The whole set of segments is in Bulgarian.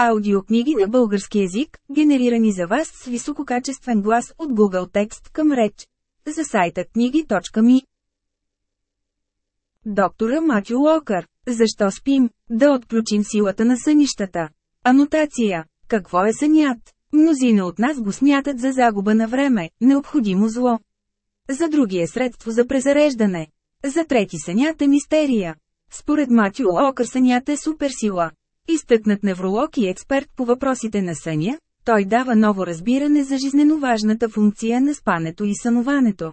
Аудиокниги на български език, генерирани за вас с висококачествен глас от Google Текст към реч. За сайта книги.ми Доктора Матю Локър. Защо спим? Да отключим силата на сънищата. Анотация. Какво е сънят? Мнозина от нас го смятат за загуба на време, необходимо зло. За други е средство за презареждане. За трети сънят е мистерия. Според Матю Локър сънят е суперсила. Изтъкнат невролог и експерт по въпросите на съня, той дава ново разбиране за жизненоважната функция на спането и сънуването.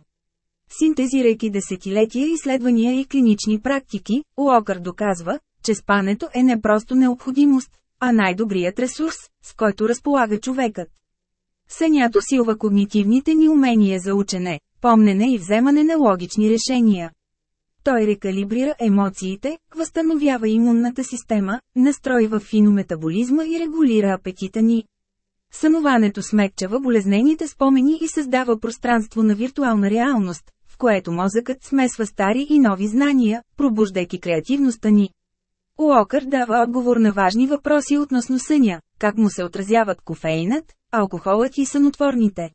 Синтезирайки десетилетия изследвания и клинични практики, Уокър доказва, че спането е не просто необходимост, а най-добрият ресурс, с който разполага човекът. Сънято силва когнитивните ни умения за учене, помнене и вземане на логични решения. Той рекалибрира емоциите, възстановява имунната система, настройва финометаболизма и регулира апетита ни. Сънуването смекчава болезнените спомени и създава пространство на виртуална реалност, в което мозъкът смесва стари и нови знания, пробуждайки креативността ни. Уокър дава отговор на важни въпроси относно съня, как му се отразяват кофеинът, алкохолът и сънотворните.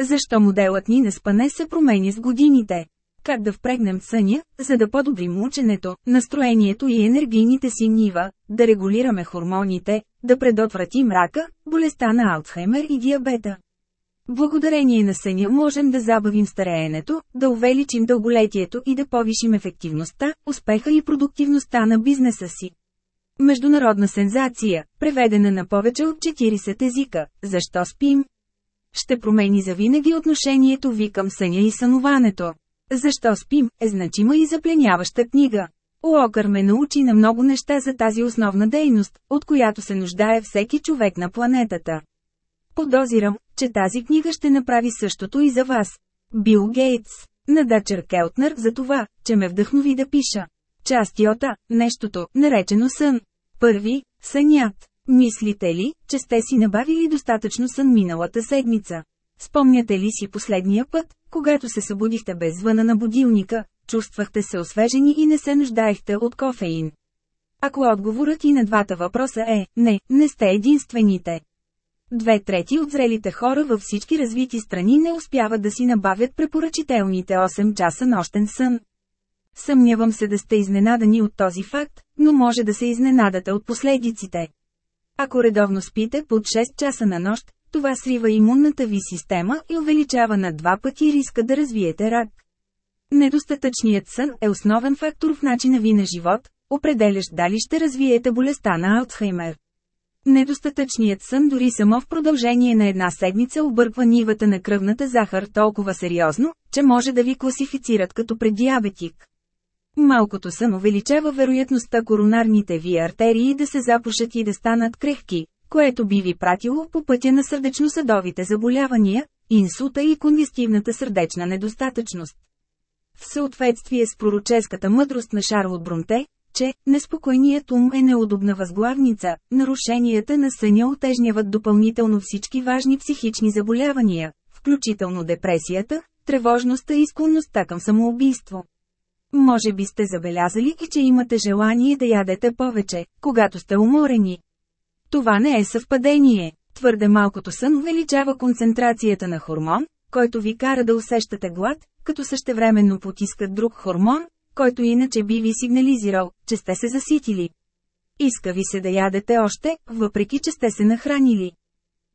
Защо моделът ни на спане се променя с годините? Как да впрегнем съня, за да подобрим ученето, настроението и енергийните си нива, да регулираме хормоните, да предотвратим рака, болестта на Алцхаймер и диабета. Благодарение на съня можем да забавим стареенето, да увеличим дълголетието и да повишим ефективността, успеха и продуктивността на бизнеса си. Международна сензация, преведена на повече от 40 езика, защо спим? Ще промени завинаги отношението ви към съня и сънуването. Защо спим, е значима и запленяваща книга. Уокър ме научи на много неща за тази основна дейност, от която се нуждае всеки човек на планетата. Подозирам, че тази книга ще направи същото и за вас. Бил Гейтс. На Дачер Келтнер за това, че ме вдъхнови да пиша. Части от А, нещото, наречено сън. Първи, сънят. Мислите ли, че сте си набавили достатъчно сън миналата седмица? Спомняте ли си последния път, когато се събудихте без звъна на будилника, чувствахте се освежени и не се нуждаехте от кофеин? Ако отговорът и на двата въпроса е «не», не сте единствените. Две трети от зрелите хора във всички развити страни не успяват да си набавят препоръчителните 8 часа нощен сън. Съмнявам се да сте изненадани от този факт, но може да се изненадате от последиците. Ако редовно спите под 6 часа на нощ, това срива имунната ви система и увеличава на два пъти риска да развиете рак. Недостатъчният сън е основен фактор в начина ви на живот, определящ дали ще развиете болестта на Алцхаймер. Недостатъчният сън дори само в продължение на една седмица обърква нивата на кръвната захар толкова сериозно, че може да ви класифицират като преддиабетик. Малкото сън увеличава вероятността коронарните ви артерии да се запушат и да станат крехки, което би ви пратило по пътя на сърдечно-съдовите заболявания, инсулта и конгестивната сърдечна недостатъчност. В съответствие с пророческата мъдрост на Шарлот Бронте, че неспокойният ум е неудобна възглавница, нарушенията на съня отежняват допълнително всички важни психични заболявания, включително депресията, тревожността и склонността към самоубийство. Може би сте забелязали и че имате желание да ядете повече, когато сте уморени. Това не е съвпадение. Твърде малкото сън увеличава концентрацията на хормон, който ви кара да усещате глад, като същевременно потискат друг хормон, който иначе би ви сигнализирал, че сте се заситили. Иска ви се да ядете още, въпреки че сте се нахранили.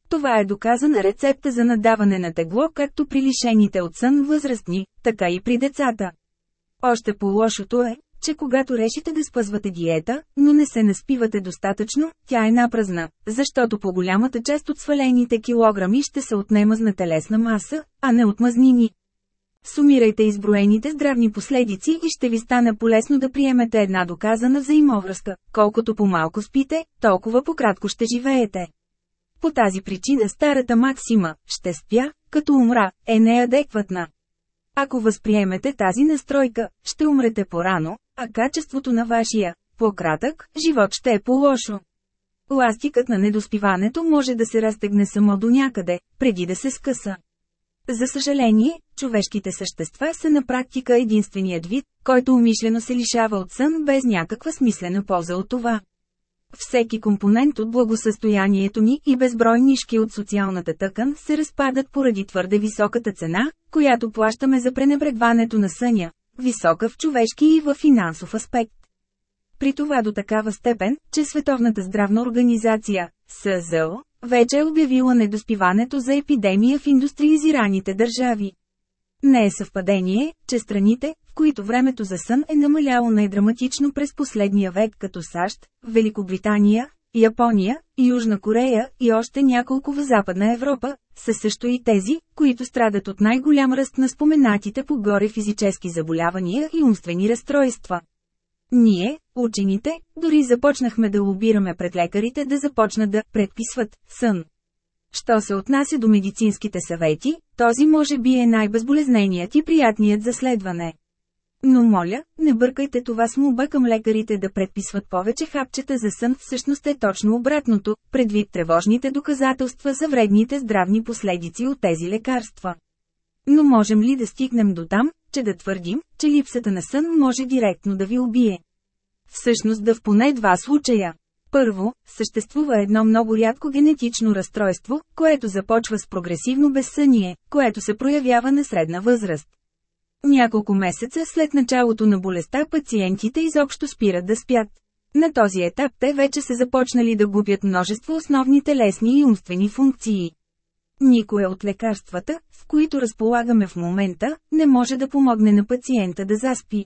Това е доказана рецепта за надаване на тегло както при лишените от сън възрастни, така и при децата. Още по-лошото е, че когато решите да спъзвате диета, но не се наспивате достатъчно, тя е напразна, защото по голямата част от свалените килограми ще се отнема на телесна маса, а не от мазнини. Сумирайте изброените здравни последици и ще ви стане полезно да приемете една доказана взаимовръзка. Колкото по-малко спите, толкова по-кратко ще живеете. По тази причина старата максима «ще спя, като умра» е неадекватна. Ако възприемете тази настройка, ще умрете по-рано, а качеството на вашия, по-кратък, живот ще е по-лошо. Ластикът на недоспиването може да се разтегне само до някъде, преди да се скъса. За съжаление, човешките същества са на практика единственият вид, който умишлено се лишава от сън без някаква смислена полза от това. Всеки компонент от благосъстоянието ни и безброй нишки от социалната тъкан се разпадат поради твърде високата цена, която плащаме за пренебрегването на съня, висока в човешки и в финансов аспект. При това до такава степен, че Световната здравна организация, СЗО, вече е обявила недоспиването за епидемия в индустриизираните държави. Не е съвпадение, че страните, в които времето за сън е намаляло най-драматично през последния век като САЩ, Великобритания, Япония, Южна Корея и още няколко в Западна Европа, са също и тези, които страдат от най-голям ръст на споменатите по-горе физически заболявания и умствени разстройства. Ние, учените, дори започнахме да лобираме пред лекарите да започнат да предписват сън. Що се отнася до медицинските съвети, този може би е най-безболезненият и приятният за следване. Но моля, не бъркайте това с молба към лекарите да предписват повече хапчета за сън, всъщност е точно обратното, предвид тревожните доказателства за вредните здравни последици от тези лекарства. Но можем ли да стигнем до там, че да твърдим, че липсата на сън може директно да ви убие? Всъщност да в поне два случая. Първо, съществува едно много рядко генетично разстройство, което започва с прогресивно безсъние, което се проявява на средна възраст. Няколко месеца след началото на болестта пациентите изобщо спират да спят. На този етап те вече са започнали да губят множество основни телесни и умствени функции. Никое от лекарствата, с които разполагаме в момента, не може да помогне на пациента да заспи.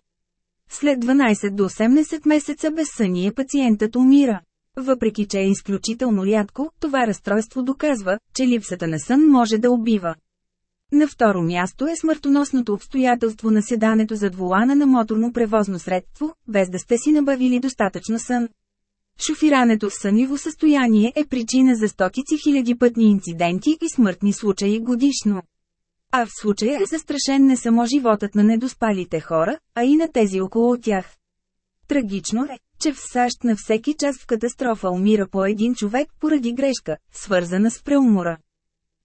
След 12 до 18 месеца безсъние пациентът умира. Въпреки че е изключително рядко, това разстройство доказва, че липсата на сън може да убива. На второ място е смъртоносното обстоятелство на седането зад вулана на моторно превозно средство, без да сте си набавили достатъчно сън. Шофирането в съниво състояние е причина за стотици хиляди пътни инциденти и смъртни случаи годишно. А в случая е застрашен не само животът на недоспалите хора, а и на тези около тях. Трагично е, че в САЩ на всеки час в катастрофа умира по един човек поради грешка, свързана с преумора.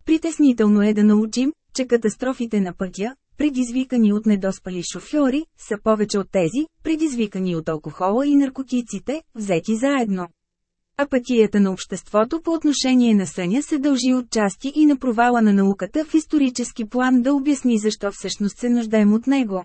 Притеснително е да научим, че катастрофите на пътя, предизвикани от недоспали шофьори, са повече от тези, предизвикани от алкохола и наркотиците, взети заедно. Апатията на обществото по отношение на съня се дължи от части и на провала на науката в исторически план да обясни защо всъщност се нуждаем от него.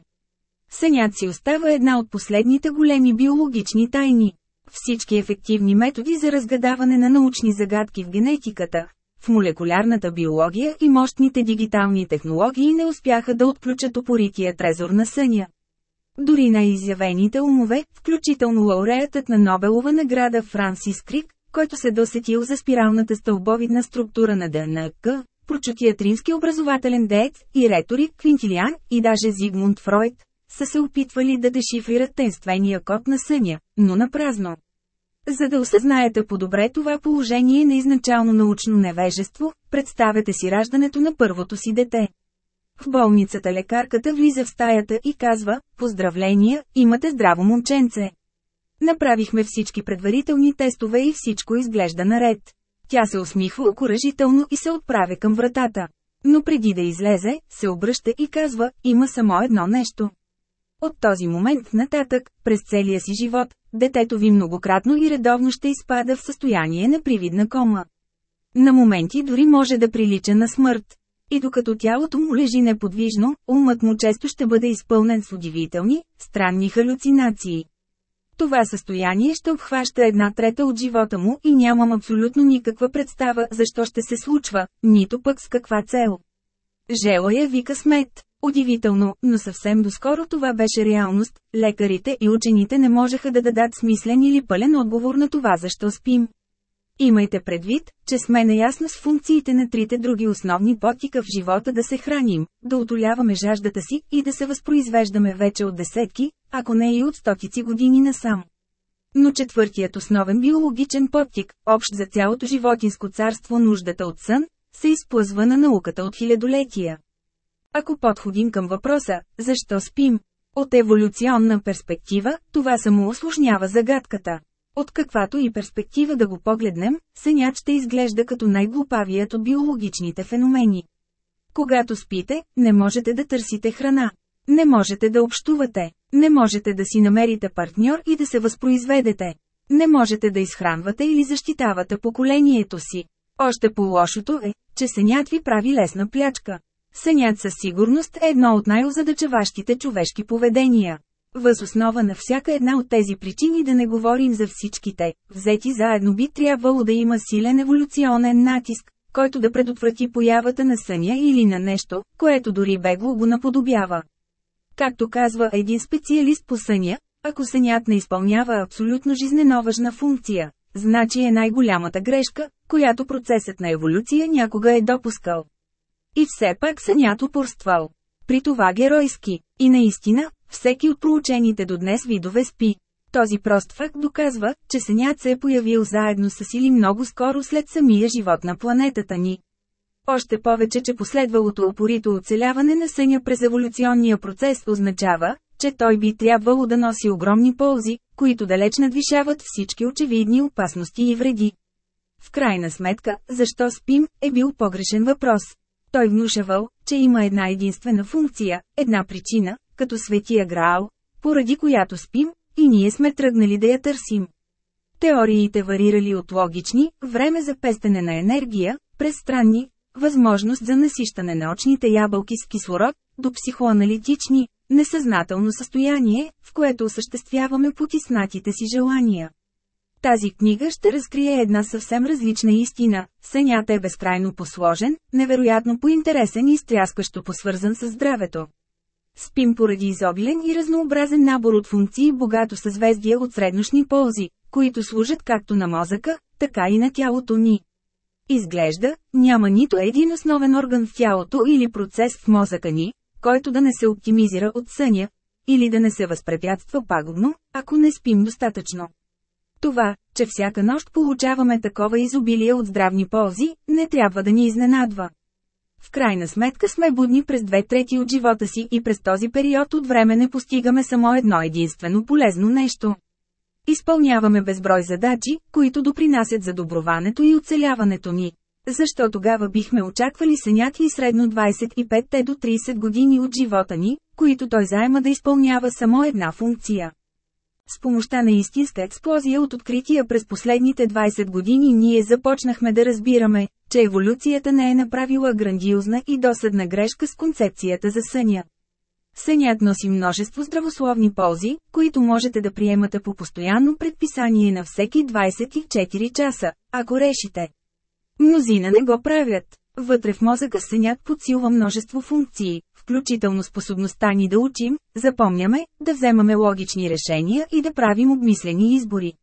Сънят си остава една от последните големи биологични тайни. Всички ефективни методи за разгадаване на научни загадки в генетиката, в молекулярната биология и мощните дигитални технологии не успяха да отключат опорития трезор на съня. Дори най-изявените умове, включително лауреатът на Нобелова награда Франсис Крик, който се досетил за спиралната стълбовидна структура на ДНК, прочутият римски образователен деец и реторик Квинтилиан и даже Зигмунд Фройд, са се опитвали да дешифрират тенствения код на съня, но на празно. За да осъзнаете по-добре това положение на изначално научно невежество, представете си раждането на първото си дете. В болницата лекарката влиза в стаята и казва, поздравления, имате здраво момченце. Направихме всички предварителни тестове и всичко изглежда наред. Тя се усмихва окоръжително и се отправя към вратата. Но преди да излезе, се обръща и казва, има само едно нещо. От този момент нататък, през целия си живот, детето ви многократно и редовно ще изпада в състояние на привидна кома. На моменти дори може да прилича на смърт. И докато тялото му лежи неподвижно, умът му често ще бъде изпълнен с удивителни, странни халюцинации. Това състояние ще обхваща една трета от живота му и нямам абсолютно никаква представа защо ще се случва, нито пък с каква цел. Жела я вика смет. Удивително, но съвсем доскоро това беше реалност, лекарите и учените не можеха да дадат смислен или пълен отговор на това защо спим. Имайте предвид, че сме наясно с функциите на трите други основни потика в живота да се храним, да отоляваме жаждата си и да се възпроизвеждаме вече от десетки, ако не и от стотици години насам. Но четвъртият основен биологичен подтик, общ за цялото животинско царство нуждата от сън, се изплъзва на науката от хилядолетия. Ако подходим към въпроса, защо спим? От еволюционна перспектива, това само усложнява загадката. От каквато и перспектива да го погледнем, сънят ще изглежда като най-глупавият от биологичните феномени. Когато спите, не можете да търсите храна. Не можете да общувате. Не можете да си намерите партньор и да се възпроизведете. Не можете да изхранвате или защитавате поколението си. Още по-лошото е, че сънят ви прави лесна плячка. Сънят със сигурност е едно от най-озадачаващите човешки поведения. Въз основа на всяка една от тези причини да не говорим за всичките, взети заедно би трябвало да има силен еволюционен натиск, който да предотврати появата на съня или на нещо, което дори бегло го наподобява. Както казва един специалист по съня, ако сънят не изпълнява абсолютно жизненоважна функция, значи е най-голямата грешка, която процесът на еволюция някога е допускал. И все пак сънят упорствал. При това геройски. И наистина, всеки от проучените до днес видове спи. Този прост факт доказва, че сънят се е появил заедно с или много скоро след самия живот на планетата ни. Още повече, че последвалото опорито оцеляване на съня през еволюционния процес означава, че той би трябвало да носи огромни ползи, които далеч надвишават всички очевидни опасности и вреди. В крайна сметка, защо спим, е бил погрешен въпрос. Той внушавал, че има една единствена функция, една причина, като светия Граал, поради която спим, и ние сме тръгнали да я търсим. Теориите варирали от логични, време за пестене на енергия, през странни, възможност за насищане на очните ябълки с кислород, до психоаналитични, несъзнателно състояние, в което осъществяваме потиснатите си желания. Тази книга ще разкрие една съвсем различна истина. Сънят е безкрайно посложен, невероятно поинтересен и стряскащо посвързан с здравето. Спим поради изобилен и разнообразен набор от функции богато съзвездие от среднощни ползи, които служат както на мозъка, така и на тялото ни. Изглежда, няма нито един основен орган в тялото или процес в мозъка ни, който да не се оптимизира от съня, или да не се възпрепятства пагубно, ако не спим достатъчно. Това, че всяка нощ получаваме такова изобилие от здравни ползи, не трябва да ни изненадва. В крайна сметка сме будни през две трети от живота си и през този период от време не постигаме само едно единствено полезно нещо. Изпълняваме безброй задачи, които допринасят за доброването и оцеляването ни. Защо тогава бихме очаквали сънят и средно 25 до 30 години от живота ни, които той заема да изпълнява само една функция? С помощта на истинска експлозия от открития през последните 20 години ние започнахме да разбираме, че еволюцията не е направила грандиозна и досъдна грешка с концепцията за съня. Сънят носи множество здравословни ползи, които можете да приемате по постоянно предписание на всеки 24 часа, ако решите. Мнозина не го правят. Вътре в мозъка сънят подсилва множество функции, включително способността ни да учим, запомняме, да вземаме логични решения и да правим обмислени избори.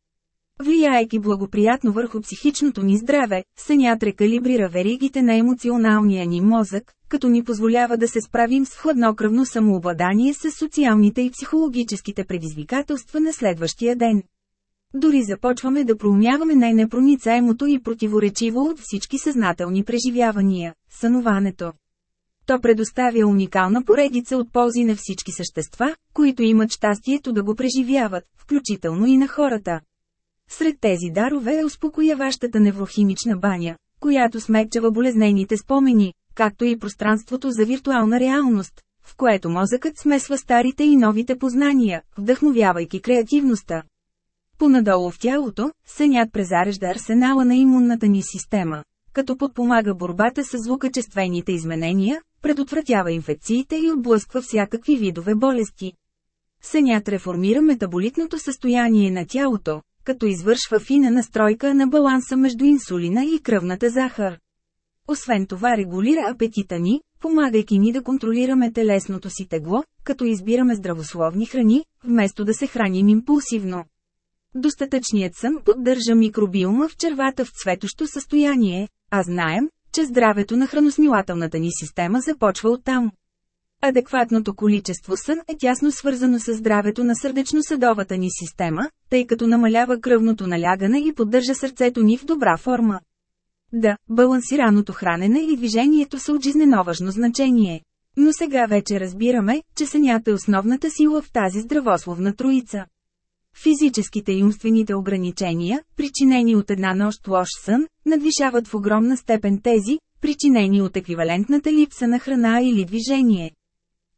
Влияйки благоприятно върху психичното ни здраве, сънят рекалибрира веригите на емоционалния ни мозък, като ни позволява да се справим с хладнокръвно самообладание с социалните и психологическите предизвикателства на следващия ден. Дори започваме да проумяваме най-непроницаемото и противоречиво от всички съзнателни преживявания – сънуването. То предоставя уникална поредица от ползи на всички същества, които имат щастието да го преживяват, включително и на хората. Сред тези дарове е успокояващата неврохимична баня, която смекчава болезнените спомени, както и пространството за виртуална реалност, в което мозъкът смесва старите и новите познания, вдъхновявайки креативността. Понадолу в тялото, сънят презарежда арсенала на имунната ни система, като подпомага борбата с злокачествените изменения, предотвратява инфекциите и отблъсква всякакви видове болести. Сънят реформира метаболитното състояние на тялото, като извършва фина настройка на баланса между инсулина и кръвната захар. Освен това регулира апетита ни, помагайки ни да контролираме телесното си тегло, като избираме здравословни храни, вместо да се храним импулсивно. Достатъчният сън поддържа микробиома в червата в цветощо състояние, а знаем, че здравето на храносмилателната ни система започва оттам. Адекватното количество сън е тясно свързано с здравето на сърдечно-съдовата ни система, тъй като намалява кръвното налягане и поддържа сърцето ни в добра форма. Да, балансираното хранене и движението са от жизненоважно значение. Но сега вече разбираме, че сънята е основната сила в тази здравословна троица. Физическите и умствените ограничения, причинени от една нощ лош сън, надвишават в огромна степен тези, причинени от еквивалентната липса на храна или движение.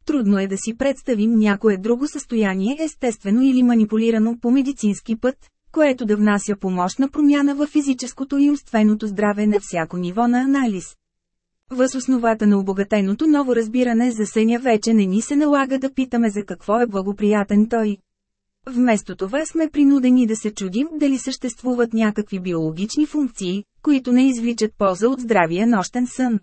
Трудно е да си представим някое друго състояние естествено или манипулирано по медицински път, което да внася помощна промяна в физическото и умственото здраве на всяко ниво на анализ. Въз основата на обогатеното ново разбиране за съня вече не ни се налага да питаме за какво е благоприятен той. Вместо това сме принудени да се чудим дали съществуват някакви биологични функции, които не извличат полза от здравия нощен сън.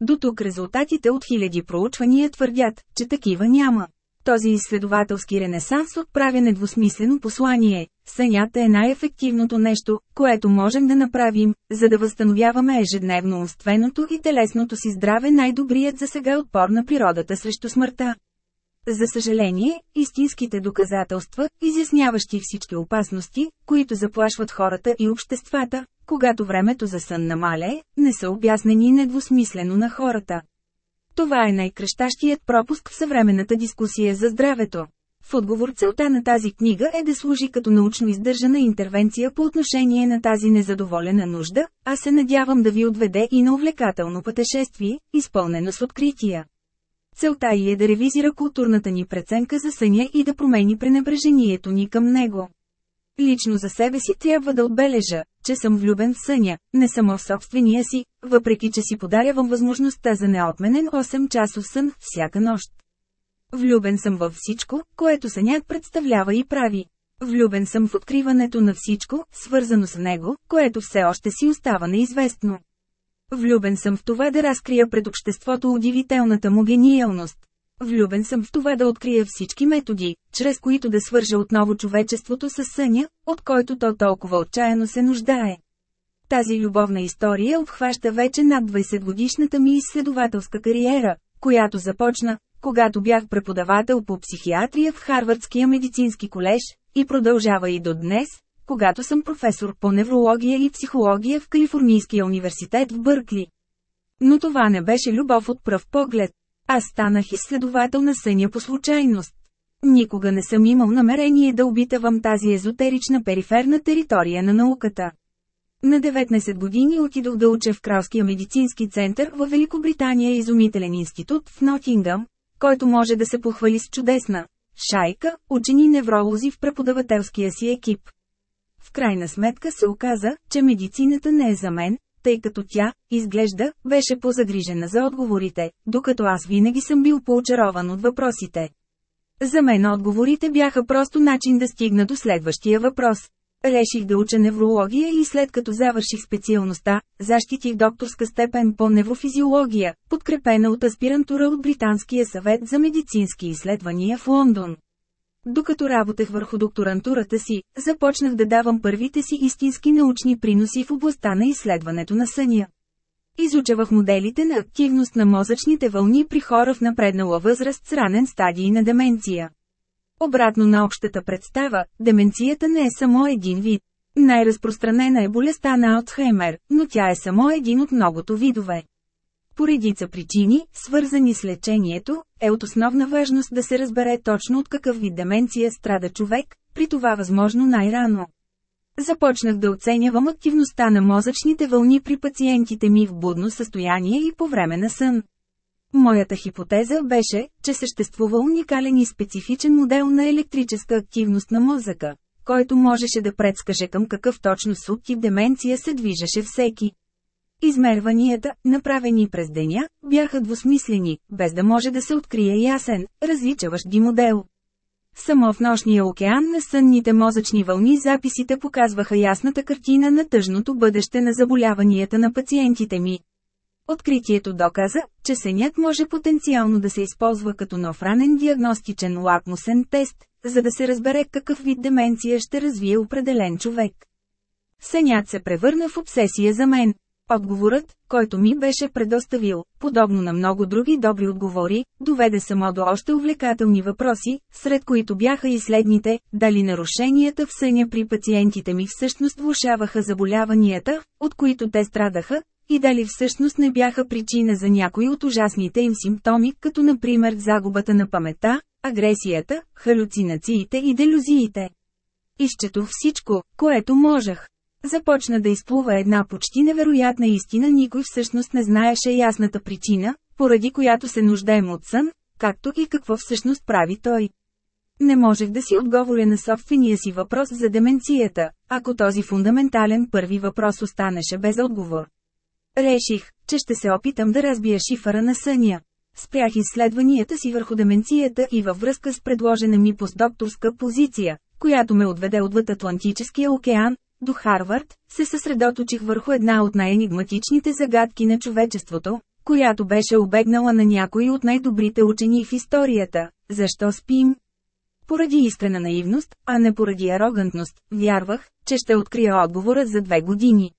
До тук резултатите от хиляди проучвания твърдят, че такива няма. Този изследователски ренесанс отправя недвусмислено послание. Сънят е най-ефективното нещо, което можем да направим, за да възстановяваме ежедневно умственото и телесното си здраве най-добрият за сега отпор на природата срещу смъртта. За съжаление, истинските доказателства, изясняващи всички опасности, които заплашват хората и обществата, когато времето за сън намалее, не са обяснени недвусмислено на хората. Това е най-кръщащият пропуск в съвременната дискусия за здравето. В отговор целта на тази книга е да служи като научно издържана интервенция по отношение на тази незадоволена нужда, а се надявам да ви отведе и на увлекателно пътешествие, изпълнено с открития. Целта й е да ревизира културната ни преценка за съня и да промени пренебрежението ни към него. Лично за себе си трябва да отбележа, че съм влюбен в съня, не само в собствения си, въпреки че си подарявам възможността за неотменен 8-часов сън всяка нощ. Влюбен съм във всичко, което сънят представлява и прави. Влюбен съм в откриването на всичко, свързано с него, което все още си остава неизвестно. Влюбен съм в това да разкрия пред обществото удивителната му гениалност. Влюбен съм в това да открия всички методи, чрез които да свържа отново човечеството с съня, от който то толкова отчаяно се нуждае. Тази любовна история обхваща вече над 20 годишната ми изследователска кариера, която започна, когато бях преподавател по психиатрия в Харвардския медицински колеж, и продължава и до днес, когато съм професор по неврология и психология в Калифорнийския университет в Бъркли. Но това не беше любов от пръв поглед. Аз станах изследовател на съня по случайност. Никога не съм имал намерение да обитавам тази езотерична периферна територия на науката. На 19 години отидох да уча в Кралския медицински център в Великобритания изумителен институт в Нотингъм, който може да се похвали с чудесна шайка, учени невролози в преподавателския си екип. В крайна сметка се оказа, че медицината не е за мен, тъй като тя, изглежда, беше позагрижена за отговорите, докато аз винаги съм бил поочарован от въпросите. За мен отговорите бяха просто начин да стигна до следващия въпрос. Реших да уча неврология и след като завърших специалността, защитих докторска степен по неврофизиология, подкрепена от аспирантура от Британския съвет за медицински изследвания в Лондон. Докато работех върху докторантурата си, започнах да давам първите си истински научни приноси в областта на изследването на съня. Изучавах моделите на активност на мозъчните вълни при хора в напреднала възраст с ранен стадий на деменция. Обратно на общата представа, деменцията не е само един вид. Най-разпространена е болестта на Алцхаймер, но тя е само един от многото видове. Поредица причини, свързани с лечението, е от основна важност да се разбере точно от какъв вид деменция страда човек, при това възможно най-рано. Започнах да оценявам активността на мозъчните вълни при пациентите ми в будно състояние и по време на сън. Моята хипотеза беше, че съществува уникален и специфичен модел на електрическа активност на мозъка, който можеше да предскаже към какъв точно субтип деменция се движеше всеки. Измерванията, направени през деня, бяха двусмислени, без да може да се открие ясен, различаващ ги модел. Само в нощния океан на сънните мозъчни вълни записите показваха ясната картина на тъжното бъдеще на заболяванията на пациентите ми. Откритието доказа, че сънят може потенциално да се използва като нов ранен диагностичен лакмусен тест, за да се разбере какъв вид деменция ще развие определен човек. Сънят се превърна в обсесия за мен. Отговорът, който ми беше предоставил, подобно на много други добри отговори, доведе само до още увлекателни въпроси, сред които бяха и следните, дали нарушенията в съня при пациентите ми всъщност влушаваха заболяванията, от които те страдаха, и дали всъщност не бяха причина за някои от ужасните им симптоми, като например загубата на памета, агресията, халюцинациите и делюзиите. Изчетох всичко, което можех. Започна да изплува една почти невероятна истина никой всъщност не знаеше ясната причина, поради която се нуждаем от сън, както и какво всъщност прави той. Не можех да си отговоря на собствения си въпрос за деменцията, ако този фундаментален първи въпрос останеше без отговор. Реших, че ще се опитам да разбия шифъра на съня. Спрях изследванията си върху деменцията и във връзка с предложена ми постдокторска позиция, която ме отведе отвъд Атлантическия океан, до Харвард, се съсредоточих върху една от най-енигматичните загадки на човечеството, която беше обегнала на някои от най-добрите учени в историята – защо спим? Поради искрена наивност, а не поради арогантност, вярвах, че ще открия отговора за две години.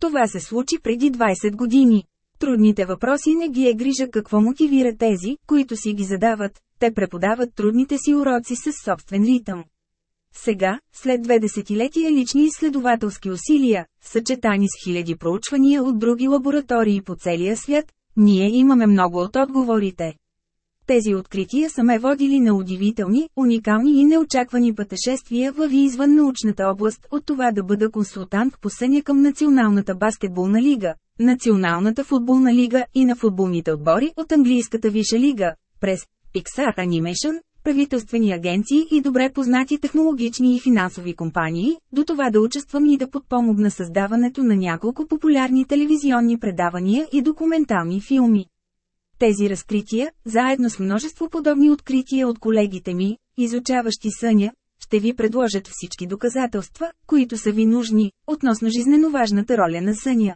Това се случи преди 20 години. Трудните въпроси не ги е грижа какво мотивира тези, които си ги задават, те преподават трудните си уроци с собствен ритъм. Сега, след две десетилетия лични изследователски усилия, съчетани с хиляди проучвания от други лаборатории по целия свят, ние имаме много от отговорите. Тези открития са ме водили на удивителни, уникални и неочаквани пътешествия във извън научната област от това да бъда консултант по съня към Националната баскетболна лига, Националната футболна лига и на футболните отбори от Английската виша лига, през Pixar Animation, правителствени агенции и добре познати технологични и финансови компании, до това да участвам и да подпомогна създаването на няколко популярни телевизионни предавания и документални филми. Тези разкрития, заедно с множество подобни открития от колегите ми, изучаващи съня, ще ви предложат всички доказателства, които са ви нужни, относно жизнено важната роля на съня.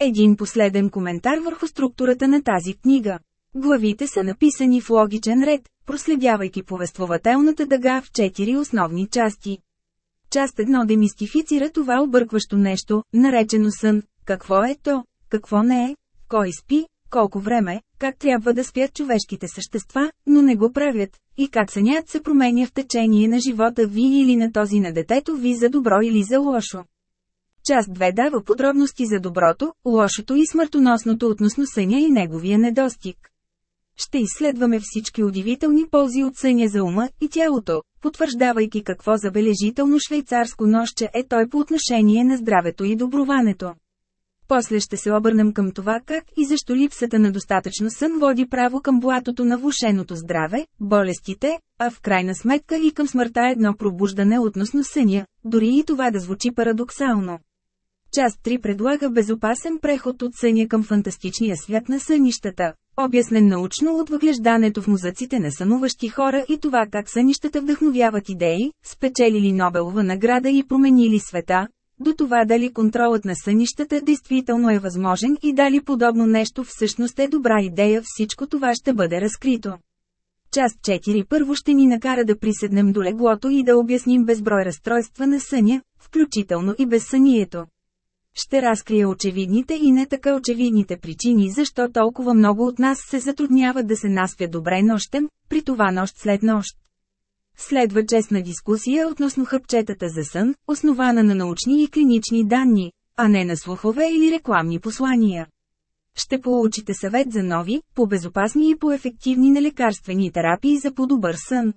Един последен коментар върху структурата на тази книга. Главите са написани в логичен ред, проследявайки повествователната дъга в четири основни части. Част едно демистифицира това объркващо нещо, наречено сън, какво е то, какво не е, кой спи, колко време, как трябва да спят човешките същества, но не го правят, и как сънят се променя в течение на живота ви или на този на детето ви за добро или за лошо. Част 2 дава подробности за доброто, лошото и смъртоносното относно съня и неговия недостиг. Ще изследваме всички удивителни ползи от съня за ума и тялото, потвърждавайки какво забележително швейцарско нощче е той по отношение на здравето и доброването. После ще се обърнем към това как и защо липсата на достатъчно сън води право към блатото на влушеното здраве, болестите, а в крайна сметка и към смъртта едно пробуждане относно съня, дори и това да звучи парадоксално. Част 3 предлага безопасен преход от съня към фантастичния свят на сънищата, обяснен научно от въглеждането в мозъците на сънуващи хора и това как сънищата вдъхновяват идеи, спечелили Нобелова награда и променили света, до това дали контролът на сънищата действително е възможен и дали подобно нещо всъщност е добра идея всичко това ще бъде разкрито. Част 4 първо ще ни накара да приседнем до леглото и да обясним безброй разстройства на съня, включително и безсънието. Ще разкрия очевидните и не така очевидните причини защо толкова много от нас се затрудняват да се наспят добре нощем, при това нощ след нощ. Следва честна дискусия относно хъпчетата за сън, основана на научни и клинични данни, а не на слухове или рекламни послания. Ще получите съвет за нови, по-безопасни и по-ефективни нелекарствени терапии за по-добър сън.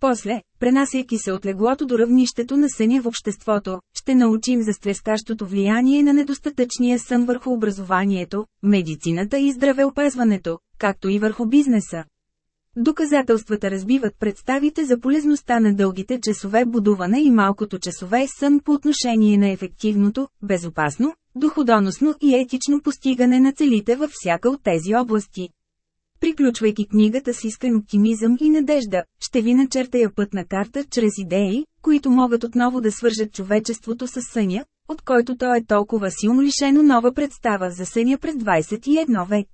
После, пренасяйки се от леглото до равнището на съня в обществото, ще научим за стрескащото влияние на недостатъчния сън върху образованието, медицината и здравеопазването, както и върху бизнеса. Доказателствата разбиват представите за полезността на дългите часове будуване и малкото часове сън по отношение на ефективното, безопасно, доходоносно и етично постигане на целите във всяка от тези области. Приключвайки книгата с искрен оптимизъм и надежда, ще ви начертая пътна карта чрез идеи, които могат отново да свържат човечеството с съня, от който то е толкова силно лишено нова представа за съня през 21 век.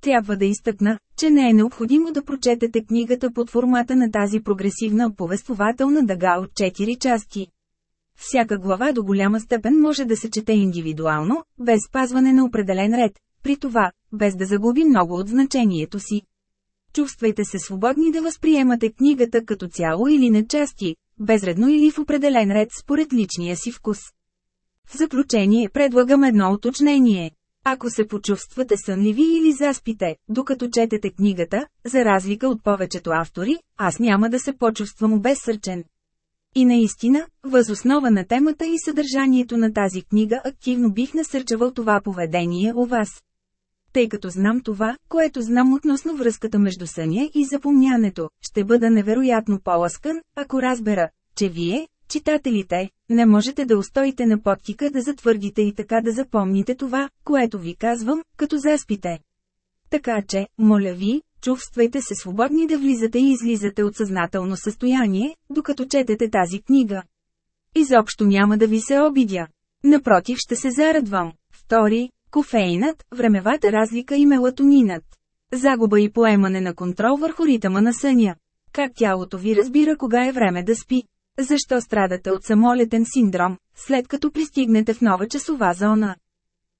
Трябва да изтъкна, че не е необходимо да прочетете книгата под формата на тази прогресивна повествователна дъга от 4 части. Всяка глава до голяма степен може да се чете индивидуално, без спазване на определен ред, при това, без да загуби много от значението си. Чувствайте се свободни да възприемате книгата като цяло или на части, безредно или в определен ред според личния си вкус. В заключение предлагам едно уточнение. Ако се почувствате сънливи или заспите, докато четете книгата, за разлика от повечето автори, аз няма да се почувствам обезсърчен. И наистина, възоснова на темата и съдържанието на тази книга активно бих насърчавал това поведение у вас. Тъй като знам това, което знам относно връзката между съня и запомнянето, ще бъда невероятно по-ласкан, ако разбера, че вие, читателите, не можете да устоите на подтика да затвърдите и така да запомните това, което ви казвам, като заспите. Така че, моля ви, чувствайте се свободни да влизате и излизате от съзнателно състояние, докато четете тази книга. Изобщо няма да ви се обидя. Напротив ще се зарадвам. Втори, кофеинът, времевата разлика и мелатонинът. Загуба и поемане на контрол върху ритъма на съня. Как тялото ви разбира кога е време да спи? Защо страдате от самолетен синдром, след като пристигнете в нова часова зона?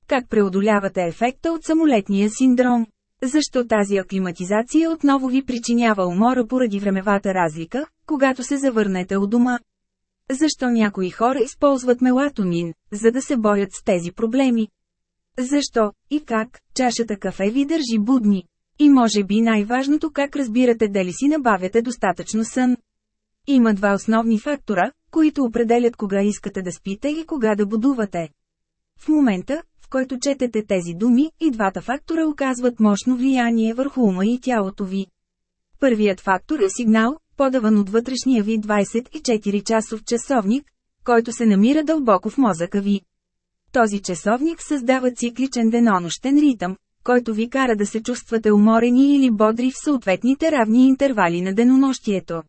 Как преодолявате ефекта от самолетния синдром? Защо тази аклиматизация отново ви причинява умора поради времевата разлика, когато се завърнете от дома? Защо някои хора използват мелатонин, за да се борят с тези проблеми? Защо и как чашата кафе ви държи будни? И може би най-важното как разбирате дали си набавяте достатъчно сън. Има два основни фактора, които определят кога искате да спите и кога да будувате. В момента, в който четете тези думи, и двата фактора оказват мощно влияние върху ума и тялото ви. Първият фактор е сигнал, подаван от вътрешния ви 24-часов часовник, който се намира дълбоко в мозъка ви. Този часовник създава цикличен денонощен ритъм, който ви кара да се чувствате уморени или бодри в съответните равни интервали на денонощието.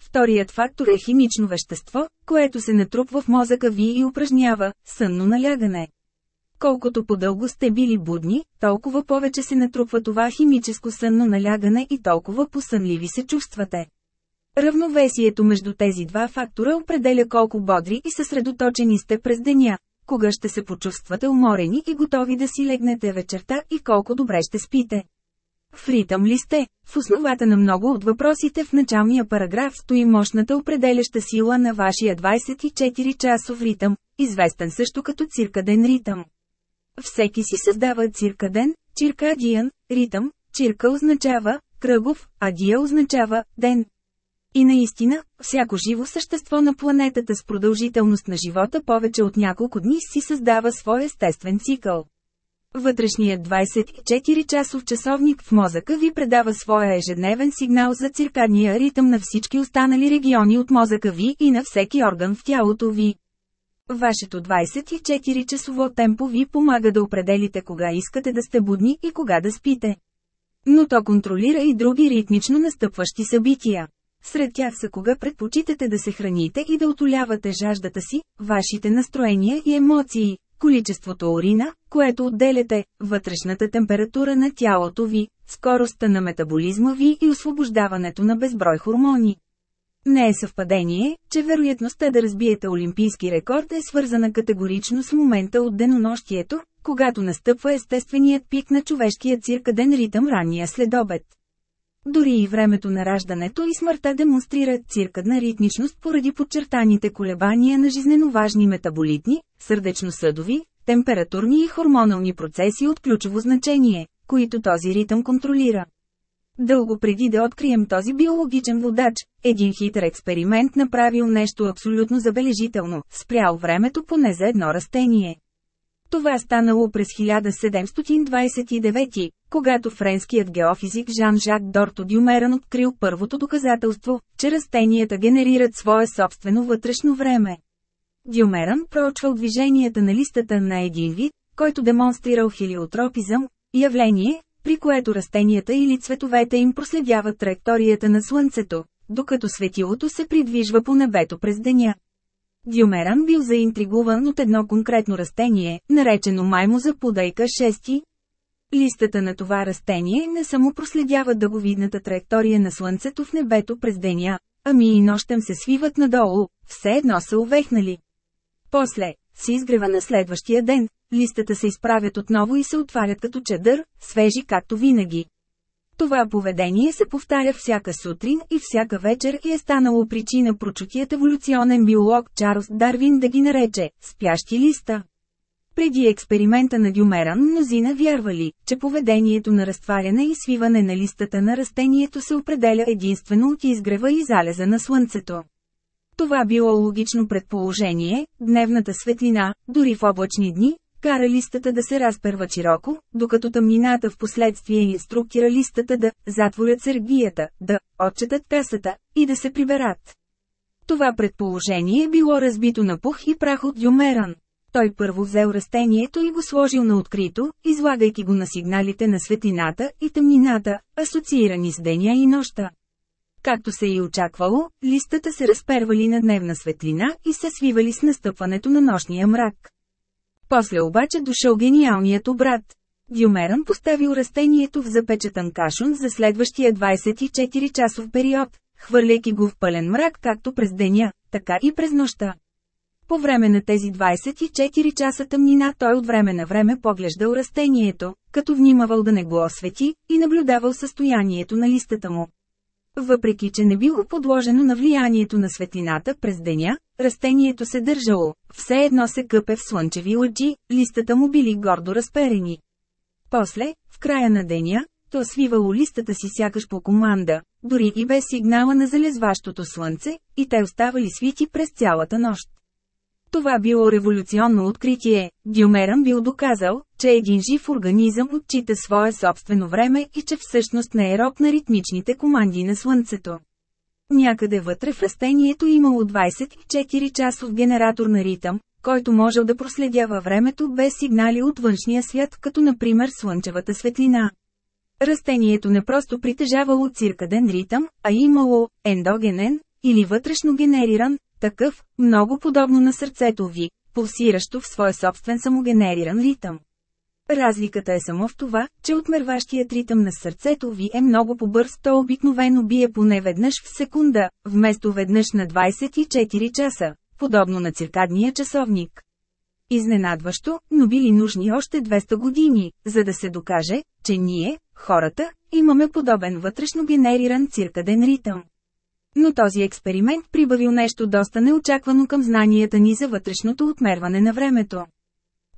Вторият фактор е химично вещество, което се натрупва в мозъка ви и упражнява сънно налягане. Колкото по-дълго сте били будни, толкова повече се натрупва това химическо сънно налягане и толкова посънливи се чувствате. Равновесието между тези два фактора определя колко бодри и съсредоточени сте през деня, кога ще се почувствате уморени и готови да си легнете вечерта и колко добре ще спите. В ритъм ли сте? В основата на много от въпросите в началния параграф стои мощната определяща сила на вашия 24-часов ритъм, известен също като циркаден ритъм. Всеки си създава циркаден, циркадиан, ритъм, цирка означава кръгов, а дия означава ден. И наистина, всяко живо същество на планетата с продължителност на живота повече от няколко дни си създава свой естествен цикъл. Вътрешният 24-часов часовник в мозъка ви предава своя ежедневен сигнал за циркадния ритъм на всички останали региони от мозъка ви и на всеки орган в тялото ви. Вашето 24-часово темпо ви помага да определите кога искате да сте будни и кога да спите. Но то контролира и други ритмично настъпващи събития. Сред тях са кога предпочитате да се храните и да отолявате жаждата си, вашите настроения и емоции, количеството урина, което отделяте, вътрешната температура на тялото ви, скоростта на метаболизма ви и освобождаването на безброй хормони. Не е съвпадение, че вероятността да разбиете олимпийски рекорд е свързана категорично с момента от денонощието, когато настъпва естественият пик на човешкия циркаден ритъм ранния следобед. Дори и времето на раждането и смъртта демонстрират циркадна ритмичност поради подчертаните колебания на жизненоважни метаболитни, сърдечно-съдови, температурни и хормонални процеси от ключово значение, които този ритъм контролира. Дълго преди да открием този биологичен водач, един хитър експеримент направил нещо абсолютно забележително, спрял времето поне за едно растение. Това станало през 1729, когато френският геофизик Жан-Жак Дорто Дюмеран открил първото доказателство, че растенията генерират свое собствено вътрешно време. Дюмеран проучвал движенията на листата на един вид, който демонстрирал хелиотропизъм, явление, при което растенията или цветовете им проследяват траекторията на Слънцето, докато светилото се придвижва по небето през деня. Дюмеран бил заинтригуван от едно конкретно растение, наречено маймоза подайка 6. Листата на това растение не само проследяват дъговидната траектория на Слънцето в небето през деня, ами и нощем се свиват надолу, все едно са увехнали. После, се изгрева на следващия ден, листата се изправят отново и се отварят като чадър, свежи както винаги. Това поведение се повтаря всяка сутрин и всяка вечер и е станало причина прочутият еволюционен биолог Чарлз Дарвин да ги нарече «спящи листа». Преди експеримента на Дюмеран мнозина вярвали, че поведението на разтваряне и свиване на листата на растението се определя единствено от изгрева и залеза на слънцето. Това било логично предположение, дневната светлина, дори в облачни дни, кара листата да се разперва широко, докато тъмнината в последствие инструктира листата да затворят сергията, да отчетат касата и да се приберат. Това предположение е било разбито на пух и прах от Дюмеран. Той първо взел растението и го сложил на открито, излагайки го на сигналите на светлината и тъмнината, асоциирани с деня и нощта. Както се и очаквало, листата се разпервали на дневна светлина и се свивали с настъпването на нощния мрак. После обаче дошъл гениалният обрат. Дюмеран поставил растението в запечатан кашун за следващия 24-часов период, хвърляйки го в пълен мрак както през деня, така и през нощта. По време на тези 24 часа тъмнина той от време на време поглеждал растението, като внимавал да не го освети, и наблюдавал състоянието на листата му. Въпреки, че не било подложено на влиянието на светлината през деня, растението се държало, все едно се къпе в слънчеви лъчи, листата му били гордо разперени. После, в края на деня, то свивало листата си сякаш по команда, дори и без сигнала на залезващото слънце, и те оставали свити през цялата нощ. Това било революционно откритие. Дюмеран бил доказал, че един жив организъм отчита свое собствено време и че всъщност не е роб на ритмичните команди на Слънцето. Някъде вътре в растението имало 24 часов генератор на ритъм, който можел да проследява времето без сигнали от външния свят, като например слънчевата светлина. Растението не просто притежавало циркаден ритъм, а имало ендогенен, или вътрешно генериран, такъв, много подобно на сърцето ви, пулсиращо в своя собствен самогенериран ритъм. Разликата е само в това, че отмерващият ритъм на сърцето ви е много по-бърз, то обикновено бие поне веднъж в секунда, вместо веднъж на 24 часа, подобно на циркадния часовник. Изненадващо, но били нужни още 200 години, за да се докаже, че ние, хората, имаме подобен вътрешно генериран циркаден ритъм. Но този експеримент прибавил нещо доста неочаквано към знанията ни за вътрешното отмерване на времето.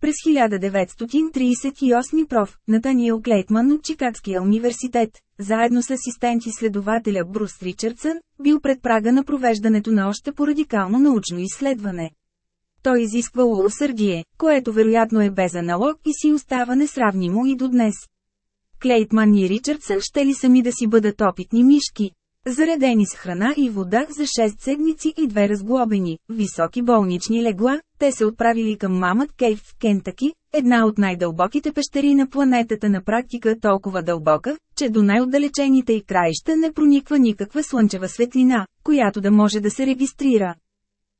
През 1938 проф. Натаниел Клейтман от Чикагския университет, заедно с асистент изследователя Брус Ричардсън, бил пред прага на провеждането на още по-радикално научно изследване. Той изисквало усърдие, което вероятно е без аналог и си остава несравнимо и до днес. Клейтман и Ричардсън ще ли сами да си бъдат опитни мишки? Заредени с храна и вода за 6 седмици и две разглобени, високи болнични легла, те се отправили към Мамът Кейв в Кентъки, една от най-дълбоките пещери на планетата на практика толкова дълбока, че до най-отдалечените и краища не прониква никаква слънчева светлина, която да може да се регистрира.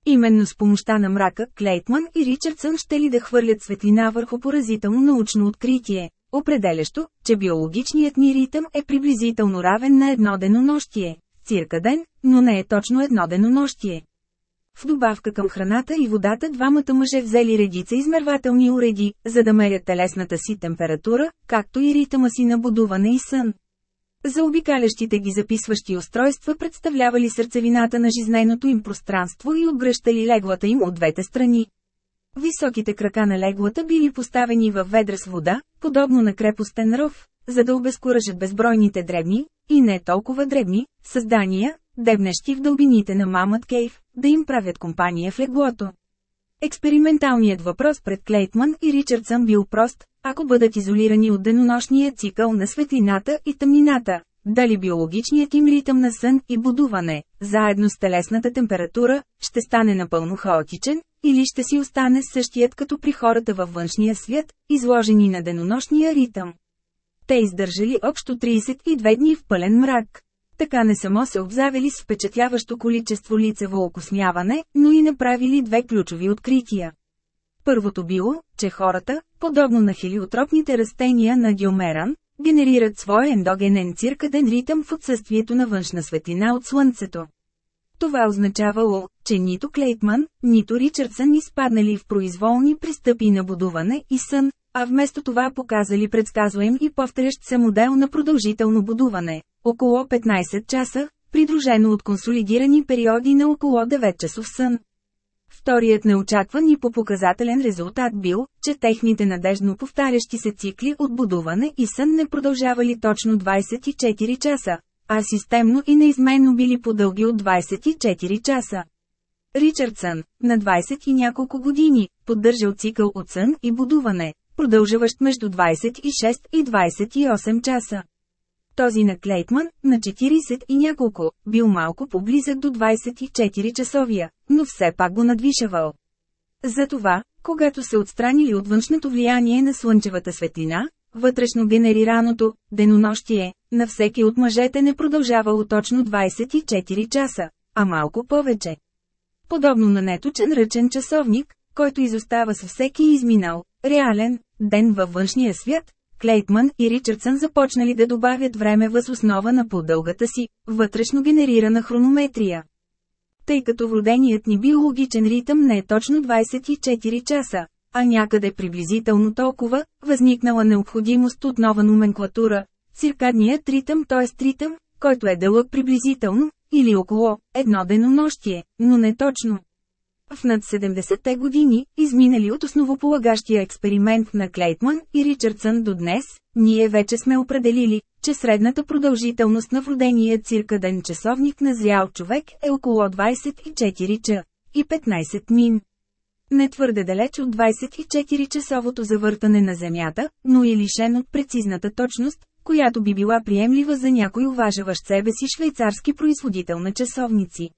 Именно с помощта на мрака, Клейтман и Ричардсън ще ли да хвърлят светлина върху поразително научно откритие, определящо, че биологичният ни ритъм е приблизително равен на едно денонощие. Циркаден, но не е точно едно денонощие. В добавка към храната и водата двамата мъже взели редица измервателни уреди, за да мерят телесната си температура, както и ритъма си на будуване и сън. За обикалящите ги записващи устройства представлявали сърцевината на жизненото им пространство и обгръщали леглата им от двете страни. Високите крака на леглата били поставени във ведра с вода, подобно на крепостен ров, за да обезкуражат безбройните дребни, и не толкова дребни, създания, дебнещи в дълбините на Мамът Кейв, да им правят компания в леглото. Експерименталният въпрос пред Клейтман и Ричардсън бил прост, ако бъдат изолирани от денонощния цикъл на светлината и тъмнината, дали биологичният им ритъм на сън и будуване, заедно с телесната температура, ще стане напълно хаотичен, или ще си остане същият като при хората във външния свят, изложени на денонощния ритъм. Те издържали общо 32 дни в пълен мрак. Така не само се обзавели с впечатляващо количество лицево окосняване, но и направили две ключови открития. Първото било, че хората, подобно на хелиотропните растения на Дюмеран, генерират своя ендогенен циркаден ритъм в отсъствието на външна светлина от Слънцето. Това означавало, че нито Клейтман, нито Ричардсън изпаднали в произволни пристъпи на будуване и сън, а вместо това показали предсказуем и повторящ се модел на продължително будуване, около 15 часа, придружено от консолидирани периоди на около 9 часов сън. Вторият неочакван и по показателен резултат бил, че техните надежно повтарящи се цикли от будуване и сън не продължавали точно 24 часа, а системно и неизменно били по-дълги от 24 часа. Ричардсън, на 20 и няколко години, поддържал цикъл от сън и будуване, продължаващ между 26 и 28 часа. Този на Клейтман, на 40 и няколко, бил малко поблизък до 24 часовия, но все пак го надвишавал. Затова, когато се отстранили от външното влияние на слънчевата светлина, вътрешно генерираното денонощие на всеки от мъжете не продължавало точно 24 часа, а малко повече. Подобно на неточен ръчен часовник, който изостава със всеки изминал, реален, ден във външния свят, Клейтман и Ричардсън започнали да добавят време въз основа на по-дългата си, вътрешно генерирана хронометрия. Тъй като вроденият ни биологичен ритъм не е точно 24 часа, а някъде приблизително толкова, възникнала необходимост от нова номенклатура, циркадният ритъм т.е. ритъм, който е дълъг приблизително, или около, едно денонощие, но не точно. В над 70-те години, изминали от основополагащия експеримент на Клейтман и Ричардсън до днес, ние вече сме определили, че средната продължителност на вродения циркаден часовник на зрял човек е около 24 ча и 15 мин. Не твърде далеч от 24-часовото завъртане на Земята, но и лишен от прецизната точност, която би била приемлива за някой уважаващ себе си швейцарски производител на часовници.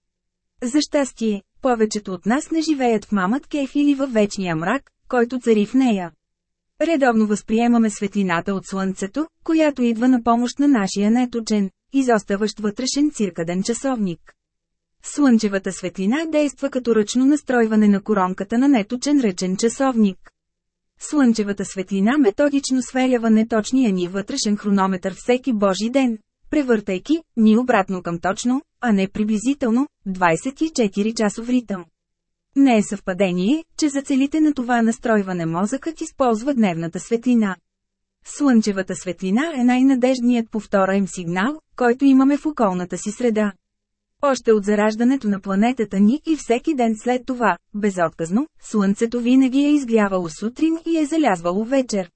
За щастие, повечето от нас не живеят в мамът кеф или във вечния мрак, който цари в нея. Редовно възприемаме светлината от Слънцето, която идва на помощ на нашия неточен, изоставащ вътрешен циркаден часовник. Слънчевата светлина действа като ръчно настройване на коронката на неточен ръчен часовник. Слънчевата светлина методично сверява неточния ни вътрешен хронометър всеки божи ден, превъртайки ни обратно към точно, а не приблизително, 24-часов ритъм. Не е съвпадение, че за целите на това настройване мозъкът използва дневната светлина. Слънчевата светлина е най-надежният повтораем сигнал, който имаме в околната си среда. Още от зараждането на планетата ни и всеки ден след това, безотказно, Слънцето винаги е изгрявало сутрин и е залязвало вечер.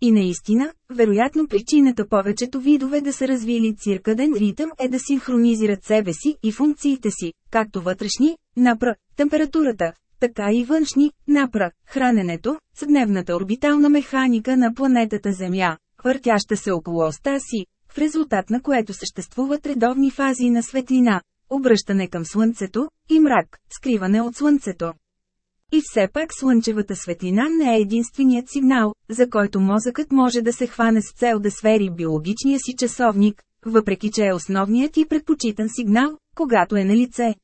И наистина, вероятно причината повечето видове да са развили циркаден ритъм е да синхронизират себе си и функциите си, както вътрешни, напра, температурата, така и външни, напра, храненето, с дневната орбитална механика на планетата Земя, въртяща се около оста си, в резултат на което съществуват редовни фази на светлина, обръщане към Слънцето, и мрак, скриване от Слънцето. И все пак слънчевата светлина не е единственият сигнал, за който мозъкът може да се хване с цел да сфери биологичния си часовник, въпреки че е основният и предпочитан сигнал, когато е на лице.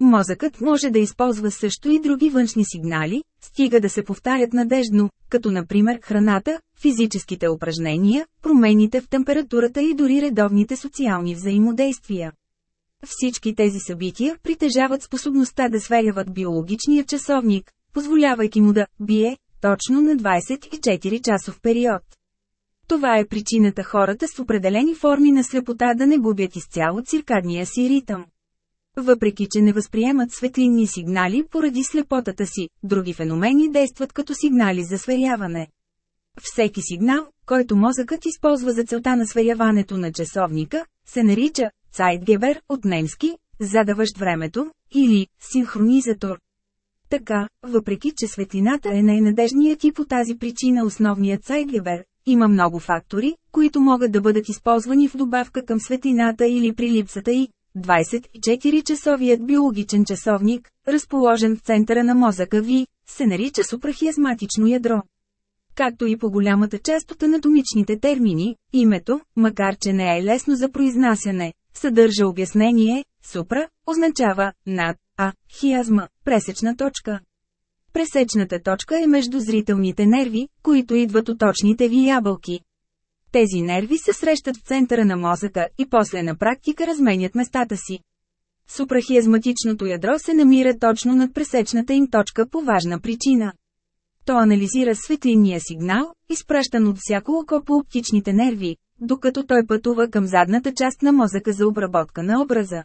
Мозъкът може да използва също и други външни сигнали, стига да се повтарят надежно, като например храната, физическите упражнения, промените в температурата и дори редовните социални взаимодействия. Всички тези събития притежават способността да сверяват биологичния часовник, позволявайки му да бие точно на 24-часов период. Това е причината хората с определени форми на слепота да не губят изцяло циркадния си ритъм. Въпреки, че не възприемат светлинни сигнали поради слепотата си, други феномени действат като сигнали за сверяване. Всеки сигнал, който мозъкът използва за целта на сверяването на часовника, се нарича Zeitgeber от немски, задаващ времето, или синхронизатор. Така, въпреки че светлината е най-надежният и по тази причина основният Zeitgeber, има много фактори, които могат да бъдат използвани в добавка към светлината или при липсата и 24-часовият биологичен часовник, разположен в центъра на мозъка ви, се нарича супрахиазматично ядро. Както и по голямата част от анатомичните термини, името, макар че не е лесно за произнасяне, съдържа обяснение, супра, означава над, а хиазма, пресечна точка. Пресечната точка е между зрителните нерви, които идват от точните ви ябълки. Тези нерви се срещат в центъра на мозъка и после на практика разменят местата си. Супрахиазматичното ядро се намира точно над пресечната им точка по важна причина. То анализира светлинния сигнал, изпращан от всяко око по оптичните нерви, докато той пътува към задната част на мозъка за обработка на образа.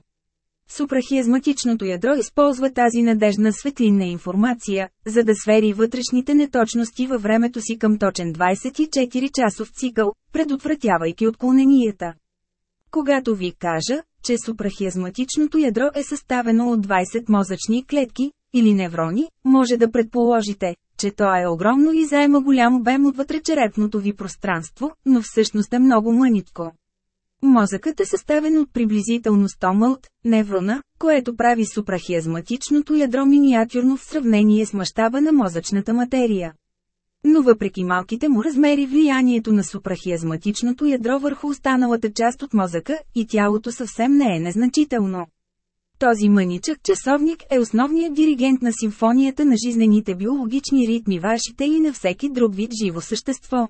Супрахиазматичното ядро използва тази надежна светлинна информация, за да сфери вътрешните неточности във времето си към точен 24-часов цикъл, предотвратявайки отклоненията. Когато ви кажа, че супрахиазматичното ядро е съставено от 20 мозъчни клетки, или неврони, може да предположите, че то е огромно и заема голям обем от вътречерепното ви пространство, но всъщност е много мънитко. Мозъкът е съставен от приблизително 100 мълт, неврона, което прави супрахиазматичното ядро миниатюрно в сравнение с мащаба на мозъчната материя. Но въпреки малките му размери влиянието на супрахиазматичното ядро върху останалата част от мозъка и тялото съвсем не е незначително. Този мъничък часовник е основният диригент на симфонията на жизнените биологични ритми вашите и на всеки друг вид живо същество.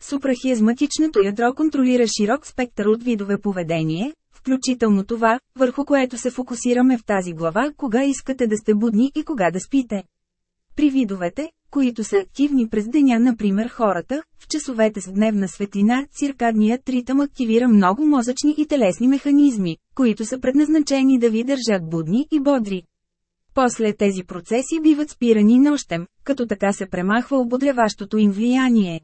Супрахиазматичното ядро контролира широк спектър от видове поведение, включително това, върху което се фокусираме в тази глава, кога искате да сте будни и кога да спите. При видовете, които са активни през деня, например хората, в часовете с дневна светлина, циркадният ритъм активира много мозъчни и телесни механизми, които са предназначени да ви държат будни и бодри. После тези процеси биват спирани нощем, като така се премахва ободряващото им влияние.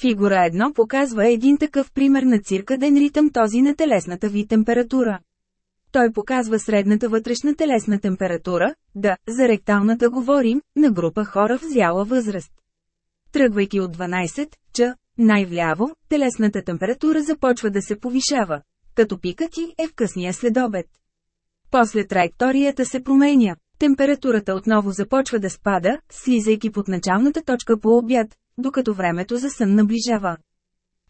Фигура 1 показва един такъв пример на циркаден ритъм този на телесната ви температура. Той показва средната вътрешна телесна температура, да, за ректалната говорим, на група хора в зяла възраст. Тръгвайки от 12, ч, най-вляво, телесната температура започва да се повишава, като пикът ти е в късния следобед. После траекторията се променя, температурата отново започва да спада, слизайки под началната точка по обяд, докато времето за сън наближава.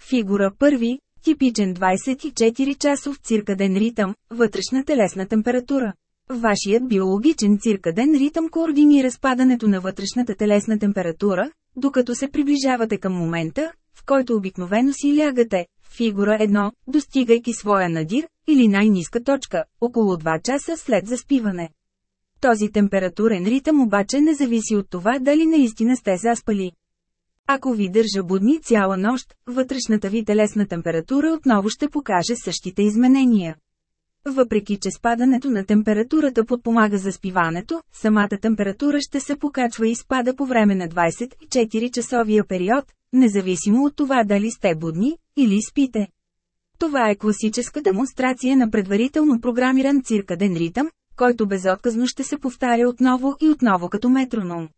Фигура първи, типичен 24-часов циркаден ритъм, вътрешна телесна температура. Вашият биологичен циркаден ритъм координира спадането на вътрешната телесна температура, докато се приближавате към момента, в който обикновено си лягате, фигура 1, достигайки своя надир, или най-ниска точка, около 2 часа след заспиване. Този температурен ритъм обаче не зависи от това дали наистина сте заспали. Ако ви държа будни цяла нощ, вътрешната ви телесна температура отново ще покаже същите изменения. Въпреки че спадането на температурата подпомага заспиването, самата температура ще се покачва и спада по време на 24-часовия период, независимо от това дали сте будни или спите. Това е класическа демонстрация на предварително програмиран циркаден ритъм, който безотказно ще се повтаря отново и отново като метроном.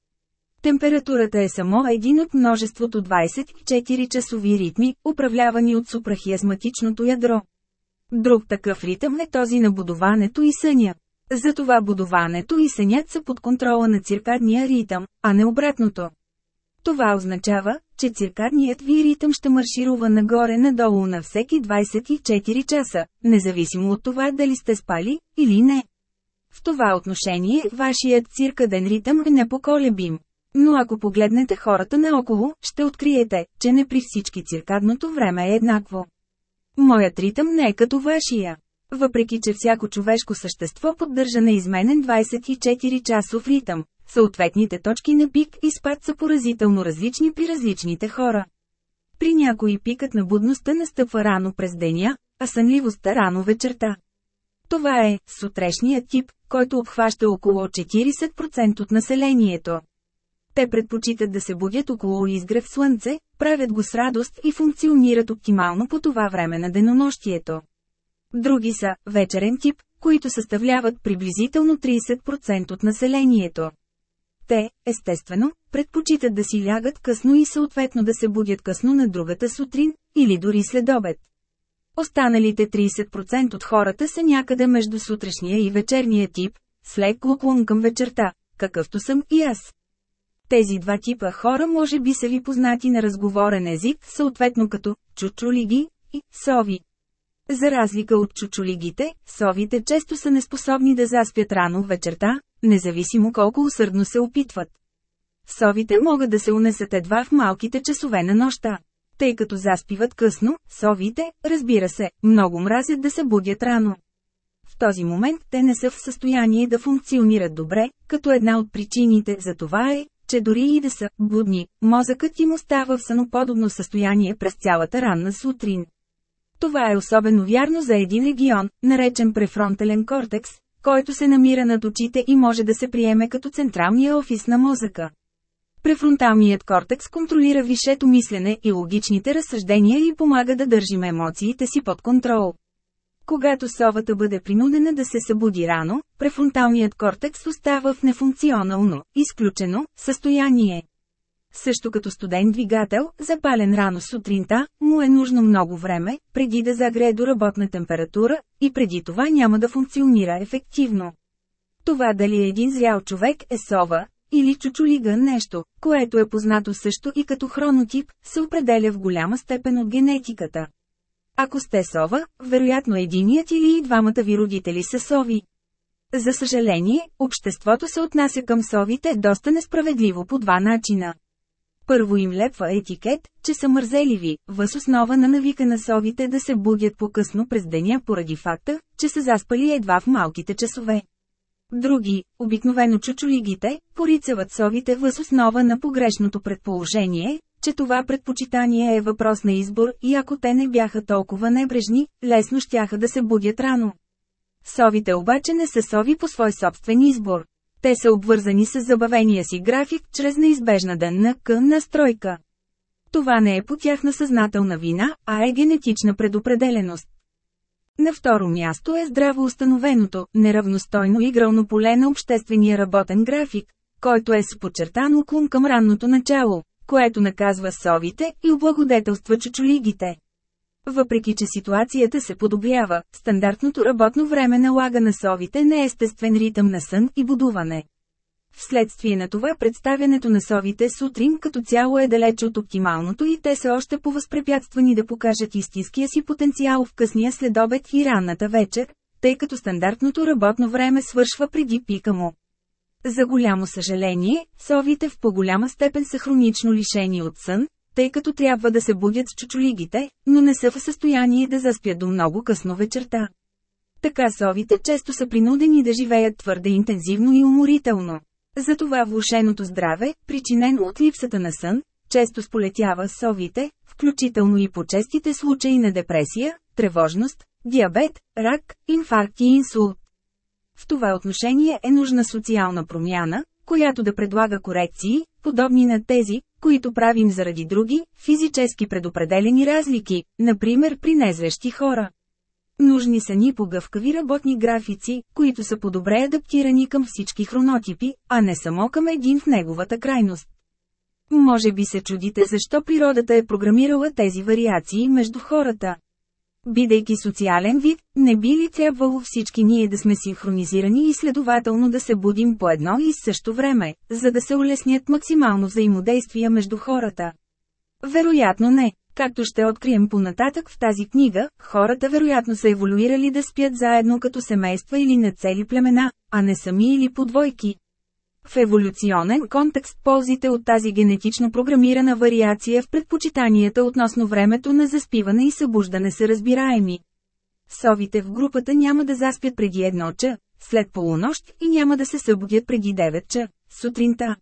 Температурата е само един от множеството 24-часови ритми, управлявани от супрахиазматичното ядро. Друг такъв ритъм е този на будуването и съня. Затова будуването и сънят са под контрола на циркадния ритъм, а не обратното. Това означава, че циркадният ви ритъм ще марширува нагоре-надолу на всеки 24 часа, независимо от това дали сте спали или не. В това отношение, вашият циркаден ритъм е непоколебим. Но ако погледнете хората наоколо, ще откриете, че не при всички циркадното време е еднакво. Моят ритъм не е като вашия. Въпреки че всяко човешко същество поддържа неизменен 24-часов ритъм, съответните точки на пик и спад са поразително различни при различните хора. При някои пикът на будността настъпва рано през деня, а сънливостта рано вечерта. Това е сутрешният тип, който обхваща около 40% от населението. Те предпочитат да се будят около изгрев слънце, правят го с радост и функционират оптимално по това време на денонощието. Други са вечерен тип, които съставляват приблизително 30% от населението. Те, естествено, предпочитат да си лягат късно и съответно да се будят късно на другата сутрин, или дори след обед. Останалите 30% от хората са някъде между сутрешния и вечерния тип, с лек към вечерта, какъвто съм и аз. Тези два типа хора може би са ви познати на разговорен език, съответно като чучулиги и сови. За разлика от чучулигите, совите често са неспособни да заспят рано вечерта, независимо колко усърдно се опитват. Совите могат да се унесат едва в малките часове на нощта. Тъй като заспиват късно, совите, разбира се, много мразят да се будят рано. В този момент те не са в състояние да функционират добре, като една от причините за това е, че дори и да са будни, мозъкът им остава в съноподобно състояние през цялата ранна сутрин. Това е особено вярно за един регион, наречен префронтален кортекс, който се намира над очите и може да се приеме като централния офис на мозъка. Префронталният кортекс контролира висшето мислене и логичните разсъждения и помага да държим емоциите си под контрол. Когато совата бъде принудена да се събуди рано, префронталният кортекс остава в нефункционално, изключено, състояние. Също като студен двигател, запален рано сутринта, му е нужно много време, преди да загрее до работна температура, и преди това няма да функционира ефективно. Това дали един зрял човек е сова, или чучулига нещо, което е познато също и като хронотип, се определя в голяма степен от генетиката. Ако сте сова, вероятно единият или и двамата ви родители са сови. За съжаление, обществото се отнася към совите доста несправедливо по два начина. Първо им лепва етикет, че са мързеливи, въз основа на навика на совите да се будят по-късно през деня поради факта, че са заспали едва в малките часове. Други, обикновено чучулигите, порицават совите въз основа на погрешното предположение, че това предпочитание е въпрос на избор и ако те не бяха толкова небрежни, лесно щяха да се будят рано. Совите обаче не са сови по свой собствен избор. Те са обвързани с забавения си график чрез неизбежна ДНК настройка. Това не е по тяхна съзнателна вина, а е генетична предопределеност. На второ място е здраво установеното, неравностойно игрално поле на обществения работен график, който е с подчертан уклон към ранното начало, което наказва совите и облагодетелства чучулигите. Въпреки че ситуацията се подобрява, стандартното работно време налага на совите неестествен ритъм на сън и будуване. Вследствие на това представянето на совите сутрин като цяло е далеч от оптималното и те са още по-възпрепятствани да покажат истинския си потенциал в късния следобед и ранната вечер, тъй като стандартното работно време свършва преди пика му. За голямо съжаление, совите в по-голяма степен са хронично лишени от сън, тъй като трябва да се будят с чучулигите, но не са в състояние да заспят до много късно вечерта. Така совите често са принудени да живеят твърде интензивно и уморително. Затова влушеното здраве, причинено от липсата на сън, често сполетява совите, включително и по честите случаи на депресия, тревожност, диабет, рак, инфаркт и инсулт. В това отношение е нужна социална промяна, която да предлага корекции, подобни на тези, които правим заради други, физически предопределени разлики, например при незрещи хора. Нужни са ни погъвкави работни графици, които са по-добре адаптирани към всички хронотипи, а не само към един в неговата крайност. Може би се чудите защо природата е програмирала тези вариации между хората. Бидейки социален вид, не би ли трябвало всички ние да сме синхронизирани и следователно да се будим по едно и също време, за да се улеснят максимално взаимодействия между хората? Вероятно не. Както ще открием понататък в тази книга, хората вероятно са еволюирали да спят заедно като семейства или на цели племена, а не сами или по двойки. В еволюционен контекст ползите от тази генетично програмирана вариация в предпочитанията относно времето на заспиване и събуждане са разбираеми. Совите в групата няма да заспят преди едно ча, след полунощ и няма да се събудят преди 9 ча, сутринта.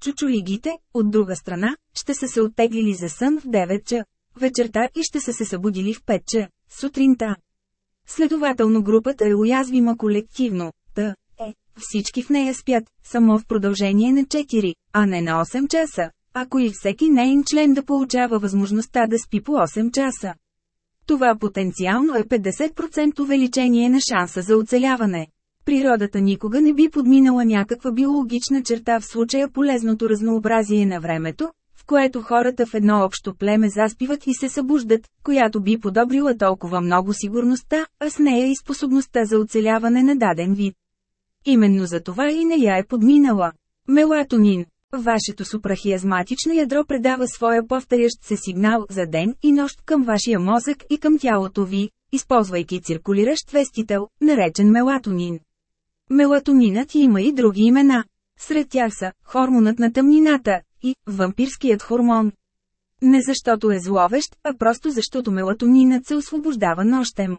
Чучулигите, от друга страна, ще са се оттеглили за сън в 9 ча, вечерта и ще са се събудили в 5 ча, сутринта. Следователно групата е уязвима колективно, т. Всички в нея спят, само в продължение на 4, а не на 8 часа, ако и всеки нейн член да получава възможността да спи по 8 часа. Това потенциално е 50% увеличение на шанса за оцеляване. Природата никога не би подминала някаква биологична черта в случая полезното разнообразие на времето, в което хората в едно общо племе заспиват и се събуждат, която би подобрила толкова много сигурността, а с нея и способността за оцеляване на даден вид. Именно за това и не я е подминала. Мелатонин Вашето супрахиазматично ядро предава своя повторящ се сигнал за ден и нощ към вашия мозък и към тялото ви, използвайки циркулиращ вестител, наречен мелатонин. Мелатонинът има и други имена. Сред тях са хормонът на тъмнината и вампирският хормон. Не защото е зловещ, а просто защото мелатонинът се освобождава нощем.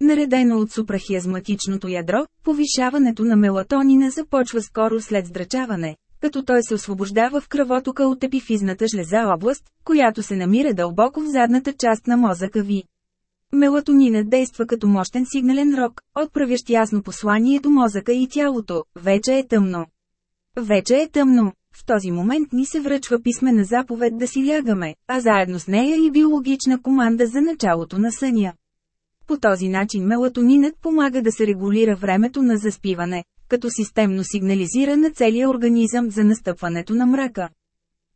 Наредено от супрахиазматичното ядро, повишаването на мелатонина започва скоро след здрачаване, като той се освобождава в кръвотока от епифизната жлеза област, която се намира дълбоко в задната част на мозъка ви. Мелатонинът действа като мощен сигнален рок, отправящ ясно послание до мозъка и тялото – вече е тъмно. Вече е тъмно. В този момент ни се връчва писмена заповед да си лягаме, а заедно с нея и биологична команда за началото на съня. По този начин мелатонинът помага да се регулира времето на заспиване, като системно сигнализира на целия организъм за настъпването на мрака.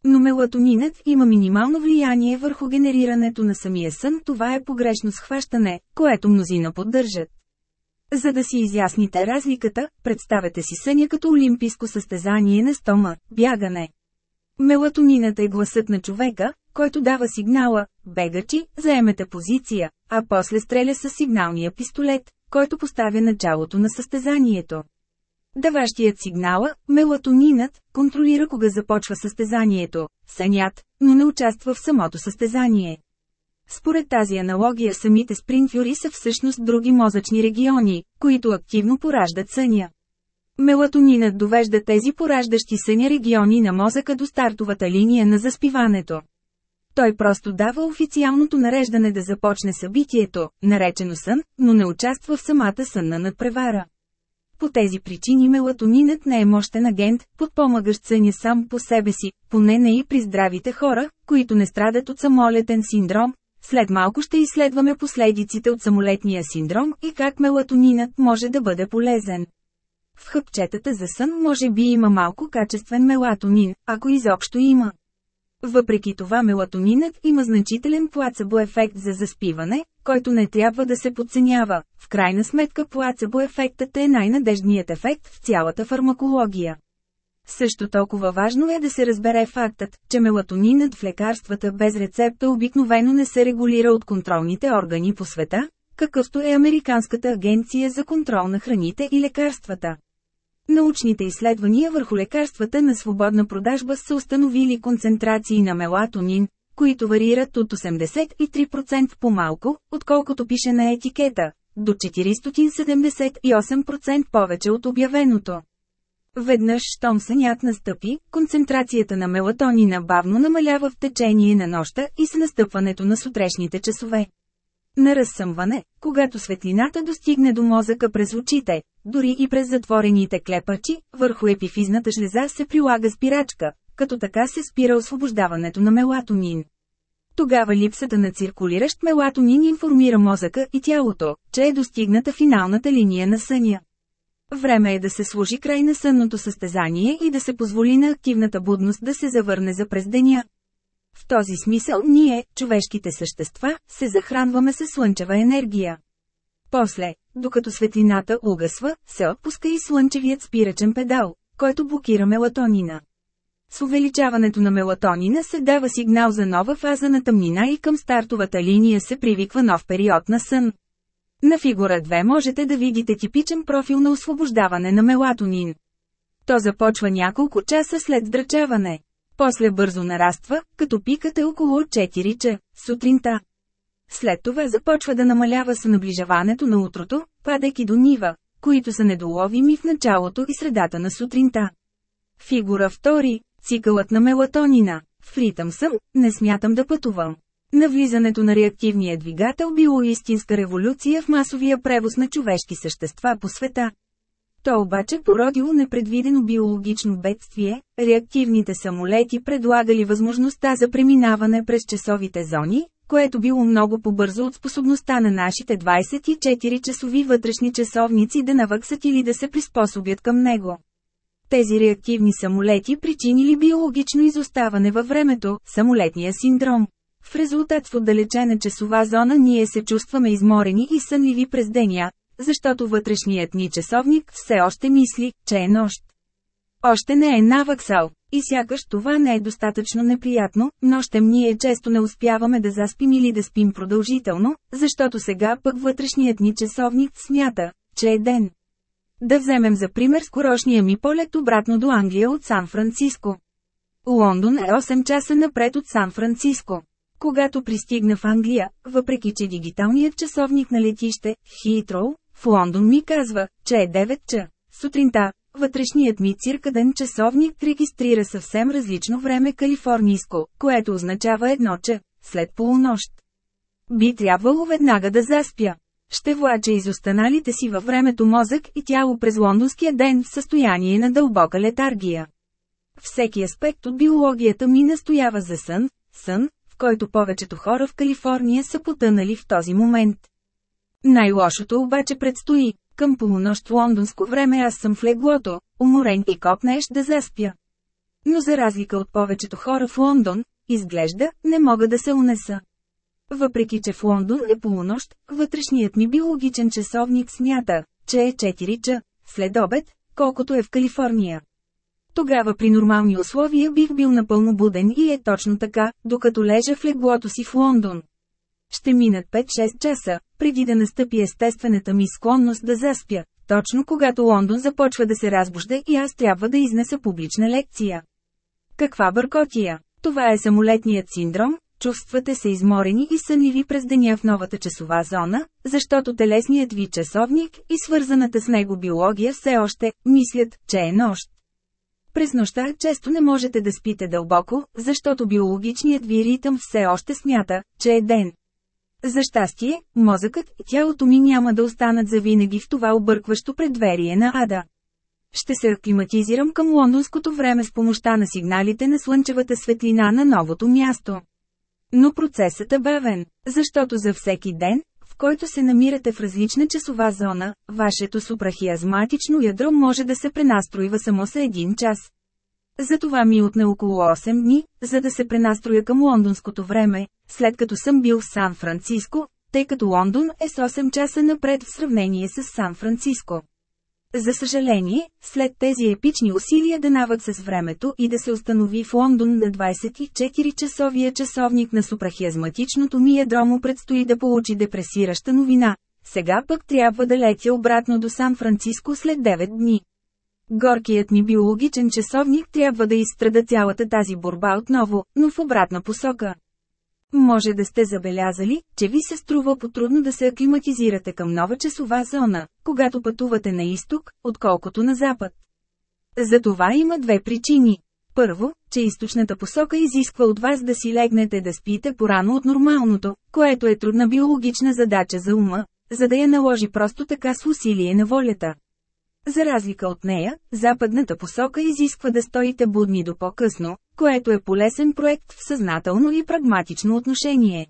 Но мелатонинът има минимално влияние върху генерирането на самия сън, това е погрешно схващане, което мнозина поддържат. За да си изясните разликата, представете си съня като олимпийско състезание на стома – бягане. Мелатонинът е гласът на човека, който дава сигнала «бегачи, заемете позиция», а после стреля с сигналния пистолет, който поставя началото на състезанието. Даващият сигнала, мелатонинът, контролира кога започва състезанието, сънят, но не участва в самото състезание. Според тази аналогия самите спринтюри са всъщност други мозъчни региони, които активно пораждат съня. Мелатонинът довежда тези пораждащи съня региони на мозъка до стартовата линия на заспиването. Той просто дава официалното нареждане да започне събитието, наречено сън, но не участва в самата сънна надпревара. По тези причини мелатонинът не е мощен агент, подпомагащ съня сам по себе си, поне не и при здравите хора, които не страдат от самолетен синдром. След малко ще изследваме последиците от самолетния синдром и как мелатонинът може да бъде полезен. В хъпчетата за сън може би има малко качествен мелатонин, ако изобщо има. Въпреки това мелатонинът има значителен плацебо ефект за заспиване, който не трябва да се подценява. В крайна сметка плацебо ефектът е най-надежният ефект в цялата фармакология. Също толкова важно е да се разбере фактът, че мелатонинът в лекарствата без рецепта обикновено не се регулира от контролните органи по света, какъвто е Американската агенция за контрол на храните и лекарствата. Научните изследвания върху лекарствата на свободна продажба са установили концентрации на мелатонин, които варират от 83% по-малко, отколкото пише на етикета, до 478% повече от обявеното. Веднъж, щом сънят настъпи, концентрацията на мелатонина бавно намалява в течение на нощта и с настъпването на сутрешните часове. На разсъмване, когато светлината достигне до мозъка през очите, дори и през затворените клепачи, върху епифизната жлеза се прилага спирачка, като така се спира освобождаването на мелатонин. Тогава липсата на циркулиращ мелатонин информира мозъка и тялото, че е достигната финалната линия на съня. Време е да се сложи край на сънното състезание и да се позволи на активната будност да се завърне за през деня. В този смисъл ние, човешките същества, се захранваме с слънчева енергия. После, докато светлината угасва, се отпуска и слънчевият спирачен педал, който блокира мелатонина. С увеличаването на мелатонина се дава сигнал за нова фаза на тъмнина и към стартовата линия се привиква нов период на сън. На фигура 2 можете да видите типичен профил на освобождаване на мелатонин. То започва няколко часа след здрачаване. После бързо нараства, като пикът е около 4 ча, сутринта. След това започва да намалява с наближаването на утрото, падайки до нива, които са недоловими в началото и средата на сутринта. Фигура 2. Цикълът на мелатонина. В ритъм съм, не смятам да пътувам. Навлизането на реактивния двигател било истинска революция в масовия превоз на човешки същества по света. То обаче породило непредвидено биологично бедствие, реактивните самолети предлагали възможността за преминаване през часовите зони, което било много по-бързо от способността на нашите 24-часови вътрешни часовници да навъксат или да се приспособят към него. Тези реактивни самолети причинили биологично изоставане във времето, самолетния синдром. В резултат в отдалечена часова зона ние се чувстваме изморени и сънливи през деня, защото вътрешният ни часовник все още мисли, че е нощ. Още не е наваксал, и сякаш това не е достатъчно неприятно, нощем ние често не успяваме да заспим или да спим продължително, защото сега пък вътрешният ни часовник смята, че е ден. Да вземем за пример скорошния ми полет обратно до Англия от Сан-Франциско. Лондон е 8 часа напред от Сан-Франциско. Когато пристигна в Англия, въпреки че дигиталният часовник на летище, Хитроу, в Лондон ми казва, че е 9 ча. Сутринта, вътрешният ми циркаден часовник регистрира съвсем различно време калифорнийско, което означава едно ча, след полунощ. Би трябвало веднага да заспя. Ще влача изостаналите си във времето мозък и тяло през лондонския ден в състояние на дълбока летаргия. Всеки аспект от биологията ми настоява за сън, сън, в който повечето хора в Калифорния са потънали в този момент. Най-лошото обаче предстои. Към полунощ лондонско време аз съм в леглото, уморен и копнеш да заспя. Но за разлика от повечето хора в Лондон, изглежда, не мога да се унеса. Въпреки че в Лондон е полунощ, вътрешният ми биологичен часовник смята, че е 4 ча, след обед, колкото е в Калифорния. Тогава при нормални условия бих бил напълно буден и е точно така, докато лежа в леглото си в Лондон. Ще минат 5-6 часа, преди да настъпи естествената ми склонност да заспя, точно когато Лондон започва да се разбужда и аз трябва да изнеса публична лекция. Каква бъркотия! Това е самолетният синдром, чувствате се изморени и сънливи през деня в новата часова зона, защото телесният ви часовник и свързаната с него биология все още мислят, че е нощ. През нощта често не можете да спите дълбоко, защото биологичният ви ритъм все още смята, че е ден. За щастие, мозъкът и тялото ми няма да останат завинаги в това объркващо предверие на ада. Ще се аклиматизирам към лондонското време с помощта на сигналите на слънчевата светлина на новото място. Но процесът е бавен, защото за всеки ден, в който се намирате в различна часова зона, вашето супрахиазматично ядро може да се пренастроива само за един час. Затова ми отне около 8 дни, за да се пренастроя към лондонското време, след като съм бил в Сан-Франциско, тъй като Лондон е с 8 часа напред в сравнение с Сан-Франциско. За съжаление, след тези епични усилия да навък с времето и да се установи в Лондон на 24-часовия часовник на супрахиазматичното ми ядро му предстои да получи депресираща новина. Сега пък трябва да летя обратно до Сан-Франциско след 9 дни. Горкият ми биологичен часовник трябва да изстрада цялата тази борба отново, но в обратна посока. Може да сте забелязали, че ви се струва потрудно да се аклиматизирате към нова часова зона, когато пътувате на изток, отколкото на запад. За това има две причини. Първо, че източната посока изисква от вас да си легнете да спите порано от нормалното, което е трудна биологична задача за ума, за да я наложи просто така с усилие на волята. За разлика от нея, западната посока изисква да стоите будни до по-късно, което е полезен проект в съзнателно и прагматично отношение.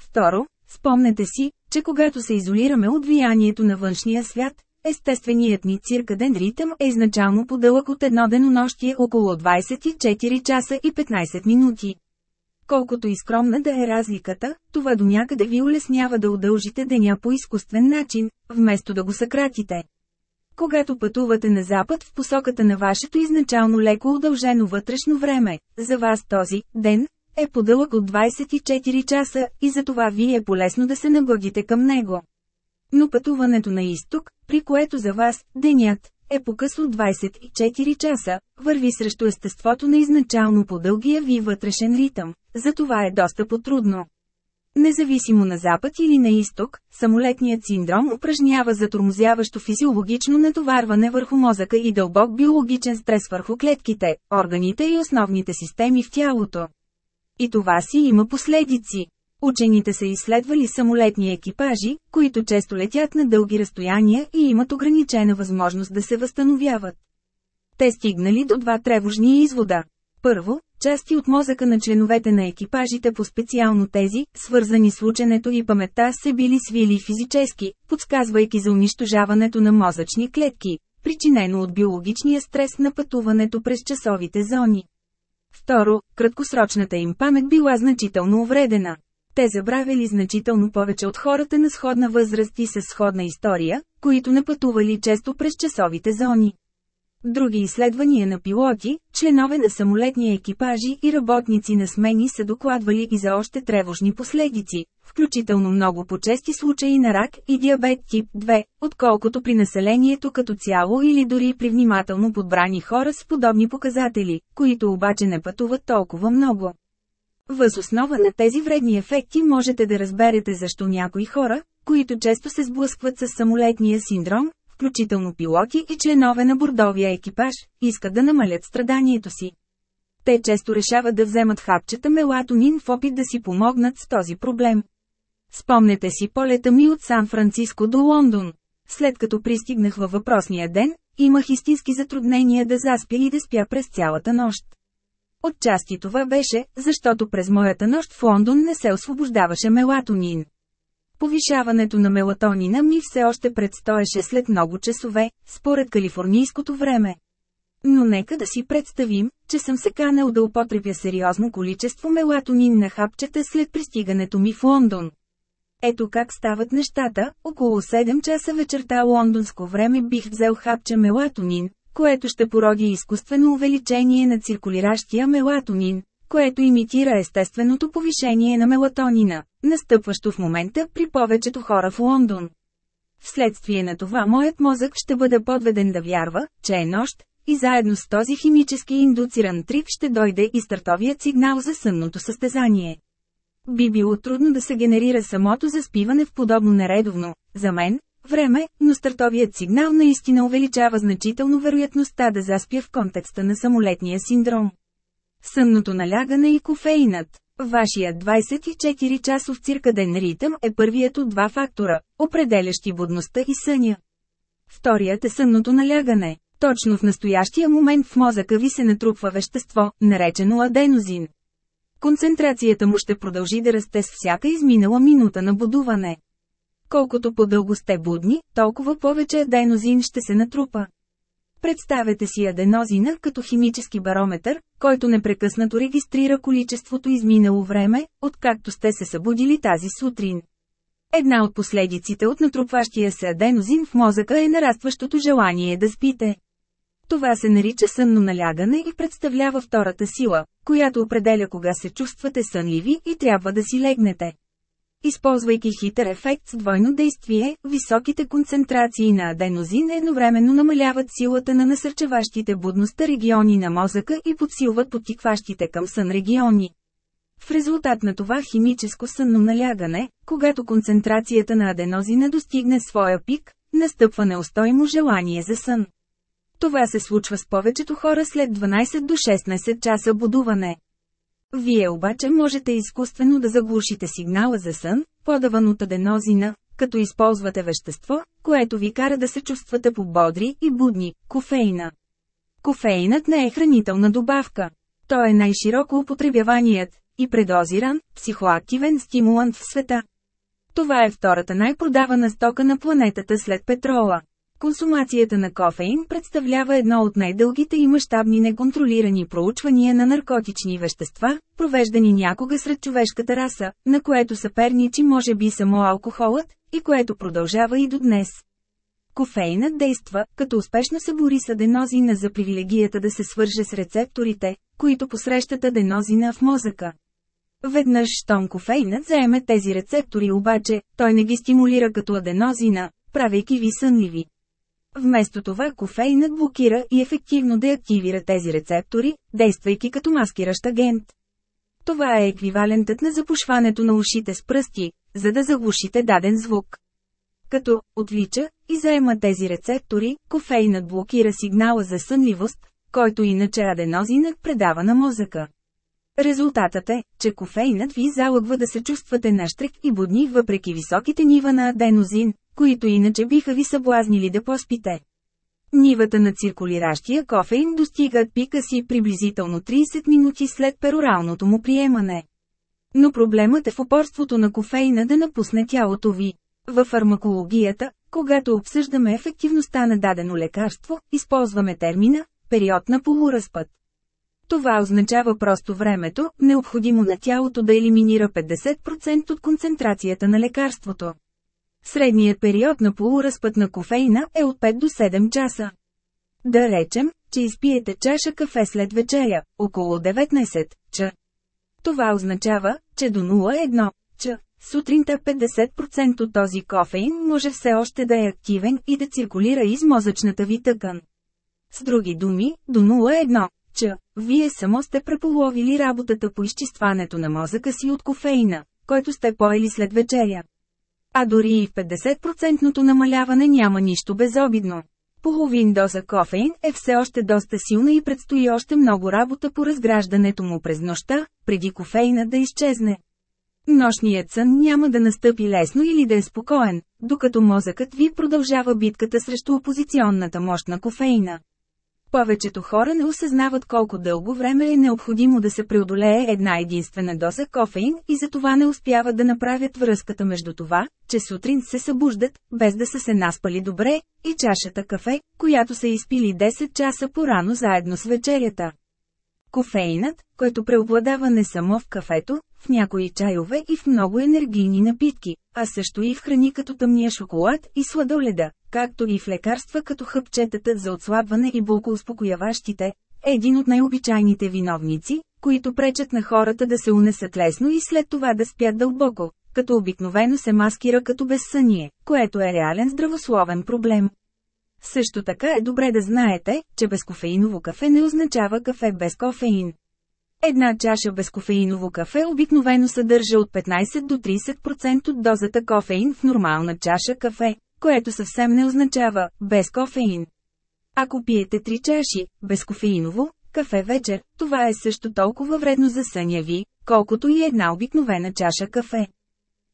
Второ, спомнете си, че когато се изолираме от влиянието на външния свят, естественият ни циркаден ритъм е изначално подълъг от едно денонощие около 24 часа и 15 минути. Колкото и скромна да е разликата, това до някъде ви улеснява да удължите деня по изкуствен начин, вместо да го съкратите. Когато пътувате на запад в посоката на вашето изначално леко удължено вътрешно време, за вас този ден е подълъг от 24 часа и за това ви е полезно да се нагодите към него. Но пътуването на изток, при което за вас денят е покъсно 24 часа, върви срещу естеството на изначално по-дългия ви вътрешен ритъм, затова е доста потрудно. Независимо на запад или на изток, самолетният синдром упражнява затормозяващо физиологично натоварване върху мозъка и дълбок биологичен стрес върху клетките, органите и основните системи в тялото. И това си има последици. Учените са изследвали самолетни екипажи, които често летят на дълги разстояния и имат ограничена възможност да се възстановяват. Те стигнали до два тревожни извода. Първо, части от мозъка на членовете на екипажите по специално тези, свързани с ученето и паметта се били свили физически, подсказвайки за унищожаването на мозъчни клетки, причинено от биологичния стрес на пътуването през часовите зони. Второ, краткосрочната им памет била значително увредена. Те забравили значително повече от хората на сходна възраст и с сходна история, които не пътували често през часовите зони. Други изследвания на пилоти, членове на самолетни екипажи и работници на смени са докладвали и за още тревожни последици, включително много по-чести случаи на рак и диабет тип 2, отколкото при населението като цяло или дори при внимателно подбрани хора с подобни показатели, които обаче не пътуват толкова много. Въз основа на тези вредни ефекти можете да разберете защо някои хора, които често се сблъскват с самолетния синдром, включително пилоти и членове на бордовия екипаж, искат да намалят страданието си. Те често решават да вземат хапчета мелатонин в опит да си помогнат с този проблем. Спомнете си полета ми от Сан-Франциско до Лондон. След като пристигнах във въпросния ден, имах истински затруднения да заспя и да спя през цялата нощ. Отчасти това беше, защото през моята нощ в Лондон не се освобождаваше мелатонин. Повишаването на мелатонина ми все още предстоеше след много часове, според калифорнийското време. Но нека да си представим, че съм се канел да употребя сериозно количество мелатонин на хапчета след пристигането ми в Лондон. Ето как стават нещата, около 7 часа вечерта лондонско време бих взел хапче мелатонин, което ще породи изкуствено увеличение на циркулиращия мелатонин, което имитира естественото повишение на мелатонина, настъпващо в момента при повечето хора в Лондон. Вследствие на това моят мозък ще бъде подведен да вярва, че е нощ, и заедно с този химически индуциран трип ще дойде и стартовият сигнал за сънното състезание. Би било трудно да се генерира самото заспиване в подобно нередовно, за мен, време, но стартовият сигнал наистина увеличава значително вероятността да заспя в контекста на самолетния синдром. Сънното налягане и кофеинът. Вашият 24-часов циркаден ритъм е първият от два фактора, определящи будността и съня. Вторият е сънното налягане. Точно в настоящия момент в мозъка ви се натрупва вещество, наречено аденозин. Концентрацията му ще продължи да расте с всяка изминала минута на будуване. Колкото по-дълго сте будни, толкова повече аденозин ще се натрупа. Представете си аденозина като химически барометър, който непрекъснато регистрира количеството изминало време, откакто сте се събудили тази сутрин. Една от последиците от натрупващия се аденозин в мозъка е нарастващото желание да спите. Това се нарича сънно налягане и представлява втората сила, която определя кога се чувствате сънливи и трябва да си легнете. Използвайки хитър ефект с двойно действие, високите концентрации на аденозин едновременно намаляват силата на насърчаващите будността региони на мозъка и подсилват подтикващите към сън региони. В резултат на това химическо сънно налягане, когато концентрацията на аденозина достигне своя пик, настъпва неустоймо желание за сън. Това се случва с повечето хора след 12 до 16 часа будуване. Вие обаче можете изкуствено да заглушите сигнала за сън, подаван от аденозина, като използвате вещество, което ви кара да се чувствате по-бодри и будни – кофеина. Кофеинът не е хранителна добавка. Той е най-широко употребяваният и предозиран, психоактивен стимулант в света. Това е втората най-продавана стока на планетата след петрола. Консумацията на кофеин представлява едно от най-дългите и мащабни неконтролирани проучвания на наркотични вещества, провеждани някога сред човешката раса, на което съперничи може би само алкохолът, и което продължава и до днес. Кофеинът действа, като успешно се бори с аденозина за привилегията да се свърже с рецепторите, които посрещат аденозина в мозъка. Веднъж щом кофеинът заеме тези рецептори обаче, той не ги стимулира като аденозина, правейки ви сънливи. Вместо това кофеинът блокира и ефективно деактивира тези рецептори, действайки като маскиращ агент. Това е еквивалентът на запушването на ушите с пръсти, за да заглушите даден звук. Като отвлича и заема тези рецептори, кофеинът блокира сигнала за сънливост, който иначе аденозинът предава на мозъка. Резултатът е, че кофеинът ви залъгва да се чувствате наштрек и будни въпреки високите нива на аденозин, които иначе биха ви съблазнили да поспите. Нивата на циркулиращия кофеин достигат пика си приблизително 30 минути след пероралното му приемане. Но проблемът е в упорството на кофеина да напусне тялото ви. Във фармакологията, когато обсъждаме ефективността на дадено лекарство, използваме термина «период на полуразпад». Това означава просто времето, необходимо на тялото да елиминира 50% от концентрацията на лекарството. Средният период на полуразпът на кофеина е от 5 до 7 часа. Да речем, че изпиете чаша кафе след вечеря, около 19 ч. Това означава, че до 0,1 ч. Сутринта 50% от този кофеин може все още да е активен и да циркулира из мозъчната ви тъкан. С други думи, до 0,1 ч. Вие само сте преполовили работата по изчистването на мозъка си от кофеина, който сте поели след вечеря. А дори и в 50% намаляване няма нищо безобидно. Половин доза кофеин е все още доста силна и предстои още много работа по разграждането му през нощта, преди кофеина да изчезне. Нощният сън няма да настъпи лесно или да е спокоен, докато мозъкът ви продължава битката срещу опозиционната мощ на кофеина. Повечето хора не осъзнават колко дълго време е необходимо да се преодолее една единствена доза кофеин и затова не успяват да направят връзката между това, че сутрин се събуждат, без да са се наспали добре, и чашата кафе, която са изпили 10 часа по-рано заедно с вечерята. Кофеинът, който преобладава не само в кафето, в някои чайове и в много енергийни напитки, а също и в храни като тъмния шоколад и сладоледа, както и в лекарства като хъпчетата за отслабване и болкоуспокояващите, един от най-обичайните виновници, които пречат на хората да се унесат лесно и след това да спят дълбоко, като обикновено се маскира като безсъние, което е реален здравословен проблем. Също така е добре да знаете, че безкофеиново кафе не означава кафе без кофеин. Една чаша безкофеиново кафе обикновено съдържа от 15 до 30% от дозата кофеин в нормална чаша кафе, което съвсем не означава без кофеин. Ако пиете 3 чаши безкофеиново кафе вечер, това е също толкова вредно за съня ви, колкото и една обикновена чаша кафе.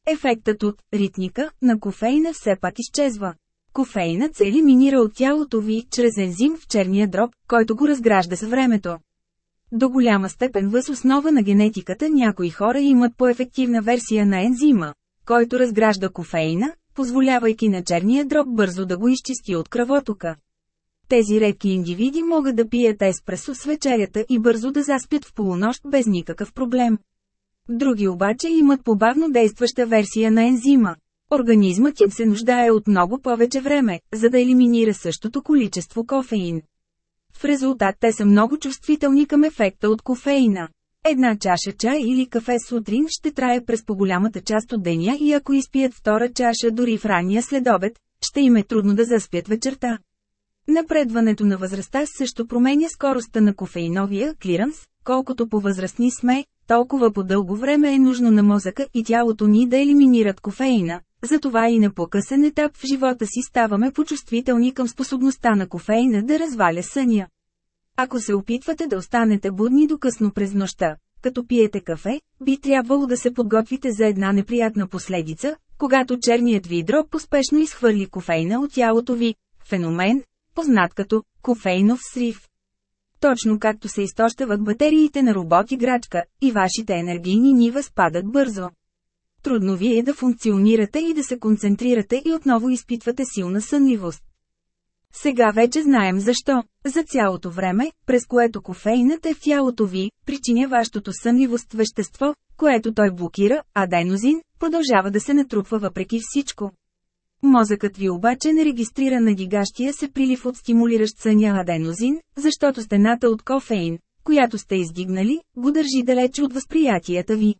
Ефектът от ритника на кофеина все пак изчезва. Кофеинът се елиминира от тялото ви чрез ензим в черния дроб, който го разгражда с времето. До голяма степен въз основа на генетиката някои хора имат по-ефективна версия на ензима, който разгражда кофеина, позволявайки на черния дроб бързо да го изчисти от кръвотока. Тези редки индивиди могат да пият еспресо с вечерята и бързо да заспят в полунощ без никакъв проблем. Други обаче имат побавно действаща версия на ензима. Организмът им се нуждае от много повече време, за да елиминира същото количество кофеин. В резултат те са много чувствителни към ефекта от кофеина. Една чаша чай или кафе сутрин ще трае през по-голямата част от деня и ако изпият втора чаша дори в ранния следобед, ще им е трудно да заспят вечерта. Напредването на възрастта също променя скоростта на кофеиновия клиранс, колкото по-възрастни сме, толкова по-дълго време е нужно на мозъка и тялото ни да елиминират кофеина, затова и на по-късен етап в живота си ставаме почувствителни към способността на кофеина да разваля съня. Ако се опитвате да останете будни до късно през нощта, като пиете кафе, би трябвало да се подготвите за една неприятна последица, когато черният ви дроб поспешно изхвърли кофейна от тялото ви, феномен, познат като кофейнов срив. Точно както се изтощават батериите на робот играчка, и вашите енергийни нива спадат бързо. Трудно ви е да функционирате и да се концентрирате и отново изпитвате силна сънливост. Сега вече знаем защо. За цялото време, през което кофеинът е в тялото ви, причиня вашето сънливост вещество, което той блокира, аденозин, продължава да се натрупва въпреки всичко. Мозъкът ви обаче не регистрира на гигащия се прилив от стимулиращ съня аденозин, защото стената от кофеин, която сте издигнали, го държи далече от възприятията ви.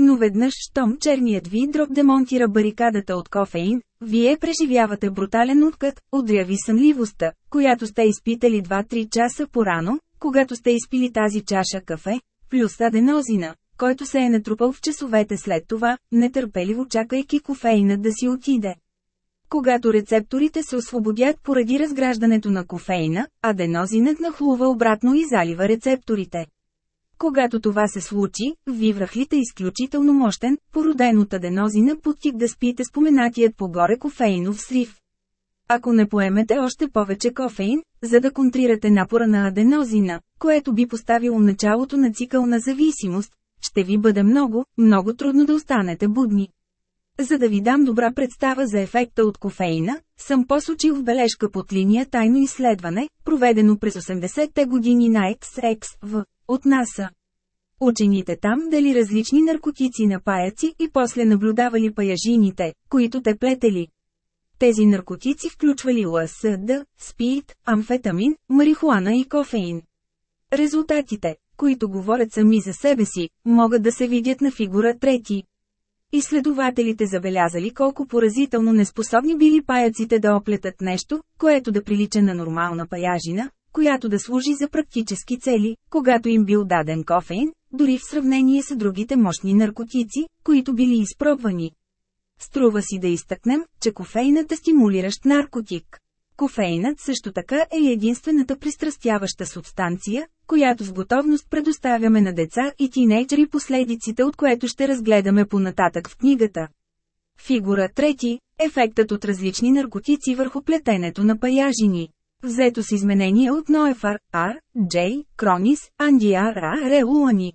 Но веднъж, щом черният ви дроб демонтира барикадата от кофеин, вие преживявате брутален откът, удря ви сънливостта, която сте изпитали 2-3 часа по-рано, когато сте изпили тази чаша кафе, плюс аденозина, който се е натрупал в часовете след това, нетърпеливо чакайки кофеинът да си отиде. Когато рецепторите се освободят поради разграждането на кофеина, аденозинът нахлува обратно и залива рецепторите. Когато това се случи, ви връхлите изключително мощен, породен от аденозина подтик да спите споменатият погоре кофеинов срив. Ако не поемете още повече кофеин, за да контрирате напора на аденозина, което би поставило началото на цикъл на зависимост, ще ви бъде много, много трудно да останете будни. За да ви дам добра представа за ефекта от кофеина, съм посочил в бележка под линия тайно изследване, проведено през 80-те години на XXV от НАСА. Учените там дали различни наркотици на паяци и после наблюдавали паяжините, които те плетели. Тези наркотици включвали ЛСД, спид, амфетамин, марихуана и кофеин. Резултатите, които говорят сами за себе си, могат да се видят на фигура трети. Изследователите забелязали колко поразително неспособни били паяците да оплетат нещо, което да прилича на нормална паяжина, която да служи за практически цели, когато им бил даден кофеин, дори в сравнение с другите мощни наркотици, които били изпробвани. Струва си да изтъкнем, че кофейната стимулиращ наркотик. Кофеинът също така е единствената пристрастяваща субстанция, която с готовност предоставяме на деца и тинейджери последиците от което ще разгледаме понататък в книгата. Фигура трети – ефектът от различни наркотици върху плетенето на паяжини. Взето с изменения от Ноефар, Ар, Джей, Кронис, Андиар А. Реулани.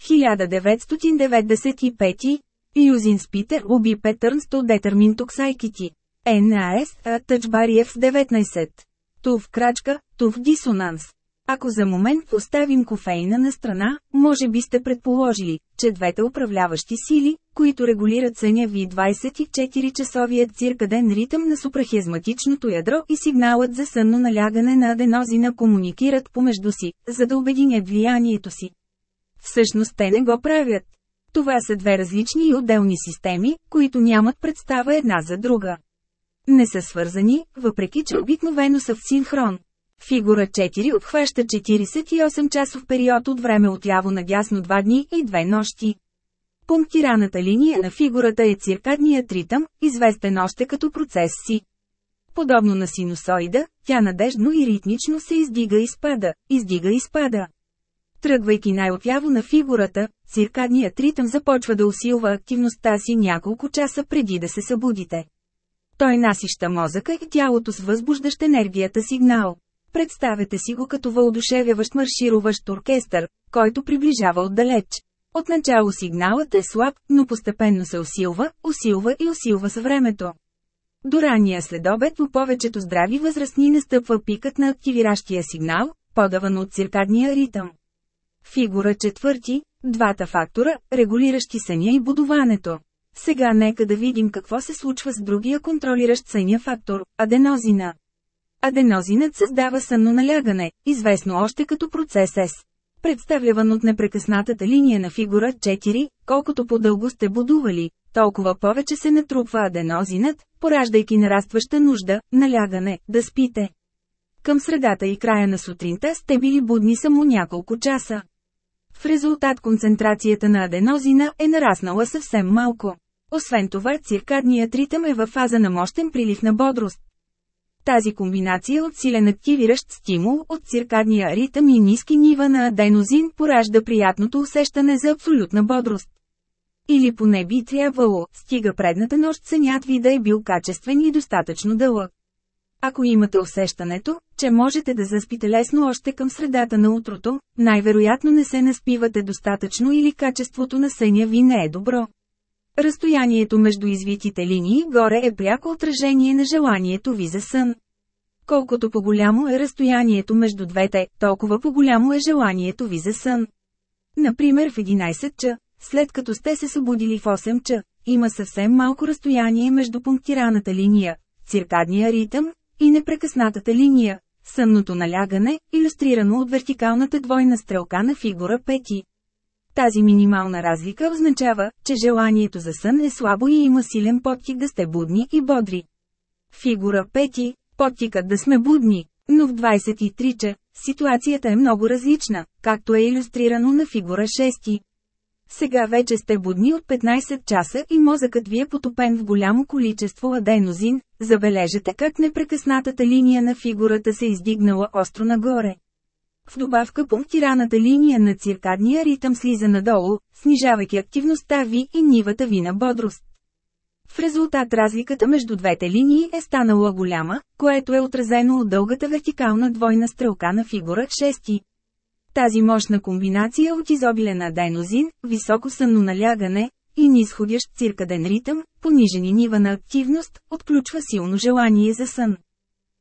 1995. Юзин Спитер уби Петърнс to determine toxicity. НАС, Тъчбариев 19. Тув крачка, тув дисонанс. Ако за момент поставим кофеина на страна, може би сте предположили, че двете управляващи сили, които регулират съня ви 24-часовият циркаден ритъм на супрахизматичното ядро и сигналът за сънно налягане на аденозина комуникират помежду си, за да обединят влиянието си. Всъщност те не го правят. Това са две различни и отделни системи, които нямат представа една за друга. Не са свързани, въпреки че обикновено са в синхрон. Фигура 4 обхваща 48 часов период от време отляво надясно 2 дни и 2 нощи. Пунктираната линия на фигурата е циркадният ритъм, известен още като процес си. Подобно на синусоида, тя надежно и ритмично се издига и спада, издига и спада. Тръгвайки най-отляво на фигурата, циркадният ритъм започва да усилва активността си няколко часа преди да се събудите. Той насища мозъка и тялото с възбуждащ енергията сигнал. Представете си го като въодушевяващ маршируващ оркестър, който приближава отдалеч. Отначало сигналът е слаб, но постепенно се усилва, усилва и усилва с времето. До ранния следобед по повечето здрави възрастни настъпва пикът на активиращия сигнал, подаван от циркадния ритъм. Фигура четвърти – двата фактора, регулиращи съня и будуването. Сега нека да видим какво се случва с другия контролиращ съня фактор – аденозина. Аденозинът създава сънно налягане, известно още като процес С. Представляван от непрекъснатата линия на фигура 4, колкото по-дълго сте будували, толкова повече се натрупва аденозинът, пораждайки нарастваща нужда, налягане, да спите. Към средата и края на сутринта сте били будни само няколко часа. В резултат концентрацията на аденозина е нараснала съвсем малко. Освен това циркадният ритъм е във фаза на мощен прилив на бодрост. Тази комбинация от силен активиращ стимул от циркадния ритъм и ниски нива на аденозин поражда приятното усещане за абсолютна бодрост. Или поне би трябвало, стига предната нощ сънят ви да е бил качествен и достатъчно дълъг. Ако имате усещането, че можете да заспите лесно още към средата на утрото, най-вероятно не се наспивате достатъчно или качеството на съня ви не е добро. Разстоянието между извитите линии горе е пряко отражение на желанието ви за сън. Колкото по-голямо е разстоянието между двете, толкова по-голямо е желанието ви за сън. Например в 11 ча, след като сте се събудили в 8 ча, има съвсем малко разстояние между пунктираната линия, циркадния ритъм, и непрекъснатата линия, сънното налягане, иллюстрирано от вертикалната двойна стрелка на фигура 5. Тази минимална разлика означава, че желанието за сън е слабо и има силен подтик да сте будни и бодри. Фигура 5. Подтикът да сме будни. Но в 23 ча, ситуацията е много различна, както е иллюстрирано на фигура 6. Сега вече сте будни от 15 часа и мозъкът ви е потопен в голямо количество аденозин, забележете как непрекъснатата линия на фигурата се издигнала остро нагоре. В добавка пунктираната линия на циркадния ритъм слиза надолу, снижавайки активността ви и нивата ви на бодрост. В резултат разликата между двете линии е станала голяма, което е отразено от дългата вертикална двойна стрелка на фигура 6. Тази мощна комбинация от изобилен аденозин, високо сънно налягане и нисходящ циркаден ритъм, понижени нива на активност, отключва силно желание за сън.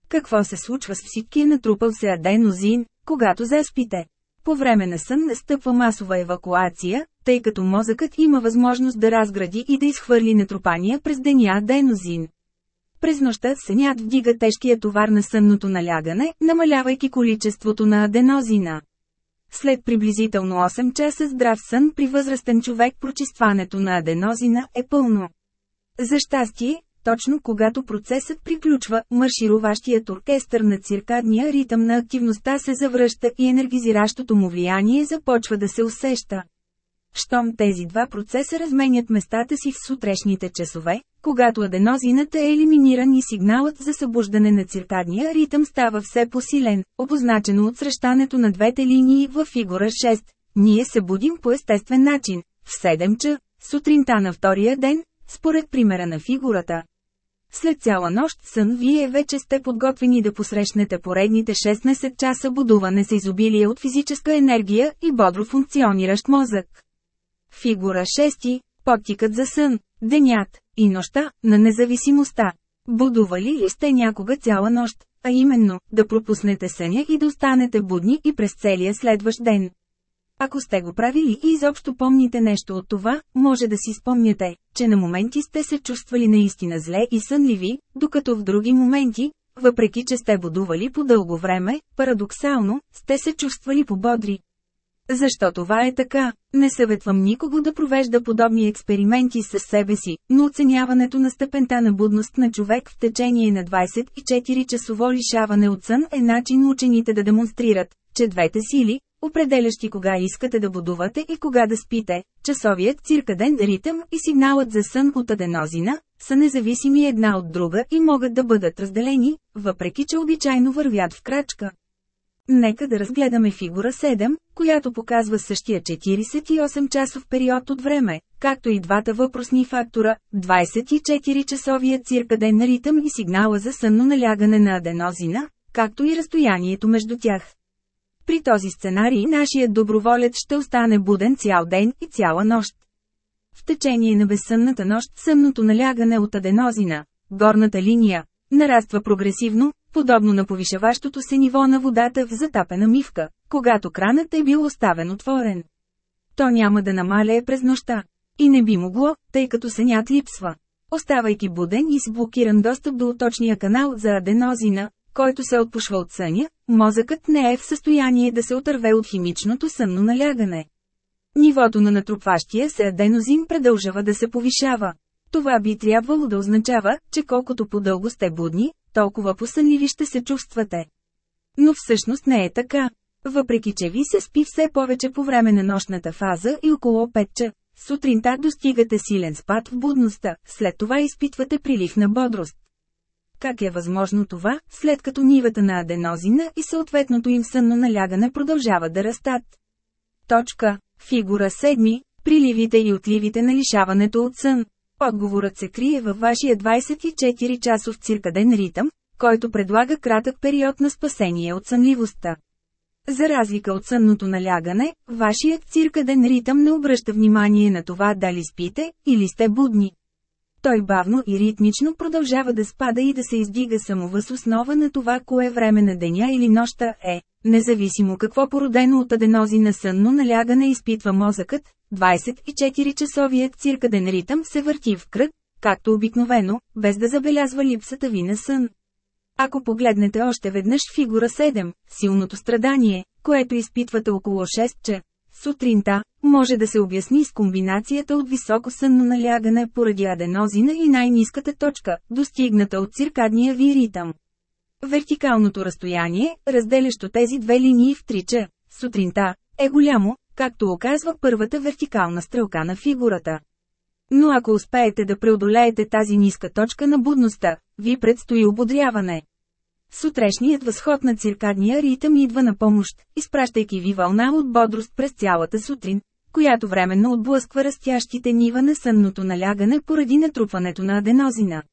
Какво се случва с всичкия натрупал се аденозин, когато заспите? По време на сън настъпва масова евакуация, тъй като мозъкът има възможност да разгради и да изхвърли натрупания през деня аденозин. През нощта сънят вдига тежкия товар на сънното налягане, намалявайки количеството на аденозина. След приблизително 8 часа здрав сън при възрастен човек прочистването на аденозина е пълно. За щастие, точно когато процесът приключва, маршируващият оркестър на циркадния ритъм на активността се завръща и енергизиращото му влияние започва да се усеща. Щом тези два процеса разменят местата си в сутрешните часове, когато аденозината е елиминиран и сигналът за събуждане на циркадния ритъм става все посилен, обозначено от срещането на двете линии в фигура 6. Ние се будим по естествен начин, в 7 ча, сутринта на втория ден, според примера на фигурата. След цяла нощ сън вие вече сте подготвени да посрещнете поредните 16 часа будуване с изобилие от физическа енергия и бодро функциониращ мозък. Фигура 6. Подтикът за сън, денят и нощта на независимостта. Будували ли сте някога цяла нощ, а именно, да пропуснете съня и да останете будни и през целия следващ ден? Ако сте го правили и изобщо помните нещо от това, може да си спомняте, че на моменти сте се чувствали наистина зле и сънливи, докато в други моменти, въпреки че сте будували по дълго време, парадоксално, сте се чувствали пободри. Защо това е така? Не съветвам никого да провежда подобни експерименти с себе си, но оценяването на степента на будност на човек в течение на 24-часово лишаване от сън е начин учените да демонстрират, че двете сили, определящи кога искате да будувате и кога да спите, часовият циркаден ритъм и сигналът за сън от аденозина, са независими една от друга и могат да бъдат разделени, въпреки че обичайно вървят в крачка. Нека да разгледаме фигура 7, която показва същия 48-часов период от време, както и двата въпросни фактора, 24-часовия циркаден ритъм и сигнала за сънно налягане на аденозина, както и разстоянието между тях. При този сценарий нашият доброволец ще остане буден цял ден и цяла нощ. В течение на безсънната нощ съмното налягане от аденозина, горната линия, нараства прогресивно, подобно на повишаващото се ниво на водата в затапена мивка, когато кранът е бил оставен отворен. То няма да намаляе през нощта. И не би могло, тъй като сънят липсва. Оставайки буден и с блокиран достъп до оточния канал за аденозина, който се отпушва от съня, мозъкът не е в състояние да се отърве от химичното сънно налягане. Нивото на натрупващия се аденозин продължава да се повишава. Това би трябвало да означава, че колкото по-дълго сте будни, толкова посънливи ще се чувствате. Но всъщност не е така. Въпреки че ви се спи все повече по време на нощната фаза и около 5 ча, сутринта достигате силен спад в будността, след това изпитвате прилив на бодрост. Как е възможно това, след като нивата на аденозина и съответното им сънно налягане продължават да растат? Точка. Фигура 7. Приливите и отливите на лишаването от сън. Отговорът се крие във вашия 24-часов циркаден ритъм, който предлага кратък период на спасение от сънливостта. За разлика от сънното налягане, вашият циркаден ритъм не обръща внимание на това дали спите или сте будни. Той бавно и ритмично продължава да спада и да се издига само въз основа на това кое време на деня или нощта е, независимо какво породено от аденози на сънно налягане изпитва мозъкът, 24-часовият циркаден ритъм се върти в кръг, както обикновено, без да забелязва липсата ви на сън. Ако погледнете още веднъж фигура 7, силното страдание, което изпитвате около 6 ча, сутринта, може да се обясни с комбинацията от високо сънно налягане поради аденозина и най-низката точка, достигната от циркадния ви ритъм. Вертикалното разстояние, разделящо тези две линии в трича, сутринта, е голямо, както оказва първата вертикална стрелка на фигурата. Но ако успеете да преодолеете тази ниска точка на будността, ви предстои ободряване. Сутрешният възход на циркадния ритъм идва на помощ, изпращайки ви вълна от бодрост през цялата сутрин, която временно отблъсква растящите нива на сънното налягане поради натрупването на аденозина.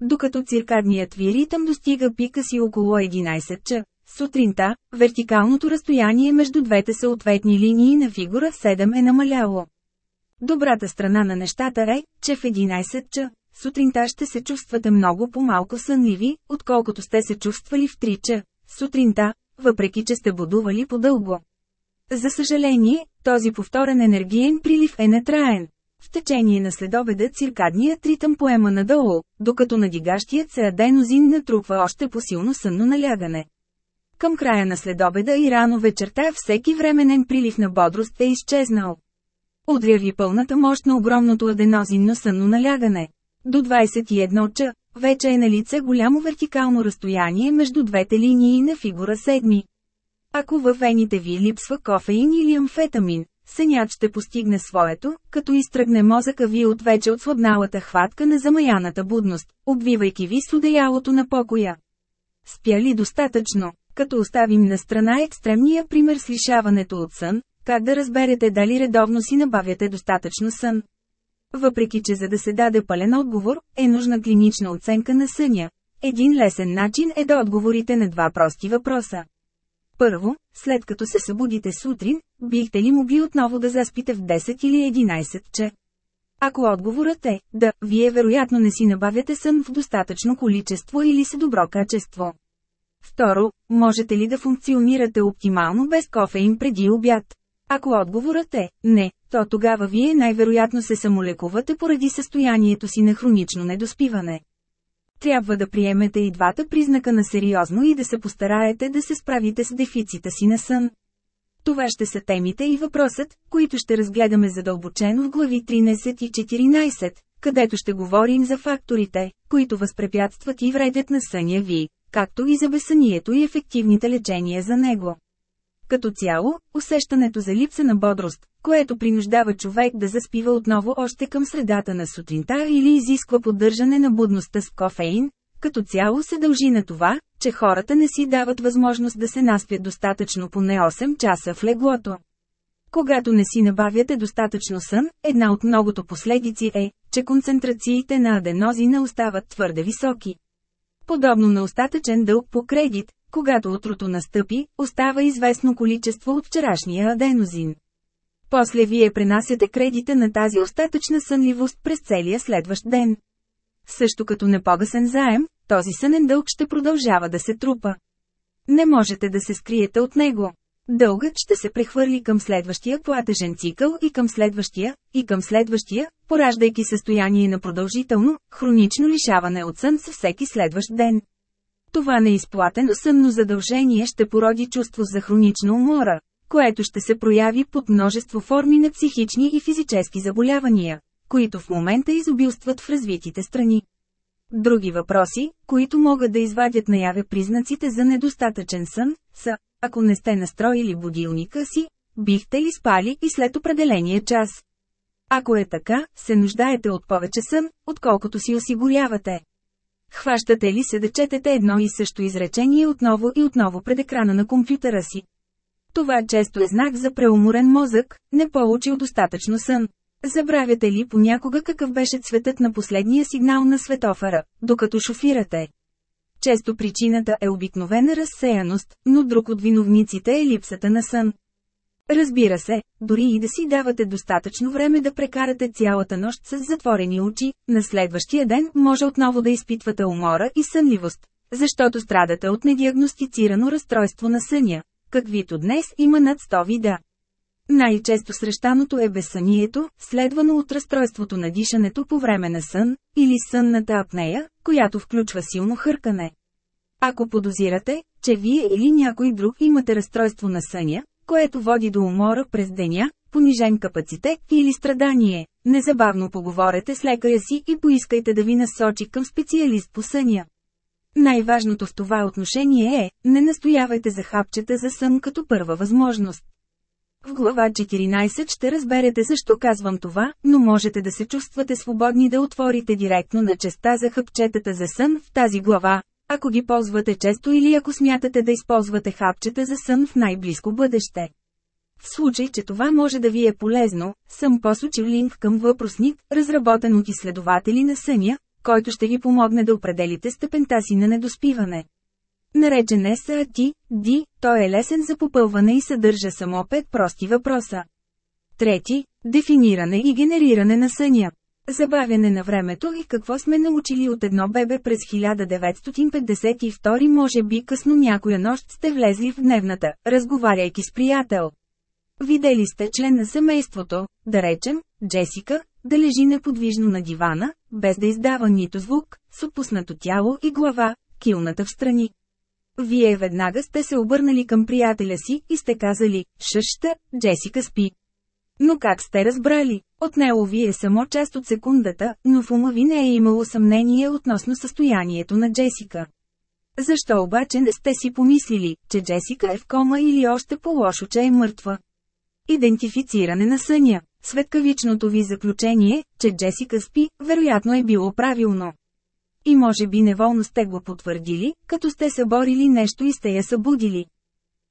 Докато циркадният ви ритъм достига пика си около 11 ча, сутринта, вертикалното разстояние между двете съответни линии на фигура 7 е намаляло. Добрата страна на нещата е, че в 11 ча, сутринта ще се чувствате много по-малко сънливи, отколкото сте се чувствали в 3 ча, сутринта, въпреки че сте будували по-дълго. За съжаление, този повторен енергиен прилив е нетраен. В течение на следобеда циркадният ритъм поема надолу, докато надигащият се аденозин натрупва още по-силно сънно налягане. Към края на следобеда и рано вечерта всеки временен прилив на бодрост е изчезнал. Удря ви пълната мощ на огромното аденозинно сънно налягане. До 21 ча, вече е на лице голямо вертикално разстояние между двете линии на фигура 7. Ако във вените ви липсва кофеин или амфетамин, сънят ще постигне своето, като изтръгне мозъка ви от вече отслабналата хватка на замаяната будност, обвивайки ви с одеялото на покоя. Спя ли достатъчно? Като оставим на страна екстремния пример с лишаването от сън, как да разберете дали редовно си набавяте достатъчно сън? Въпреки че за да се даде пълен отговор, е нужна клинична оценка на съня. Един лесен начин е да отговорите на два прости въпроса. Първо, след като се събудите сутрин, бихте ли могли отново да заспите в 10 или 11 че? Ако отговорът е да, вие вероятно не си набавяте сън в достатъчно количество или с добро качество. Второ, можете ли да функционирате оптимално без кофеин преди обяд? Ако отговорът е не, то тогава вие най-вероятно се самолекувате поради състоянието си на хронично недоспиване. Трябва да приемете и двата признака на сериозно и да се постараете да се справите с дефицита си на сън. Това ще са темите и въпросът, които ще разгледаме задълбочено в глави 13 и 14, където ще говорим за факторите, които възпрепятстват и вредят на съня ви, както и за безсънието и ефективните лечения за него. Като цяло, усещането за липса на бодрост, което принуждава човек да заспива отново още към средата на сутринта или изисква поддържане на будността с кофеин, като цяло се дължи на това, че хората не си дават възможност да се наспят достатъчно поне 8 часа в леглото. Когато не си набавяте достатъчно сън, една от многото последици е, че концентрациите на аденозина остават твърде високи. Подобно на остатъчен дълг по кредит, когато утрото настъпи, остава известно количество от вчерашния аденозин. После вие пренасяте кредита на тази остатъчна сънливост през целия следващ ден. Също като непогасен заем, този сънен дълг ще продължава да се трупа. Не можете да се скриете от него. Дългът ще се прехвърли към следващия платежен цикъл и към следващия, и към следващия, пораждайки състояние на продължително, хронично лишаване от сън със всеки следващ ден. Това неизплатено сънно задължение ще породи чувство за хронична умора, което ще се прояви под множество форми на психични и физически заболявания, които в момента изобилстват в развитите страни. Други въпроси, които могат да извадят наяве признаците за недостатъчен сън, са, ако не сте настроили будилника си, бихте ли спали и след определения час. Ако е така, се нуждаете от повече сън, отколкото си осигурявате. Хващате ли се да четете едно и също изречение отново и отново пред екрана на компютъра си? Това често е знак за преуморен мозък, не получил достатъчно сън. Забравяте ли понякога какъв беше цветът на последния сигнал на светофара, докато шофирате? Често причината е обикновена разсеяност, но друг от виновниците е липсата на сън. Разбира се, дори и да си давате достатъчно време да прекарате цялата нощ с затворени очи, на следващия ден може отново да изпитвате умора и сънливост, защото страдате от недиагностицирано разстройство на съня, каквито днес има над 100 вида. Най-често срещаното е безсънието, следвано от разстройството на дишането по време на сън, или сънната апнея, която включва силно хъркане. Ако подозирате, че вие или някой друг имате разстройство на съня, което води до умора през деня, понижен капацитет или страдание, незабавно поговорете с лекаря си и поискайте да ви насочи към специалист по съня. Най-важното в това отношение е, не настоявайте за хапчета за сън като първа възможност. В глава 14 ще разберете защо казвам това, но можете да се чувствате свободни да отворите директно на честа за хапчетата за сън в тази глава, ако ги ползвате често или ако смятате да използвате хапчета за сън в най-близко бъдеще. В случай, че това може да ви е полезно, съм посочил линк към въпросник, разработен от изследователи на съня, който ще ви помогне да определите степента си на недоспиване. Наречен SAT, D, той е лесен за попълване и съдържа само пет прости въпроса. Трети – дефиниране и генериране на съня. Забавяне на времето и какво сме научили от едно бебе през 1952 може би късно някоя нощ сте влезли в дневната, разговаряйки с приятел. Видели сте член на семейството, да речем, Джесика, да лежи неподвижно на дивана, без да издава нито звук, с опуснато тяло и глава, килната в страни. Вие веднага сте се обърнали към приятеля си и сте казали, шъща, Джесика спи. Но как сте разбрали? От него ви е само част от секундата, но в ума ви не е имало съмнение относно състоянието на Джесика. Защо обаче не сте си помислили, че Джесика е в кома или още по-лошо, че е мъртва? Идентифициране на съня. Светкавичното ви заключение, че Джесика спи, вероятно е било правилно. И може би неволно сте го потвърдили, като сте съборили нещо и сте я събудили.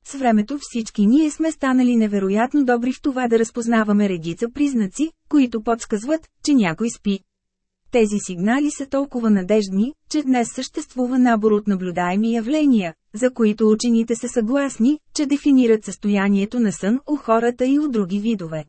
С времето всички ние сме станали невероятно добри в това да разпознаваме редица признаци, които подсказват, че някой спи. Тези сигнали са толкова надеждни, че днес съществува набор от наблюдаеми явления, за които учените са съгласни, че дефинират състоянието на сън у хората и у други видове.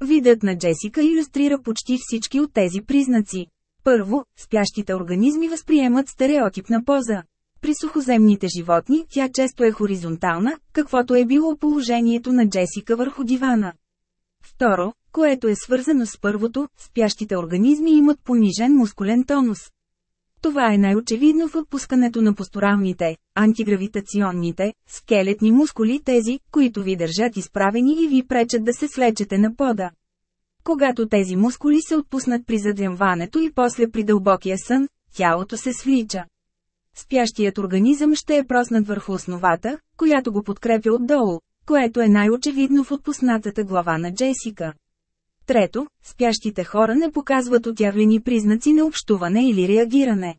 Видът на Джесика иллюстрира почти всички от тези признаци. Първо, спящите организми възприемат стереотипна поза. При сухоземните животни тя често е хоризонтална, каквото е било положението на Джесика върху дивана. Второ, което е свързано с първото, спящите организми имат понижен мускулен тонус. Това е най-очевидно в отпускането на постуралните, антигравитационните, скелетни мускули тези, които ви държат изправени и ви пречат да се слечете на пода. Когато тези мускули се отпуснат при задремването и после при дълбокия сън, тялото се свлича. Спящият организъм ще е проснат върху основата, която го подкрепя отдолу, което е най-очевидно в отпуснатата глава на Джесика. Трето, спящите хора не показват отявлени признаци на общуване или реагиране.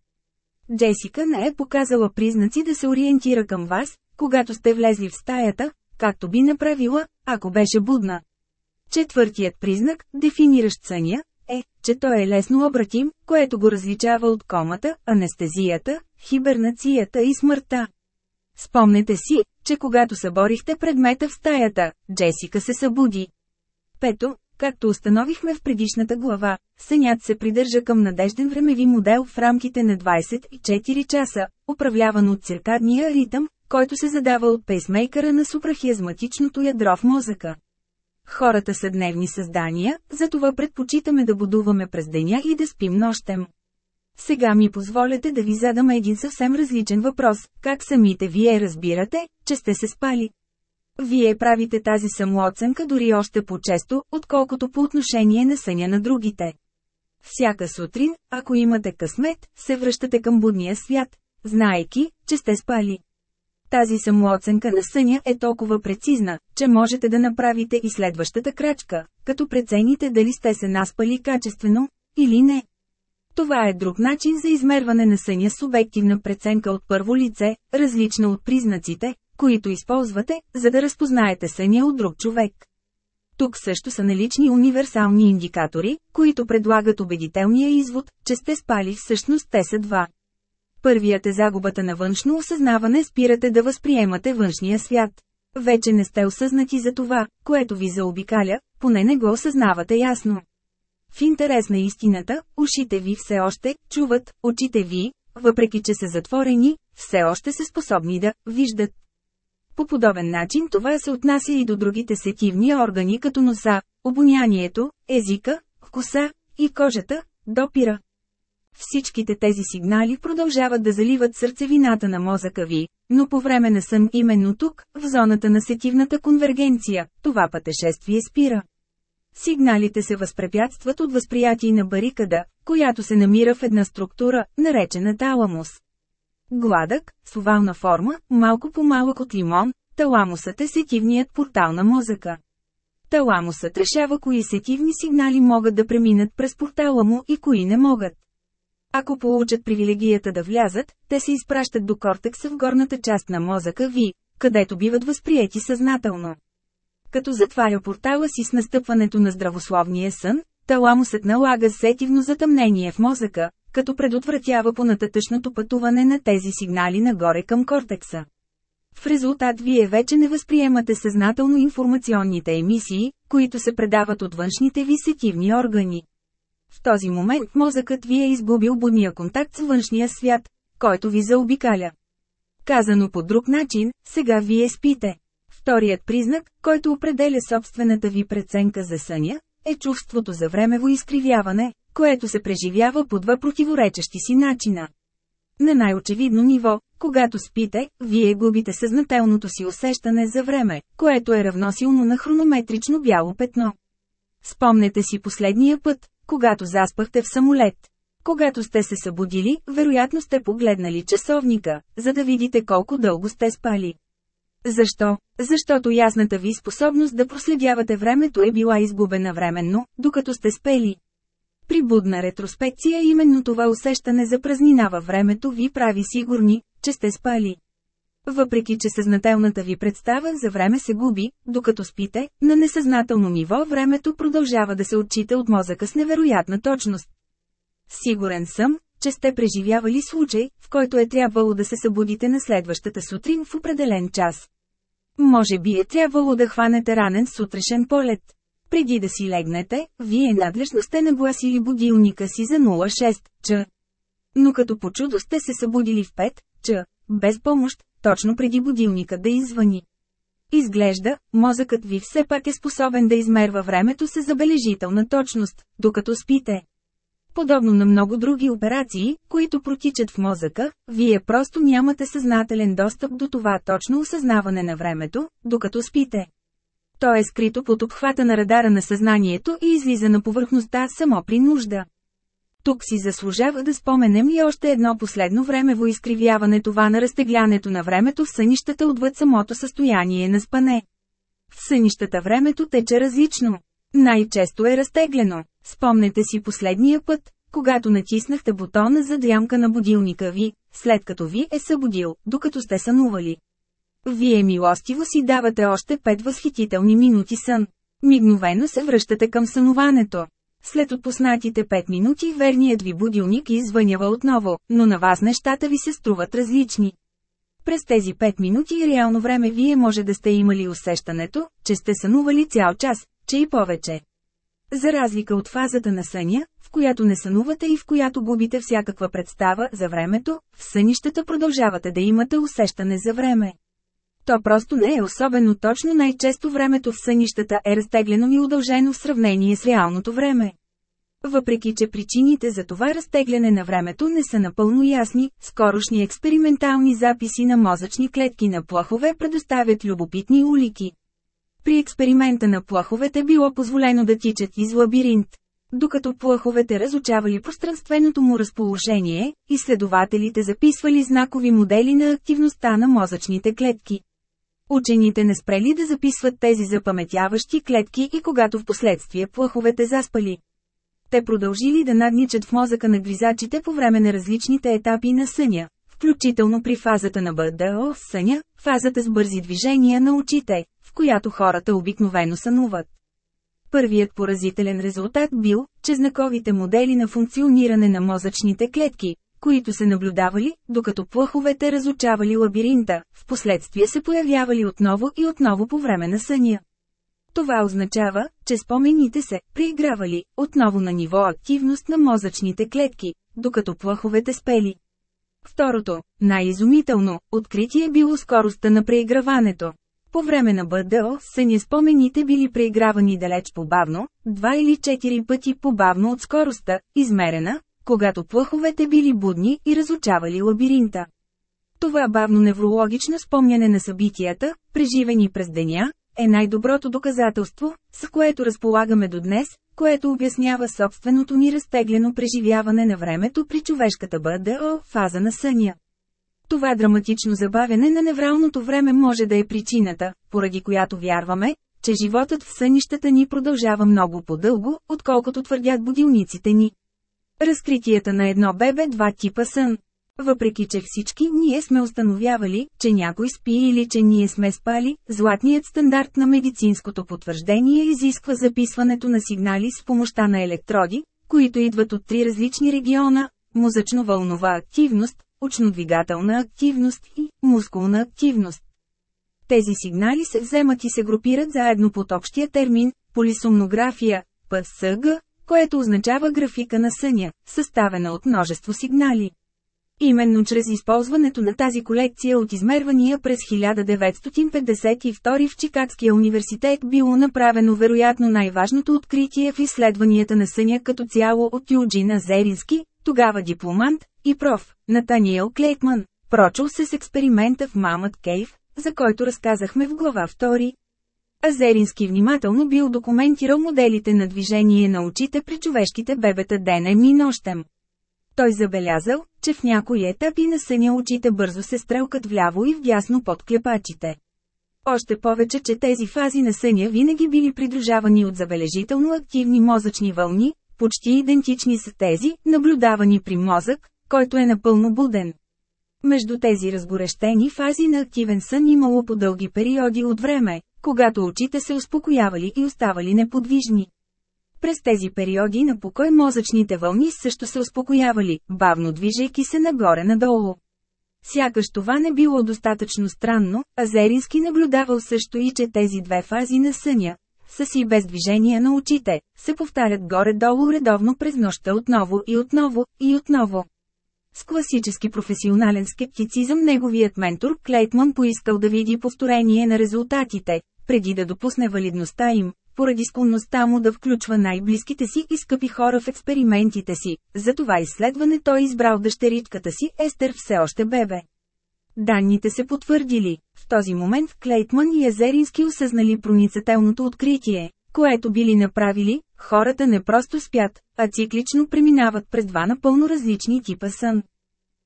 Джесика не е показала признаци да се ориентира към вас, когато сте влезли в стаята, както би направила, ако беше будна. Четвъртият признак, дефиниращ съня, е, че той е лесно обратим, което го различава от комата, анестезията, хибернацията и смъртта. Спомнете си, че когато съборихте предмета в стаята, Джесика се събуди. Пето, както установихме в предишната глава, сънят се придържа към надежден времеви модел в рамките на 24 часа, управляван от циркадния ритъм, който се задава от пейсмейкъра на супрахиазматичното ядро в мозъка. Хората са дневни създания, затова предпочитаме да будуваме през деня и да спим нощем. Сега ми позволете да ви задам един съвсем различен въпрос, как самите вие разбирате, че сте се спали? Вие правите тази самооценка дори още по-често, отколкото по отношение на съня на другите. Всяка сутрин, ако имате късмет, се връщате към будния свят, знаеки, че сте спали. Тази самооценка на съня е толкова прецизна, че можете да направите и следващата крачка, като прецените дали сте се наспали качествено, или не. Това е друг начин за измерване на съня с субективна преценка от първо лице, различна от признаците, които използвате, за да разпознаете съня от друг човек. Тук също са налични универсални индикатори, които предлагат убедителния извод, че сте спали всъщност те са два. Първият е загубата на външно осъзнаване спирате да възприемате външния свят. Вече не сте осъзнати за това, което ви заобикаля, поне не го осъзнавате ясно. В интерес на истината, ушите ви все още чуват, очите ви, въпреки че са затворени, все още са способни да виждат. По подобен начин това се отнася и до другите сетивни органи като носа, обонянието, езика, вкуса и кожата, допира. Всичките тези сигнали продължават да заливат сърцевината на мозъка ви, но по време на сън именно тук, в зоната на сетивната конвергенция, това пътешествие спира. Сигналите се възпрепятстват от възприятие на барикада, която се намира в една структура, наречена таламус. Гладък, с овална форма, малко по-малък от лимон, таламусът е сетивният портал на мозъка. Таламусът решава кои сетивни сигнали могат да преминат през портала му и кои не могат. Ако получат привилегията да влязат, те се изпращат до кортекса в горната част на мозъка ви, където биват възприети съзнателно. Като затваря портала си с настъпването на здравословния сън, таламусът налага сетивно затъмнение в мозъка, като предотвратява понататъчното пътуване на тези сигнали нагоре към кортекса. В резултат вие вече не възприемате съзнателно информационните емисии, които се предават от външните ви сетивни органи. В този момент мозъкът ви е изгубил будния контакт с външния свят, който ви заобикаля. Казано по друг начин, сега вие спите. Вторият признак, който определя собствената ви преценка за съня, е чувството за времево изкривяване, което се преживява по два противоречащи си начина. На най-очевидно ниво, когато спите, вие губите съзнателното си усещане за време, което е равносилно на хронометрично бяло петно. Спомнете си последния път, когато заспахте в самолет. Когато сте се събудили, вероятно сте погледнали часовника, за да видите колко дълго сте спали. Защо? Защото ясната ви способност да проследявате времето е била изгубена временно, докато сте спели. При будна ретроспекция именно това усещане за празнина във времето ви прави сигурни, че сте спали. Въпреки че съзнателната ви представа за време се губи, докато спите, на несъзнателно ниво времето продължава да се отчита от мозъка с невероятна точност. Сигурен съм, че сте преживявали случай, в който е трябвало да се събудите на следващата сутрин в определен час. Може би е трябвало да хванете ранен сутрешен полет. Преди да си легнете, вие надлежно сте нагласили будилника си за 06 ч. Но като по чудо сте се събудили в 5 ч, без помощ, точно преди будилника да извъни. Изглежда, мозъкът ви все пак е способен да измерва времето с забележителна точност, докато спите. Подобно на много други операции, които протичат в мозъка, вие просто нямате съзнателен достъп до това точно осъзнаване на времето, докато спите. То е скрито под обхвата на радара на съзнанието и излиза на повърхността само при нужда. Тук си заслужава да споменем и още едно последно времево изкривяване това на разтеглянето на времето в сънищата отвъд самото състояние на спане. В сънищата времето тече различно. Най-често е разтеглено. Спомнете си последния път, когато натиснахте бутона за дрямка на будилника ви, след като ви е събудил, докато сте сънували. Вие милостиво си давате още пет възхитителни минути сън. Мигновено се връщате към сънуването. След отпуснатите 5 минути верният ви будилник извънява отново, но на вас нещата ви се струват различни. През тези 5 минути реално време вие може да сте имали усещането, че сте сънували цял час, че и повече. За разлика от фазата на съня, в която не сънувате и в която губите всякаква представа за времето, в сънищата продължавате да имате усещане за време. То просто не е особено точно най-често времето в сънищата е разтеглено и удължено в сравнение с реалното време. Въпреки че причините за това разтегляне на времето не са напълно ясни, скорошни експериментални записи на мозъчни клетки на плахове предоставят любопитни улики. При експеримента на плаховете било позволено да тичат из лабиринт. Докато плаховете разучавали пространственото му разположение, изследователите записвали знакови модели на активността на мозъчните клетки. Учените не спрели да записват тези запаметяващи клетки и когато в последствие плаховете заспали. Те продължили да надничат в мозъка на гризачите по време на различните етапи на съня, включително при фазата на БДО в съня, фазата с бързи движения на очите, която хората обикновено сънуват. Първият поразителен резултат бил, че знаковите модели на функциониране на мозъчните клетки, които се наблюдавали, докато плъховете разучавали лабиринта, в последствие се появявали отново и отново по време на съня. Това означава, че спомените се преигравали отново на ниво активност на мозъчните клетки, докато плъховете спели. Второто, най-изумително, откритие било скоростта на преиграването. По време на БДО, съня спомените били преигравани далеч по-бавно, два или четири пъти по-бавно от скоростта, измерена, когато плъховете били будни и разучавали лабиринта. Това бавно неврологично спомняне на събитията, преживени през деня, е най-доброто доказателство, с което разполагаме до днес, което обяснява собственото ни разтеглено преживяване на времето при човешката БДО фаза на съня. Това драматично забавяне на невралното време може да е причината, поради която вярваме, че животът в сънищата ни продължава много по-дълго, отколкото твърдят будилниците ни. Разкритията на едно бебе два типа сън. Въпреки че всички ние сме установявали, че някой спи или че ние сме спали, златният стандарт на медицинското потвърждение изисква записването на сигнали с помощта на електроди, които идват от три различни региона – музъчно-вълнова активност, очно-двигателна активност и мускулна активност. Тези сигнали се вземат и се групират заедно под общия термин – полисомнография, ПСГ, което означава графика на съня, съставена от множество сигнали. Именно чрез използването на тази колекция от измервания през 1952 в Чикагския университет било направено вероятно най-важното откритие в изследванията на съня като цяло от Юджин Азерински, тогава дипломант, и проф. Натаниел Клейкман, прочул се с експеримента в Мамът Кейв, за който разказахме в глава 2. Азерински внимателно бил документирал моделите на движение на очите при човешките бебета денем и нощем. Той забелязал, че в някои етапи на съня очите бързо се стрелкат вляво и вдясно под клепачите. Още повече, че тези фази на съня винаги били придружавани от забележително активни мозъчни вълни, почти идентични с тези, наблюдавани при мозък, който е напълно буден. Между тези разгорещени фази на активен сън имало по дълги периоди от време, когато очите се успокоявали и оставали неподвижни. През тези периоди на покой мозъчните вълни също се успокоявали, бавно движейки се нагоре-надолу. Сякаш това не било достатъчно странно, а Зерински наблюдавал също и че тези две фази на съня, с и без движение на очите, се повтарят горе-долу редовно през нощта отново и отново, и отново. С класически професионален скептицизъм неговият ментор Клейтман поискал да види повторение на резултатите, преди да допусне валидността им, поради склонността му да включва най-близките си и скъпи хора в експериментите си. За това изследване той избрал дъщеричката си Естер все още бебе. Данните се потвърдили. В този момент Клейтман и Езерински осъзнали проницателното откритие, което били направили, хората не просто спят, а циклично преминават през два напълно различни типа сън.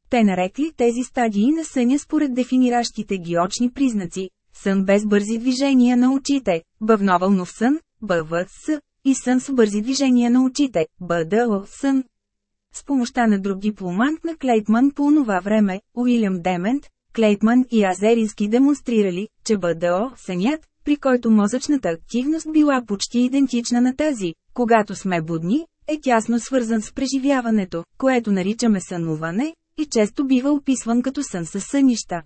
Те нарекли тези стадии на съня според дефиниращите ги очни признаци, сън без бързи движения на очите, бъвновълнов сън, БВС, и сън с бързи движения на очите, БДЛ сън. С помощта на друг дипломант на Клейтман по това време, Уилям Демент, Клейтман и Азерински демонстрирали, че БДО сънят, при който мозъчната активност била почти идентична на тази, когато сме будни, е тясно свързан с преживяването, което наричаме сънуване, и често бива описван като сън със сънища.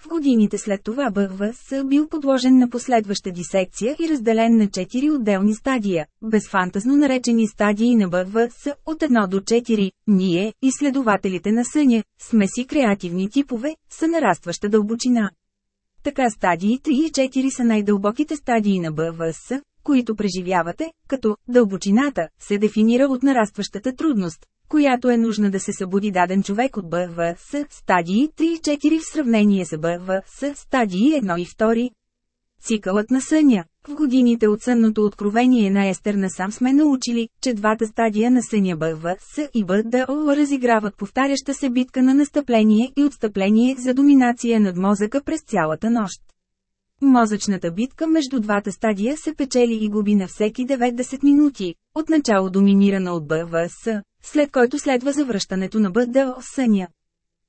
В годините след това БВС бил подложен на последваща дисекция и разделен на 4 отделни стадия, безфантазно наречени стадии на БВС от 1 до 4. Ние, изследователите на съня, сме си креативни типове, са нарастваща дълбочина. Така стадии 3 и 4 са най-дълбоките стадии на БВС, които преживявате, като дълбочината се дефинира от нарастващата трудност, която е нужна да се събуди даден човек от БВС, стадии 3 и 4 в сравнение с БВС, стадии 1 и 2. Цикълът на съня В годините от сънното откровение на Естер насам сме научили, че двата стадия на съня БВС и БДО разиграват повтаряща се битка на настъпление и отстъпление за доминация над мозъка през цялата нощ. Мозъчната битка между двата стадия се печели и губи на всеки 90 минути, отначало доминирана от БВС, след който следва завръщането на БДО съня.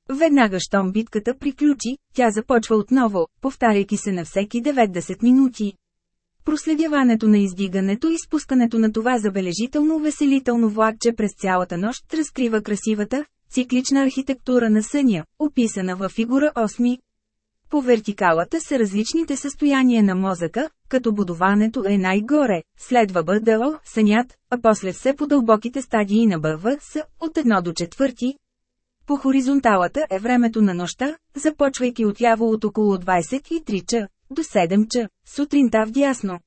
Веднага щом битката приключи, тя започва отново, повтаряйки се на всеки 90 минути. Проследяването на издигането и спускането на това забележително веселително влакче през цялата нощ разкрива красивата, циклична архитектура на съня, описана във фигура 8. По вертикалата са различните състояния на мозъка, като будуването е най-горе, следва БДО, сънят, а после все по дълбоките стадии на БВС, от 1 до 4. По хоризонталата е времето на нощта, започвайки отляво от около 23 ч. до 7 ч. сутринта в дясно.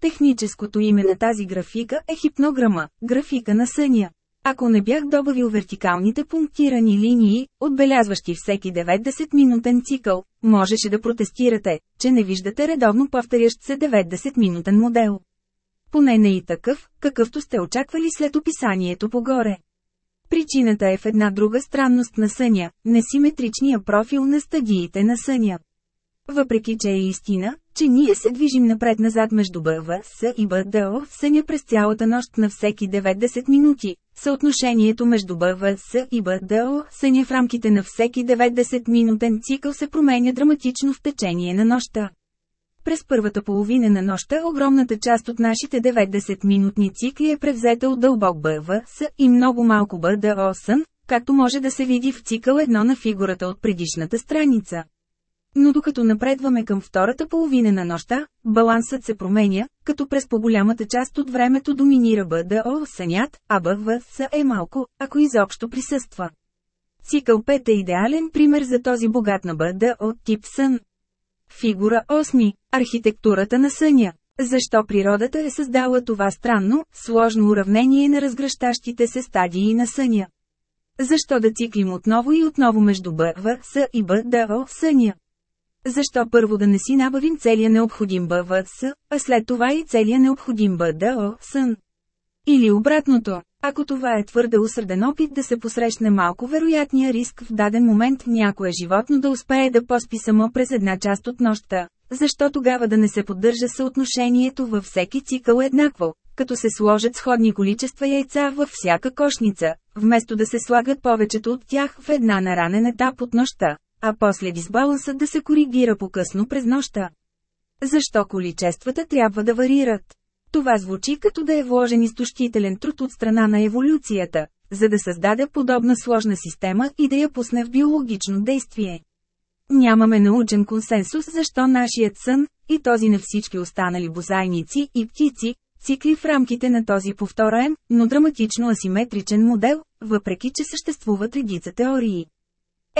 Техническото име на тази графика е хипнограма, графика на съня. Ако не бях добавил вертикалните пунктирани линии, отбелязващи всеки 90-минутен цикъл, можеше да протестирате, че не виждате редовно повторящ се 90-минутен модел. Поне не и такъв, какъвто сте очаквали след описанието погоре. Причината е в една друга странност на съня – несиметричния профил на стадиите на съня. Въпреки че е истина, че ние се движим напред-назад между БВС и БДО в съня през цялата нощ на всеки 90 минути, съотношението между БВС и БДО съня в рамките на всеки 90-минутен цикъл се променя драматично в течение на нощта. През първата половина на нощта огромната част от нашите 90-минутни цикли е превзета от дълбок БВС и много малко БДО сън, както може да се види в цикъл едно на фигурата от предишната страница. Но докато напредваме към втората половина на нощта, балансът се променя, като през по-голямата част от времето доминира БДО сънят, а БВС е малко, ако изобщо присъства. Цикъл 5 е идеален пример за този богат на БДО тип сън. Фигура 8. Архитектурата на съня. Защо природата е създала това странно, сложно уравнение на разгръщащите се стадии на съня? Защо да циклим отново и отново между БВС и БДО съня? Защо първо да не си набавим целия необходим БВС, а след това и целия необходим БДО сън? Или обратното, ако това е твърде усърден опит да се посрещне малко вероятния риск в даден момент някое животно да успее да поспи само през една част от нощта, защо тогава да не се поддържа съотношението във всеки цикъл еднакво, като се сложат сходни количества яйца във всяка кошница, вместо да се слагат повечето от тях в една на ранен етап от нощта, а после дисбалансът да се коригира по-късно през нощта. Защо количествата трябва да варират? Това звучи като да е вложен изтощителен труд от страна на еволюцията, за да създаде подобна сложна система и да я пусне в биологично действие. Нямаме научен консенсус защо нашият сън, и този на всички останали бозайници и птици, цикли в рамките на този повтораем, но драматично асиметричен модел, въпреки че съществуват редица теории.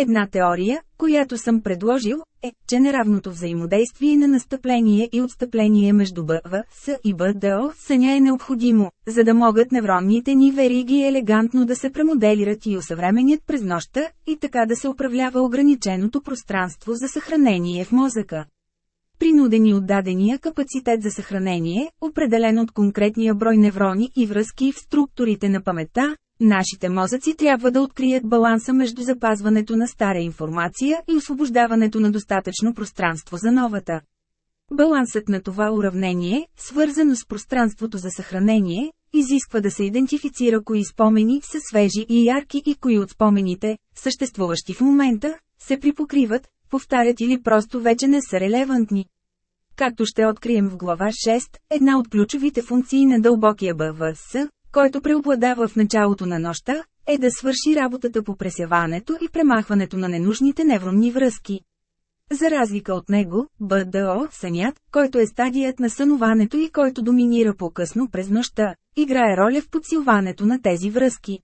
Една теория, която съм предложил, е, че неравното взаимодействие на настъпление и отстъпление между БВС и БДО съня е необходимо, за да могат невронните ни вериги елегантно да се премоделират и усъвременят през нощта, и така да се управлява ограниченото пространство за съхранение в мозъка. Принудени от дадения капацитет за съхранение, определен от конкретния брой неврони и връзки в структурите на паметта, Нашите мозъци трябва да открият баланса между запазването на стара информация и освобождаването на достатъчно пространство за новата. Балансът на това уравнение, свързано с пространството за съхранение, изисква да се идентифицира кои спомени са свежи и ярки и кои от спомените, съществуващи в момента, се припокриват, повтарят или просто вече не са релевантни. Както ще открием в глава 6, една от ключовите функции на дълбокия БВС, който преобладава в началото на нощта, е да свърши работата по пресяването и премахването на ненужните невронни връзки. За разлика от него, БДО, сънят, който е стадият на сънуването и който доминира по-късно през нощта, играе роля в подсилването на тези връзки.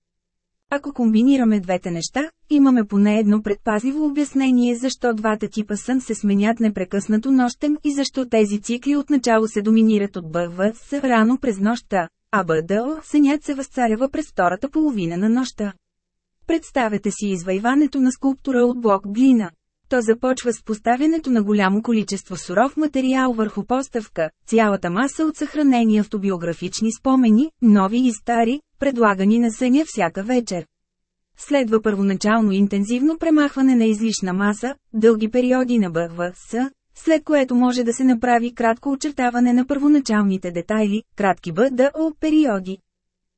Ако комбинираме двете неща, имаме поне едно предпазливо обяснение защо двата типа сън се сменят непрекъснато нощем и защо тези цикли отначало се доминират от БВС рано през нощта, а БДО сънят се възцарява през втората половина на нощта. Представете си извайването на скулптура от блок глина. То започва с поставянето на голямо количество суров материал върху поставка, цялата маса от съхранени автобиографични спомени, нови и стари, предлагани на съня всяка вечер. Следва първоначално интензивно премахване на излишна маса, дълги периоди на БВС, след което може да се направи кратко очертаване на първоначалните детайли, кратки БДО периоди.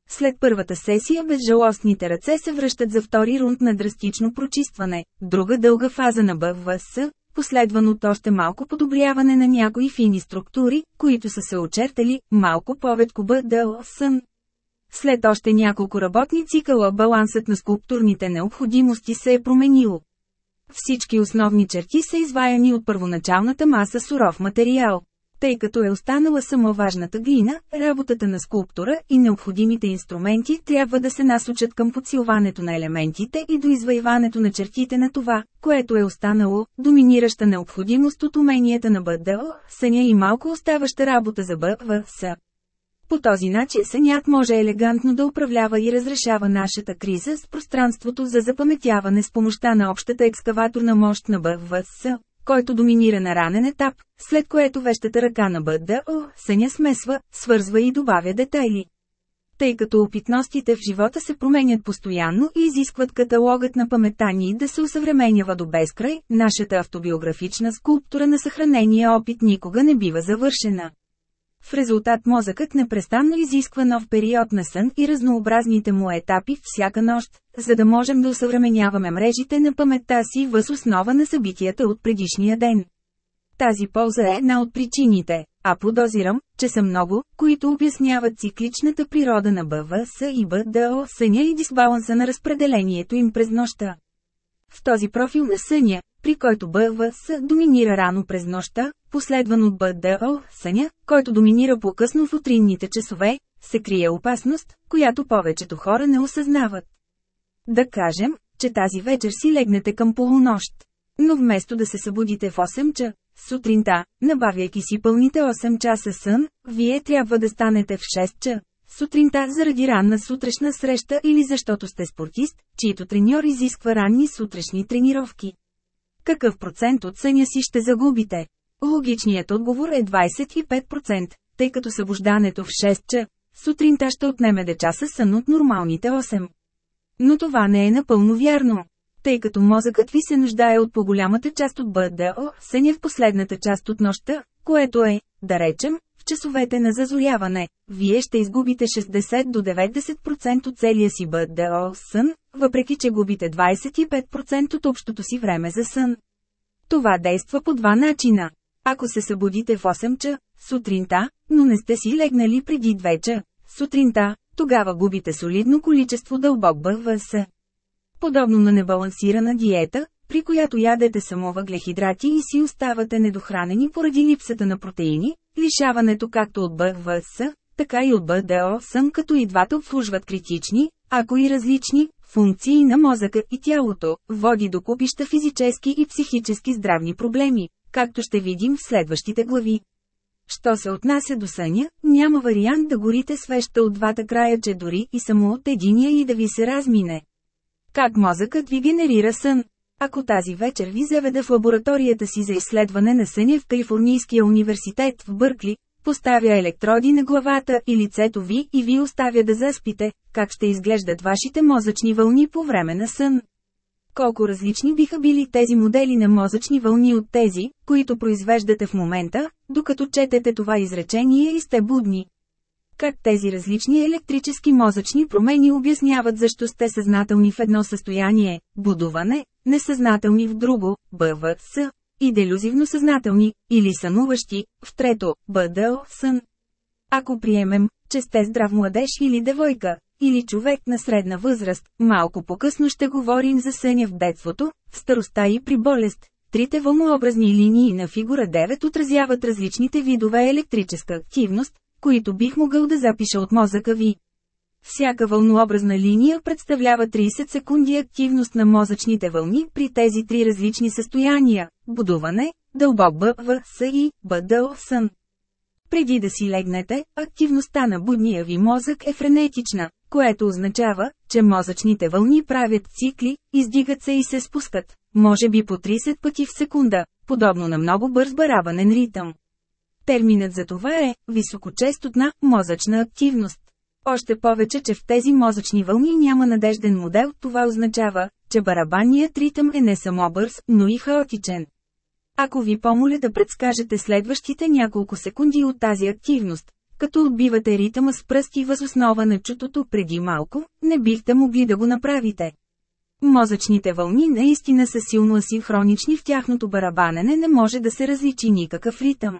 След първата сесия безжалостните ръце се връщат за втори рунд на драстично прочистване, друга дълга фаза на БВС, последван от още малко подобряване на някои фини структури, които са се очертали, малко повечко БДО сън. След още няколко работни цикъла балансът на скулптурните необходимости се е променил. Всички основни черти са изваяни от първоначалната маса суров материал. Тъй като е останала само важната глина, работата на скулптура и необходимите инструменти трябва да се насочат към подсилването на елементите и до извайването на чертите на това, което е останало, доминираща необходимост от уменията на БДО, съня и малко оставаща работа за БВС. По този начин сънят може елегантно да управлява и разрешава нашата криза с пространството за запаметяване с помощта на общата екскаваторна мощ на БВС, който доминира на ранен етап, след което вещата ръка на БДО съня смесва, свързва и добавя детайли. Тъй като опитностите в живота се променят постоянно и изискват каталогът на паметта ни да се усъвременява до безкрай, нашата автобиографична скулптура на съхранения опит никога не бива завършена. В резултат мозъкът непрестанно изисква нов период на сън и разнообразните му етапи всяка нощ, за да можем да усъвременяваме мрежите на паметта си въз основа на събитията от предишния ден. Тази полза е една от причините, а подозирам, че са много, които обясняват цикличната природа на БВС и БДО съня и дисбаланса на разпределението им през нощта. В този профил на съня, при който БВС доминира рано през нощта, последван от БДО, съня, който доминира по-късно в утринните часове, се крие опасност, която повечето хора не осъзнават. Да кажем, че тази вечер си легнете към полунощ. Но вместо да се събудите в 8 ча, сутринта, набавяйки си пълните 8 часа сън, вие трябва да станете в 6 ча. Сутринта заради ранна сутрешна среща или защото сте спортист, чието треньор изисква ранни сутрешни тренировки. Какъв процент от съня си ще загубите? Логичният отговор е 25%, тъй като събуждането в 6 ча сутринта ще отнеме де часа сън от нормалните 8. Но това не е напълно вярно. Тъй като мозъкът ви се нуждае от по-голямата част от БДО, съня в последната част от нощта, което е, да речем, часовете на зазоряване, вие ще изгубите 60 до 90% от целия си БДО сън, въпреки че губите 25% от общото си време за сън. Това действа по два начина. Ако се събудите в 8 ча, сутринта, но не сте си легнали преди 2 ча, сутринта, тогава губите солидно количество дълбок БВС. Подобно на небалансирана диета, при която ядете само въглехидрати и си оставате недохранени поради липсата на протеини, лишаването както от БВС, така и от БДО сън като и двата обслужват критични, ако и различни, функции на мозъка и тялото, води до купища физически и психически здравни проблеми, както ще видим в следващите глави. Що се отнася до съня, няма вариант да горите свеща от двата края, че дори и само от единия и да ви се размине. Как мозъкът ви генерира сън? Ако тази вечер ви заведа в лабораторията си за изследване на съня в Калифорнийския университет в Бъркли, поставя електроди на главата и лицето ви и ви оставя да заспите, как ще изглеждат вашите мозъчни вълни по време на сън. Колко различни биха били тези модели на мозъчни вълни от тези, които произвеждате в момента, докато четете това изречение и сте будни. Как тези различни електрически мозъчни промени обясняват защо сте съзнателни в едно състояние – будуване, несъзнателни в друго – БВС, и делюзивно съзнателни, или сънуващи, в трето – БДЛ сън. Ако приемем, че сте здрав младеж или девойка, или човек на средна възраст, малко по-късно ще говорим за съня в детството, в староста и при болест. Трите вълнообразни линии на фигура 9 отразяват различните видове електрическа активност, които бих могъл да запиша от мозъка ви. Всяка вълнообразна линия представлява 30 секунди активност на мозъчните вълни при тези три различни състояния – будуване, дълбок БВС и БДЛ сън. Преди да си легнете, активността на будния ви мозък е френетична, което означава, че мозъчните вълни правят цикли, издигат се и се спускат, може би по 30 пъти в секунда, подобно на много бърз барабанен ритъм. Терминът за това е високочестотна мозъчна активност. Още повече, че в тези мозъчни вълни няма надежден модел, това означава, че барабанният ритъм е не само бърз, но и хаотичен. Ако ви помоля да предскажете следващите няколко секунди от тази активност, като отбивате ритъма с пръсти възоснова на чутото преди малко, не бихте могли да го направите. Мозъчните вълни наистина са силно асинхронични в тяхното барабанене не може да се различи никакъв ритъм.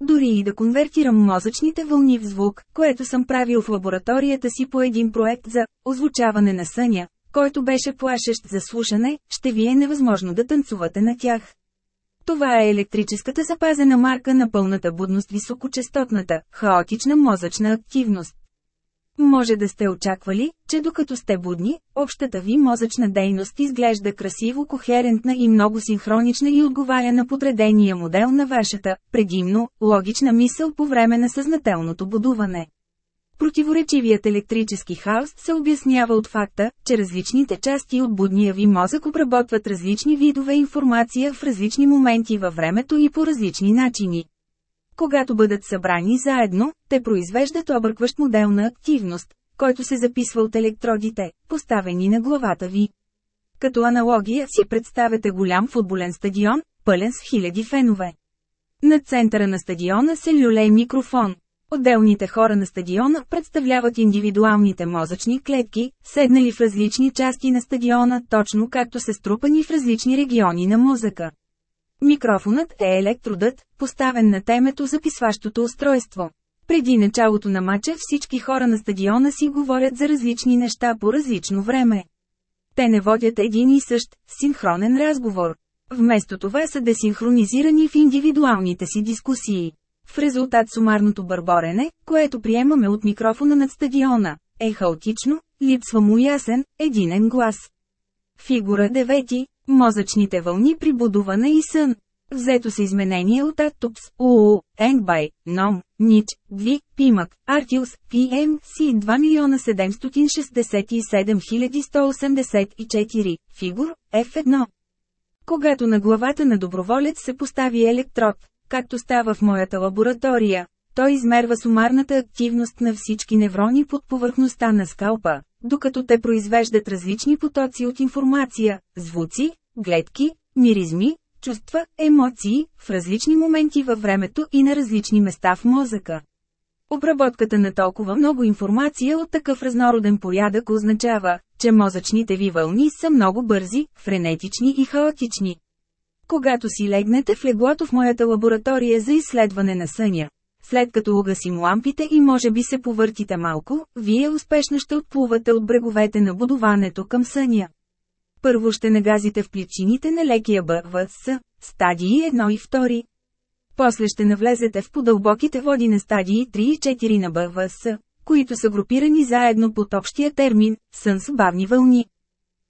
Дори и да конвертирам мозъчните вълни в звук, което съм правил в лабораторията си по един проект за озвучаване на съня, който беше плашещ за слушане, ще ви е невъзможно да танцувате на тях. Това е електрическата запазена марка на пълната будност високочастотната, хаотична мозъчна активност. Може да сте очаквали, че докато сте будни, общата ви мозъчна дейност изглежда красиво кохерентна и много синхронична и отговаря на подредения модел на вашата, предимно, логична мисъл по време на съзнателното будуване. Противоречивият електрически хаос се обяснява от факта, че различните части от будния ви мозък обработват различни видове информация в различни моменти във времето и по различни начини. Когато бъдат събрани заедно, те произвеждат объркващ модел на активност, който се записва от електродите, поставени на главата ви. Като аналогия си представете голям футболен стадион, пълен с хиляди фенове. На центъра на стадиона се люлей микрофон. Отделните хора на стадиона представляват индивидуалните мозъчни клетки, седнали в различни части на стадиона, точно както се струпани в различни региони на мозъка. Микрофонът е електродът, поставен на темето записващото устройство. Преди началото на матча всички хора на стадиона си говорят за различни неща по различно време. Те не водят един и същ, синхронен разговор. Вместо това са десинхронизирани в индивидуалните си дискусии. В резултат сумарното бърборене, което приемаме от микрофона над стадиона, е хаотично, липсва му ясен, единен глас. Фигура 9. Мозъчните вълни при будуване и сън. Взето се изменение от Аттупс, УУ, Енгбай, Ном, Нич, Гви, Пимак, Артиус, ПМС 2 фигур, F1. Когато на главата на доброволец се постави електрод, както става в моята лаборатория, той измерва сумарната активност на всички неврони под повърхността на скалпа, докато те произвеждат различни потоци от информация, звуци, гледки, миризми, чувства, емоции, в различни моменти във времето и на различни места в мозъка. Обработката на толкова много информация от такъв разнороден порядък означава, че мозъчните ви вълни са много бързи, френетични и хаотични. Когато си легнете в леглото в моята лаборатория за изследване на съня, след като угасим лампите и може би се повъртите малко, вие успешно ще отплувате от бреговете на будуването към съня. Първо ще нагазите в плечините на лекия БВС, стадии 1 и 2. После ще навлезете в подълбоките води на стадии 3 и 4 на БВС, които са групирани заедно под общия термин – сън с бавни вълни.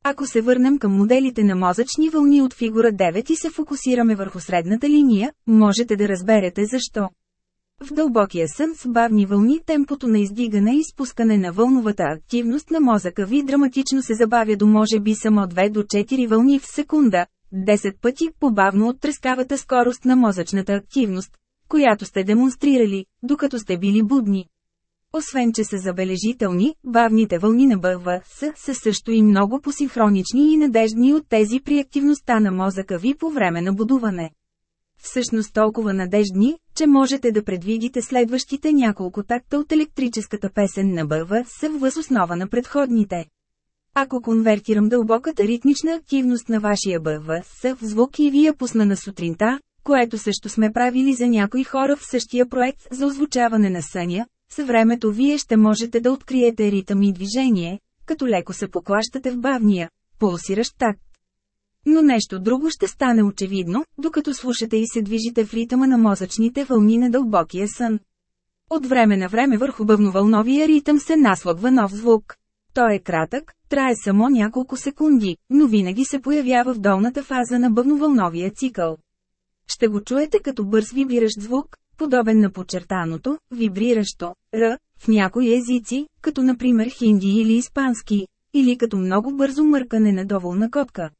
Ако се върнем към моделите на мозъчни вълни от фигура 9 и се фокусираме върху средната линия, можете да разберете защо. В дълбокия сън с бавни вълни темпото на издигане и спускане на вълновата активност на мозъка ви драматично се забавя до може би само 2 до 4 вълни в секунда, 10 пъти по-бавно от трескавата скорост на мозъчната активност, която сте демонстрирали, докато сте били будни. Освен че са забележителни, бавните вълни на БВС са също и много посинхронични и надеждни от тези при активността на мозъка ви по време на будуване. Всъщност толкова надеждни, че можете да предвидите следващите няколко такта от електрическата песен на БВС в основа на предходните. Ако конвертирам дълбоката ритмична активност на вашия БВС в звук и ви я пусна на сутринта, което също сме правили за някои хора в същия проект за озвучаване на съня, с времето вие ще можете да откриете ритъм и движение, като леко се поклащате в бавния, пулсиращ такт. Но нещо друго ще стане очевидно, докато слушате и се движите в ритъма на мозъчните вълни на дълбокия сън. От време на време върху бъвновълновия ритъм се наслагва нов звук. Той е кратък, трае само няколко секунди, но винаги се появява в долната фаза на бъвновълновия цикъл. Ще го чуете като бърз вибриращ звук, подобен на подчертаното, вибриращо, р, в някои езици, като например хинди или испански, или като много бързо мъркане на доволна котка.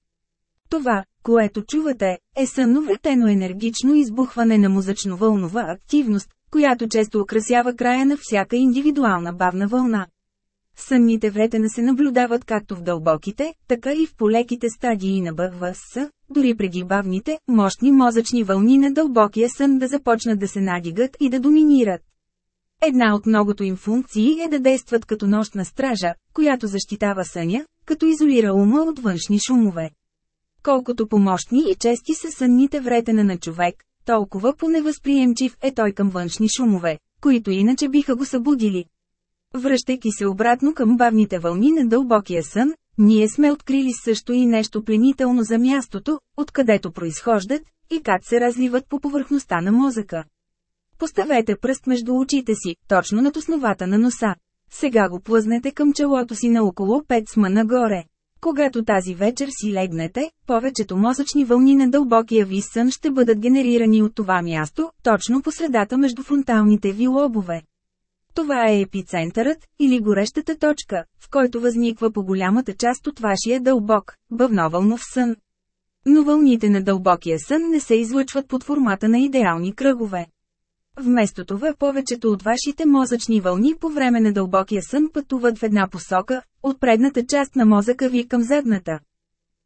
Това, което чувате, е съновретено енергично избухване на мозъчно-вълнова активност, която често украсява края на всяка индивидуална бавна вълна. Сънните вретена се наблюдават както в дълбоките, така и в полеките стадии на БВС, дори преди бавните, мощни мозъчни вълни на дълбокия сън да започнат да се надигат и да доминират. Една от многото им функции е да действат като нощна стража, която защитава съня, като изолира ума от външни шумове. Колкото помощни и чести са сънните вретена на човек, толкова поневъзприемчив е той към външни шумове, които иначе биха го събудили. Връщайки се обратно към бавните вълни на дълбокия сън, ние сме открили също и нещо пленително за мястото, откъдето произхождат, и как се разливат по повърхността на мозъка. Поставете пръст между очите си, точно над основата на носа. Сега го плъзнете към челото си на около 5 сма нагоре. Когато тази вечер си легнете, повечето мозъчни вълни на дълбокия ви сън ще бъдат генерирани от това място, точно по средата между фронталните ви лобове. Това е епицентърът, или горещата точка, в който възниква по голямата част от вашия дълбок, бъвновълнов сън. Но вълните на дълбокия сън не се излъчват под формата на идеални кръгове. Вместо това повечето от вашите мозъчни вълни по време на дълбокия сън пътуват в една посока, от предната част на мозъка ви към задната.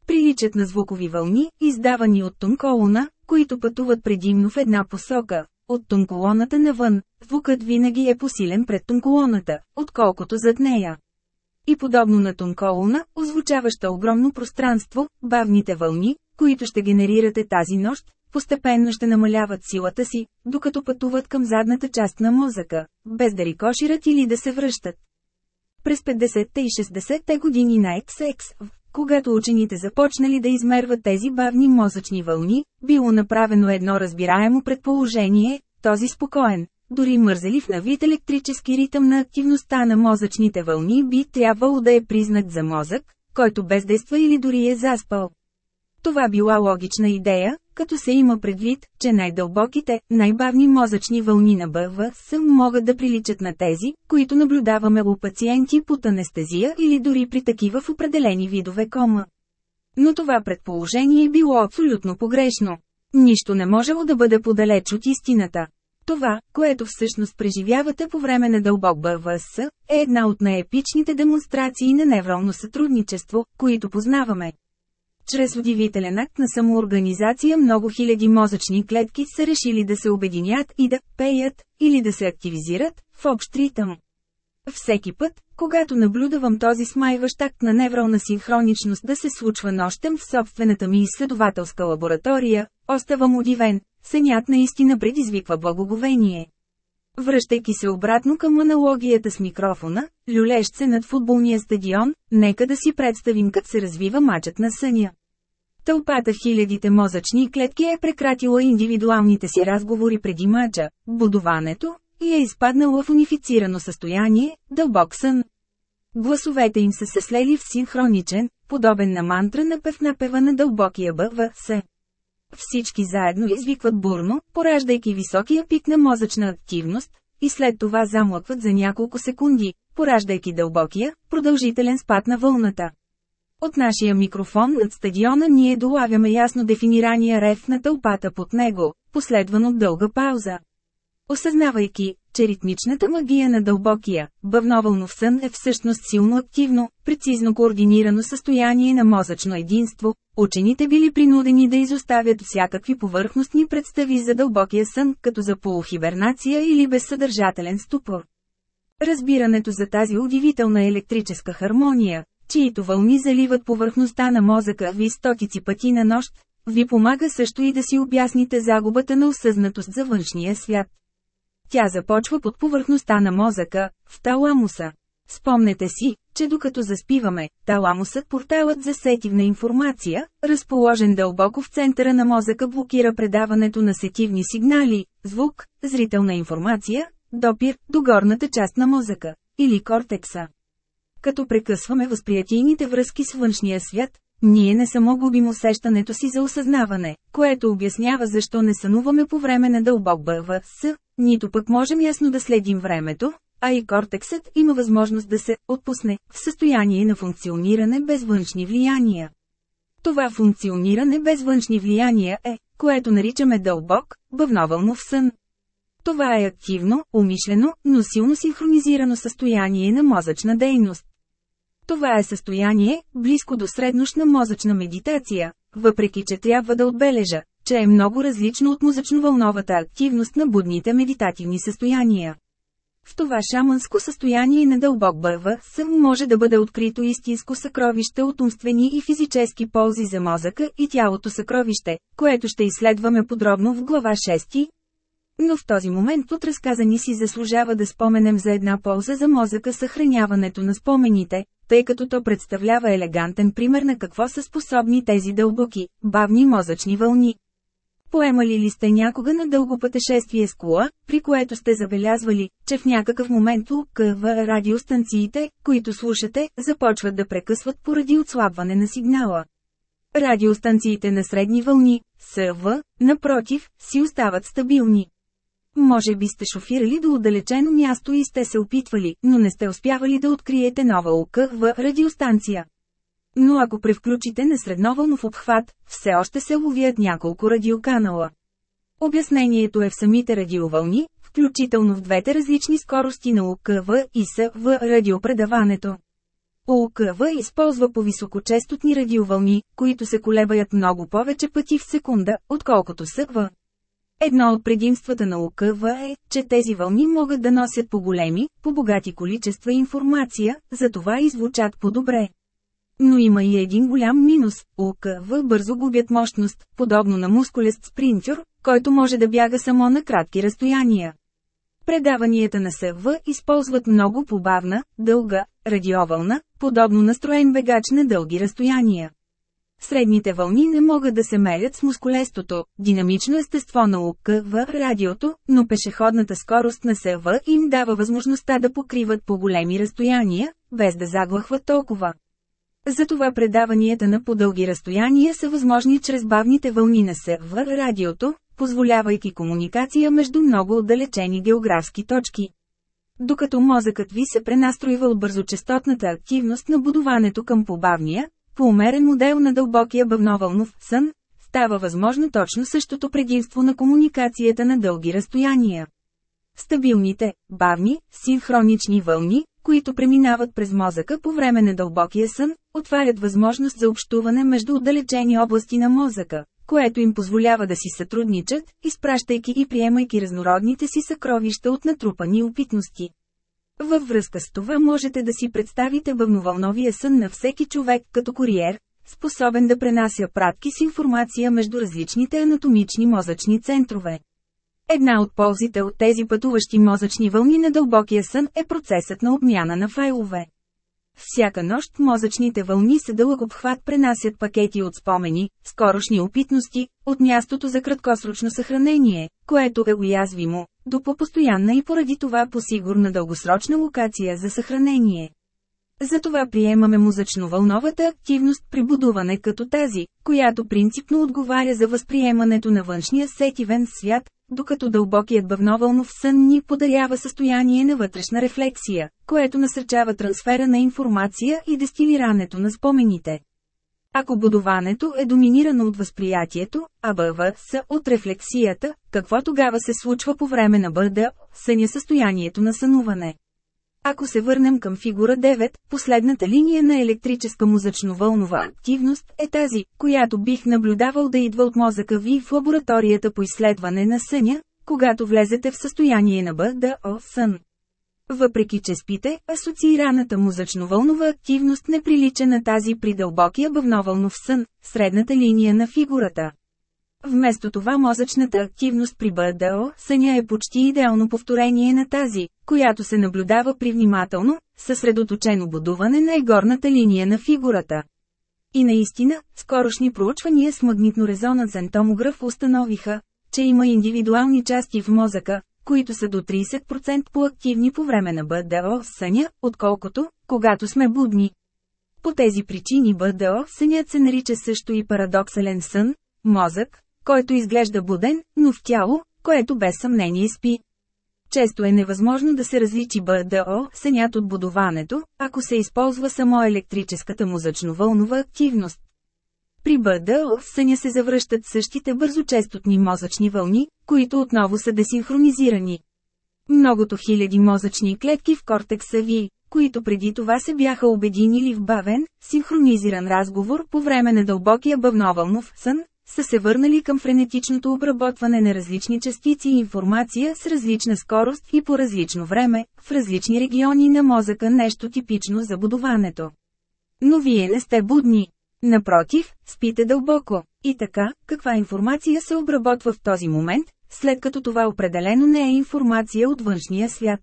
Приличат на звукови вълни, издавани от тонколона, които пътуват предимно в една посока, от тонколоната навън, звукът винаги е посилен пред тонколоната, отколкото зад нея. И подобно на тонколона, озвучаваща огромно пространство, бавните вълни, които ще генерирате тази нощ, постепенно ще намаляват силата си, докато пътуват към задната част на мозъка, без да рикошират или да се връщат. През 50-те и 60-те години на XX, когато учените започнали да измерват тези бавни мозъчни вълни, било направено едно разбираемо предположение, този спокоен, дори мързелив на вид електрически ритъм на активността на мозъчните вълни би трябвало да е признак за мозък, който бездейства или дори е заспал. Това била логична идея, като се има предвид, че най-дълбоките, най-бавни мозъчни вълни на БВС могат да приличат на тези, които наблюдаваме у пациенти под анестезия или дори при такива в определени видове кома. Но това предположение е било абсолютно погрешно. Нищо не можело да бъде подалеч от истината. Това, което всъщност преживявате по време на дълбок БВС, е една от най-епичните демонстрации на неврално сътрудничество, които познаваме. Чрез удивителен акт на самоорганизация много хиляди мозъчни клетки са решили да се обединят и да пеят, или да се активизират, в общ ритъм. Всеки път, когато наблюдавам този смайващ акт на неврална синхроничност да се случва нощем в собствената ми изследователска лаборатория, оставам удивен, сънят наистина предизвиква благоговение. Връщайки се обратно към аналогията с микрофона, люлещ се над футболния стадион, нека да си представим как се развива мачът на съня. Тълпата хилядите мозъчни клетки е прекратила индивидуалните си разговори преди мача, будуването, и е изпаднала в унифицирано състояние, дълбок сън. Гласовете им са се слели в синхроничен, подобен на мантра на пев напева на дълбокия БВС. Всички заедно извикват бурно, пораждайки високия пик на мозъчна активност, и след това замлъкват за няколко секунди, пораждайки дълбокия, продължителен спад на вълната. От нашия микрофон над стадиона ние долавяме ясно дефинирания рев на тълпата под него, последван от дълга пауза. Осъзнавайки, че ритмичната магия на дълбокия, бъвновълнов сън е всъщност силно активно, прецизно координирано състояние на мозъчно единство, учените били принудени да изоставят всякакви повърхностни представи за дълбокия сън, като за полухибернация или безсъдържателен ступор. Разбирането за тази удивителна електрическа хармония, чието вълни заливат повърхността на мозъка ви стотици пъти на нощ, ви помага също и да си обясните загубата на осъзнатост за външния свят. Тя започва под повърхността на мозъка, в таламуса. Спомнете си, че докато заспиваме, таламусът порталът за сетивна информация, разположен дълбоко в центъра на мозъка блокира предаването на сетивни сигнали, звук, зрителна информация, допир, до горната част на мозъка, или кортекса. Като прекъсваме възприятийните връзки с външния свят, ние не само губим усещането си за осъзнаване, което обяснява защо не сънуваме по време на дълбок БВС, нито пък можем ясно да следим времето, а и кортексът има възможност да се отпусне в състояние на функциониране без външни влияния. Това функциониране без външни влияния е, което наричаме дълбок, бъвновълнов сън. Това е активно, умишлено, но силно синхронизирано състояние на мозъчна дейност. Това е състояние, близко до среднощна мозъчна медитация, въпреки че трябва да отбележа, че е много различно от музъчно-вълновата активност на будните медитативни състояния. В това шаманско състояние на дълбок бърва сън може да бъде открито истинско съкровище от умствени и физически ползи за мозъка и тялото съкровище, което ще изследваме подробно в глава 6. Но в този момент от разказани си заслужава да споменем за една полза за мозъка съхраняването на спомените, тъй като то представлява елегантен пример на какво са способни тези дълбоки, бавни мозъчни вълни. Поемали ли сте някога на дълго пътешествие с кола, при което сте забелязвали, че в някакъв момент УКВ радиостанциите, които слушате, започват да прекъсват поради отслабване на сигнала? Радиостанциите на средни вълни, СВ, напротив, си остават стабилни. Може би сте шофирали до отдалечено място и сте се опитвали, но не сте успявали да откриете нова УКВ радиостанция. Но ако превключите на средновълнов обхват, все още се ловят няколко радиоканала. Обяснението е в самите радиовълни, включително в двете различни скорости на УКВ и СВ радиопредаването. УКВ използва по високочестотни радиовълни, които се колебаят много повече пъти в секунда, отколкото СВ. Едно от предимствата на УКВ е, че тези вълни могат да носят по-големи, по-богати количества информация, затова и звучат по-добре. Но има и един голям минус – УКВ бързо губят мощност, подобно на мускулест спринтюр, който може да бяга само на кратки разстояния. Предаванията на СВ използват много побавна, дълга, радиовълна, подобно настроен бегач на дълги разстояния. Средните вълни не могат да се мерят с мускулестото, динамично естество на УКВ радиото, но пешеходната скорост на СВ им дава възможността да покриват по големи разстояния, без да заглъхват толкова. Затова предаванията на по-дълги разстояния са възможни чрез бавните вълни на СВ радиото, позволявайки комуникация между много отдалечени географски точки. Докато мозъкът ви се пренастройва от бързочастотната активност на будуването към побавния, по умерен модел на дълбокия бъвновълнов сън, става възможно точно същото предимство на комуникацията на дълги разстояния. Стабилните, бавни, синхронични вълни, които преминават през мозъка по време на дълбокия сън, отварят възможност за общуване между отдалечени области на мозъка, което им позволява да си сътрудничат, изпращайки и приемайки разнородните си съкровища от натрупани опитности. Във връзка с това можете да си представите бъвновълновия сън на всеки човек като куриер, способен да пренася пратки с информация между различните анатомични мозъчни центрове. Една от ползите от тези пътуващи мозъчни вълни на дълбокия сън е процесът на обмяна на файлове. Всяка нощ мозъчните вълни с дълъг обхват пренасят пакети от спомени, скорошни опитности, от мястото за краткосрочно съхранение, което е уязвимо, до по-постоянна и поради това по-сигурна дългосрочна локация за съхранение. Затова приемаме мозъчно-вълновата активност при будуване като тази, която принципно отговаря за възприемането на външния сетивен свят, докато дълбокият бъвновълнов сън ни подарява състояние на вътрешна рефлексия, което насърчава трансфера на информация и дестилирането на спомените. Ако будуването е доминирано от възприятието, а БВ са от рефлексията, какво тогава се случва по време на БД, съня състоянието на сънуване? Ако се върнем към фигура 9, последната линия на електрическа мозъчно-вълнова активност е тази, която бих наблюдавал да идва от мозъка ви в лабораторията по изследване на съня, когато влезете в състояние на БДО сън. Въпреки че спите, асоциираната мозъчно-вълнова активност не прилича на тази при дълбокия бъвновълнов сън, средната линия на фигурата. Вместо това мозъчната активност при БДО съня е почти идеално повторение на тази, която се наблюдава при внимателно, съсредоточено будуване на егорната линия на фигурата. И наистина, скорошни проучвания с магнитно-резонансен томограф установиха, че има индивидуални части в мозъка, които са до 30% по-активни по време на БДО съня, отколкото, когато сме будни. По тези причини БДО сънят се нарича също и парадоксален сън, мозък, който изглежда буден, но в тяло, което без съмнение спи. Често е невъзможно да се различи БДО, сънят от будуването, ако се използва само електрическата мозъчно-вълнова активност. При БДО в съня се завръщат същите бързочестотни мозъчни вълни, които отново са десинхронизирани. Многото хиляди мозъчни клетки в кортекса ви, които преди това се бяха обединили в бавен, синхронизиран разговор по време на дълбокия бъвновълнов сън, са се върнали към френетичното обработване на различни частици и информация с различна скорост и по различно време, в различни региони на мозъка нещо типично за будуването. Но вие не сте будни. Напротив, спите дълбоко. И така, каква информация се обработва в този момент, след като това определено не е информация от външния свят.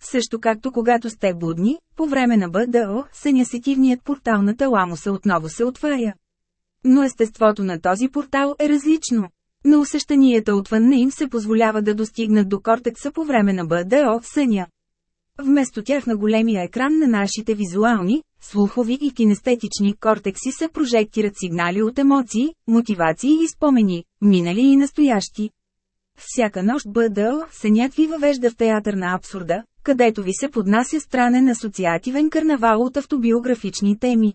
Също както когато сте будни, по време на БДО, сънясетивният портал на таламуса отново се отваря. Но естеството на този портал е различно. На усещанията отвън не им се позволява да достигнат до кортекса по време на БДО в съня. Вместо тях на големия екран на нашите визуални, слухови и кинестетични кортекси се прожектират сигнали от емоции, мотивации и спомени, минали и настоящи. Всяка нощ БДО сънят ви въвежда в театър на абсурда, където ви се поднася странен асоциативен карнавал от автобиографични теми.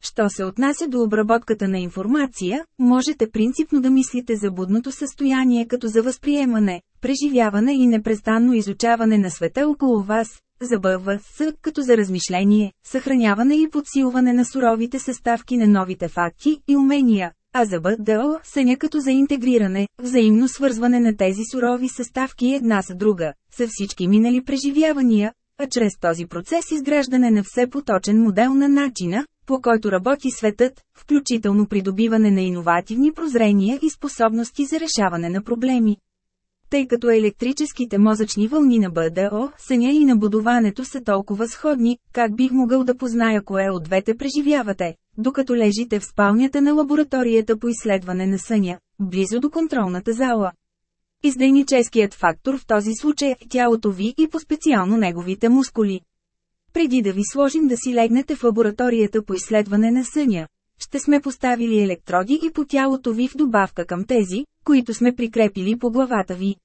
Що се отнася до обработката на информация, можете принципно да мислите за будното състояние като за възприемане, преживяване и непрестанно изучаване на света около вас, за БВС като за размишление, съхраняване и подсилване на суровите съставки на новите факти и умения, а за БДО съня като за интегриране, взаимно свързване на тези сурови съставки една с друга, са всички минали преживявания, а чрез този процес изграждане на все поточен модел на начина, по който работи светът, включително придобиване на иновативни прозрения и способности за решаване на проблеми. Тъй като електрическите мозъчни вълни на БДО, съня и набудуването са толкова сходни, как бих могъл да позная кое от двете преживявате, докато лежите в спалнята на лабораторията по изследване на съня, близо до контролната зала. Издайническият фактор в този случай е тялото ви и по-специално неговите мускули. Преди да ви сложим да си легнете в лабораторията по изследване на съня, ще сме поставили електроди и по тялото ви в добавка към тези, които сме прикрепили по главата ви.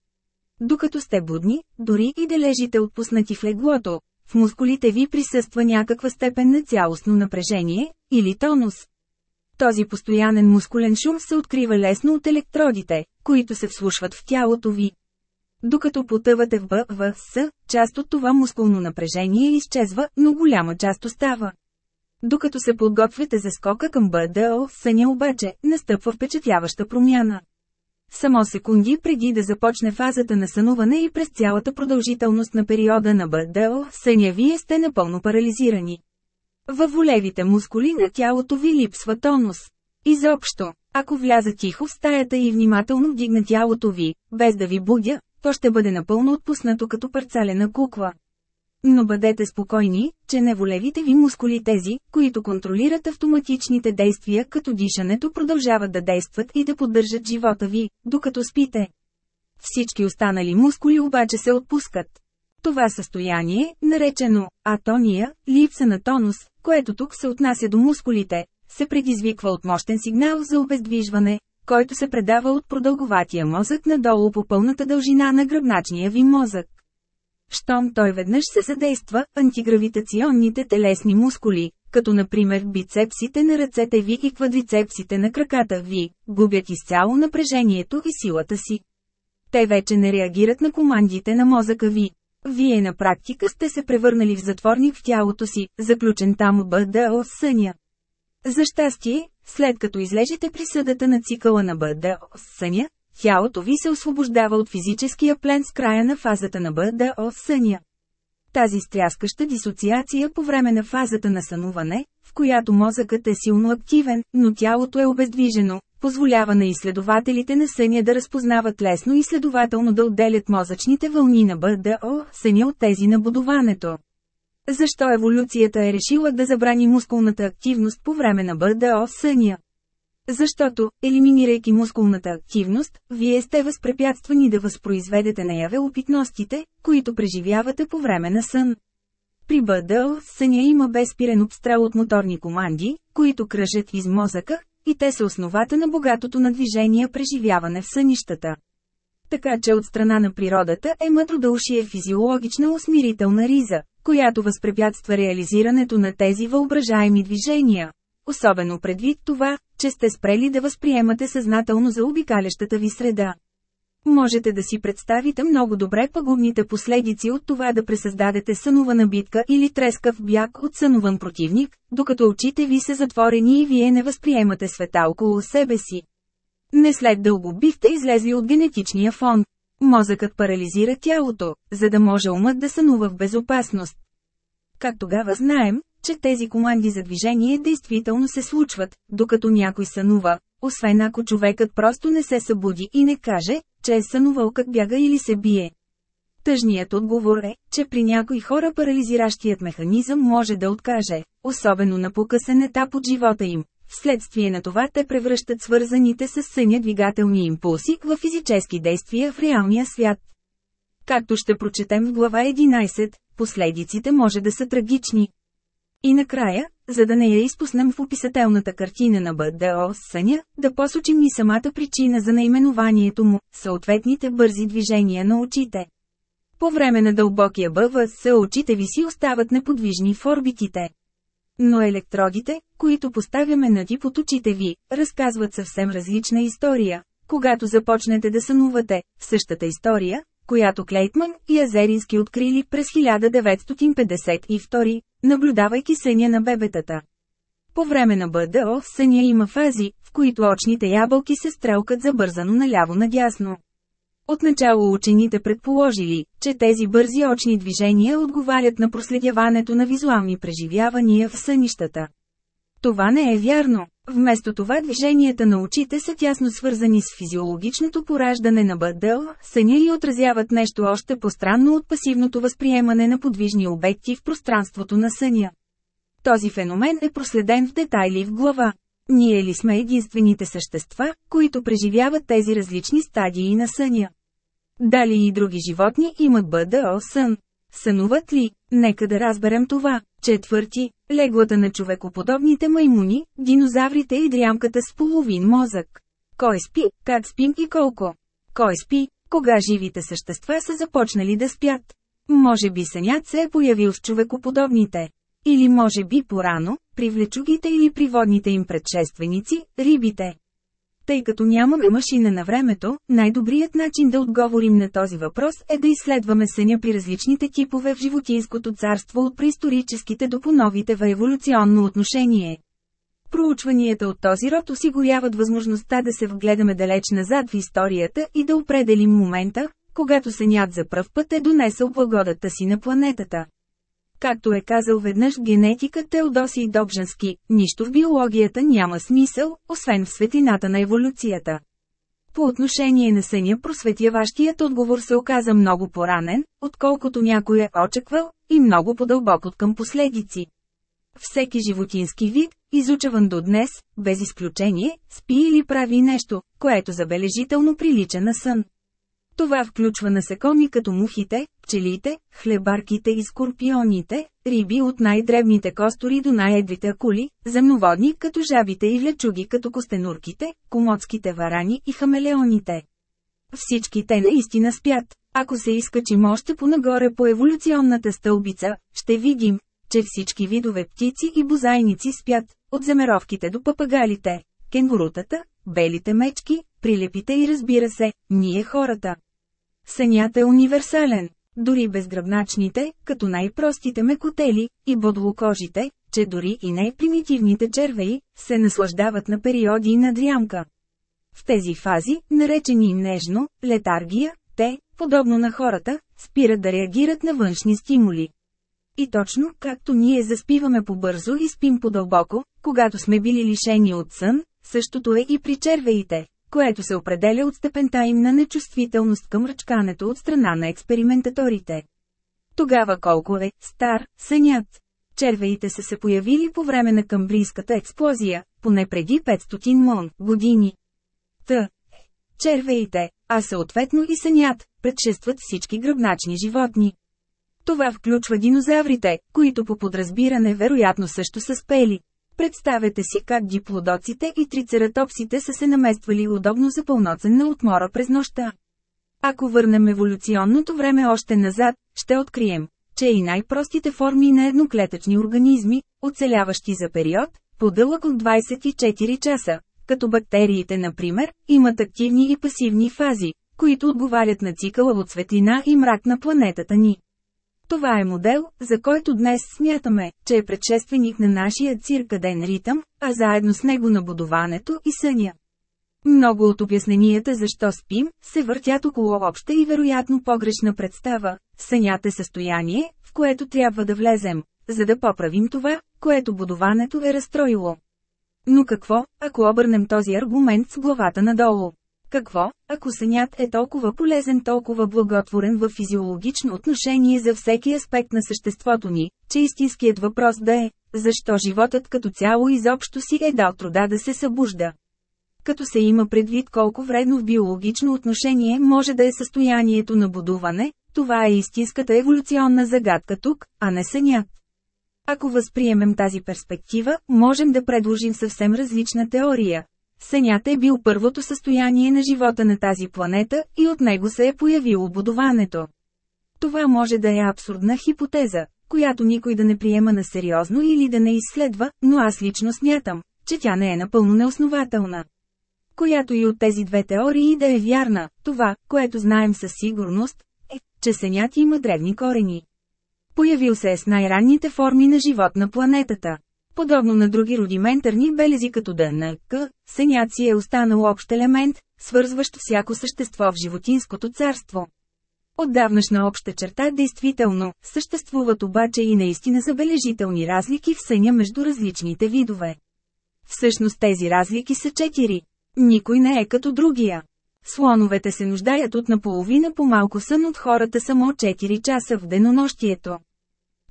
Докато сте будни, дори и да лежите отпуснати в леглото, в мускулите ви присъства някаква степен на цялостно напрежение, или тонус. Този постоянен мускулен шум се открива лесно от електродите, които се вслушват в тялото ви. Докато потъвате в БВС, част от това мускулно напрежение изчезва, но голяма част остава. Докато се подготвяте за скока към БДО, съня обаче, настъпва впечатляваща промяна. Само секунди преди да започне фазата на сънуване и през цялата продължителност на периода на БДО, съня вие сте напълно парализирани. Във волевите мускули на тялото ви липсва тонус. Изобщо, ако вляза тихо в стаята и внимателно вдигна тялото ви, без да ви будя, то ще бъде напълно отпуснато като парцалена кукла. Но бъдете спокойни, че неволевите ви мускули тези, които контролират автоматичните действия като дишането продължават да действат и да поддържат живота ви, докато спите. Всички останали мускули обаче се отпускат. Това състояние, наречено атония, липса на тонус, което тук се отнася до мускулите, се предизвиква от мощен сигнал за обездвижване, който се предава от продълговатия мозък надолу по пълната дължина на гръбначния ви мозък. Щом той веднъж се задейства, антигравитационните телесни мускули, като например бицепсите на ръцете ви и квадрицепсите на краката ви, губят изцяло напрежението и силата си. Те вече не реагират на командите на мозъка ви. Вие на практика сте се превърнали в затворник в тялото си, заключен там БДО съня. За щастие, след като излежите присъдата на цикъла на БДО съня, тялото ви се освобождава от физическия плен с края на фазата на БДО съня. Тази стряскаща дисоциация по време на фазата на сънуване, в която мозъкът е силно активен, но тялото е обездвижено, позволява на изследователите на съня да разпознават лесно и следователно да отделят мозъчните вълни на БДО съня от тези на будуването. Защо еволюцията е решила да забрани мускулната активност по време на БДО съня? Защото, елиминирайки мускулната активност, вие сте възпрепятствани да възпроизведете наяве опитностите, които преживявате по време на сън. При БДЛ съня има безспирен обстрел от моторни команди, които кръжат из мозъка, и те са основата на богатото на движение преживяване в сънищата. Така че от страна на природата е мъдродълшие физиологична усмирителна риза, която възпрепятства реализирането на тези въображаеми движения. Особено предвид това, че сте спрели да възприемате съзнателно за обикалящата ви среда. Можете да си представите много добре пагубните последици от това да пресъздадете сънувана битка или трескав бяг от сънуван противник, докато очите ви са затворени и вие не възприемате света около себе си. Не след дълго бихте излезли от генетичния фон. Мозъкът парализира тялото, за да може умът да сънува в безопасност. Как тогава знаем, че тези команди за движение действително се случват, докато някой сънува, освен ако човекът просто не се събуди и не каже, че е сънувал как бяга или се бие. Тъжният отговор е, че при някои хора парализиращият механизъм може да откаже, особено на покъсен етап от живота им. Вследствие на това те превръщат свързаните с съня двигателни импулси в физически действия в реалния свят. Както ще прочетем в глава 11, последиците може да са трагични. И накрая, за да не я изпуснем в описателната картина на БДО съня, да посочим и самата причина за наименованието му – съответните бързи движения на очите. По време на дълбокия БВС очите ви си остават неподвижни в орбитите. Но електродите, които поставяме на тип от очите ви, разказват съвсем различна история. Когато започнете да сънувате, същата история, която Клейтман и Азерински открили през 1952, наблюдавайки съня на бебетата. По време на БДО в съня има фази, в които очните ябълки се стрелкат забързано наляво-надясно. Отначало учените предположили, че тези бързи очни движения отговарят на проследяването на визуални преживявания в сънищата. Това не е вярно. Вместо това движенията на очите са тясно свързани с физиологичното пораждане на бъдъл, съня и отразяват нещо още по-странно от пасивното възприемане на подвижни обекти в пространството на съня. Този феномен е проследен в детайли в глава. Ние ли сме единствените същества, които преживяват тези различни стадии на съня? Дали и други животни имат БДО сън? Сънуват ли? Нека да разберем това. Четвърти, леглата на човекоподобните маймуни, динозаврите и дрямката с половин мозък. Кой спи, как спим и колко? Кой спи, кога живите същества са започнали да спят? Може би сънят се е появил с човекоподобните. Или може би порано, при влечугите или при водните им предшественици, рибите. Тъй като нямаме машина на времето, най-добрият начин да отговорим на този въпрос е да изследваме съня при различните типове в животинското царство от преисторическите до поновите в еволюционно отношение. Проучванията от този род осигуряват възможността да се вгледаме далеч назад в историята и да определим момента, когато сънят за пръв път е донесъл благодата си на планетата. Както е казал веднъж генетикът Теодосий Добжански, нищо в биологията няма смисъл, освен в светлината на еволюцията. По отношение на съня просветяващият отговор се оказа много поранен, отколкото някой е очаквал, и много по-дълбок от към последици. Всеки животински вид, изучаван до днес, без изключение, спи или прави нещо, което забележително прилича на сън. Това включва насекоми като мухите, пчелите, хлебарките и скорпионите, риби от най-дребните костори до най-едрите акули, земноводни като жабите и влечуги като костенурките, комодските варани и хамелеоните. Всички те наистина спят. Ако се изкачим още по-нагоре по еволюционната стълбица, ще видим, че всички видове птици и бозайници спят, от земеровките до папагалите, кенгурутата, белите мечки, прилепите и разбира се, ние хората. Сънят е универсален. Дори безгръбначните, като най-простите мекотели, и бодлокожите, че дори и най-примитивните червеи, се наслаждават на периоди на дрямка. В тези фази, наречени нежно, летаргия, те, подобно на хората, спират да реагират на външни стимули. И точно, както ние заспиваме побързо и спим по-дълбоко, когато сме били лишени от сън, същото е и при червеите което се определя от степента им на нечувствителност към ръчкането от страна на експериментаторите. Тогава колко е стар сънят? Червеите са се появили по време на камбрийската експлозия, поне преди 500 мон години. Т. Червеите, а съответно и сънят, предшестват всички гръбначни животни. Това включва динозаврите, които по подразбиране вероятно също са спели. Представете си как диплодоците и трицератопсите са се намествали удобно за пълноценна отмора през нощта. Ако върнем еволюционното време още назад, ще открием, че и най-простите форми на едноклетъчни организми, оцеляващи за период, по-дълъг от 24 часа, като бактериите например, имат активни и пасивни фази, които отговарят на цикъла от светлина и мрак на планетата ни. Това е модел, за който днес смятаме, че е предшественик на нашия циркаден ритъм, а заедно с него на будуването и съня. Много от обясненията защо спим, се въртят около обща и вероятно погрешна представа. Сънят е състояние, в което трябва да влезем, за да поправим това, което будуването е разстроило. Но какво, ако обърнем този аргумент с главата надолу? Какво, ако сънят е толкова полезен, толкова благотворен в физиологично отношение за всеки аспект на съществото ни, че истинският въпрос да е, защо животът като цяло изобщо си е дал труда да се събужда? Като се има предвид колко вредно в биологично отношение може да е състоянието на будуване, това е истинската еволюционна загадка тук, а не сънят. Ако възприемем тази перспектива, можем да предложим съвсем различна теория, Сънят е бил първото състояние на живота на тази планета и от него се е появило будуването. Това може да е абсурдна хипотеза, която никой да не приема на сериозно или да не изследва, но аз лично смятам, че тя не е напълно неоснователна. Която и от тези две теории да е вярна, това, което знаем със сигурност, е, че сънят има древни корени. Появил се е с най-ранните форми на живот на планетата. Подобно на други рудиментарни белези като ДНК, сенят си е останал общ елемент, свързващ всяко същество в животинското царство. Отдавнашна обща черта действително, съществуват обаче и наистина забележителни разлики в съня между различните видове. Всъщност тези разлики са четири. Никой не е като другия. Слоновете се нуждаят от наполовина по-малко сън от хората само 4 часа в денонощието.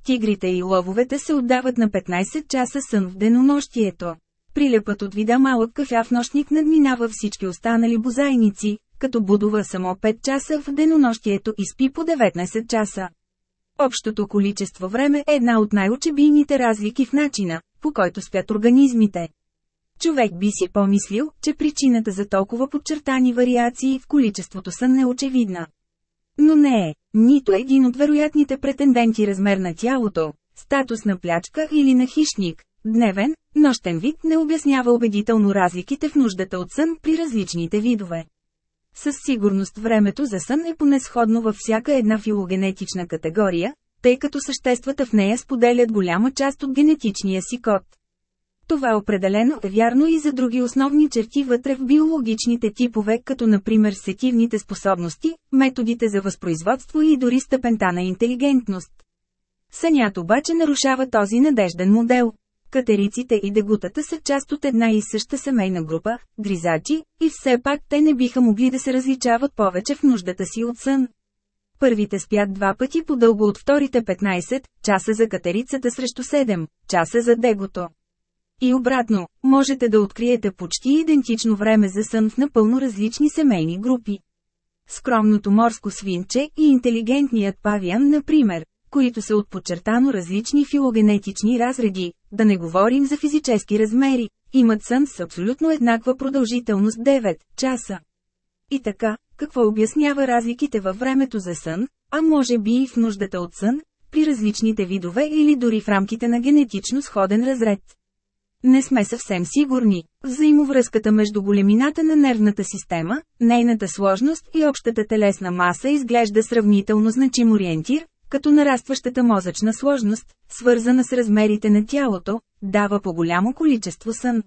Тигрите и лъвовете се отдават на 15 часа сън в денонощието. Прилепът от вида малък кафяв нощник надминава всички останали бозайници, като будува само 5 часа в денонощието и спи по 19 часа. Общото количество време е една от най-очебийните разлики в начина, по който спят организмите. Човек би си помислил, че причината за толкова подчертани вариации в количеството сън е очевидна. Но не е, нито един от вероятните претенденти размер на тялото, статус на плячка или на хищник, дневен, нощен вид не обяснява убедително разликите в нуждата от сън при различните видове. Със сигурност времето за сън е понесходно във всяка една филогенетична категория, тъй като съществата в нея споделят голяма част от генетичния си код. Това определено е вярно и за други основни черти вътре в биологичните типове, като например сетивните способности, методите за възпроизводство и дори степента на интелигентност. Сънят обаче нарушава този надежден модел. Катериците и дегутата са част от една и съща семейна група, гризачи, и все пак те не биха могли да се различават повече в нуждата си от сън. Първите спят два пъти по-дълго от вторите 15 часа за катерицата срещу 7 часа за дегото. И обратно, можете да откриете почти идентично време за сън в напълно различни семейни групи. Скромното морско свинче и интелигентният павиан, например, които са от подчертано различни филогенетични разреди, да не говорим за физически размери, имат сън с абсолютно еднаква продължителност 9 часа. И така, какво обяснява разликите във времето за сън, а може би и в нуждата от сън, при различните видове или дори в рамките на генетично сходен разред? Не сме съвсем сигурни. Взаимовръзката между големината на нервната система, нейната сложност и общата телесна маса изглежда сравнително значим ориентир, като нарастващата мозъчна сложност, свързана с размерите на тялото, дава по-голямо количество сън.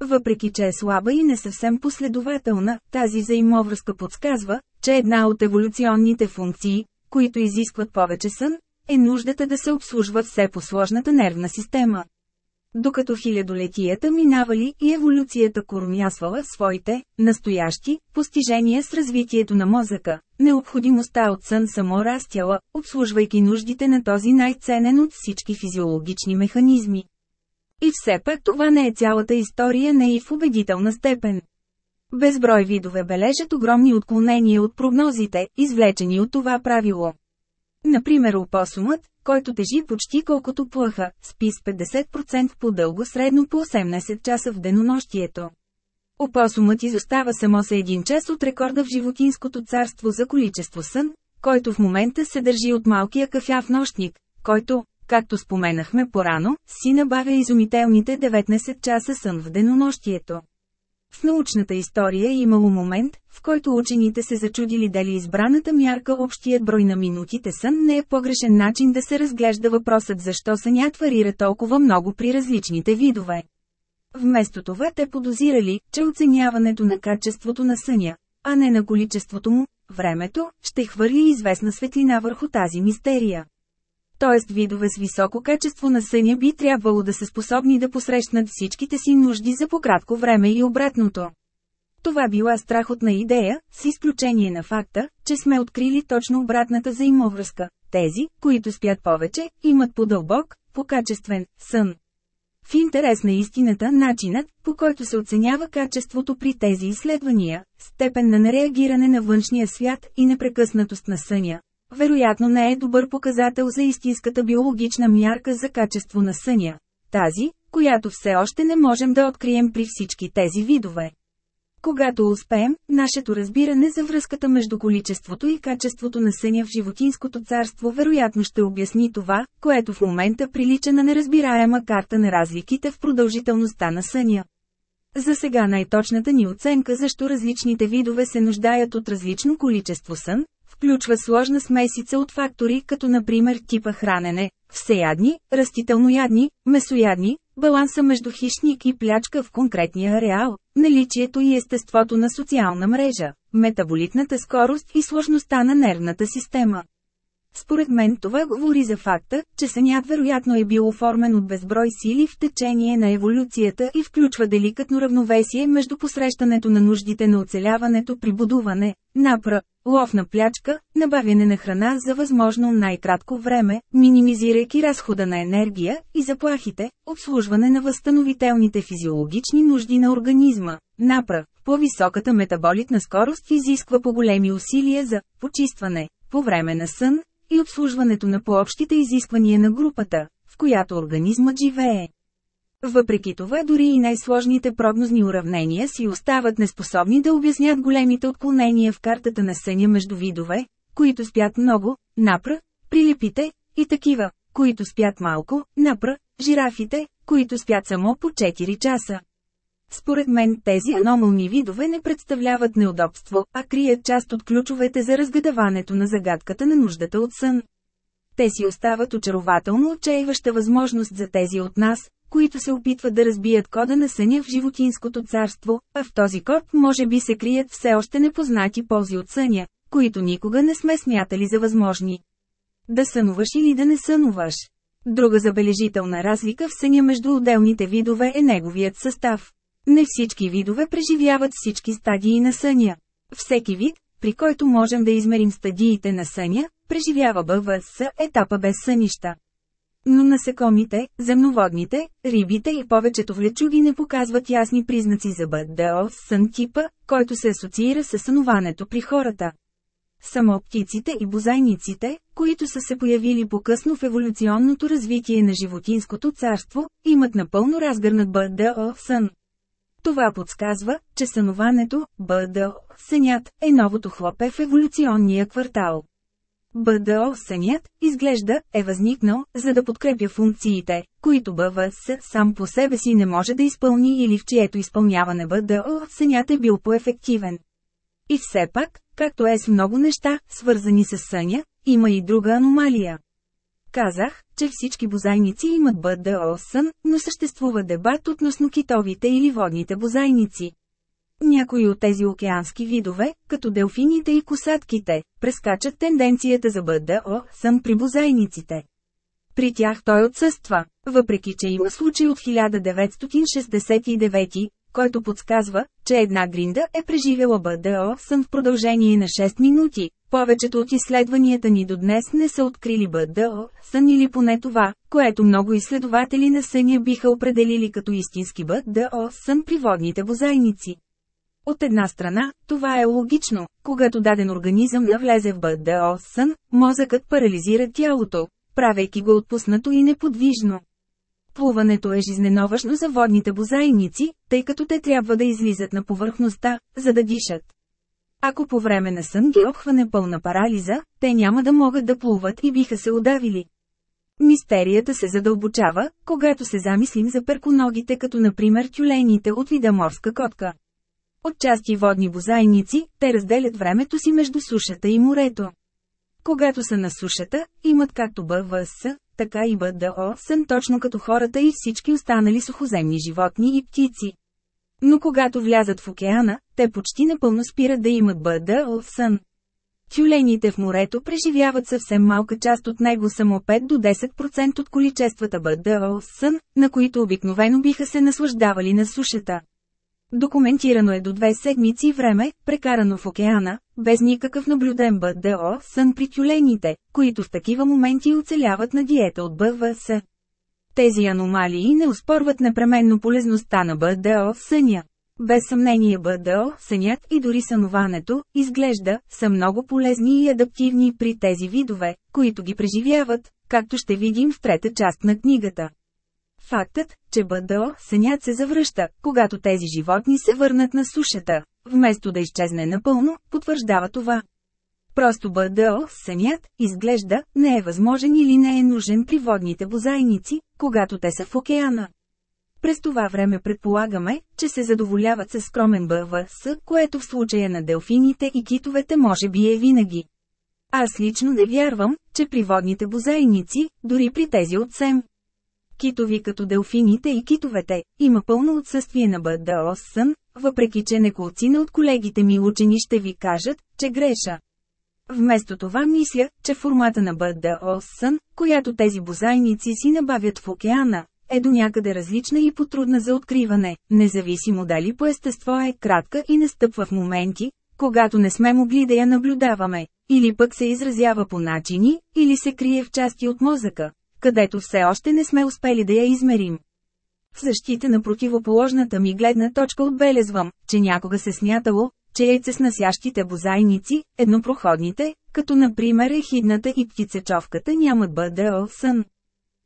Въпреки че е слаба и не съвсем последователна, тази взаимовръзка подсказва, че една от еволюционните функции, които изискват повече сън, е нуждата да се обслужва все по-сложната нервна система. Докато хилядолетията минавали и еволюцията кормясвала своите, настоящи, постижения с развитието на мозъка, необходимостта от сън само растяла, обслужвайки нуждите на този най-ценен от всички физиологични механизми. И все пак това не е цялата история не и в убедителна степен. Безброй видове бележат огромни отклонения от прогнозите, извлечени от това правило. Например опосумът, който тежи почти колкото плъха, спи с 50% по-дълго средно по 18 часа в денонощието. Опосумът изостава само с един час от рекорда в животинското царство за количество сън, който в момента се държи от малкия кафяв нощник, който, както споменахме порано, си набавя изумителните 19 часа сън в денонощието. В научната история е имало момент, в който учените се зачудили дали избраната мярка общият брой на минутите сън не е погрешен начин да се разглежда въпросът защо сънят варира толкова много при различните видове. Вместо това те подозирали, че оценяването на качеството на съня, а не на количеството му, времето, ще хвърли известна светлина върху тази мистерия т.е. видове с високо качество на съня би трябвало да са способни да посрещнат всичките си нужди за пократко време и обратното. Това била страхотна идея, с изключение на факта, че сме открили точно обратната взаимовръзка. Тези, които спят повече, имат по-дълбок, по-качествен сън. В интерес на истината начинът, по който се оценява качеството при тези изследвания, степен на нереагиране на външния свят и непрекъснатост на съня, вероятно не е добър показател за истинската биологична мярка за качество на съня. Тази, която все още не можем да открием при всички тези видове. Когато успеем, нашето разбиране за връзката между количеството и качеството на съня в животинското царство вероятно ще обясни това, което в момента прилича на неразбираема карта на разликите в продължителността на съня. За сега най-точната ни оценка защо различните видове се нуждаят от различно количество сън, включва сложна смесица от фактори, като например типа хранене, всеядни, растителноядни, месоядни, баланса между хищник и плячка в конкретния ареал, наличието и естеството на социална мрежа, метаболитната скорост и сложността на нервната система. Според мен това говори за факта, че сънят вероятно е бил оформен от безброй сили в течение на еволюцията и включва деликатно равновесие между посрещането на нуждите на оцеляването при будуване, напра, лов на плячка, набавяне на храна за възможно най-кратко време, минимизирайки разхода на енергия и заплахите, обслужване на възстановителните физиологични нужди на организма. Напра, по-високата метаболитна скорост изисква по-големи усилия за почистване, по време на сън, и обслужването на по-общите изисквания на групата, в която организмът живее. Въпреки това дори и най-сложните прогнозни уравнения си остават неспособни да обяснят големите отклонения в картата на съня между видове, които спят много, напра, прилепите, и такива, които спят малко, напра, жирафите, които спят само по 4 часа. Според мен тези аномални видове не представляват неудобство, а крият част от ключовете за разгадаването на загадката на нуждата от сън. Те си остават очарователно отчаиваща възможност за тези от нас, които се опитват да разбият кода на съня в животинското царство, а в този код може би се крият все още непознати ползи от съня, които никога не сме смятали за възможни. Да сънуваш или да не сънуваш. Друга забележителна разлика в съня между отделните видове е неговият състав. Не всички видове преживяват всички стадии на съня. Всеки вид, при който можем да измерим стадиите на съня, преживява БВС етапа без сънища. Но насекомите, земноводните, рибите и повечето влечуги не показват ясни признаци за БДО сън типа, който се асоциира с сънуването при хората. Само птиците и бозайниците, които са се появили по-късно в еволюционното развитие на животинското царство, имат напълно разгърнат БДО сън. Това подсказва, че сънуването, БДО, сънят, е новото хлопе в еволюционния квартал. БДО сънят, изглежда, е възникнал, за да подкрепя функциите, които БВС сам по себе си не може да изпълни или в чието изпълняване БДО сънят е бил по-ефективен. И все пак, както е с много неща, свързани с съня, има и друга аномалия. Казах, че всички бозайници имат БДО сън, но съществува дебат относно китовите или водните бозайници. Някои от тези океански видове, като делфините и косатките, прескачат тенденцията за БДО сън при бозайниците. При тях той отсъства, въпреки че има случай от 1969, който подсказва, че една гринда е преживела БДО сън в продължение на 6 минути. Повечето от изследванията ни до днес не са открили БДО сън или поне това, което много изследователи на съня биха определили като истински БДО сън при водните бозайници. От една страна, това е логично, когато даден организъм навлезе в БДО сън, мозъкът парализира тялото, правейки го отпуснато и неподвижно. Плуването е жизненовъчно за водните бозайници, тъй като те трябва да излизат на повърхността, за да дишат. Ако по време на сън ги обхване пълна парализа, те няма да могат да плуват и биха се удавили. Мистерията се задълбочава, когато се замислим за перконогите като например тюлените от вида морска котка. Отчасти водни бозайници, те разделят времето си между сушата и морето. Когато са на сушата, имат както БВС, така и БДО сън точно като хората и всички останали сухоземни животни и птици. Но когато влязат в океана, те почти напълно спират да имат БДО сън. Тюлените в морето преживяват съвсем малка част от него само 5 до 10% от количествата БДО сън, на които обикновено биха се наслаждавали на сушата. Документирано е до две седмици време, прекарано в океана, без никакъв наблюден БДО сън при тюлените, които в такива моменти оцеляват на диета от БВС. Тези аномалии не успорват непременно полезността на БДО съня. Без съмнение БДО, сънят и дори сънуването, изглежда, са много полезни и адаптивни при тези видове, които ги преживяват, както ще видим в трета част на книгата. Фактът, че БДО сънят се завръща, когато тези животни се върнат на сушата, вместо да изчезне напълно, потвърждава това. Просто БДО сънят, изглежда, не е възможен или не е нужен при водните бозайници, когато те са в океана. През това време предполагаме, че се задоволяват с скромен БВС, което в случая на делфините и китовете може би е винаги. Аз лично не вярвам, че при водните бозайници, дори при тези от СЕМ, китови като делфините и китовете, има пълно отсъствие на БДО сън, въпреки че неколцина от колегите ми учени ще ви кажат, че греша. Вместо това мисля, че формата на БДО сън, която тези бозайници си набавят в океана, е до някъде различна и потрудна за откриване, независимо дали по естество е кратка и настъпва в моменти, когато не сме могли да я наблюдаваме, или пък се изразява по начини, или се крие в части от мозъка, където все още не сме успели да я измерим. В защита на противоположната ми гледна точка отбелезвам, че някога се смятало, че яйцеснасящите бозайници, еднопроходните, като например ехидната и птицечовката нямат БДО сън.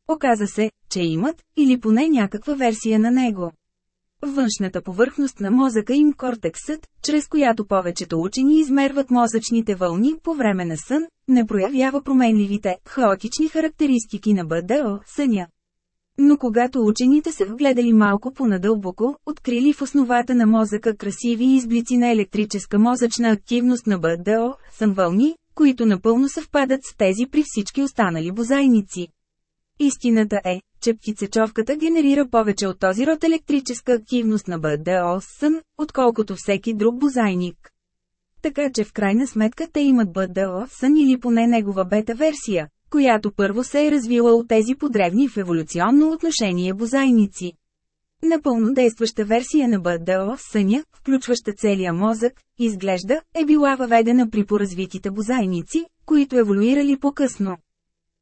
Оказа се, че имат, или поне някаква версия на него. Външната повърхност на мозъка им кортексът, чрез която повечето учени измерват мозъчните вълни по време на сън, не проявява променливите, хаотични характеристики на БДО съня. Но когато учените се вгледали малко понадълбоко, открили в основата на мозъка красиви изблици на електрическа мозъчна активност на БДО, сън вълни, които напълно съвпадат с тези при всички останали бозайници. Истината е, че птицечовката генерира повече от този род електрическа активност на БДО сън, отколкото всеки друг бозайник. Така че в крайна сметка те имат БДО сън или поне негова бета-версия, която първо се е развила от тези подревни в еволюционно отношение бозайници. Напълно действаща версия на БДО съня, включваща целия мозък, изглежда, е била въведена при поразвитите бозайници, които еволюирали по-късно.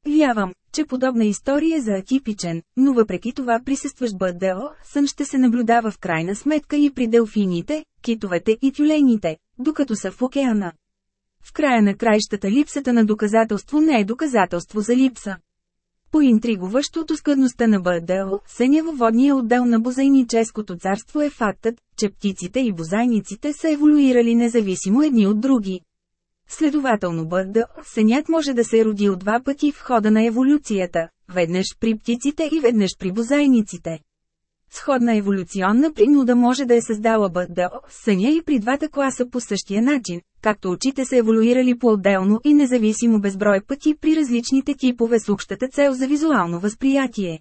Вявам, че подобна история е за атипичен, но въпреки това присъстващ БДО сън ще се наблюдава в крайна сметка и при делфините, китовете и тюлените, докато са в океана. В края на краищата липсата на доказателство не е доказателство за липса. Поинтригуващо от скъдността на БДЛ, водния отдел на бозайническото царство е фактът, че птиците и бозайниците са еволюирали независимо едни от други. Следователно БДЛ, сънят може да се роди от два пъти в хода на еволюцията, веднъж при птиците и веднъж при бозайниците. Сходна еволюционна принуда може да е създала БДО, съня и при двата класа по същия начин, както очите са еволюирали по-отделно и независимо безброй пъти при различните типове с общата цел за визуално възприятие.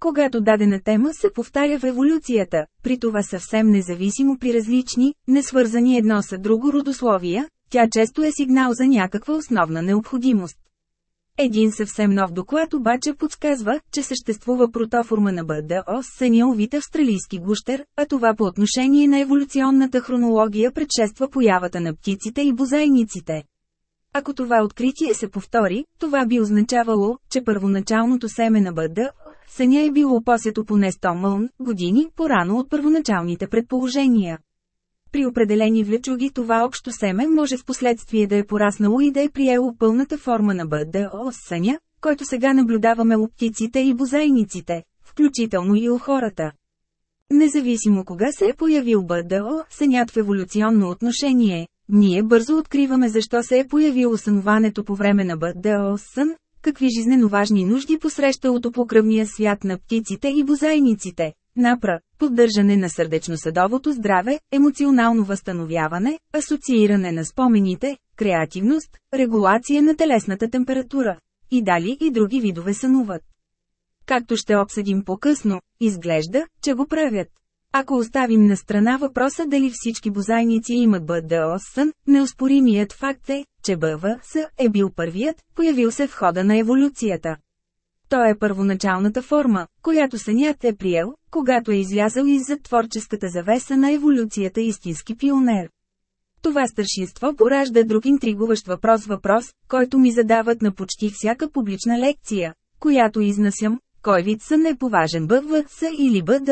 Когато дадена тема се повтаря в еволюцията, при това съвсем независимо при различни, несвързани едно с друго родословия, тя често е сигнал за някаква основна необходимост. Един съвсем нов доклад обаче подсказва, че съществува протоформа на БДО с съняловит австралийски гущер, а това по отношение на еволюционната хронология предшества появата на птиците и бозайниците. Ако това откритие се повтори, това би означавало, че първоначалното семе на БД, съня е било посето поне 100 мълн години по-рано от първоначалните предположения. При определени влечуги това общо семе може в последствие да е пораснало и да е приело пълната форма на БДО съня, който сега наблюдаваме у птиците и бозайниците, включително и у хората. Независимо кога се е появил БДО, сънят в еволюционно отношение, ние бързо откриваме защо се е появил основането по време на БДО сън, какви жизнено важни нужди посреща от покръвния свят на птиците и бозайниците, Напра, поддържане на сърдечно-съдовото здраве, емоционално възстановяване, асоцииране на спомените, креативност, регулация на телесната температура. И дали и други видове сънуват. Както ще обсъдим по-късно, изглежда, че го правят. Ако оставим на страна въпроса дали всички бозайници имат БДО сън, неоспоримият факт е, че БВС е бил първият, появил се в хода на еволюцията. Той е първоначалната форма, която сънят е приел, когато е излязъл иззад творческата завеса на еволюцията истински пионер. Това старшинство поражда друг интригуващ въпрос въпрос, който ми задават на почти всяка публична лекция, която изнасям, кой вид сън е поважен БВС или БД.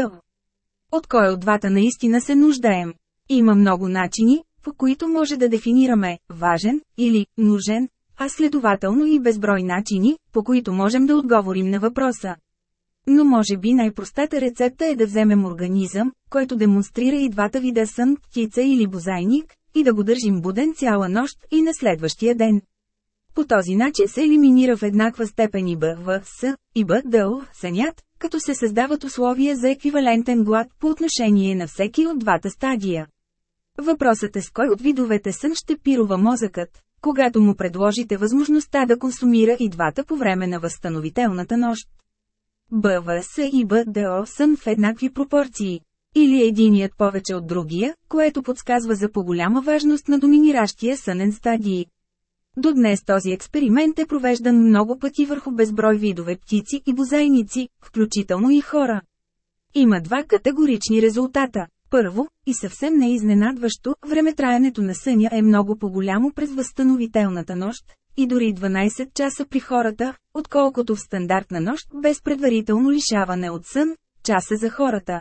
От кой от двата наистина се нуждаем? Има много начини, по които може да дефинираме «важен» или «нужен», а следователно и безброй начини, по които можем да отговорим на въпроса. Но може би най-простата рецепта е да вземем организъм, който демонстрира и двата вида сън, птица или бозайник, и да го държим буден цяла нощ и на следващия ден. По този начин се елиминира в еднаква степен и БВС, и БДЛ, сънят, като се създават условия за еквивалентен глад по отношение на всеки от двата стадия. Въпросът е с кой от видовете сън ще пирува мозъкът, когато му предложите възможността да консумира и двата по време на възстановителната нощ. БВС и БДО са в еднакви пропорции. Или единият повече от другия, което подсказва за по-голяма важност на доминиращия сънен стадии. До днес този експеримент е провеждан много пъти върху безброй видове птици и бозайници, включително и хора. Има два категорични резултата. Първо, и съвсем неизненадващо, времетраенето на съня е много по-голямо през възстановителната нощ, и дори 12 часа при хората, отколкото в стандартна нощ без предварително лишаване от сън, часа за хората.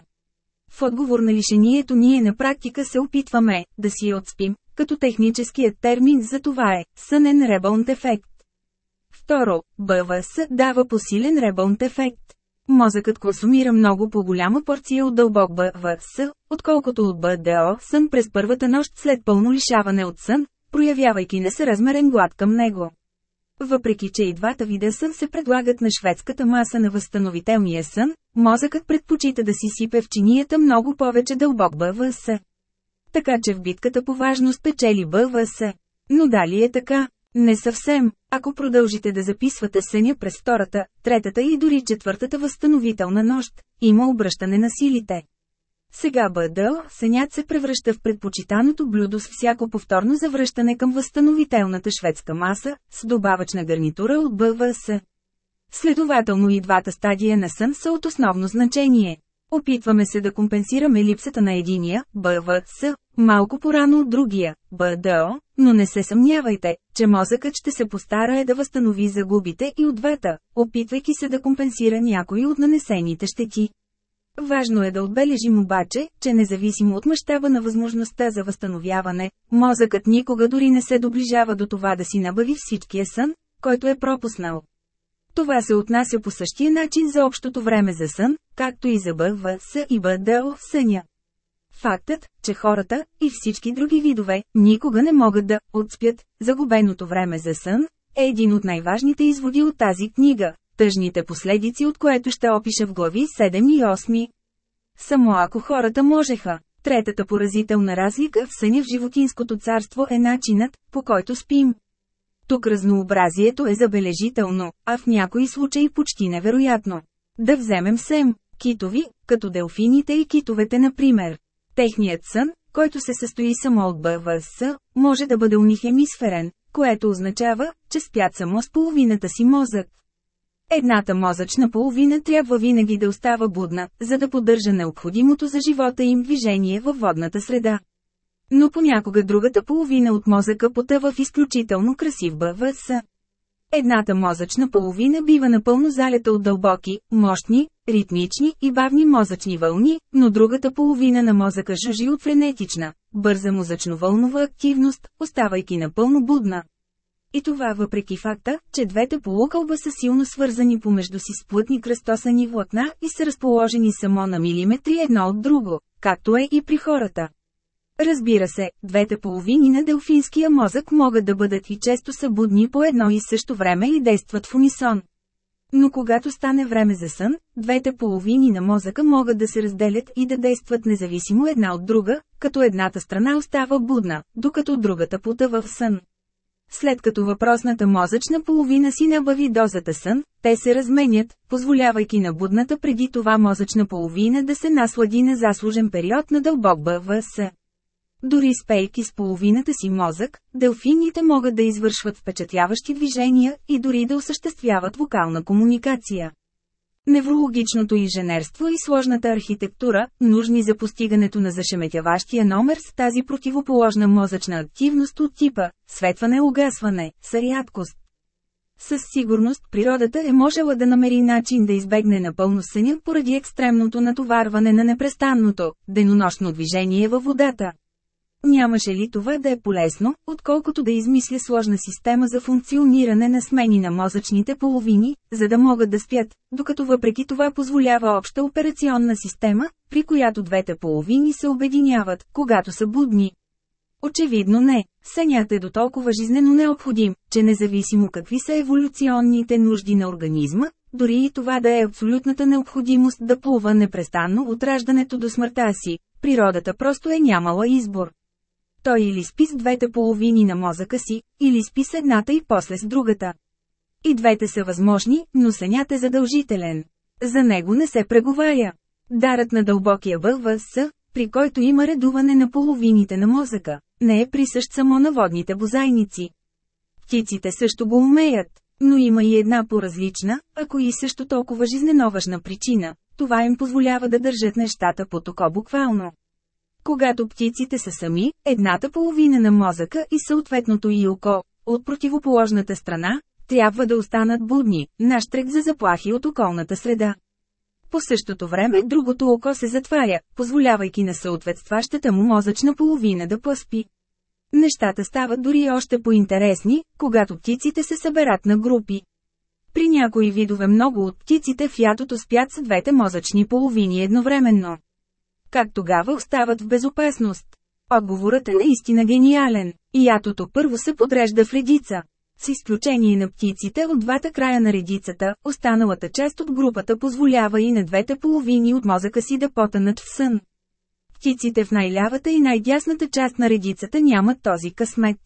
В отговор на лишението ние на практика се опитваме да си отспим, като техническият термин за това е сънен ребълнт ефект. Второ, БВС дава посилен ребълнт ефект. Мозъкът консумира много по-голяма порция от дълбок БВС, отколкото от БДО сън през първата нощ след пълно лишаване от сън, проявявайки несъразмерен глад към него. Въпреки че и двата вида сън се предлагат на шведската маса на възстановителния сън, мозъкът предпочита да си сипе в чинията много повече дълбок БВС. Така че в битката по важност печели БВС. Но дали е така? Не съвсем. Ако продължите да записвате съня през втората, третата и дори четвъртата възстановителна нощ, има обръщане на силите. Сега БДЛ, сънят се превръща в предпочитаното блюдо с всяко повторно завръщане към възстановителната шведска маса, с добавъчна гарнитура от БВС. Следователно и двата стадия на сън са от основно значение. Опитваме се да компенсираме липсата на единия, БВС, малко порано от другия, БДО, но не се съмнявайте, че мозъкът ще се постарае да възстанови загубите и от двата, опитвайки се да компенсира някои от нанесените щети. Важно е да отбележим обаче, че независимо от мащаба на възможността за възстановяване, мозъкът никога дори не се доближава до това да си набави всичкия сън, който е пропуснал. Това се отнася по същия начин за общото време за сън, както и за БВС и БДО в съня. Фактът, че хората и всички други видове никога не могат да отспят загубеното време за сън, е един от най-важните изводи от тази книга, тъжните последици от което ще опиша в глави 7 и 8. Само ако хората можеха. Третата поразителна разлика в съня в животинското царство е начинът, по който спим. Тук разнообразието е забележително, а в някои случаи почти невероятно. Да вземем сем, китови, като делфините и китовете например. Техният сън, който се състои само от БВС, може да бъде унихемисферен, което означава, че спят само с половината си мозък. Едната мозъчна половина трябва винаги да остава будна, за да поддържа необходимото за живота им движение във водната среда. Но понякога другата половина от мозъка потъва в изключително красив БВС. Едната мозъчна половина бива напълно залета от дълбоки, мощни, ритмични и бавни мозъчни вълни, но другата половина на мозъка жужи от френетична, бърза мозъчно-вълнова активност, оставайки напълно будна. И това въпреки факта, че двете полукълба са силно свързани помежду си с плътни кръстосани влакна и са разположени само на милиметри едно от друго, както е и при хората. Разбира се, двете половини на делфинския мозък могат да бъдат и често събудни по едно и също време и действат в унисон. Но когато стане време за сън, двете половини на мозъка могат да се разделят и да действат независимо една от друга, като едната страна остава будна, докато другата потъва в сън. След като въпросната мозъчна половина си набави дозата сън, те се разменят, позволявайки на будната преди това мозъчна половина да се наслади на заслужен период на дълбок БВС. Дори спейки с половината си мозък, делфините могат да извършват впечатляващи движения и дори да осъществяват вокална комуникация. Неврологичното инженерство и сложната архитектура, нужни за постигането на зашеметяващия номер с тази противоположна мозъчна активност от типа светване-угасване, са рядкост. Със сигурност природата е можела да намери начин да избегне напълно съня поради екстремното натоварване на непрестанното, денонощно движение във водата. Нямаше ли това да е полезно, отколкото да измисля сложна система за функциониране на смени на мозъчните половини, за да могат да спят, докато въпреки това позволява обща операционна система, при която двете половини се обединяват, когато са будни. Очевидно не, сънят е до толкова жизнено необходим, че независимо какви са еволюционните нужди на организма, дори и това да е абсолютната необходимост да плува непрестанно от раждането до смъртта си, природата просто е нямала избор. Той или спи с двете половини на мозъка си, или спи с едната и после с другата. И двете са възможни, но сънят е задължителен. За него не се преговаря. Дарът на дълбокия ВВС, при който има редуване на половините на мозъка, не е присъщ само на водните бозайници. Птиците също го умеят, но има и една по-различна, ако и също толкова жизненоважна причина. Това им позволява да държат нещата по токо буквално. Когато птиците са сами, едната половина на мозъка и съответното и око, от противоположната страна, трябва да останат будни, наштрек за заплахи от околната среда. По същото време другото око се затваря, позволявайки на съответстващата му мозъчна половина да пъспи. Нещата стават дори още по-интересни, когато птиците се съберат на групи. При някои видове много от птиците в ятото спят с двете мозъчни половини едновременно. Как тогава остават в безопасност? Отговорът е наистина гениален. И ятото първо се подрежда в редица. С изключение на птиците от двата края на редицата, останалата част от групата позволява и на двете половини от мозъка си да потънат в сън. Птиците в най-лявата и най-дясната част на редицата нямат този късмет.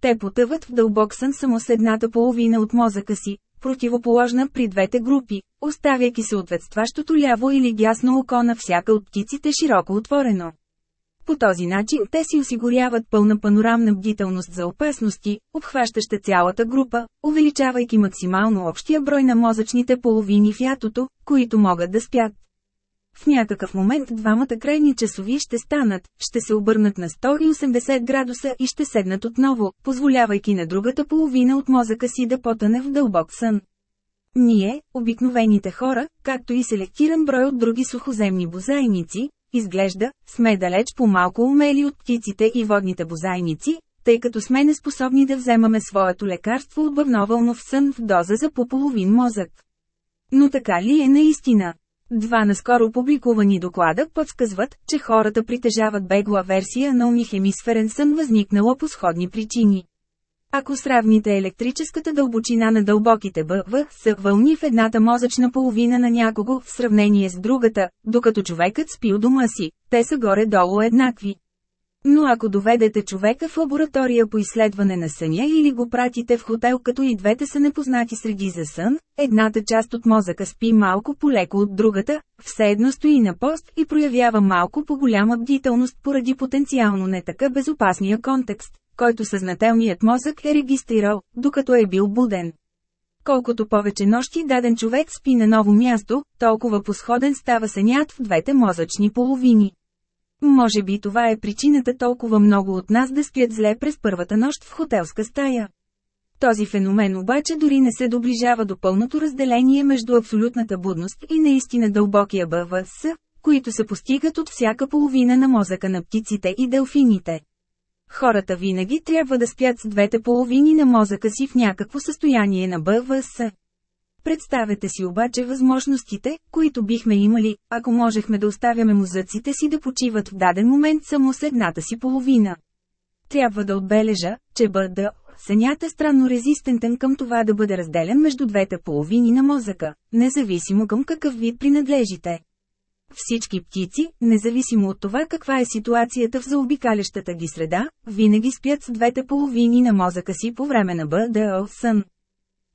Те потъват в дълбок сън само с едната половина от мозъка си, противоположна при двете групи, оставяйки съответстващото ляво или дясно око на всяка от птиците широко отворено. По този начин те си осигуряват пълна панорамна бдителност за опасности, обхващаща цялата група, увеличавайки максимално общия брой на мозъчните половини в ятото, които могат да спят. В някакъв момент двамата крайни часови ще станат, ще се обърнат на 180 градуса и ще седнат отново, позволявайки на другата половина от мозъка си да потъне в дълбок сън. Ние, обикновените хора, както и селектиран брой от други сухоземни бозайници, изглежда, сме далеч по-малко умели от птиците и водните бозайници, тъй като сме неспособни да вземаме своето лекарство от бъвновълнов сън в доза за по половин мозък. Но така ли е наистина? Два наскоро публикувани доклада подсказват, че хората притежават бегла версия на унихемисферен сън възникнала по сходни причини. Ако сравните електрическата дълбочина на дълбоките БВ с вълни в едната мозъчна половина на някого в сравнение с другата, докато човекът спи у дома си, те са горе-долу еднакви. Но ако доведете човека в лаборатория по изследване на съня или го пратите в хотел като и двете са непознати среди за сън, едната част от мозъка спи малко полеко от другата, все едно стои на пост и проявява малко по-голяма бдителност поради потенциално не така безопасния контекст, който съзнателният мозък е регистрирал, докато е бил буден. Колкото повече нощи даден човек спи на ново място, толкова посходен става сънят в двете мозъчни половини. Може би това е причината толкова много от нас да спят зле през първата нощ в хотелска стая. Този феномен обаче дори не се доближава до пълното разделение между абсолютната будност и наистина дълбокия БВС, които се постигат от всяка половина на мозъка на птиците и делфините. Хората винаги трябва да спят с двете половини на мозъка си в някакво състояние на БВС. Представете си обаче възможностите, които бихме имали, ако можехме да оставяме мозъците си да почиват в даден момент само с едната си половина. Трябва да отбележа, че БД, сънят е странно резистентен към това да бъде разделен между двете половини на мозъка, независимо към какъв вид принадлежите. Всички птици, независимо от това каква е ситуацията в заобикалящата ги среда, винаги спят с двете половини на мозъка си по време на БДО сън.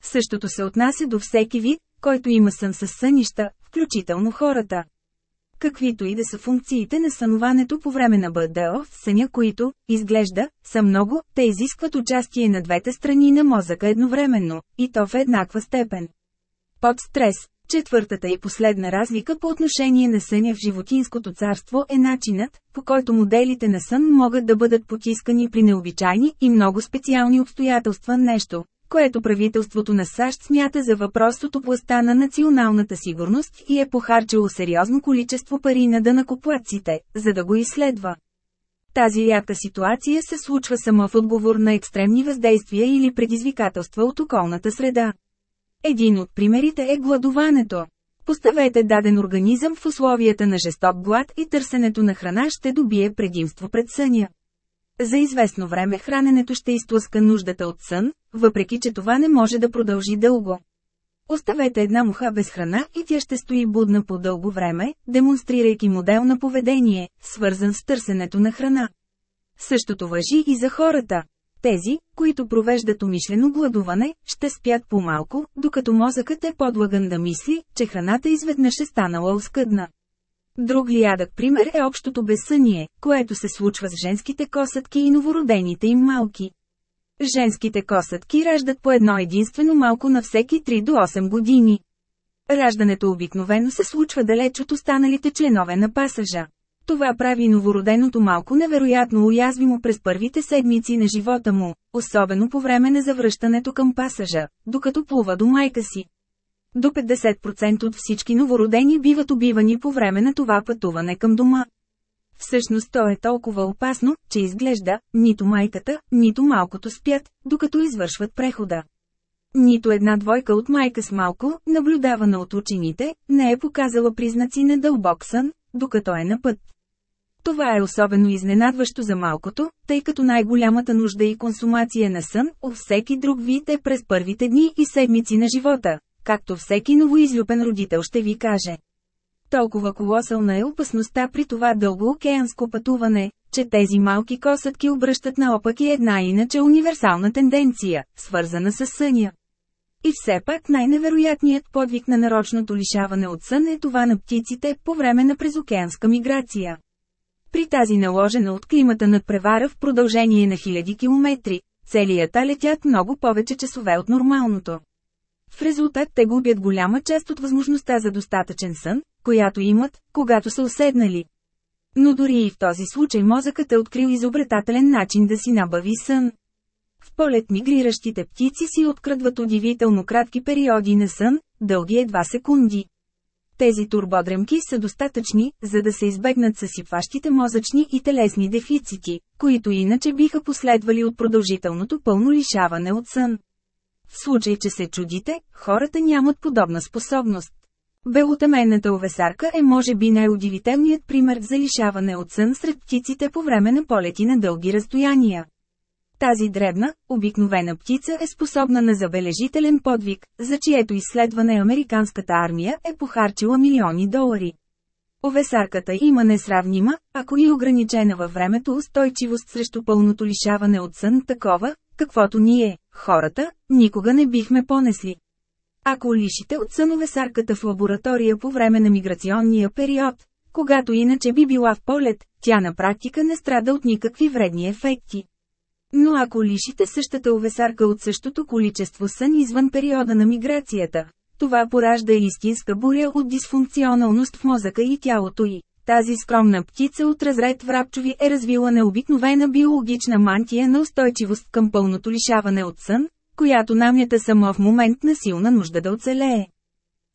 Същото се отнася до всеки вид, който има сън с сънища, включително хората. Каквито и да са функциите на сънуването по време на БДО, съня които, изглежда, са много, те изискват участие на двете страни на мозъка едновременно, и то в еднаква степен. Под стрес, Четвъртата и последна разлика по отношение на съня в животинското царство е начинът, по който моделите на сън могат да бъдат потискани при необичайни и много специални обстоятелства нещо, което правителството на САЩ смята за въпрос от областта на националната сигурност и е похарчило сериозно количество пари на дънакоплатците, за да го изследва. Тази рядка ситуация се случва само в отговор на екстремни въздействия или предизвикателства от околната среда. Един от примерите е гладуването. Поставете даден организъм в условията на жесток глад и търсенето на храна ще добие предимство пред съня. За известно време храненето ще изтлъска нуждата от сън, въпреки че това не може да продължи дълго. Оставете една муха без храна и тя ще стои будна по дълго време, демонстрирайки модел на поведение, свързан с търсенето на храна. Същото въжи и за хората. Тези, които провеждат умишлено гладуване, ще спят по-малко, докато мозъкът е подлаган да мисли, че храната изведнъж е станала оскъдна. Друг ядък пример е общото безсъние, което се случва с женските косътки и новородените им малки. Женските косътки раждат по едно единствено малко на всеки 3 до 8 години. Раждането обикновено се случва далеч от останалите членове на пасажа. Това прави новороденото малко невероятно уязвимо през първите седмици на живота му, особено по време на завръщането към пасажа, докато плува до майка си. До 50% от всички новородени биват убивани по време на това пътуване към дома. Всъщност то е толкова опасно, че изглежда, нито майката, нито малкото спят, докато извършват прехода. Нито една двойка от майка с малко, наблюдавана от учените, не е показала признаци на дълбок сън, докато е на път. Това е особено изненадващо за малкото, тъй като най-голямата нужда и консумация на сън, от всеки друг вид е през първите дни и седмици на живота, както всеки новоизлюпен родител ще ви каже. Толкова колосална е опасността при това дълго океанско пътуване, че тези малки косътки обръщат наопак и една иначе универсална тенденция, свързана с съня. И все пак най-невероятният подвиг на нарочното лишаване от сън е това на птиците по време на презокеанска миграция. При тази наложена от климата надпревара в продължение на хиляди километри, целията летят много повече часове от нормалното. В резултат те губят голяма част от възможността за достатъчен сън, която имат, когато са уседнали. Но дори и в този случай мозъкът е открил изобретателен начин да си набави сън. В полет мигриращите птици си откръдват удивително кратки периоди на сън, дълги едва секунди. Тези турбодремки са достатъчни, за да се избегнат съсипващите мозъчни и телесни дефицити, които иначе биха последвали от продължителното пълно лишаване от сън. В случай, че се чудите, хората нямат подобна способност. Белотаменната овесарка е може би най-удивителният пример за лишаване от сън сред птиците по време на полети на дълги разстояния. Тази дребна, обикновена птица е способна на забележителен подвиг, за чието изследване американската армия е похарчила милиони долари. Овесарката има несравнима, ако и ограничена във времето устойчивост срещу пълното лишаване от сън такова, каквото ние, хората, никога не бихме понесли. Ако лишите от сънове сарката в лаборатория по време на миграционния период, когато иначе би била в полет, тя на практика не страда от никакви вредни ефекти. Но ако лишите същата овесарка от същото количество сън извън периода на миграцията, това поражда истинска буря от дисфункционалност в мозъка и тялото й. Тази скромна птица от разред врабчови е развила необикновена биологична мантия на устойчивост към пълното лишаване от сън, която намята само в момент на силна нужда да оцелее.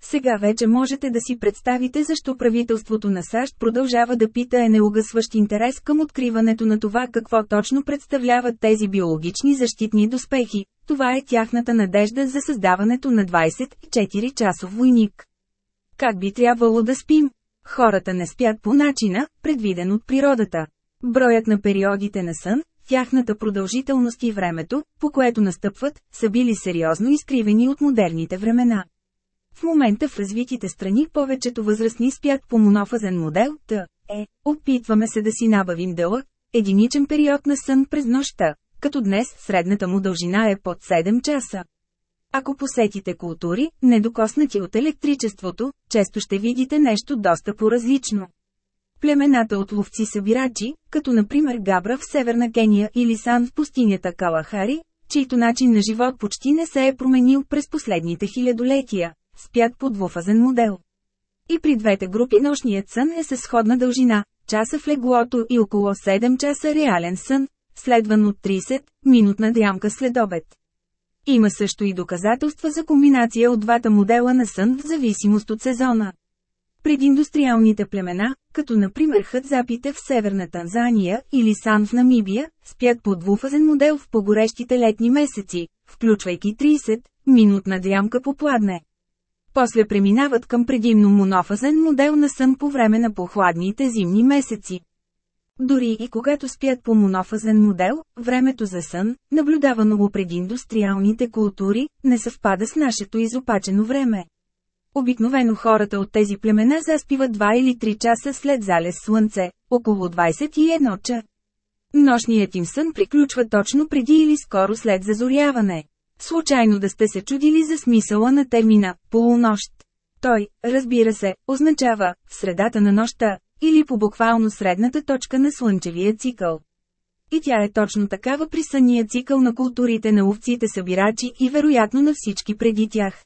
Сега вече можете да си представите защо правителството на САЩ продължава да пита е неугасващ интерес към откриването на това какво точно представляват тези биологични защитни доспехи. Това е тяхната надежда за създаването на 24-часов войник. Как би трябвало да спим? Хората не спят по начина, предвиден от природата. Броят на периодите на сън, тяхната продължителност и времето, по което настъпват, са били сериозно изкривени от модерните времена. В момента в развитите страни повечето възрастни спят по монофазен модел, т. е, опитваме се да си набавим дълъг, единичен период на сън през нощта, като днес средната му дължина е под 7 часа. Ако посетите култури, недокоснати от електричеството, често ще видите нещо доста по-различно. Племената от ловци-събирачи, като например Габра в Северна Кения или Сан в пустинята Калахари, чийто начин на живот почти не се е променил през последните хилядолетия, спят по двуфазен модел. И при двете групи нощният сън е със сходна дължина, часа в леглото и около 7 часа реален сън, следван от 30-минутна дрямка след обед. Има също и доказателства за комбинация от двата модела на сън в зависимост от сезона. Пред индустриалните племена, като например хътзапите в северна Танзания или Сан в Намибия, спят по двуфазен модел в погорещите летни месеци, включвайки 30-минутна дрямка по пладне. После преминават към предимно монофазен модел на сън по време на похладните зимни месеци. Дори и когато спят по монофазен модел, времето за сън, наблюдавано го пред индустриалните култури, не съвпада с нашето изопачено време. Обикновено хората от тези племена заспиват 2 или 3 часа след залез слънце, около 21 ча. Нощният им сън приключва точно преди или скоро след зазоряване. Случайно да сте се чудили за смисъла на термина «полунощ». Той, разбира се, означава «в средата на нощта» или по буквално средната точка на слънчевия цикъл. И тя е точно такава при сънния цикъл на културите на овците събирачи и вероятно на всички преди тях.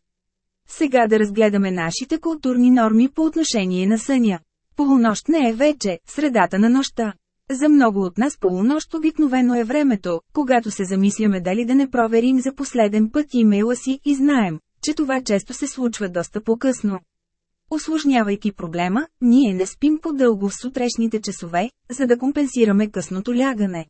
Сега да разгледаме нашите културни норми по отношение на съня. Полунощ не е вече, средата на нощта. За много от нас полунощ обикновено е времето, когато се замисляме дали да не проверим за последен път имейла си и знаем, че това често се случва доста по-късно. Осложнявайки проблема, ние не спим по-дълго в сутрешните часове, за да компенсираме късното лягане.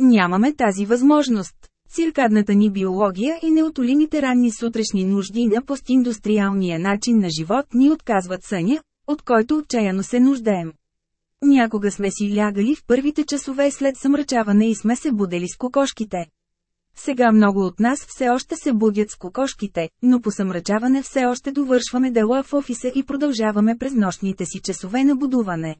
Нямаме тази възможност. Циркадната ни биология и неотолимите ранни сутрешни нужди на постиндустриалния начин на живот ни отказват съня, от който отчаяно се нуждаем. Някога сме си лягали в първите часове след съмрачаване и сме се будели с кокошките. Сега много от нас все още се будят с кокошките, но по съмрачаване все още довършваме дела в офиса и продължаваме през нощните си часове на будуване.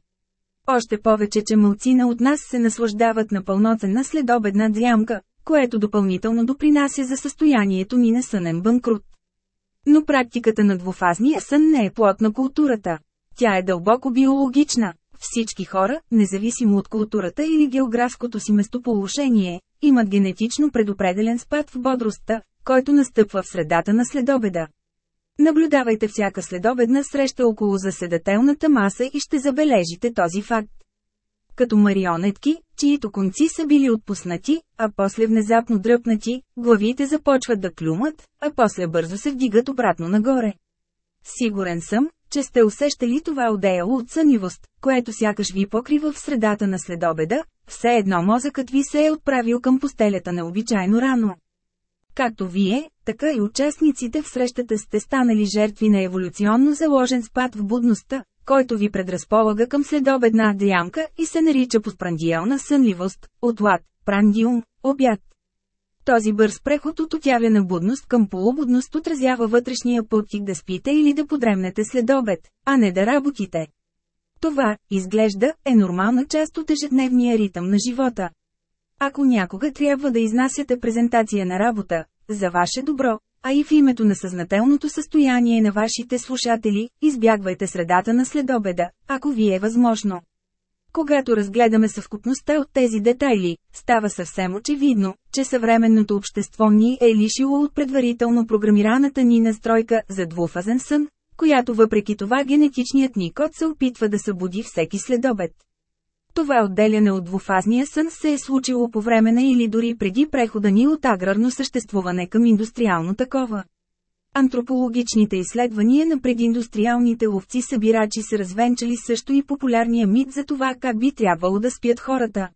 Още повече, че мълцина от нас се наслаждават на пълноценна следобедна дрямка, което допълнително допринася за състоянието ни на сънен банкрут. Но практиката на двуфазния сън не е плод на културата. Тя е дълбоко биологична. Всички хора, независимо от културата или географското си местоположение, имат генетично предопределен спад в бодростта, който настъпва в средата на следобеда. Наблюдавайте всяка следобедна среща около заседателната маса и ще забележите този факт. Като марионетки, чието конци са били отпуснати, а после внезапно дръпнати, главите започват да клюмат, а после бързо се вдигат обратно нагоре. Сигурен съм, че сте усещали това одеяло от сънивост, което сякаш ви покрива в средата на следобеда, все едно мозъкът ви се е отправил към постелята необичайно рано. Както вие, така и участниците в срещата сте станали жертви на еволюционно заложен спад в будността, който ви предразполага към следобедна дрямка и се нарича постпрандиална сънливост, отлад, прандиум, обяд. Този бърз преход от отявена будност към полубудност отразява вътрешния потик да спите или да подремнете след обед, а не да работите. Това, изглежда, е нормална част от ежедневния ритъм на живота. Ако някога трябва да изнасяте презентация на работа, за ваше добро, а и в името на съзнателното състояние на вашите слушатели, избягвайте средата на следобеда, ако ви е възможно. Когато разгледаме съвкупността от тези детайли, става съвсем очевидно, че съвременното общество ни е лишило от предварително програмираната ни настройка за двуфазен сън, която въпреки това генетичният ни код се опитва да събуди всеки следобед. Това отделяне от двуфазния сън се е случило по време на или дори преди прехода ни от аграрно съществуване към индустриално такова. Антропологичните изследвания на прединдустриалните ловци-събирачи са развенчали също и популярния мит за това как би трябвало да спят хората.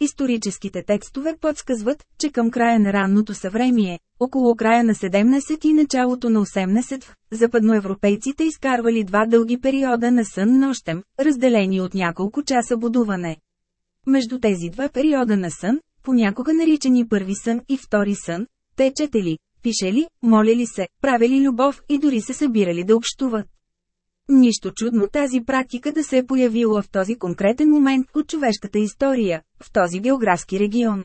Историческите текстове подсказват, че към края на ранното съвремие, около края на 17 и началото на 18, западноевропейците изкарвали два дълги периода на сън нощем, разделени от няколко часа будуване. Между тези два периода на сън, понякога наричани първи сън и втори сън, те четели, пишели, молели се, правили любов и дори се събирали да общуват. Нищо чудно тази практика да се е появила в този конкретен момент от човешката история, в този географски регион.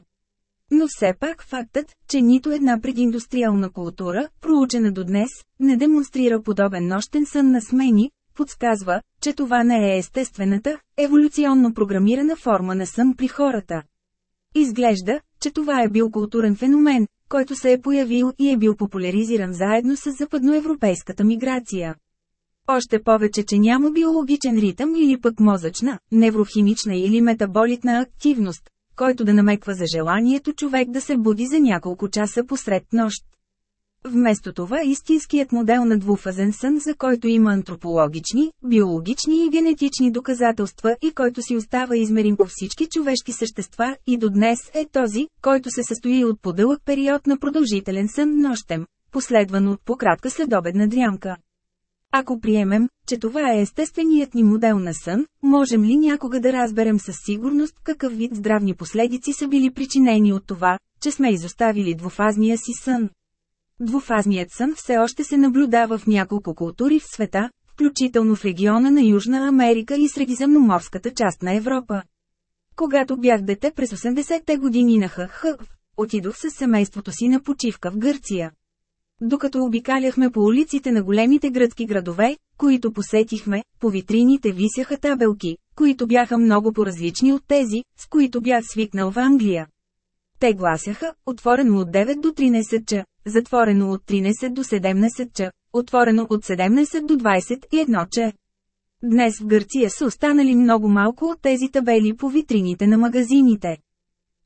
Но все пак фактът, че нито една прединдустриална култура, проучена до днес, не демонстрира подобен нощен сън на смени, подсказва, че това не е естествената, еволюционно програмирана форма на сън при хората. Изглежда, че това е бил културен феномен, който се е появил и е бил популяризиран заедно с западноевропейската миграция. Още повече, че няма биологичен ритъм или пък мозъчна, неврохимична или метаболитна активност, който да намеква за желанието човек да се буди за няколко часа посред нощ. Вместо това истинският модел на двуфазен сън, за който има антропологични, биологични и генетични доказателства и който си остава измерим по всички човешки същества и до днес е този, който се състои от подълъг период на продължителен сън нощем, последван от пократка следобедна дрямка. Ако приемем, че това е естественият ни модел на сън, можем ли някога да разберем със сигурност какъв вид здравни последици са били причинени от това, че сме изоставили двуфазния си сън? Двуфазният сън все още се наблюдава в няколко култури в света, включително в региона на Южна Америка и средиземноморската част на Европа. Когато бях дете през 80-те години на ХХ, отидох с семейството си на почивка в Гърция. Докато обикаляхме по улиците на големите гръцки градове, които посетихме, по витрините висяха табелки, които бяха много по-различни от тези, с които бях свикнал в Англия. Те гласяха, отворено от 9 до 13 ча, затворено от 13 до 17 ча, отворено от 17 до 21 ча. Днес в Гърция са останали много малко от тези табели по витрините на магазините.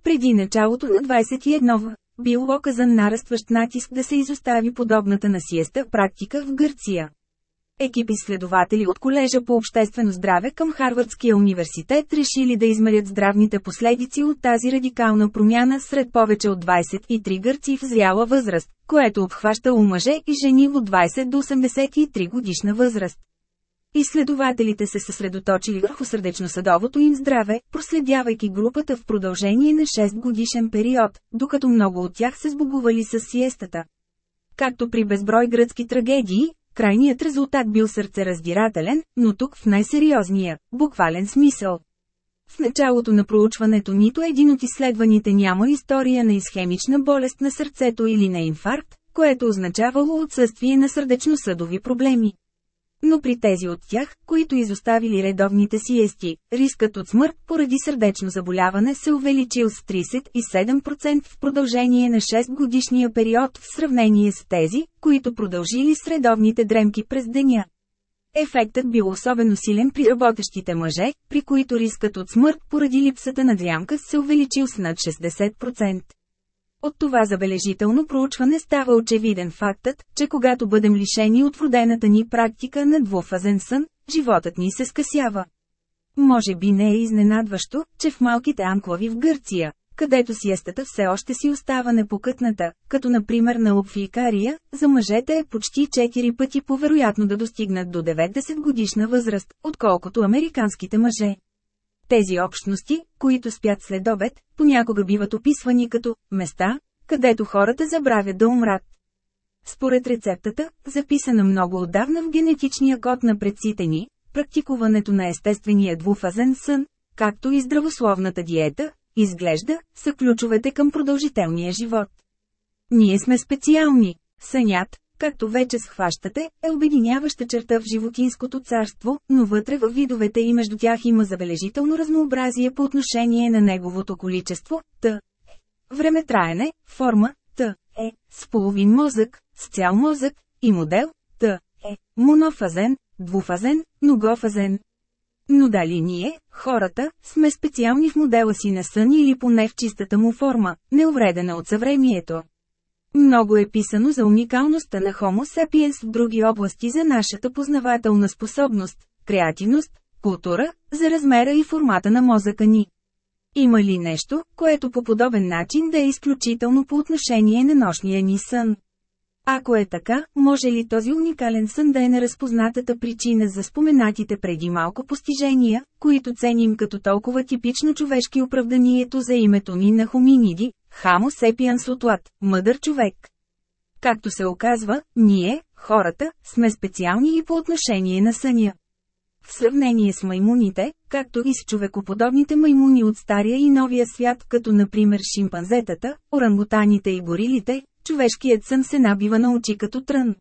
Преди началото на 21 бил оказан нарастващ натиск да се изостави подобната на сиеста практика в Гърция. Екипи следователи от колежа по обществено здраве към Харвардския университет решили да измерят здравните последици от тази радикална промяна сред повече от 23 гърци в зряла възраст, което обхваща у мъже и жени от 20 до 83 годишна възраст. изследователите се съсредоточили върху сърдечно-съдовото им здраве, проследявайки групата в продължение на 6 годишен период, докато много от тях се сбогували с сиестата. Както при безброй гръцки трагедии, крайният резултат бил сърцераздирателен, но тук в най-сериозния, буквален смисъл. В началото на проучването нито един от изследваните няма история на изхемична болест на сърцето или на инфаркт, което означавало отсъствие на сърдечно-съдови проблеми. Но при тези от тях, които изоставили редовните сиести, рискът от смърт поради сърдечно заболяване се увеличил с 37% в продължение на 6 годишния период в сравнение с тези, които продължили с редовните дремки през деня. Ефектът бил особено силен при работещите мъже, при които рискът от смърт поради липсата на дрямка се увеличил с над 60%. От това забележително проучване става очевиден фактът, че когато бъдем лишени от вродената ни практика на двуфазен сън, животът ни се скъсява. Може би не е изненадващо, че в малките анклави в Гърция, където сиестата все още си остава непокътната, като например на Лопфикария, за мъжете е почти 4 пъти повероятно да достигнат до 90 годишна възраст, отколкото американските мъже. Тези общности, които спят след обед, понякога биват описвани като «места», където хората забравят да умрат. Според рецептата, записана много отдавна в генетичния код на предците ни, практикуването на естествения двуфазен сън, както и здравословната диета, изглежда, са ключовете към продължителния живот. Ние сме специални. Сънят, както вече схващате, е обединяваща черта в животинското царство, но вътре във видовете и между тях има забележително разнообразие по отношение на неговото количество, т. Време траене, форма, т. е, с половин мозък, с цял мозък, и модел, т. е, монофазен, двуфазен, многофазен. Но дали ние, хората, сме специални в модела си на сън или поне в чистата му форма, неувредена от съвремието. Много е писано за уникалността на Homo sapiens в други области за нашата познавателна способност, креативност, култура, за размера и формата на мозъка ни. Има ли нещо, което по подобен начин да е изключително по отношение на нощния ни сън? Ако е така, може ли този уникален сън да е неразпознатата причина за споменатите преди малко постижения, които ценим като толкова типично човешки оправданието за името ни на хоминиди, Хамо сепианс отлад, мъдър човек. Както се оказва, ние, хората, сме специални и по отношение на съня. В сравнение с маймуните, както и с човекоподобните маймуни от Стария и Новия свят, като например шимпанзетата, орангутаните и горилите, човешкият сън се набива на очи като трън.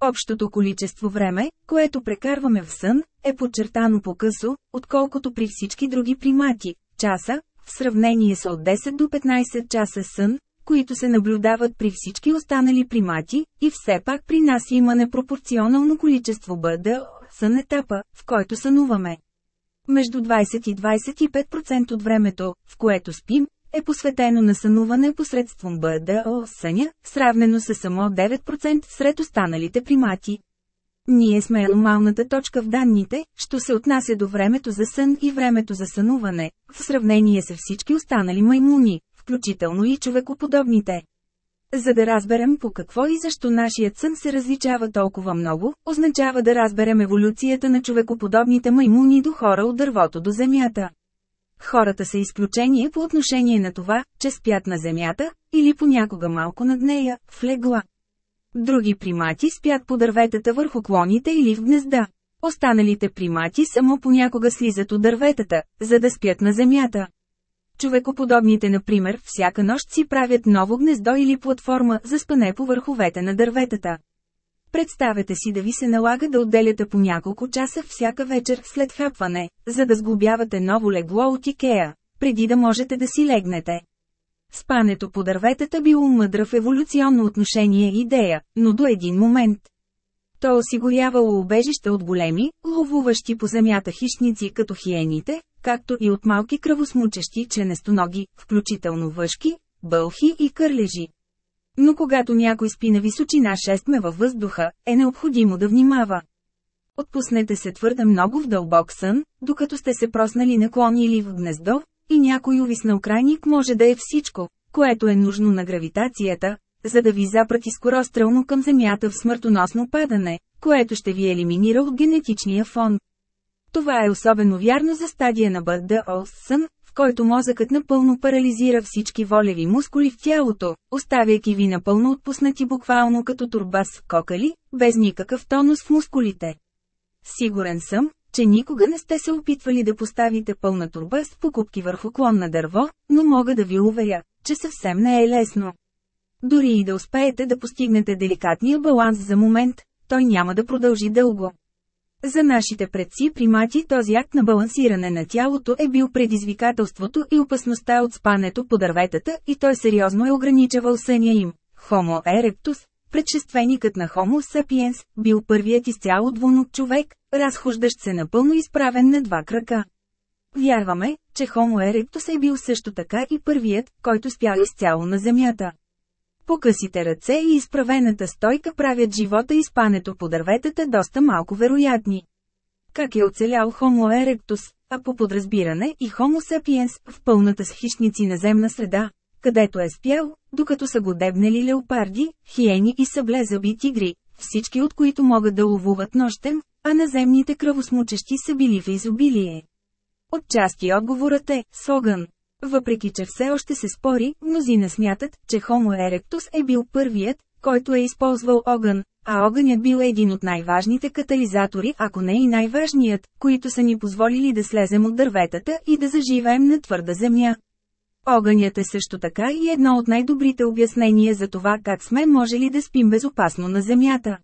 Общото количество време, което прекарваме в сън, е подчертано по-късо, отколкото при всички други примати – часа, в сравнение с от 10 до 15 часа сън, които се наблюдават при всички останали примати, и все пак при нас има непропорционално количество БД, сън етапа, в който сънуваме. Между 20 и 25% от времето, в което спим, е посветено на сънуване посредством БДО съня, сравнено с само 9% сред останалите примати. Ние сме аномалната точка в данните, що се отнася до времето за сън и времето за сънуване, в сравнение с всички останали маймуни, включително и човекоподобните. За да разберем по какво и защо нашият сън се различава толкова много, означава да разберем еволюцията на човекоподобните маймуни до хора от дървото до земята. Хората са изключение по отношение на това, че спят на земята, или понякога малко над нея, в легла. Други примати спят по дърветата върху клоните или в гнезда. Останалите примати само понякога слизат от дърветата, за да спят на земята. Човекоподобните, например, всяка нощ си правят ново гнездо или платформа за спане по върховете на дърветата. Представете си да ви се налага да отделяте по няколко часа всяка вечер след хапване, за да сглобявате ново легло от Икеа, преди да можете да си легнете. Спането по дърветата било мъдра в еволюционно отношение идея, но до един момент. То осигурявало убежище от големи, ловуващи по земята хищници като хиените, както и от малки кръвосмучещи членестоноги, включително въшки, бълхи и кърлежи. Но когато някой спи на височина 6 ме във въздуха, е необходимо да внимава. Отпуснете се твърде много в дълбок сън, докато сте се проснали наклони или в гнездо, и някой увиснал крайник може да е всичко, което е нужно на гравитацията, за да ви запрати скорострелно към Земята в смъртоносно падане, което ще ви елиминира от генетичния фон. Това е особено вярно за стадия на БДО сън, в който мозъкът напълно парализира всички волеви мускули в тялото, оставяйки ви напълно отпуснати буквално като турба с кокали, без никакъв тонус в мускулите. Сигурен съм, че никога не сте се опитвали да поставите пълна турба с покупки върху клон на дърво, но мога да ви уверя, че съвсем не е лесно. Дори и да успеете да постигнете деликатния баланс за момент, той няма да продължи дълго. За нашите предци примати този акт на балансиране на тялото е бил предизвикателството и опасността от спането по дърветата и той сериозно е ограничавал съня им. Homo erectus, предшественикът на Homo sapiens, бил първият изцяло двуног човек, разхождащ се напълно изправен на два крака. Вярваме, че Homo erectus е бил също така и първият, който спял изцяло на земята. Покъсите ръце и изправената стойка правят живота и спането по дърветата доста малко вероятни. Как е оцелял Homo erectus, а по подразбиране и Homo sapiens в пълната с хищници на земна среда, където е спял, докато са го дебнели леопарди, хиени и съблезъби тигри, всички от които могат да ловуват нощем, а наземните кръвосмучещи са били в изобилие. Отчасти отговорът е – с огън. Въпреки че все още се спори, мнозина смятат, че Homo erectus е бил първият, който е използвал огън, а огънят бил един от най-важните катализатори, ако не и най-важният, които са ни позволили да слезем от дърветата и да заживеем на твърда земя. Огънят е също така и едно от най-добрите обяснения за това как сме можели да спим безопасно на земята.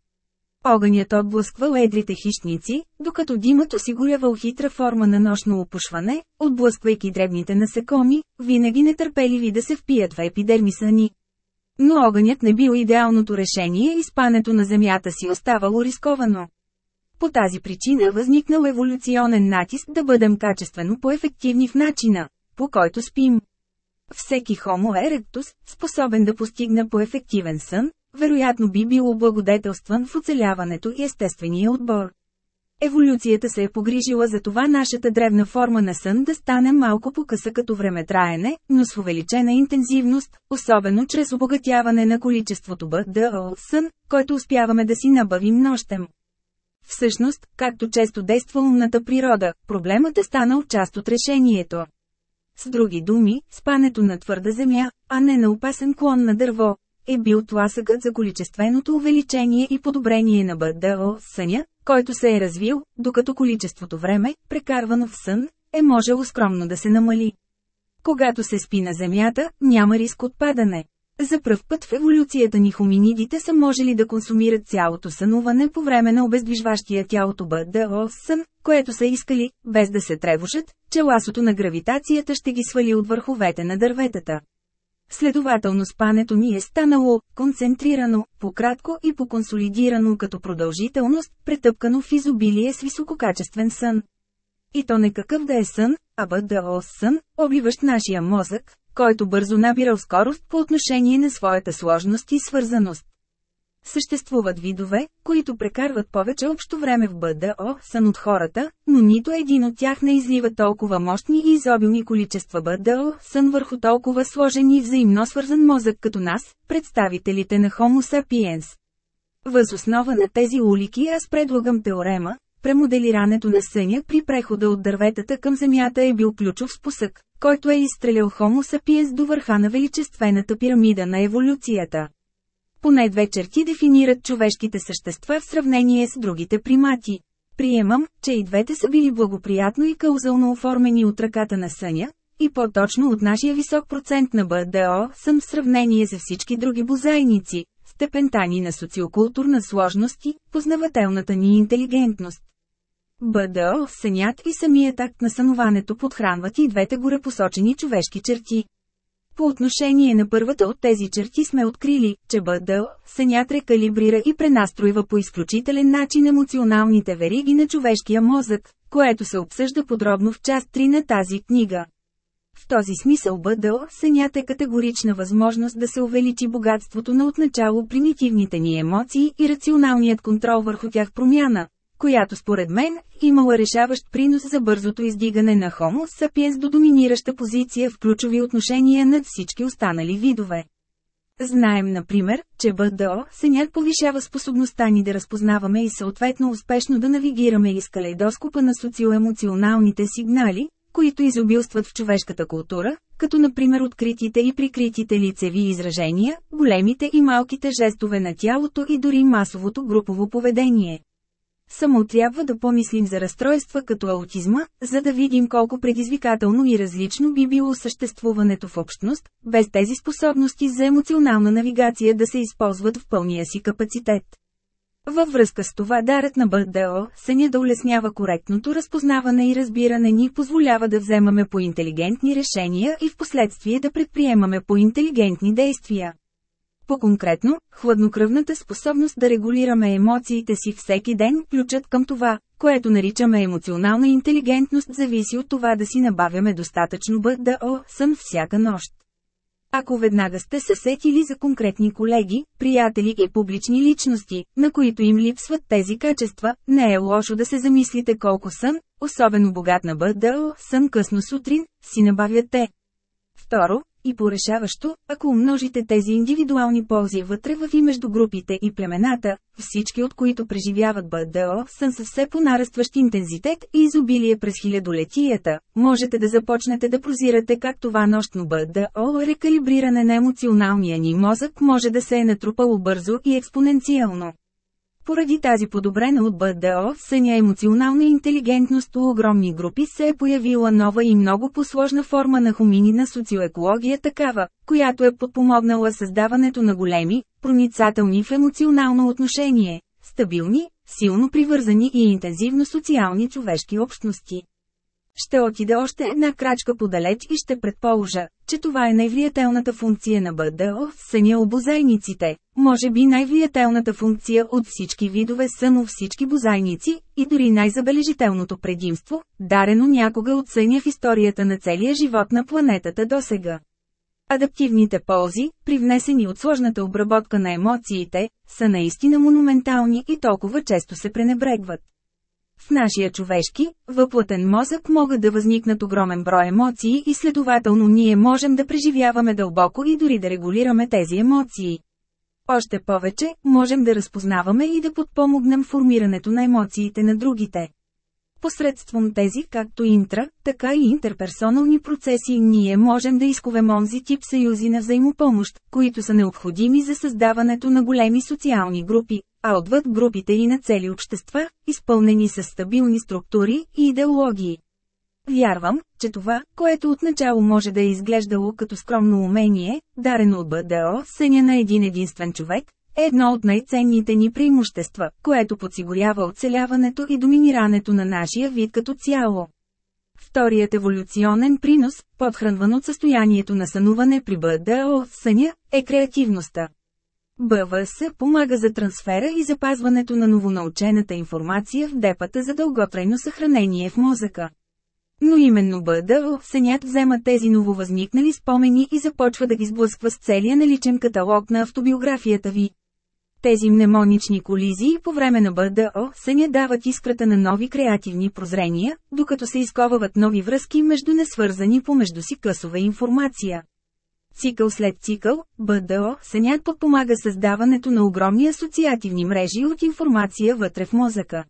Огънят отблъсквал едрите хищници, докато димът осигурявал хитра форма на нощно опушване, отблъсквайки дребните насекоми, винаги нетърпеливи да се впият в епидермиса ни. Но огънят не бил идеалното решение и спането на земята си оставало рисковано. По тази причина възникнал еволюционен натиск да бъдем качествено по-ефективни в начина, по който спим. Всеки Homo erectus, способен да постигне по-ефективен сън, вероятно би бил облагодетелстван в оцеляването и естествения отбор. Еволюцията се е погрижила за това нашата древна форма на сън да стане малко по-къса като времетраене, но с увеличена интензивност, особено чрез обогатяване на количеството БДО сън, който успяваме да си набавим нощем. Всъщност, както често действа умната природа, проблемът е станал част от решението. С други думи, спането на твърда земя, а не на опасен клон на дърво, е бил тласъкът за количественото увеличение и подобрение на БДО съня, който се е развил, докато количеството време, прекарвано в сън, е можело скромно да се намали. Когато се спи на земята, няма риск от падане. За пръв път в еволюцията ни хоминидите са можели да консумират цялото сънуване по време на обездвижващия тялото БДО сън, което са искали, без да се тревожат, че ласото на гравитацията ще ги свали от върховете на дърветата. Следователно спането ми е станало концентрирано, пократко и поконсолидирано като продължителност, претъпкано в изобилие с висококачествен сън. И то не какъв да е сън, а БДО сън, обливащ нашия мозък, който бързо набирал скорост по отношение на своята сложност и свързаност. Съществуват видове, които прекарват повече общо време в БДО, сън от хората, но нито един от тях не излива толкова мощни и изобилни количества БДО, сън върху толкова сложен и взаимно свързан мозък като нас, представителите на Homo sapiens. Въз основа на тези улики аз предлагам теорема, премоделирането на съня при прехода от дърветата към земята е бил ключов спусък, който е изстрелял Homo sapiens до върха на величествената пирамида на еволюцията. Поне две черти дефинират човешките същества в сравнение с другите примати. Приемам, че и двете са били благоприятно и каузално оформени от ръката на съня, и по-точно от нашия висок процент на БДО съм в сравнение с всички други бозайници, степента ни на социокултурна сложност и познавателната ни интелигентност. БДО, сънят и самият акт на сънуването подхранват и двете горепосочени човешки черти. По отношение на първата от тези черти сме открили, че БДЛ, сънят рекалибрира и пренастройва по изключителен начин емоционалните вериги на човешкия мозък, което се обсъжда подробно в част 3 на тази книга. В този смисъл БДЛ сънят е категорична възможност да се увеличи богатството на отначало примитивните ни емоции и рационалният контрол върху тях промяна, която според мен, имала решаващ принос за бързото издигане на Homo sapiens до доминираща позиция в ключови отношения над всички останали видове. Знаем, например, че БДО сенят повишава способността ни да разпознаваме и съответно успешно да навигираме из калейдоскопа на социоемоционалните сигнали, които изобилстват в човешката култура, като например откритите и прикритите лицеви изражения, големите и малките жестове на тялото и дори масовото групово поведение. Само трябва да помислим за разстройства като аутизма, за да видим колко предизвикателно и различно би било съществуването в общност, без тези способности за емоционална навигация да се използват в пълния си капацитет. Във връзка с това дарът на БДО, съня да улеснява коректното разпознаване и разбиране ни позволява да вземаме по интелигентни решения и в последствие да предприемаме по интелигентни действия. По-конкретно, хладнокръвната способност да регулираме емоциите си всеки ден, ключът към това, което наричаме емоционална интелигентност зависи от това да си набавяме достатъчно БДО сън всяка нощ. Ако веднага сте се сетили за конкретни колеги, приятели и публични личности, на които им липсват тези качества, не е лошо да се замислите колко сън, особено богат на БДО, сън късно сутрин, си набавят те. Второ, и порешаващо, ако умножите тези индивидуални ползи вътре в и между групите и племената, всички от които преживяват БДО сън със все понарастващ интензитет и изобилие през хилядолетията, можете да започнете да прозирате как това нощно БДО рекалибриране на емоционалния ни мозък може да се е натрупало бързо и експоненциално. Поради тази подобрена от БДО съня емоционална интелигентност у огромни групи се е появила нова и много посложна форма на хуминина социоекология такава, която е подпомогнала създаването на големи, проницателни в емоционално отношение, стабилни, силно привързани и интензивно социални човешки общности. Ще отида още една крачка подалеч и ще предположа, че това е най-влиятелната функция на БДО в съня обозайниците, може би най-влиятелната функция от всички видове у всички бозайници, и дори най-забележителното предимство, дарено някога от съня в историята на целия живот на планетата досега. Адаптивните ползи, привнесени от сложната обработка на емоциите, са наистина монументални и толкова често се пренебрегват. В нашия човешки, въплътен мозък могат да възникнат огромен брой емоции и следователно ние можем да преживяваме дълбоко и дори да регулираме тези емоции. Още повече, можем да разпознаваме и да подпомогнем формирането на емоциите на другите. Посредством тези както интра, така и интерперсонални процеси ние можем да изковем онзи тип съюзи на взаимопомощ, които са необходими за създаването на големи социални групи, а отвъд групите и на цели общества, изпълнени с стабилни структури и идеологии. Вярвам, че това, което отначало може да е изглеждало като скромно умение, дарено от БДО, съня на един единствен човек, е едно от най-ценните ни преимущества, което подсигурява оцеляването и доминирането на нашия вид като цяло. Вторият еволюционен принос, подхранван от състоянието на сънуване при БДО съня, е креативността. БВС помага за трансфера и запазването на новонаучената информация в депата за дълготрайно съхранение в мозъка. Но именно БДО сънят взема тези нововъзникнали спомени и започва да ги сблъсква с целия наличен каталог на автобиографията ви. Тези мнемонични колизии по време на БДО съня дават искрата на нови креативни прозрения, докато се изковават нови връзки между несвързани помежду си късове информация. Цикъл след цикъл, БДО сънят подпомага създаването на огромни асоциативни мрежи от информация вътре в мозъка.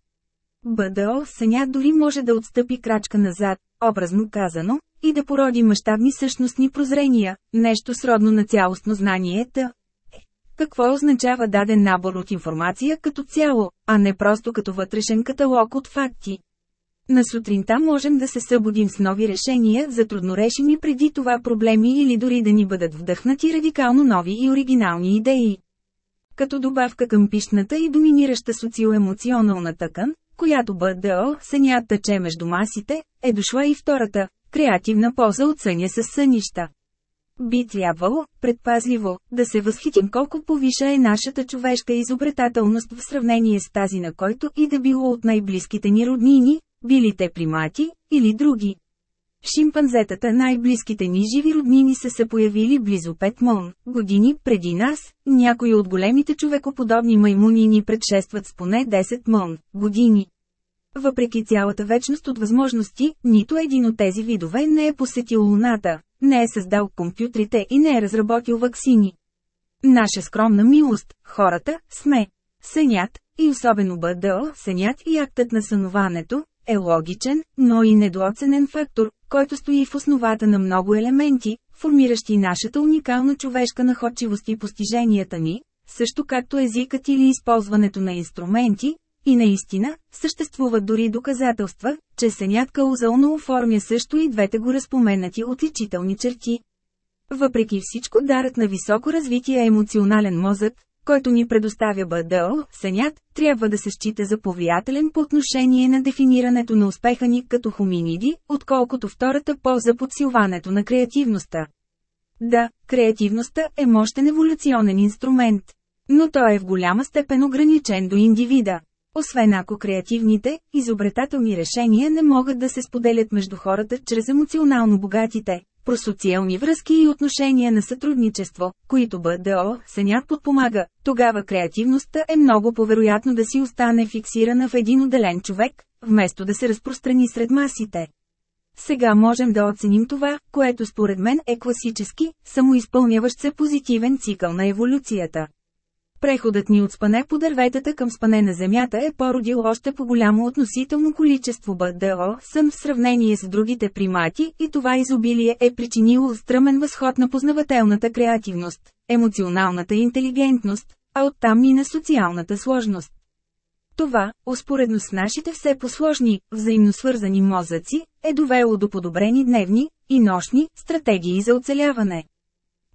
БДО сънят дори може да отстъпи крачка назад, образно казано, и да породи мащабни същностни прозрения, нещо сродно на цялостно знание Т. Какво означава даден набор от информация като цяло, а не просто като вътрешен каталог от факти? На сутринта можем да се събудим с нови решения за труднорешими преди това проблеми или дори да ни бъдат вдъхнати радикално нови и оригинални идеи. Като добавка към пишната и доминираща социоемоционална тъкан, която БДО сънят тъче между масите, е дошла и втората – креативна полза от съня с сънища. Би трябвало, предпазливо, да се възхитим колко повиша е нашата човешка изобретателност в сравнение с тази на който и да било от най-близките ни роднини, били те примати, или други. Шимпанзетата най-близките ни живи роднини са се появили близо 5 мон години преди нас, някои от големите човекоподобни маймуни ни предшестват с поне 10 мон години. Въпреки цялата вечност от възможности, нито един от тези видове не е посетил Луната, не е създал компютрите и не е разработил ваксини. Наша скромна милост, хората, сме. Сънят, и особено БДО, сънят и актът на сънуването, е логичен, но и недооценен фактор, който стои в основата на много елементи, формиращи нашата уникална човешка находчивост и постиженията ни, също както езикът или използването на инструменти, и наистина, съществуват дори доказателства, че сънят каузално оформя също и двете го разпоменати отличителни черти. Въпреки всичко дарът на високо развитие емоционален мозък, който ни предоставя БДО, сънят, трябва да се счита за повлиятелен по отношение на дефинирането на успеха ни като хоминиди, отколкото втората полза подсилването на креативността. Да, креативността е мощен еволюционен инструмент. Но той е в голяма степен ограничен до индивида. Освен ако креативните, изобретателни решения не могат да се споделят между хората чрез емоционално богатите, просоциални връзки и отношения на сътрудничество, които БДО сънят подпомага, тогава креативността е много повероятно да си остане фиксирана в един отделен човек, вместо да се разпространи сред масите. Сега можем да оценим това, което според мен е класически, самоизпълняващ се позитивен цикъл на еволюцията. Преходът ни от спане по дърветата към спане на земята е породил още по-голямо относително количество БДО сън в сравнение с другите примати и това изобилие е причинило стръмен възход на познавателната креативност, емоционалната интелигентност, а оттам и на социалната сложност. Това, успоредно с нашите все посложни, взаимно свързани мозъци, е довело до подобрени дневни и нощни стратегии за оцеляване.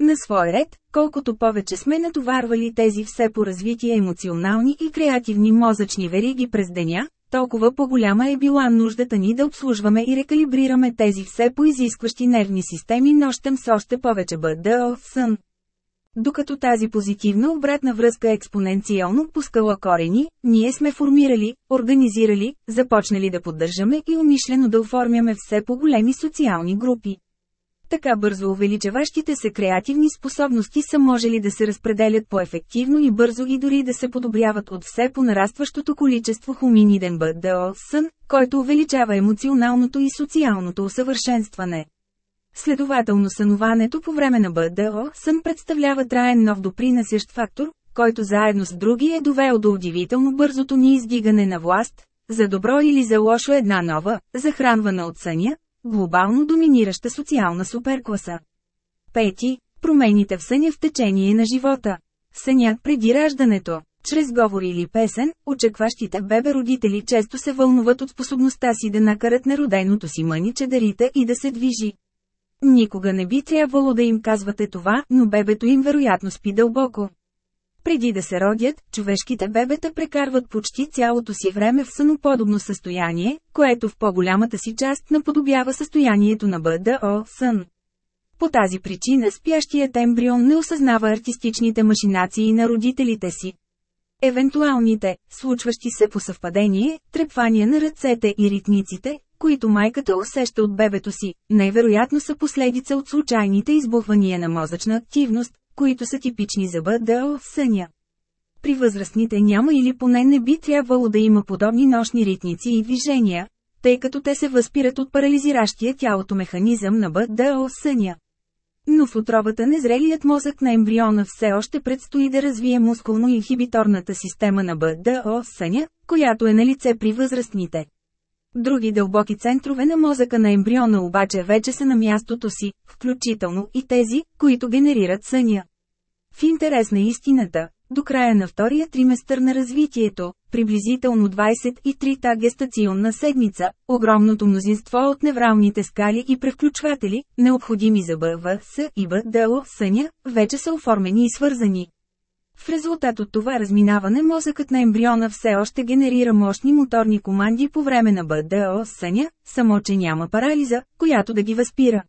На свой ред, колкото повече сме натоварвали тези все по развитие емоционални и креативни мозъчни вериги през деня, толкова по-голяма е била нуждата ни да обслужваме и рекалибрираме тези все по-изискващи нервни системи нощем с още повече БДО сън. Докато тази позитивна обратна връзка експоненциално пускала корени, ние сме формирали, организирали, започнали да поддържаме и умишлено да оформяме все по-големи социални групи. Така бързо увеличаващите се креативни способности са можели да се разпределят по-ефективно и бързо и дори да се подобряват от все по-нарастващото количество хуминиден БДО сън, който увеличава емоционалното и социалното усъвършенстване. Следователно сънуването по време на БДО сън представлява траен нов допринасящ фактор, който заедно с други е довел до удивително бързото ни издигане на власт, за добро или за лошо една нова, захранвана от съня, глобално доминираща социална суперкласа. Пети, промените в съня в течение на живота. Сънят преди раждането. Чрез говор или песен, очакващите бебе родители често се вълнуват от способността си да накарат народеното си мъниче да рита и да се движи. Никога не би трябвало да им казвате това, но бебето им вероятно спи дълбоко. Преди да се родят, човешките бебета прекарват почти цялото си време в съноподобно състояние, което в по-голямата си част наподобява състоянието на БДО сън. По тази причина спящият ембрион не осъзнава артистичните машинации на родителите си. Евентуалните, случващи се по съвпадение, трепвания на ръцете и ритниците, които майката усеща от бебето си, най-вероятно са последица от случайните избухвания на мозъчна активност, които са типични за БДО в съня. При възрастните няма или поне не би трябвало да има подобни нощни ритници и движения, тъй като те се възпират от парализиращия тялото механизъм на БДО в съня. Но в отробата незрелият мозък на ембриона все още предстои да развие мускулно-инхибиторната система на БДО в съня, която е на лице при възрастните. Други дълбоки центрове на мозъка на ембриона обаче вече са на мястото си, включително и тези, които генерират съня. В интерес на истината, до края на втория триместър на развитието, приблизително 23-та гестационна седмица, огромното мнозинство от невралните скали и превключватели, необходими за БВС и БДО съня, вече са оформени и свързани. В резултат от това разминаване мозъкът на ембриона все още генерира мощни моторни команди по време на БДО съня, само че няма парализа, която да ги възпира.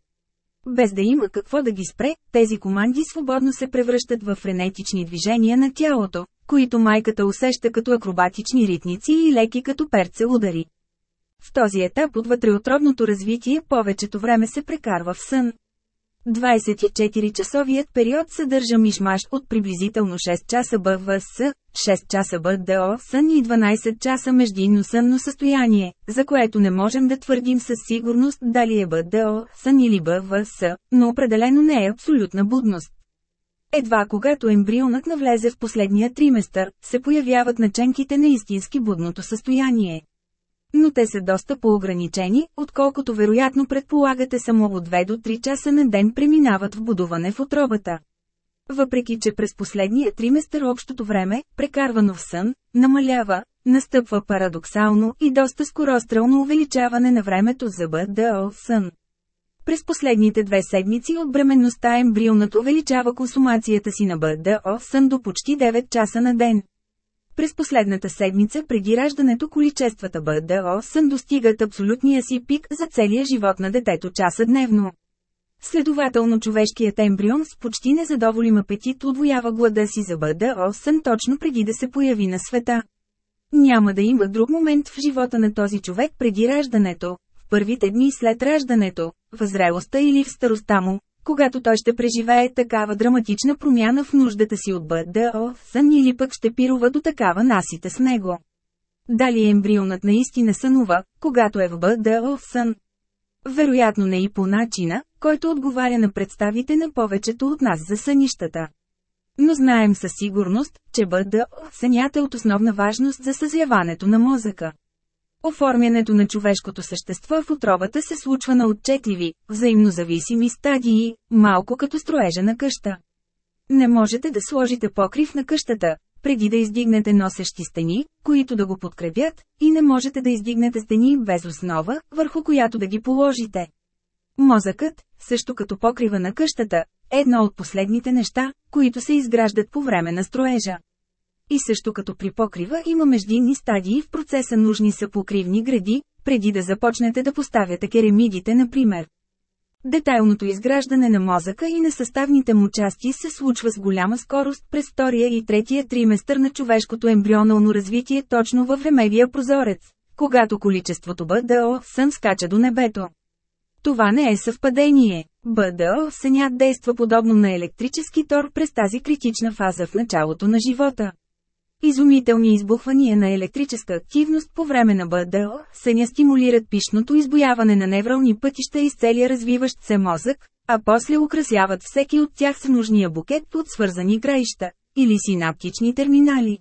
Без да има какво да ги спре, тези команди свободно се превръщат в френетични движения на тялото, които майката усеща като акробатични ритници и леки като перце удари. В този етап от вътреотробното развитие повечето време се прекарва в сън. 24-часовият период съдържа мишмаш от приблизително 6 часа БВС, 6 часа БДО сън и 12 часа междинно сънно състояние, за което не можем да твърдим със сигурност дали е БДО сън или БВС, но определено не е абсолютна будност. Едва когато ембрионът навлезе в последния триместър, се появяват наченките на истински будното състояние. Но те са доста по-ограничени, отколкото вероятно предполагате само от 2 до 3 часа на ден преминават в будуване в отробата. Въпреки че през последния триместър общото време, прекарвано в сън, намалява, настъпва парадоксално и доста скорострелно увеличаване на времето за БДО сън. През последните две седмици от бременността ембрионът увеличава консумацията си на БДО сън до почти 9 часа на ден. През последната седмица преди раждането количествата БДО сън достигат абсолютния си пик за целия живот на детето часа дневно. Следователно човешкият ембрион с почти незадоволим апетит отвоява глада си за БДО сън точно преди да се появи на света. Няма да има друг момент в живота на този човек преди раждането, в първите дни след раждането, в зрелостта или в старостта му, когато той ще преживее такава драматична промяна в нуждата си от БДО, сън или пък ще пирува до такава насите с него. Дали ембрионът наистина сънува, когато е в БДО сън? Вероятно не и по начина, който отговаря на представите на повечето от нас за сънищата. Но знаем със сигурност, че БДО сънята е от основна важност за съзяването на мозъка. Оформянето на човешкото същество в отробата се случва на отчетливи, взаимно зависими стадии, малко като строежа на къща. Не можете да сложите покрив на къщата, преди да издигнете носещи стени, които да го подкрепят, и не можете да издигнете стени без основа, върху която да ги положите. Мозъкът, също като покрива на къщата, е едно от последните неща, които се изграждат по време на строежа. И също като при покрива има междинни стадии в процеса нужни са покривни гради, преди да започнете да поставяте керамидите например. Детайлното изграждане на мозъка и на съставните му части се случва с голяма скорост през втория и третия триместър на човешкото ембрионално развитие точно във времевия прозорец, когато количеството БДО сън скача до небето. Това не е съвпадение. БДО сънят действа подобно на електрически тор през тази критична фаза в началото на живота. Изумителни избухвания на електрическа активност по време на БДО съня стимулират пишното избояване на неврални пътища из целия развиващ се мозък, а после украсяват всеки от тях с нужния букет от свързани краища, или синаптични терминали.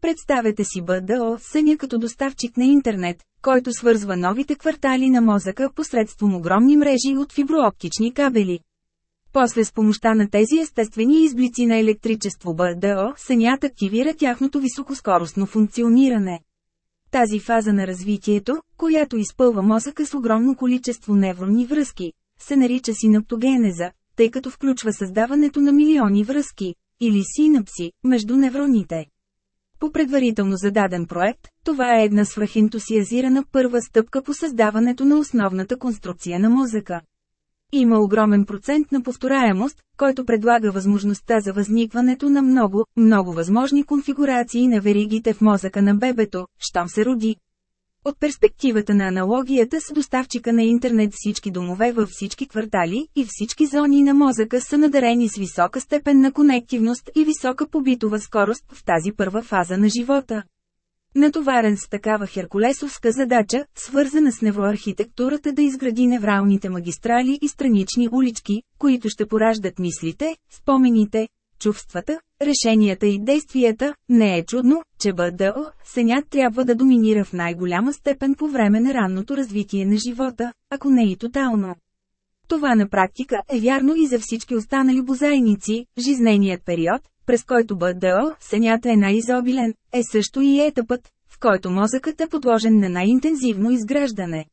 Представете си БДО съня като доставчик на интернет, който свързва новите квартали на мозъка посредством огромни мрежи от фиброоптични кабели. После с помощта на тези естествени изблици на електричество БДО, сънят активира тяхното високоскоростно функциониране. Тази фаза на развитието, която изпълва мозъка с огромно количество невронни връзки, се нарича синаптогенеза, тъй като включва създаването на милиони връзки, или синапси, между невроните. По предварително зададен проект, това е една свръхентусиазирана първа стъпка по създаването на основната конструкция на мозъка. Има огромен процент на повторяемост, който предлага възможността за възникването на много, много възможни конфигурации на веригите в мозъка на бебето, щом се роди. От перспективата на аналогията с доставчика на интернет всички домове във всички квартали и всички зони на мозъка са надарени с висока степен на конективност и висока побитова скорост в тази първа фаза на живота. Натоварен с такава херкулесовска задача, свързана с невроархитектурата да изгради невралните магистрали и странични улички, които ще пораждат мислите, спомените, чувствата, решенията и действията, не е чудно, че БДО, сенят трябва да доминира в най-голяма степен по време на ранното развитие на живота, ако не и тотално. Това на практика е вярно и за всички останали бозайници, жизненият период, през който БДО, сенята е най-изобилен, е също и етапът, в който мозъкът е подложен на най-интензивно изграждане.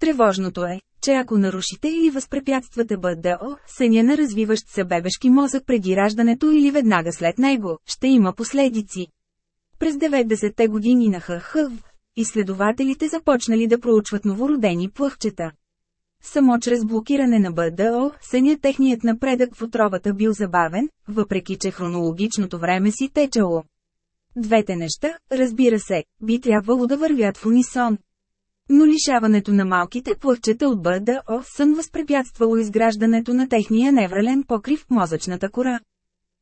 Тревожното е, че ако нарушите или възпрепятствате БДО, съня на развиващ се бебешки мозък преди раждането или веднага след него, ще има последици. През 90-те години на ХХВ, изследователите започнали да проучват новородени плъхчета. Само чрез блокиране на БДО, съня техният напредък в отровата бил забавен, въпреки че хронологичното време си течало. Двете неща, разбира се, би трябвало да вървят в унисон. Но лишаването на малките плъвчета от БДО сън възпрепятствало изграждането на техния неврален покрив в мозъчната кора.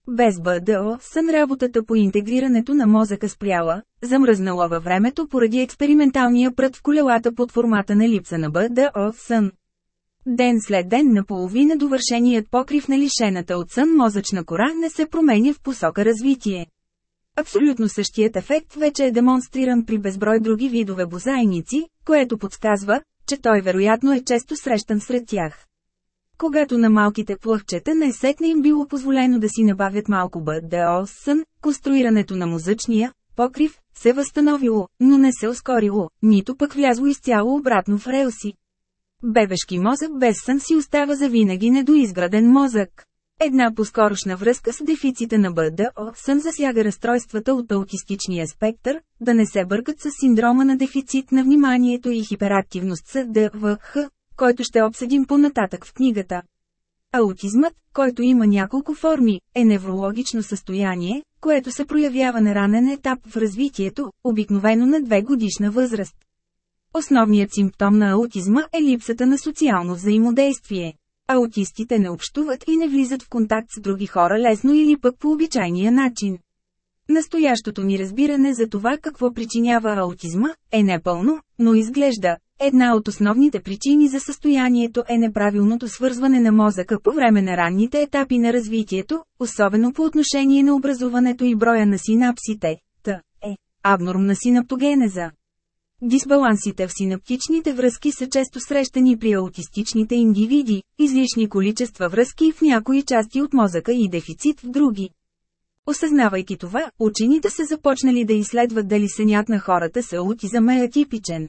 Без БДО сън работата по интегрирането на мозъка спряла, замръзнала във времето поради експерименталния прът в колелата под формата на липса на БДО сън. Ден след ден наполовина довършеният покрив на лишената от сън мозъчна кора не се променя в посока развитие. Абсолютно същият ефект вече е демонстриран при безброй други видове бозайници, което подсказва, че той вероятно е често срещан сред тях. Когато на малките плъхчета най-сетне им било позволено да си набавят малко БДО сън, конструирането на мозъчния покрив се възстановило, но не се ускорило, нито пък влязло изцяло обратно в релси. Бебешки мозък без сън си остава завинаги недоизграден мозък. Една поскорошна връзка с дефицита на БДО сън засяга разстройствата от аутистичния спектър, да не се бъркат с синдрома на дефицит на вниманието и хиперактивност с ДВХ, който ще обсъдим по-нататък в книгата. Аутизмът, който има няколко форми, е неврологично състояние, което се проявява на ранен етап в развитието, обикновено на две годишна възраст. Основният симптом на аутизма е липсата на социално взаимодействие. Аутистите не общуват и не влизат в контакт с други хора лесно или пък по обичайния начин. Настоящото ни разбиране за това какво причинява аутизма е непълно, но изглежда, Една от основните причини за състоянието е неправилното свързване на мозъка по време на ранните етапи на развитието, особено по отношение на образуването и броя на синапсите, т. е абнормна синаптогенеза. Дисбалансите в синаптичните връзки са често срещани при аутистичните индивиди, излишни количества връзки в някои части от мозъка и дефицит в други. Осъзнавайки това, учените са започнали да изследват дали сънят на хората с аутизъм е атипичен.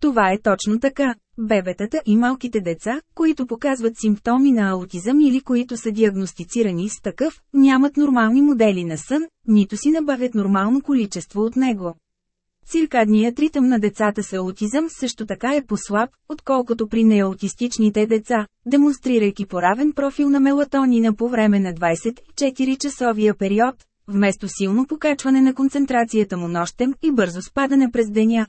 Това е точно така. Бебетата и малките деца, които показват симптоми на аутизъм или които са диагностицирани с такъв, нямат нормални модели на сън, нито си набавят нормално количество от него. Циркадният ритъм на децата с аутизъм също така е по-слаб, отколкото при неаутистичните деца, демонстрирайки поравен профил на мелатонина по време на 24-часовия период, вместо силно покачване на концентрацията му нощем и бързо спадане през деня.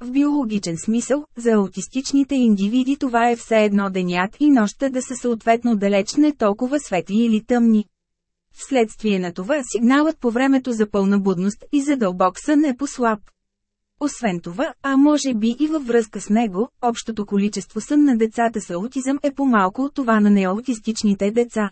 В биологичен смисъл, за аутистичните индивиди това е все едно денят и нощта да са съответно далеч не толкова светли или тъмни. Вследствие на това сигналът по времето за пълна будност и за дълбок сън е послаб. Освен това, а може би и във връзка с него, общото количество сън на децата с аутизъм е по-малко от това на неаутистичните деца.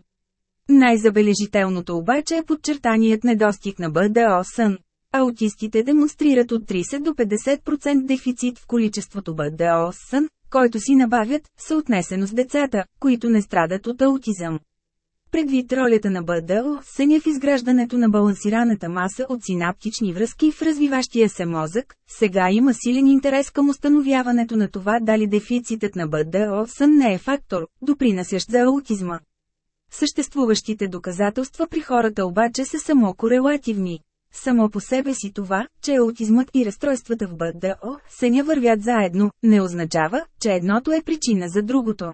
Най-забележителното обаче е подчертаният недостиг на БДО сън. Аутистите демонстрират от 30 до 50% дефицит в количеството БДО сън, който си набавят, съотнесено с децата, които не страдат от аутизъм. Предвид ролята на БДО, съня в изграждането на балансираната маса от синаптични връзки в развиващия се мозък, сега има силен интерес към установяването на това дали дефицитът на БДО сън не е фактор, допринасящ за аутизма. Съществуващите доказателства при хората обаче са само корелативни. Само по себе си това, че аутизмът и разстройствата в БДО съня вървят заедно, не означава, че едното е причина за другото.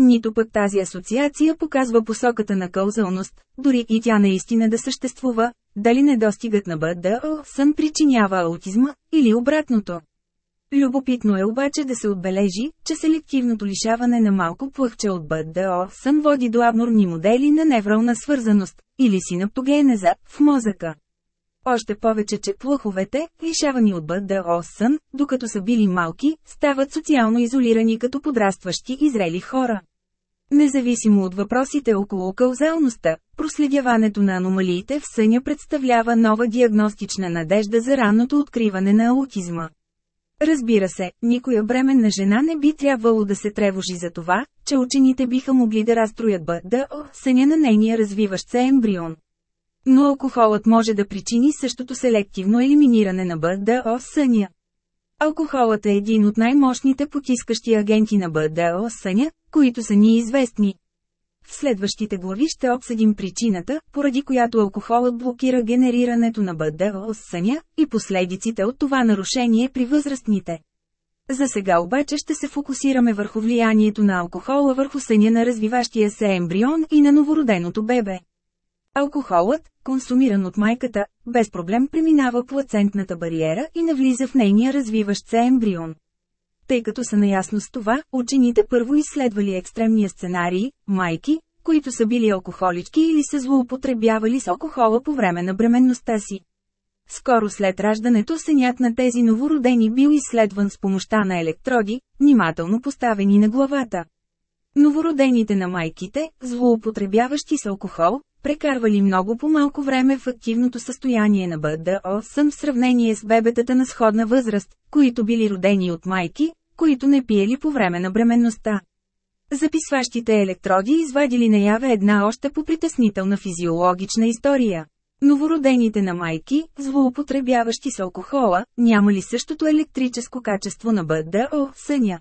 Нито пък тази асоциация показва посоката на каузалност, дори и тя наистина да съществува, дали недостигът на БДО сън причинява аутизма, или обратното. Любопитно е обаче да се отбележи, че селективното лишаване на малко плъхче от БДО сън води до абнорни модели на неврална свързаност, или синаптогенеза, в мозъка. Още повече, че плъховете, лишавани от БДО сън, докато са били малки, стават социално изолирани като подрастващи и зрели хора. Независимо от въпросите около каузалността, проследяването на аномалиите в съня представлява нова диагностична надежда за ранното откриване на аутизма. Разбира се, никоя бременна жена не би трябвало да се тревожи за това, че учените биха могли да разстроят БДО, съня на нейния развиващ се ембрион. Но алкохолът може да причини същото селективно елиминиране на БДО съня. Алкохолът е един от най-мощните потискащи агенти на БДО съня, които са ни известни. В следващите глави ще обсъдим причината, поради която алкохолът блокира генерирането на БДО съня, и последиците от това нарушение при възрастните. За сега обаче ще се фокусираме върху влиянието на алкохола върху съня на развиващия се ембрион и на новороденото бебе. Алкохолът, консумиран от майката, без проблем преминава плацентната бариера и навлиза в нейния развиващ се ембрион. Тъй като са наясно с това, учените първо изследвали екстремния сценарий – майки, които са били алкохолички или са злоупотребявали с алкохола по време на бременността си. Скоро след раждането сенят на тези новородени бил изследван с помощта на електроди, внимателно поставени на главата. Новородените на майките, злоупотребяващи с алкохол, прекарвали много по-малко време в активното състояние на БДО сън в сравнение с бебетата на сходна възраст, които били родени от майки, които не пиели по време на бременността. Записващите електроди извадили наяве една още по-притеснителна физиологична история. Новородените на майки, злоупотребяващи с алкохола, нямали същото електрическо качество на БДО, съня.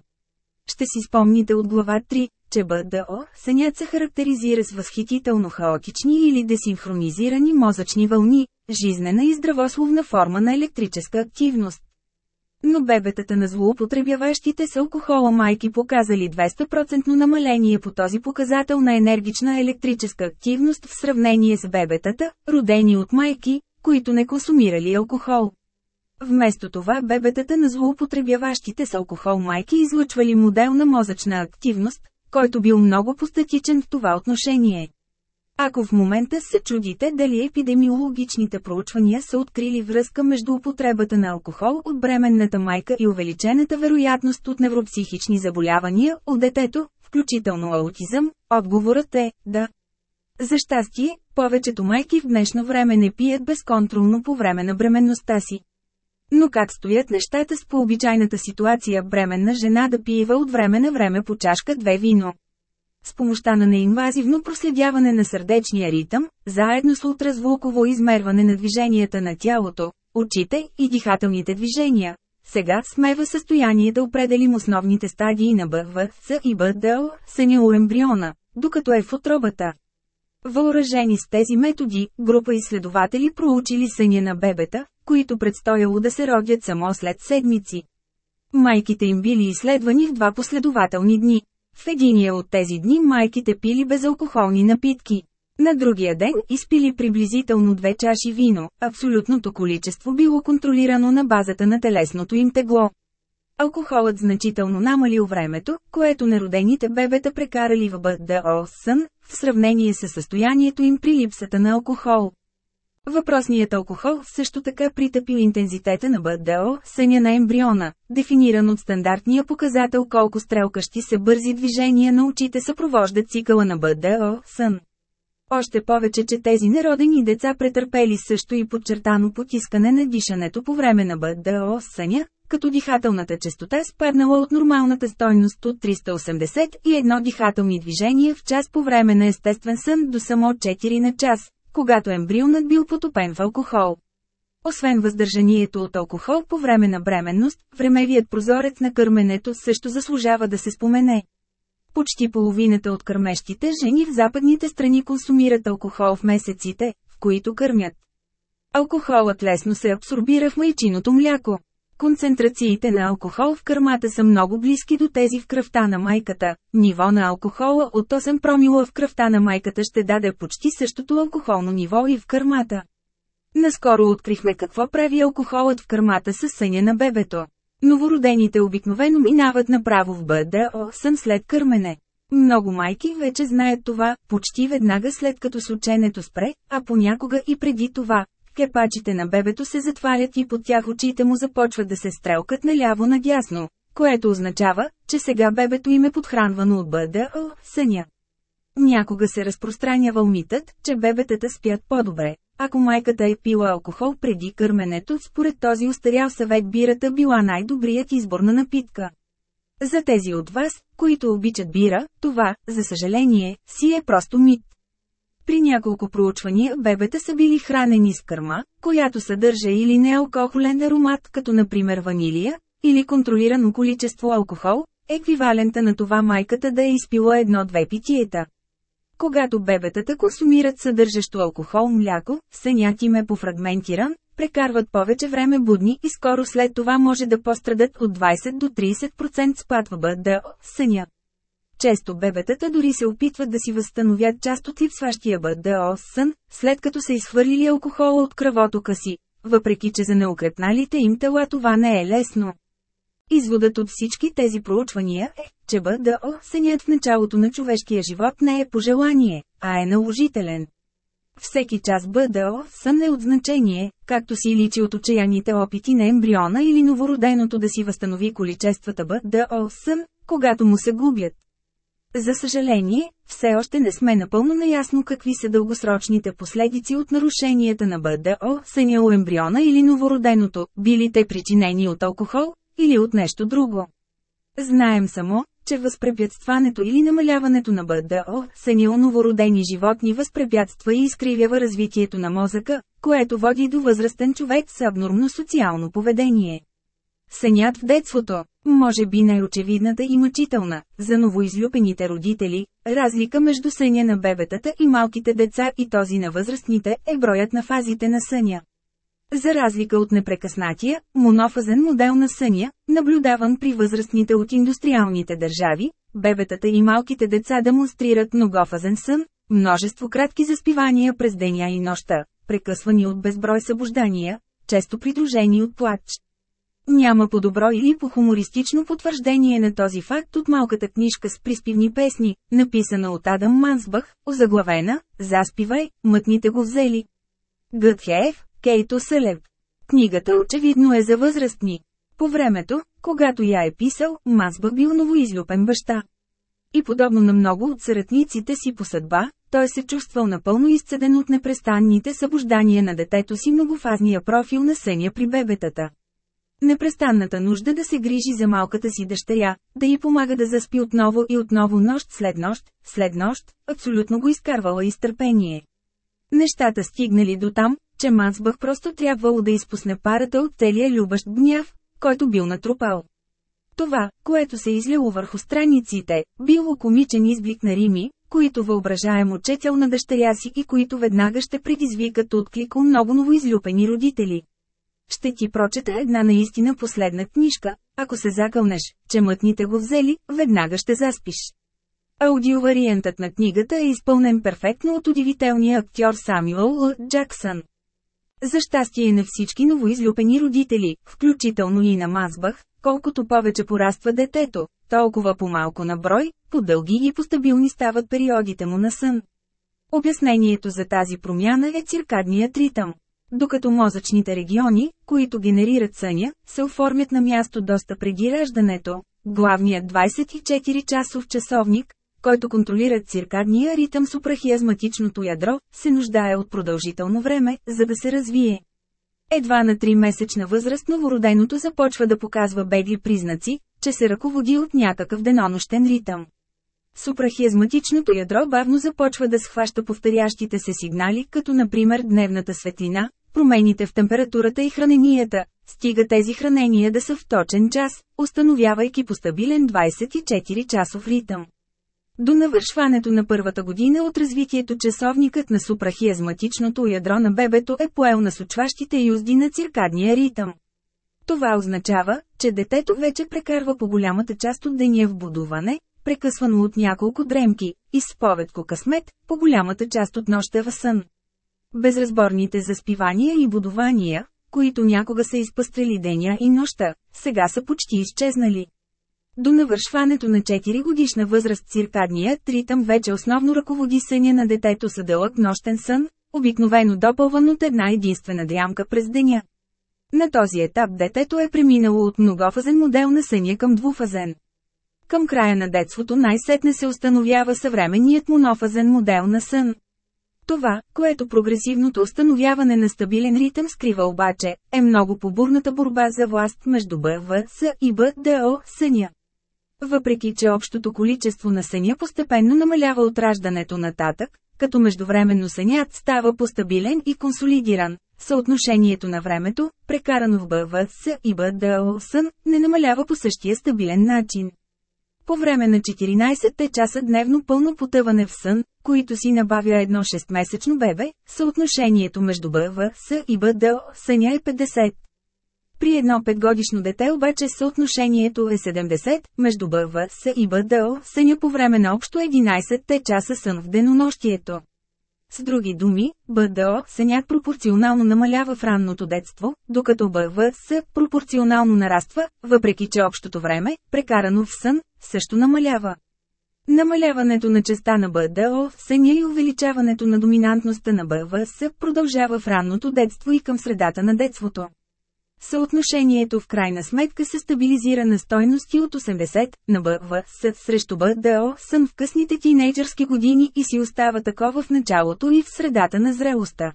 Ще си спомните от глава 3, че БДО, сънят се характеризира с възхитително хаотични или десинхронизирани мозъчни вълни, жизнена и здравословна форма на електрическа активност. Но бебетата на злоупотребяващите с алкохола майки показали 200% намаление по този показател на енергична електрическа активност в сравнение с бебетата, родени от майки, които не консумирали алкохол. Вместо това бебетата на злоупотребяващите с алкохол майки излъчвали модел на мозъчна активност, който бил много постатичен в това отношение. Ако в момента се чудите дали епидемиологичните проучвания са открили връзка между употребата на алкохол от бременната майка и увеличената вероятност от невропсихични заболявания от детето, включително аутизъм, отговорът е – да. За щастие, повечето майки в днешно време не пият безконтролно по време на бременността си. Но как стоят нещата с пообичайната ситуация бременна жена да пиева от време на време по чашка две вино? С помощта на неинвазивно проследяване на сърдечния ритъм, заедно с ултразвуково измерване на движенията на тялото, очите и дихателните движения, сега сме в състояние да определим основните стадии на БВС и БДЛ, съня у ембриона, докато е в отробата. Въоръжени с тези методи, група изследователи проучили съня на бебета, които предстояло да се родят само след седмици. Майките им били изследвани в два последователни дни. В единия от тези дни майките пили безалкохолни напитки. На другия ден изпили приблизително две чаши вино, абсолютното количество било контролирано на базата на телесното им тегло. Алкохолът значително намалил времето, което неродените бебета прекарали в БДО сън, в сравнение с състоянието им при липсата на алкохол. Въпросният алкохол също така притъпил интензитета на БДО, съня на ембриона, дефиниран от стандартния показател колко стрелкащи се бързи движения на очите съпровождат цикъла на БДО, сън. Още повече, че тези неродени деца претърпели също и подчертано потискане на дишането по време на БДО съня, като дихателната частота спаднала от нормалната стойност от 380 и едно дихателни движения в час по време на естествен сън до само 4 на час, когато ембрионът бил потопен в алкохол. Освен въздържанието от алкохол по време на бременност, времевият прозорец на кърменето също заслужава да се спомене. Почти половината от кърмещите жени в западните страни консумират алкохол в месеците, в които кърмят. Алкохолът лесно се абсорбира в майчиното мляко. Концентрациите на алкохол в кърмата са много близки до тези в кръвта на майката. Ниво на алкохола от 8 промила в кръвта на майката ще даде почти същото алкохолно ниво и в кърмата. Наскоро открихме какво прави алкохолът в кърмата със съня на бебето. Новородените обикновено минават направо в БДО сън след кърмене. Много майки вече знаят това, почти веднага след като сученето спре, а понякога и преди това, Кепачите на бебето се затварят и под тях очите му започват да се стрелкат наляво-надясно, което означава, че сега бебето им е подхранвано от БДО, съня. Някога се разпространява митът, че бебетата спят по-добре. Ако майката е пила алкохол преди кърменето, според този устарял съвет бирата била най-добрият избор на напитка. За тези от вас, които обичат бира, това, за съжаление, си е просто мит. При няколко проучвания бебета са били хранени с кърма, която съдържа или неалкохолен аромат, като например ванилия, или контролирано количество алкохол, еквивалента на това майката да е изпила едно-две питиета. Когато бебетата консумират съдържащо алкохол мляко, сънят им е пофрагментиран, прекарват повече време будни и скоро след това може да пострадат от 20 до 30% спад в БДО, съня. Често бебетата дори се опитват да си възстановят част от липсващия БДО сън, след като са изхвърлили алкохола от кръвотока си, въпреки че за неукрепналите им тела това не е лесно. Изводът от всички тези проучвания е, че БДО сънят в началото на човешкия живот не е пожелание, а е наложителен. Всеки час БДО сън е от значение, както си личи от отчаяните опити на ембриона или новороденото да си възстанови количествата БДО сън, когато му се губят. За съжаление, все още не сме напълно наясно какви са дългосрочните последици от нарушенията на БДО, съня у ембриона или новороденото, били те причинени от алкохол, или от нещо друго. Знаем само, че възпрепятстването или намаляването на БДО, у новородени животни възпрепятства и изкривява развитието на мозъка, което води до възрастен човек с абнормно социално поведение. Сънят в детството, може би най-очевидната и мъчителна, за новоизлюпените родители, разлика между съня на бебетата и малките деца и този на възрастните е броят на фазите на съня. За разлика от непрекъснатия, монофазен модел на съня, наблюдаван при възрастните от индустриалните държави, бебетата и малките деца демонстрират многофазен сън, множество кратки заспивания през деня и нощта, прекъсвани от безброй събуждания, често придружени от плач. Няма по-добро или по-хумористично потвърждение на този факт от малката книжка с приспивни песни, написана от Адам Мансбах, озаглавена «Заспивай, мътните го взели». Гътхеев, Кейто Селеб. Книгата очевидно е за възрастни. По времето, когато я е писал, Мансбах бил новоизлюпен баща. И подобно на много от съратниците си по съдба, той се чувствал напълно изцеден от непрестанните събуждания на детето си многофазния профил на съня при бебетата. Непрестанната нужда да се грижи за малката си дъщеря, да й помага да заспи отново и отново нощ след нощ, след нощ, абсолютно го изкарвала изтърпение. Нещата стигнали до там, че Мансбах просто трябвало да изпусне парата от целия любащ гняв, който бил натрупал. Това, което се излило върху страниците, било комичен изблик на Рими, които въображаемо четял на дъщеря си и които веднага ще предизвикат отклик у много новоизлюпени родители. Ще ти прочета една наистина последна книжка, ако се закълнеш, че мътните го взели, веднага ще заспиш. Аудиовариентът на книгата е изпълнен перфектно от удивителния актьор Самюел Л. Джаксън. За щастие на всички новоизлюпени родители, включително и на Мазбах, колкото повече пораства детето, толкова по-малко на брой, по-дълги и по-стабилни стават периодите му на сън. Обяснението за тази промяна е циркадният ритъм. Докато мозъчните региони, които генерират съня, се оформят на място доста преди раждането, главният 24-часов часовник, който контролира циркадния ритъм супрахиазматичното ядро, се нуждае от продължително време, за да се развие. Едва на 3-месечна възраст новороденото започва да показва бегли признаци, че се ръководи от някакъв денонощен ритъм. Супрахиазматичното ядро бавно започва да схваща повторящите се сигнали, като например дневната светлина, промените в температурата и храненията. Стига тези хранения да са в точен час, установявайки по стабилен 24-часов ритъм. До навършването на първата година от развитието часовникът на супрахиазматичното ядро на бебето е поел насочващите юзди на циркадния ритъм. Това означава, че детето вече прекарва по голямата част от деня в будуване, прекъсвано от няколко дремки, и с поведко късмет, по голямата част от нощта в сън. Безразборните заспивания и будования, които някога са изпъстрели деня и нощта, сега са почти изчезнали. До навършването на 4 годишна възраст циркадният ритъм вече основно ръководи съня на детето с дълъг нощен сън, обикновено допълван от една единствена дрямка през деня. На този етап детето е преминало от многофазен модел на съня към двуфазен. Към края на детството най-сетне се установява съвременният монофазен модел на сън. Това, което прогресивното установяване на стабилен ритъм скрива обаче, е много побурната борба за власт между БВС и БДО съня. Въпреки че общото количество на съня постепенно намалява от раждането нататък, като междувременно сънят става постабилен и консолидиран, съотношението на времето, прекарано в БВС и БДО сън, не намалява по същия стабилен начин. По време на 14-те часа дневно пълно потъване в сън, които си набавя едно 6-месечно бебе, съотношението между БВС и БДО съня е 50. При едно 5-годишно дете обаче съотношението е 70, между БВС и БДО съня по време на общо 11-те часа сън в денонощието. С други думи, БДО сънят пропорционално намалява в ранното детство, докато БВС пропорционално нараства, въпреки че общото време, прекарано в сън, също намалява. Намаляването на частта на БДО в съня и увеличаването на доминантността на БВС продължава в ранното детство и към средата на детството. Съотношението в крайна сметка се стабилизира на стойности от 80 на БВС срещу БДО сън в късните тинейджърски години и си остава такова в началото и в средата на зрелостта.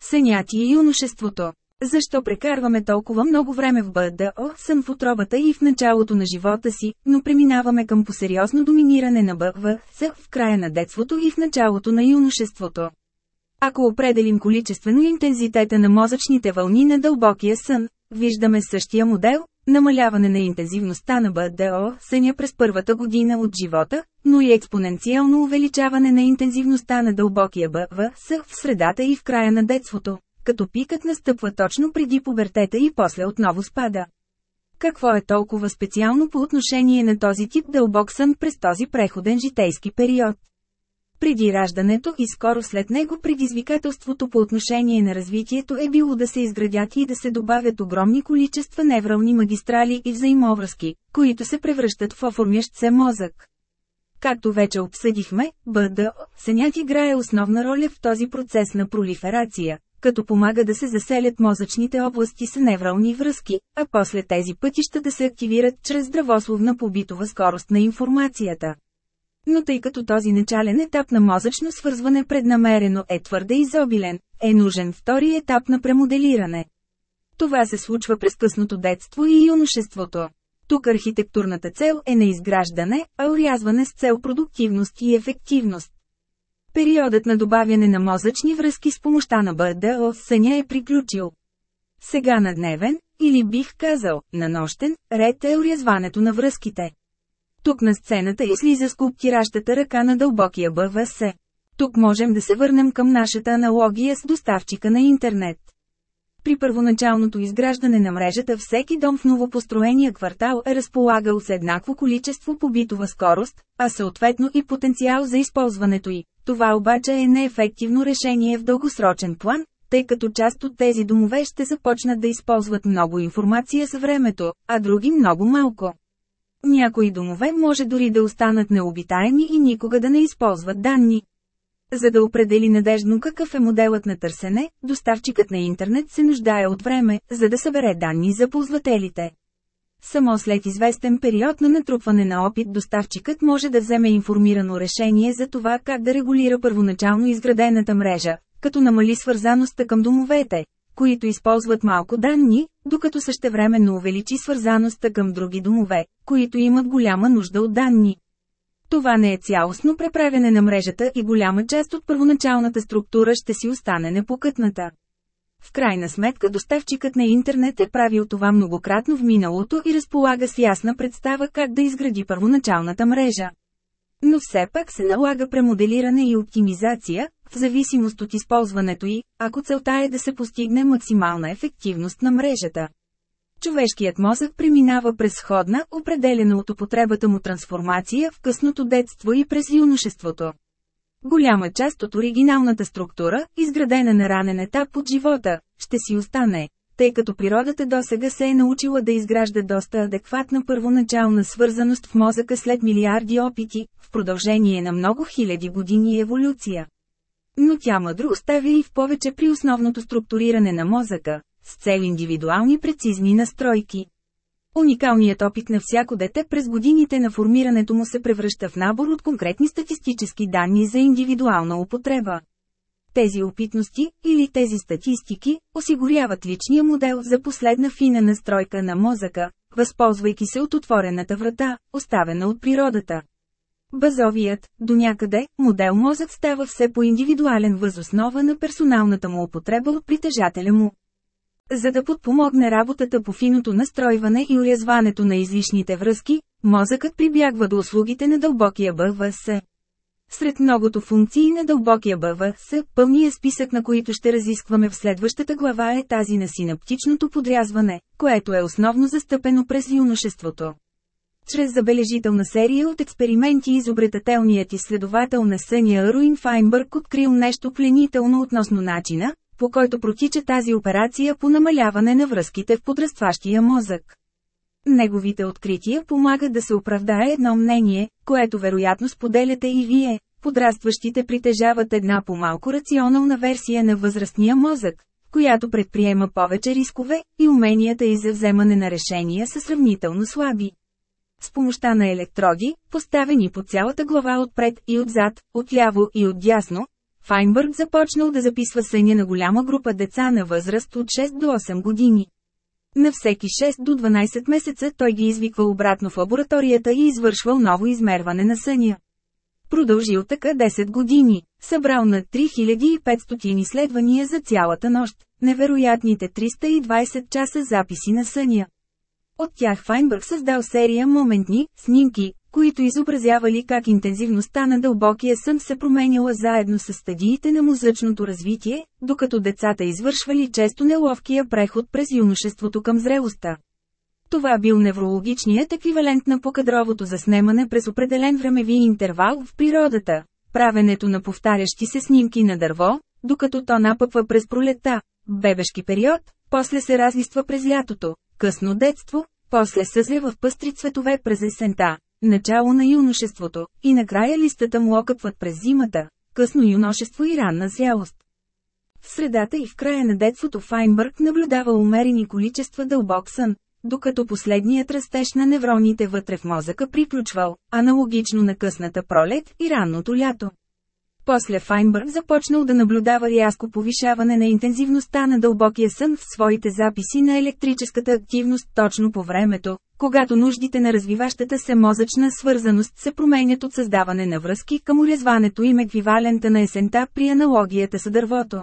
Съняти и юношеството защо прекарваме толкова много време в БДО, съм в отробата и в началото на живота си, но преминаваме към посериозно доминиране на БВС в края на детството и в началото на юношеството. Ако определим количествено интензитета на мозъчните вълни на дълбокия сън, виждаме същия модел – намаляване на интензивността на БДО съня през първата година от живота, но и експоненциално увеличаване на интензивността на дълбокия БВС в средата и в края на детството като пикът настъпва точно преди пубертета и после отново спада. Какво е толкова специално по отношение на този тип дълбок сън през този преходен житейски период? Преди раждането и скоро след него предизвикателството по отношение на развитието е било да се изградят и да се добавят огромни количества неврални магистрали и взаимовръзки, които се превръщат в оформящ се мозък. Както вече обсъдихме, БДО, сънят играе основна роля в този процес на пролиферация, като помага да се заселят мозъчните области с неврални връзки, а после тези пътища да се активират чрез здравословна побитова скорост на информацията. Но тъй като този начален етап на мозъчно свързване преднамерено е твърде изобилен, е нужен втори етап на премоделиране. Това се случва през късното детство и юношеството. Тук архитектурната цел е на изграждане, а урязване с цел продуктивност и ефективност. Периодът на добавяне на мозъчни връзки с помощта на БДО съня е приключил. Сега на дневен, или бих казал, на нощен, ред е урязването на връзките. Тук на сцената излиза скулптиращата ръка на дълбокия БВС. Тук можем да се върнем към нашата аналогия с доставчика на интернет. При първоначалното изграждане на мрежата всеки дом в новопостроения квартал е разполагал с еднакво количество побитова скорост, а съответно и потенциал за използването й. Това обаче е неефективно решение в дългосрочен план, тъй като част от тези домове ще започнат да използват много информация с времето, а други много малко. Някои домове може дори да останат необитаеми и никога да не използват данни. За да определи надежно какъв е моделът на търсене, доставчикът на интернет се нуждае от време, за да събере данни за ползвателите. Само след известен период на натрупване на опит доставчикът може да вземе информирано решение за това как да регулира първоначално изградената мрежа, като намали свързаността към домовете, които използват малко данни, докато същевременно увеличи свързаността към други домове, които имат голяма нужда от данни. Това не е цялостно преправяне на мрежата и голяма част от първоначалната структура ще си остане непокътната. В крайна сметка доставчикът на интернет е правил това многократно в миналото и разполага с ясна представа как да изгради първоначалната мрежа. Но все пак се налага премоделиране и оптимизация, в зависимост от използването й, ако целта е да се постигне максимална ефективност на мрежата. Човешкият мозък преминава през сходна, определена от употребата му трансформация в късното детство и през юношеството. Голяма част от оригиналната структура, изградена на ранен етап от живота, ще си остане, тъй като природата досега се е научила да изгражда доста адекватна първоначална свързаност в мозъка след милиарди опити, в продължение на много хиляди години еволюция. Но тя мъдро оставя и в повече при основното структуриране на мозъка, с цел индивидуални прецизни настройки. Уникалният опит на всяко дете през годините на формирането му се превръща в набор от конкретни статистически данни за индивидуална употреба. Тези опитности, или тези статистики, осигуряват личния модел за последна фина настройка на мозъка, възползвайки се от отворената врата, оставена от природата. Базовият, до някъде, модел мозък става все по-индивидуален възоснова на персоналната му употреба от притежателя му. За да подпомогне работата по финото настройване и урязването на излишните връзки, мозъкът прибягва до услугите на дълбокия БВС. Сред многото функции на дълбокия БВС, пълният списък на които ще разискваме в следващата глава е тази на синаптичното подрязване, което е основно застъпено през юношеството. Чрез забележителна серия от експерименти изобретателният изследовател на съня Руин Файнбърг открил нещо пленително относно начина, по който протича тази операция по намаляване на връзките в подрастващия мозък. Неговите открития помагат да се оправдае едно мнение, което вероятно споделяте и вие. Подрастващите притежават една по-малко рационална версия на възрастния мозък, която предприема повече рискове, и уменията и за вземане на решения са сравнително слаби. С помощта на електроди, поставени по цялата глава отпред и отзад, отляво и отдясно, Файнбърг започнал да записва съня на голяма група деца на възраст от 6 до 8 години. На всеки 6 до 12 месеца той ги извиквал обратно в лабораторията и извършвал ново измерване на съня. Продължил така 10 години, събрал на 3500 изследвания за цялата нощ, невероятните 320 часа записи на съня. От тях Файнбърг създал серия моментни снимки, които изобразявали как интензивността на дълбокия сън се променяла заедно с стадиите на мозъчното развитие, докато децата извършвали често неловкия преход през юношеството към зрелостта. Това бил неврологичният еквивалент на покадровото заснемане през определен времеви интервал в природата. Правенето на повтарящи се снимки на дърво, докато то напъпва през пролета, бебешки период, после се разлиства през лятото, късно детство, после съзря в пъстри цветове през есента, начало на юношеството, и накрая листата му окъпват през зимата, късно юношество и ранна зрялост. В средата и в края на детството Файнбърг наблюдава умерени количества дълбок сън, докато последният растеж на невроните вътре в мозъка приключвал, аналогично на късната пролет и ранното лято. После Файнбърг започнал да наблюдава рязко повишаване на интензивността на дълбокия сън в своите записи на електрическата активност точно по времето, когато нуждите на развиващата се мозъчна свързаност се променят от създаване на връзки към урезването им еквивалента на есента при аналогията с дървото.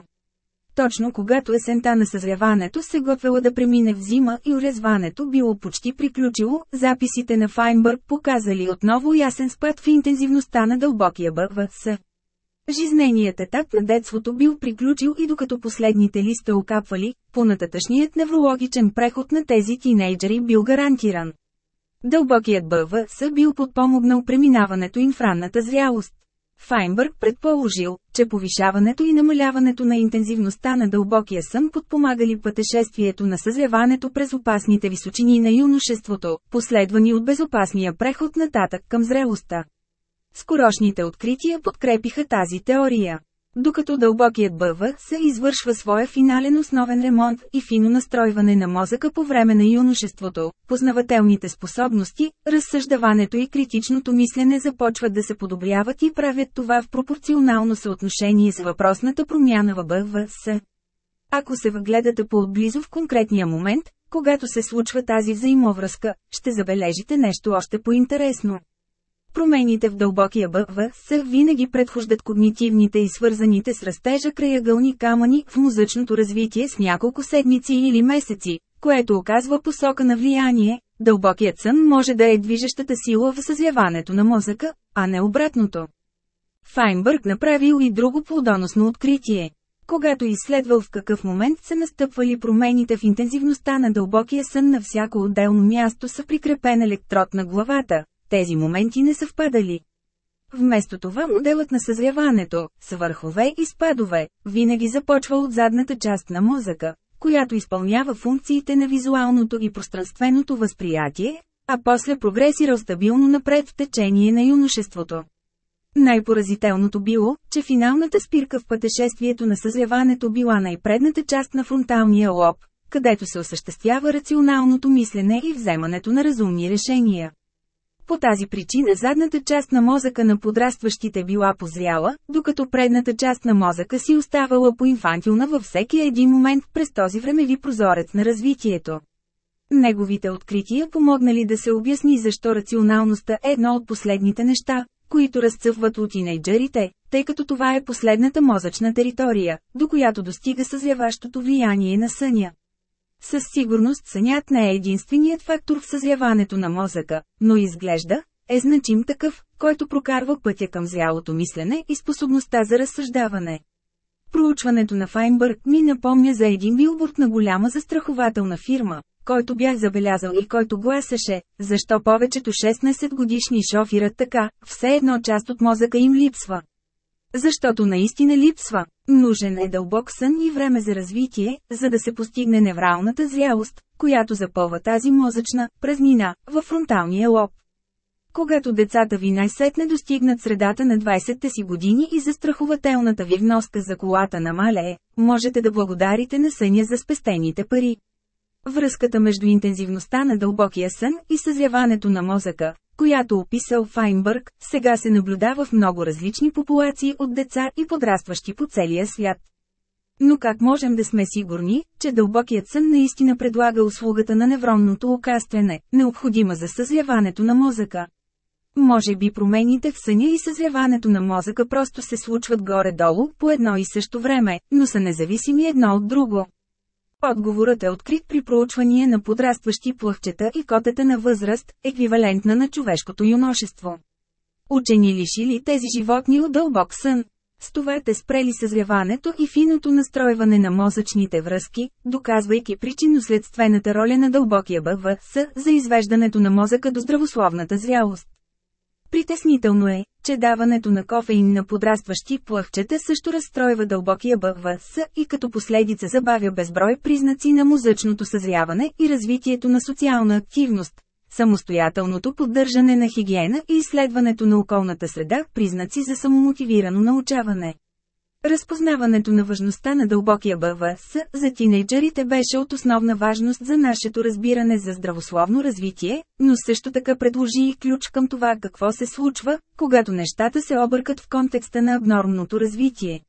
Точно когато есента на съзряването се готвела да премине в зима и урезването било почти приключило, записите на Файнбърг показали отново ясен спад в интензивността на дълбокия БВС. Жизненият етап на детството бил приключил и докато последните листа окапвали, понататъчният неврологичен преход на тези тинейджери бил гарантиран. Дълбокият БВС бил подпомогнал преминаването им в ранната зрялост. Файнбърг предположил, че повишаването и намаляването на интензивността на дълбокия сън подпомагали пътешествието на съзряването през опасните височини на юношеството, последвани от безопасния преход нататък към зрелостта. Скорошните открития подкрепиха тази теория. Докато дълбокият БВ се извършва своя финален основен ремонт и фино настройване на мозъка по време на юношеството, познавателните способности, разсъждаването и критичното мислене започват да се подобряват и правят това в пропорционално съотношение с въпросната промяна в БВС. Ако се въгледате по-отблизо в конкретния момент, когато се случва тази взаимовръзка, ще забележите нещо още по-интересно. Промените в дълбокия БВС винаги предхождат когнитивните и свързаните с растежа краягълни камъни в мозъчното развитие с няколко седмици или месеци, което оказва посока на влияние. Дълбокият сън може да е движещата сила в съзяването на мозъка, а не обратното. Файнбърг направил и друго плодоносно откритие. Когато изследвал в какъв момент са настъпвали промените в интензивността на дълбокия сън на всяко отделно място са прикрепен електрод на главата, тези моменти не съвпадали. Вместо това моделът на съзряването, с върхове и спадове, винаги започва от задната част на мозъка, която изпълнява функциите на визуалното и пространственото възприятие, а после прогресирал стабилно напред в течение на юношеството. Най-поразителното било, че финалната спирка в пътешествието на съзряването била най-предната част на фронталния лоб, където се осъществява рационалното мислене и вземането на разумни решения. По тази причина задната част на мозъка на подрастващите била позряла, докато предната част на мозъка си оставала поинфантилна във всеки един момент през този времеви прозорец на развитието. Неговите открития помогнали да се обясни защо рационалността е едно от последните неща, които разцъфват от тинейджерите, тъй като това е последната мозъчна територия, до която достига съзряващото влияние на съня. Със сигурност сънят не е единственият фактор в съзряването на мозъка, но изглежда, е значим такъв, който прокарва пътя към зрялото мислене и способността за разсъждаване. Проучването на Файнбърг ми напомня за един билборд на голяма застрахователна фирма, който бях забелязал и който гласеше, защо повечето 16 годишни шофират така, все едно част от мозъка им липсва. Защото наистина липсва. Нужен е дълбок сън и време за развитие, за да се постигне невралната зрялост, която запълва тази мозъчна празнина във фронталния лоб. Когато децата ви най-сетне достигнат средата на 20-те си години и застрахователната ви вноска за колата намалее, можете да благодарите на съня за спестените пари. Връзката между интензивността на дълбокия сън и съзяването на мозъка, която описал Файнбърг, сега се наблюдава в много различни популации от деца и подрастващи по целия свят. Но как можем да сме сигурни, че дълбокият сън наистина предлага услугата на невронното окастване, необходима за съзяването на мозъка? Може би промените в съня и съзяването на мозъка просто се случват горе-долу по едно и също време, но са независими едно от друго. Отговорът е открит при проучвания на подрастващи плъхчета и котета на възраст, еквивалентна на човешкото юношество. Учени лишили тези животни от дълбок сън. С това те спрели съзряването и финото настройване на мозъчните връзки, доказвайки причинно-следствената роля на дълбокия БВС за извеждането на мозъка до здравословната зрялост. Притеснително е, че даването на кофеин на подрастващи плъхчета също разстройва дълбокия БВС и като последица забавя безброй признаци на мозъчното съзряване и развитието на социална активност, самостоятелното поддържане на хигиена и изследването на околната среда – признаци за самомотивирано научаване. Разпознаването на важността на дълбокия БВС за тинейджерите беше от основна важност за нашето разбиране за здравословно развитие, но също така предложи и ключ към това какво се случва, когато нещата се объркат в контекста на абнормното развитие.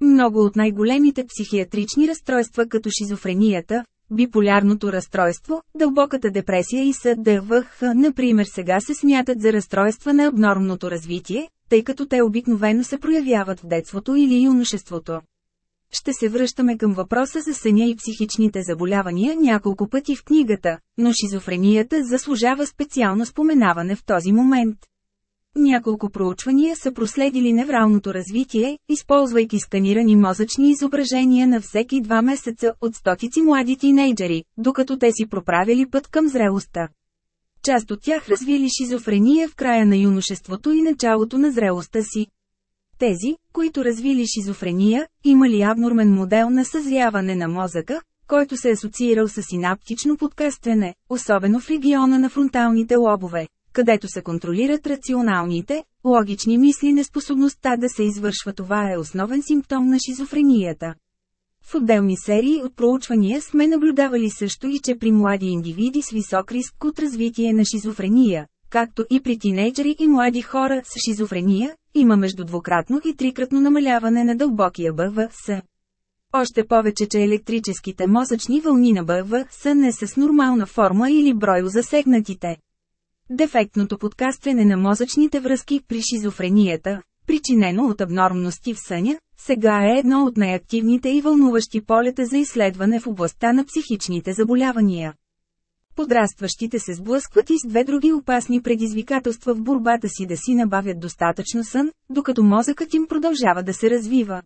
Много от най-големите психиатрични разстройства като шизофренията, биполярното разстройство, дълбоката депресия и СДВХ, например сега се смятат за разстройства на абнормното развитие, тъй като те обикновено се проявяват в детството или юношеството. Ще се връщаме към въпроса за съня и психичните заболявания няколко пъти в книгата, но шизофренията заслужава специално споменаване в този момент. Няколко проучвания са проследили невралното развитие, използвайки сканирани мозъчни изображения на всеки два месеца от стотици млади тинейджери, докато те си проправили път към зрелостта. Част от тях развили шизофрения в края на юношеството и началото на зрелостта си. Тези, които развили шизофрения, имали абнормен модел на съзряване на мозъка, който се асоциирал с синаптично подкастване, особено в региона на фронталните лобове, където се контролират рационалните, логични мисли неспособността да се извършва това е основен симптом на шизофренията. В отделни серии от проучвания сме наблюдавали също и че при млади индивиди с висок риск от развитие на шизофрения, както и при тинейджери и млади хора с шизофрения, има между двукратно и трикратно намаляване на дълбокия БВС. Още повече, че електрическите мозъчни вълни на БВС не са с нормална форма или брой засегнатите. Дефектното подкастване на мозъчните връзки при шизофренията, причинено от абнормности в съня, сега е едно от най-активните и вълнуващи полета за изследване в областта на психичните заболявания. Подрастващите се сблъскват и с две други опасни предизвикателства в борбата си да си набавят достатъчно сън, докато мозъкът им продължава да се развива.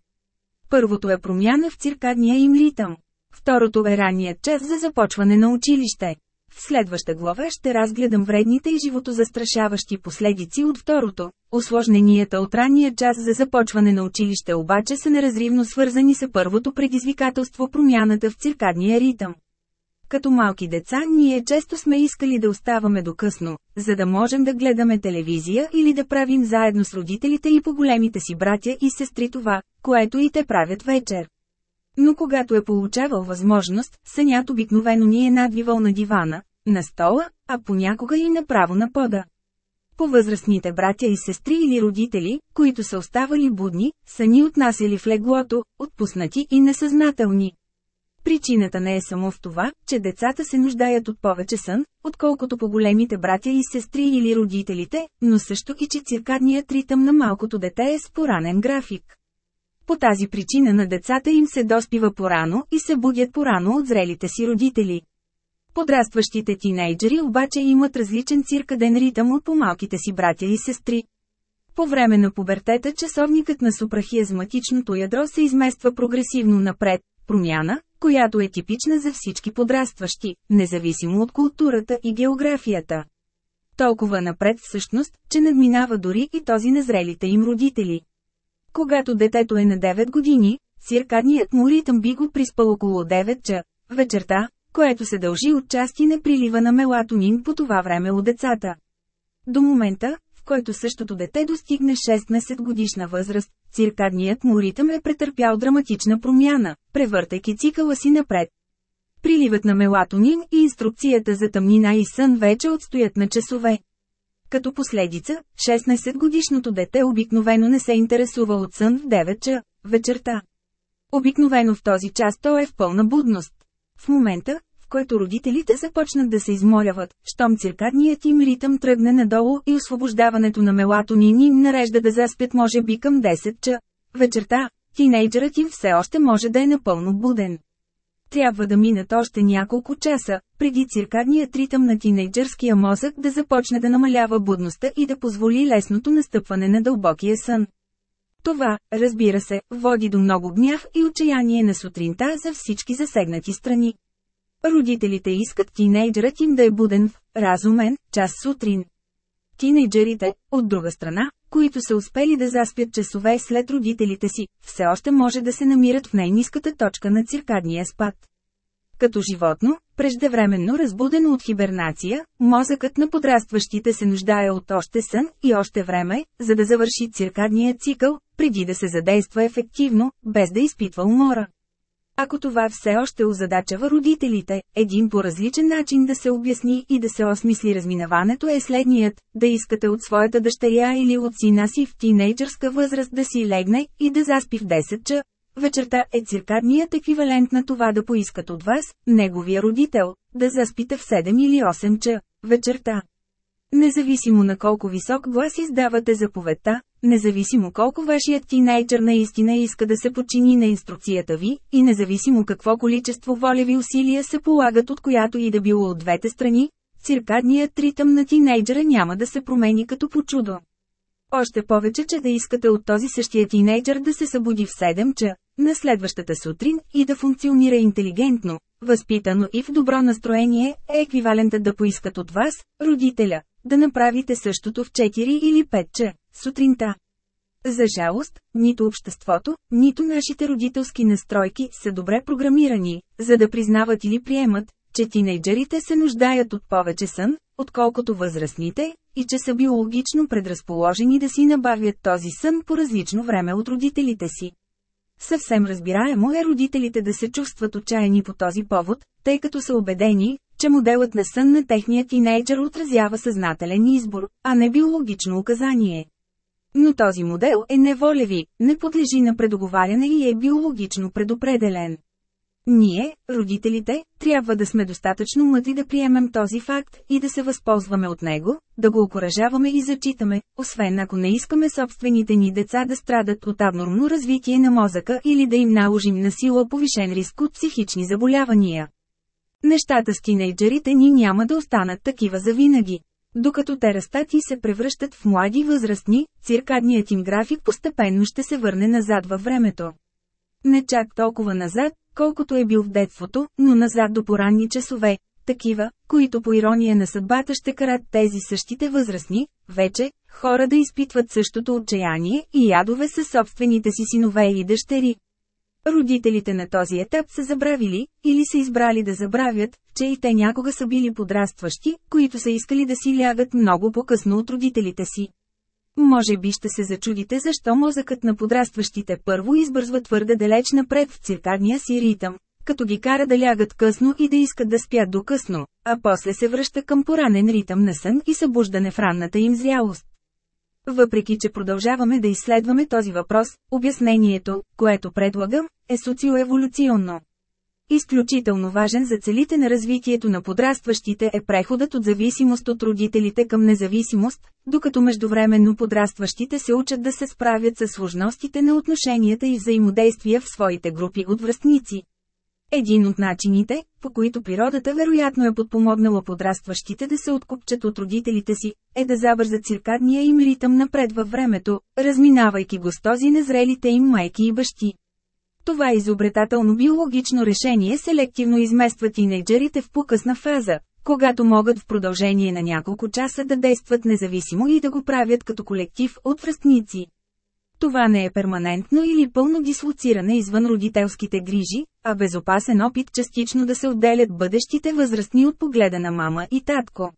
Първото е промяна в циркадния им ритъм. Второто е ранният час за започване на училище. В следваща глава ще разгледам вредните и животозастрашаващи последици от второто. Осложненията от ранния час за започване на училище обаче са неразривно свързани с първото предизвикателство промяната в циркадния ритъм. Като малки деца ние често сме искали да оставаме до късно, за да можем да гледаме телевизия или да правим заедно с родителите и по-големите си братя и сестри това, което и те правят вечер. Но когато е получавал възможност, сънят обикновено ни е надвивал на дивана, на стола, а понякога и направо на пода. По-възрастните братя и сестри или родители, които са оставали будни, са ни отнасяли в леглото, отпуснати и несъзнателни. Причината не е само в това, че децата се нуждаят от повече сън, отколкото по големите братя и сестри или родителите, но също и че циркадният ритъм на малкото дете е с поранен график. По тази причина на децата им се доспива порано и се будят порано от зрелите си родители. Подрастващите тинейджери обаче имат различен циркаден ритъм от по-малките си братя и сестри. По време на пубертета часовникът на супрахиазматичното ядро се измества прогресивно напред, промяна, която е типична за всички подрастващи, независимо от културата и географията. Толкова напред всъщност, че надминава дори и този на зрелите им родители. Когато детето е на 9 години, циркадният му ритъм би го приспал около 9 ча вечерта, което се дължи от части на прилива на мелатонин по това време у децата. До момента, в който същото дете достигне 16 годишна възраст, циркадният му ритъм е претърпял драматична промяна, превъртайки цикъла си напред. Приливът на мелатонин и инструкцията за тъмнина и сън вече отстоят на часове. Като последица, 16-годишното дете обикновено не се интересува от сън в 9 ча вечерта. Обикновено в този час то е в пълна будност. В момента, в който родителите започнат да се изморяват, щом циркадният им ритъм тръгне надолу и освобождаването на мелатонин им нарежда да заспят може би към 10 ча. Вечерта, тинейджерът им все още може да е напълно буден. Трябва да минат още няколко часа, преди циркадният ритъм на тинейджърския мозък да започне да намалява будността и да позволи лесното настъпване на дълбокия сън. Това, разбира се, води до много гняв и отчаяние на сутринта за всички засегнати страни. Родителите искат тинейджерът им да е буден в разумен час сутрин. Тинейджерите, от друга страна, които са успели да заспят часове след родителите си, все още може да се намират в най-низката точка на циркадния спад. Като животно, преждевременно разбудено от хибернация, мозъкът на подрастващите се нуждае от още сън и още време, за да завърши циркадния цикъл, преди да се задейства ефективно, без да изпитва умора. Ако това все още озадачава родителите, един по различен начин да се обясни и да се осмисли разминаването е следният – да искате от своята дъщеря или от сина си в тинейджърска възраст да си легне и да заспи в 10 ча. Вечерта е циркадният еквивалент на това да поискат от вас, неговия родител, да заспите в 7 или 8 ча. Вечерта. Независимо на колко висок глас издавате заповедта, независимо колко вашият тинейджър наистина иска да се подчини на инструкцията ви, и независимо какво количество волеви усилия се полагат от която и да било от двете страни, циркадният ритъм на тинейджера няма да се промени като по чудо. Още повече, че да искате от този същия тинейджър да се събуди в 7 ча, на следващата сутрин и да функционира интелигентно, възпитано и в добро настроение, е еквивалентът да поискат от вас, родителя, да направите същото в 4 или 5 ча, сутринта. За жалост, нито обществото, нито нашите родителски настройки са добре програмирани, за да признават или приемат, че тинейджерите се нуждаят от повече сън, отколкото възрастните, и че са биологично предразположени да си набавят този сън по различно време от родителите си. Съвсем разбираемо е родителите да се чувстват отчаяни по този повод, тъй като са убедени, че моделът на сън на техния тинейджър отразява съзнателен избор, а не биологично указание. Но този модел е неволеви, не подлежи на предоговаряне и е биологично предопределен. Ние, родителите, трябва да сме достатъчно мъдри да приемем този факт и да се възползваме от него, да го окоръжаваме и зачитаме, освен ако не искаме собствените ни деца да страдат от абнормно развитие на мозъка или да им наложим на сила повишен риск от психични заболявания. Нещата с тинейджерите ни няма да останат такива завинаги. Докато те растат и се превръщат в млади възрастни, циркадният им график постепенно ще се върне назад във времето. Не чак толкова назад, колкото е бил в детството, но назад до поранни часове, такива, които по ирония на съдбата ще карат тези същите възрастни, вече, хора да изпитват същото отчаяние и ядове със собствените си синове и дъщери. Родителите на този етап са забравили, или са избрали да забравят, че и те някога са били подрастващи, които са искали да си лягат много по-късно от родителите си. Може би ще се зачудите защо мозъкът на подрастващите първо избързва твърде далеч напред в циркадния си ритъм, като ги кара да лягат късно и да искат да спят до късно, а после се връща към поранен ритъм на сън и събуждане в ранната им зрялост. Въпреки че продължаваме да изследваме този въпрос, обяснението, което предлагам, е социоеволюционно. Изключително важен за целите на развитието на подрастващите е преходът от зависимост от родителите към независимост, докато междувременно подрастващите се учат да се справят с сложностите на отношенията и взаимодействия в своите групи от връстници. Един от начините, по които природата вероятно е подпомогнала подрастващите да се откупчат от родителите си, е да забързат циркадния им ритъм напред във времето, разминавайки го с този незрелите им майки и бащи. Това изобретателно биологично решение селективно измества тинейджерите в покъсна фаза, когато могат в продължение на няколко часа да действат независимо и да го правят като колектив от връстници. Това не е перманентно или пълно дислоциране извън родителските грижи, а безопасен опит частично да се отделят бъдещите възрастни от погледа на мама и татко.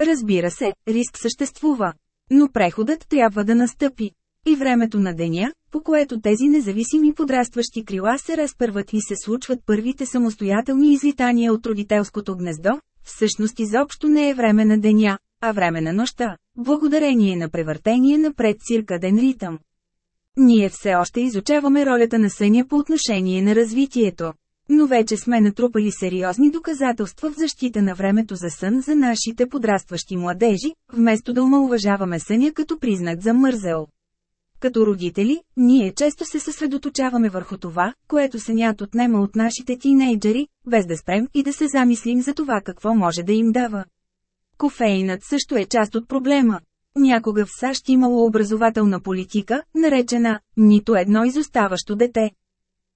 Разбира се, риск съществува. Но преходът трябва да настъпи. И времето на деня, по което тези независими подрастващи крила се разпърват и се случват първите самостоятелни излитания от родителското гнездо, всъщност изобщо не е време на деня, а време на нощта, благодарение на превъртение на предциркаден ритъм. Ние все още изучаваме ролята на съня по отношение на развитието. Но вече сме натрупали сериозни доказателства в защита на времето за сън за нашите подрастващи младежи, вместо да омалуважаваме съня като признак за мързел. Като родители, ние често се съсредоточаваме върху това, което сънят отнема от нашите тинейджери, без да спрем и да се замислим за това какво може да им дава. Кофеинът също е част от проблема. Някога в САЩ имало образователна политика, наречена «нито едно изоставащо дете».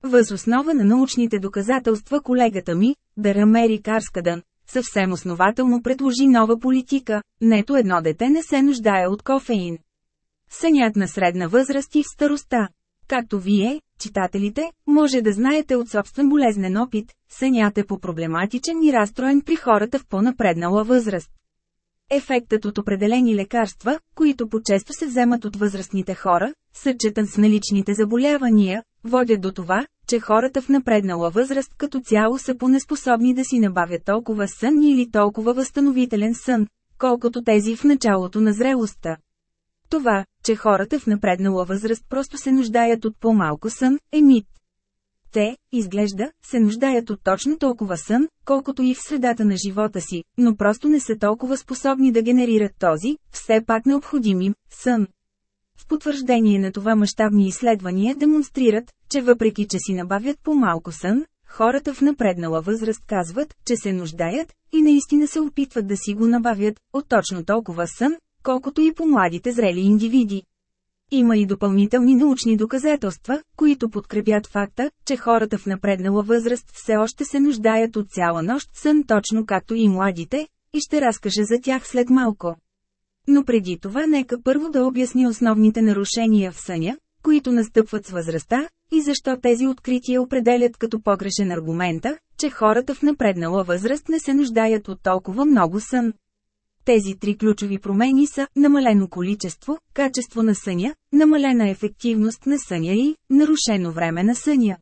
Въз основа на научните доказателства колегата ми, Дарамери Карскадън, съвсем основателно предложи нова политика – нето едно дете не се нуждае от кофеин. Сънят на средна възраст и в староста. Както вие, читателите, може да знаете от собствен болезнен опит, сънят е по-проблематичен и разстроен при хората в по-напреднала възраст. Ефектът от определени лекарства, които по-често се вземат от възрастните хора, съчетан с наличните заболявания, водят до това, че хората в напреднала възраст като цяло са понеспособни да си набавят толкова сън или толкова възстановителен сън, колкото тези в началото на зрелостта. Това, че хората в напреднала възраст просто се нуждаят от по-малко сън, е мит. Те, изглежда, се нуждаят от точно толкова сън, колкото и в средата на живота си, но просто не са толкова способни да генерират този, все пак необходим им, сън. В потвърждение на това мащабни изследвания демонстрират, че въпреки че си набавят по-малко сън, хората в напреднала възраст казват, че се нуждаят, и наистина се опитват да си го набавят, от точно толкова сън, колкото и по младите зрели индивиди. Има и допълнителни научни доказателства, които подкрепят факта, че хората в напреднала възраст все още се нуждаят от цяла нощ сън точно както и младите, и ще разкажа за тях след малко. Но преди това нека първо да обясни основните нарушения в съня, които настъпват с възрастта, и защо тези открития определят като погрешен аргумента, че хората в напреднала възраст не се нуждаят от толкова много сън. Тези три ключови промени са намалено количество, качество на съня, намалена ефективност на съня и нарушено време на съня.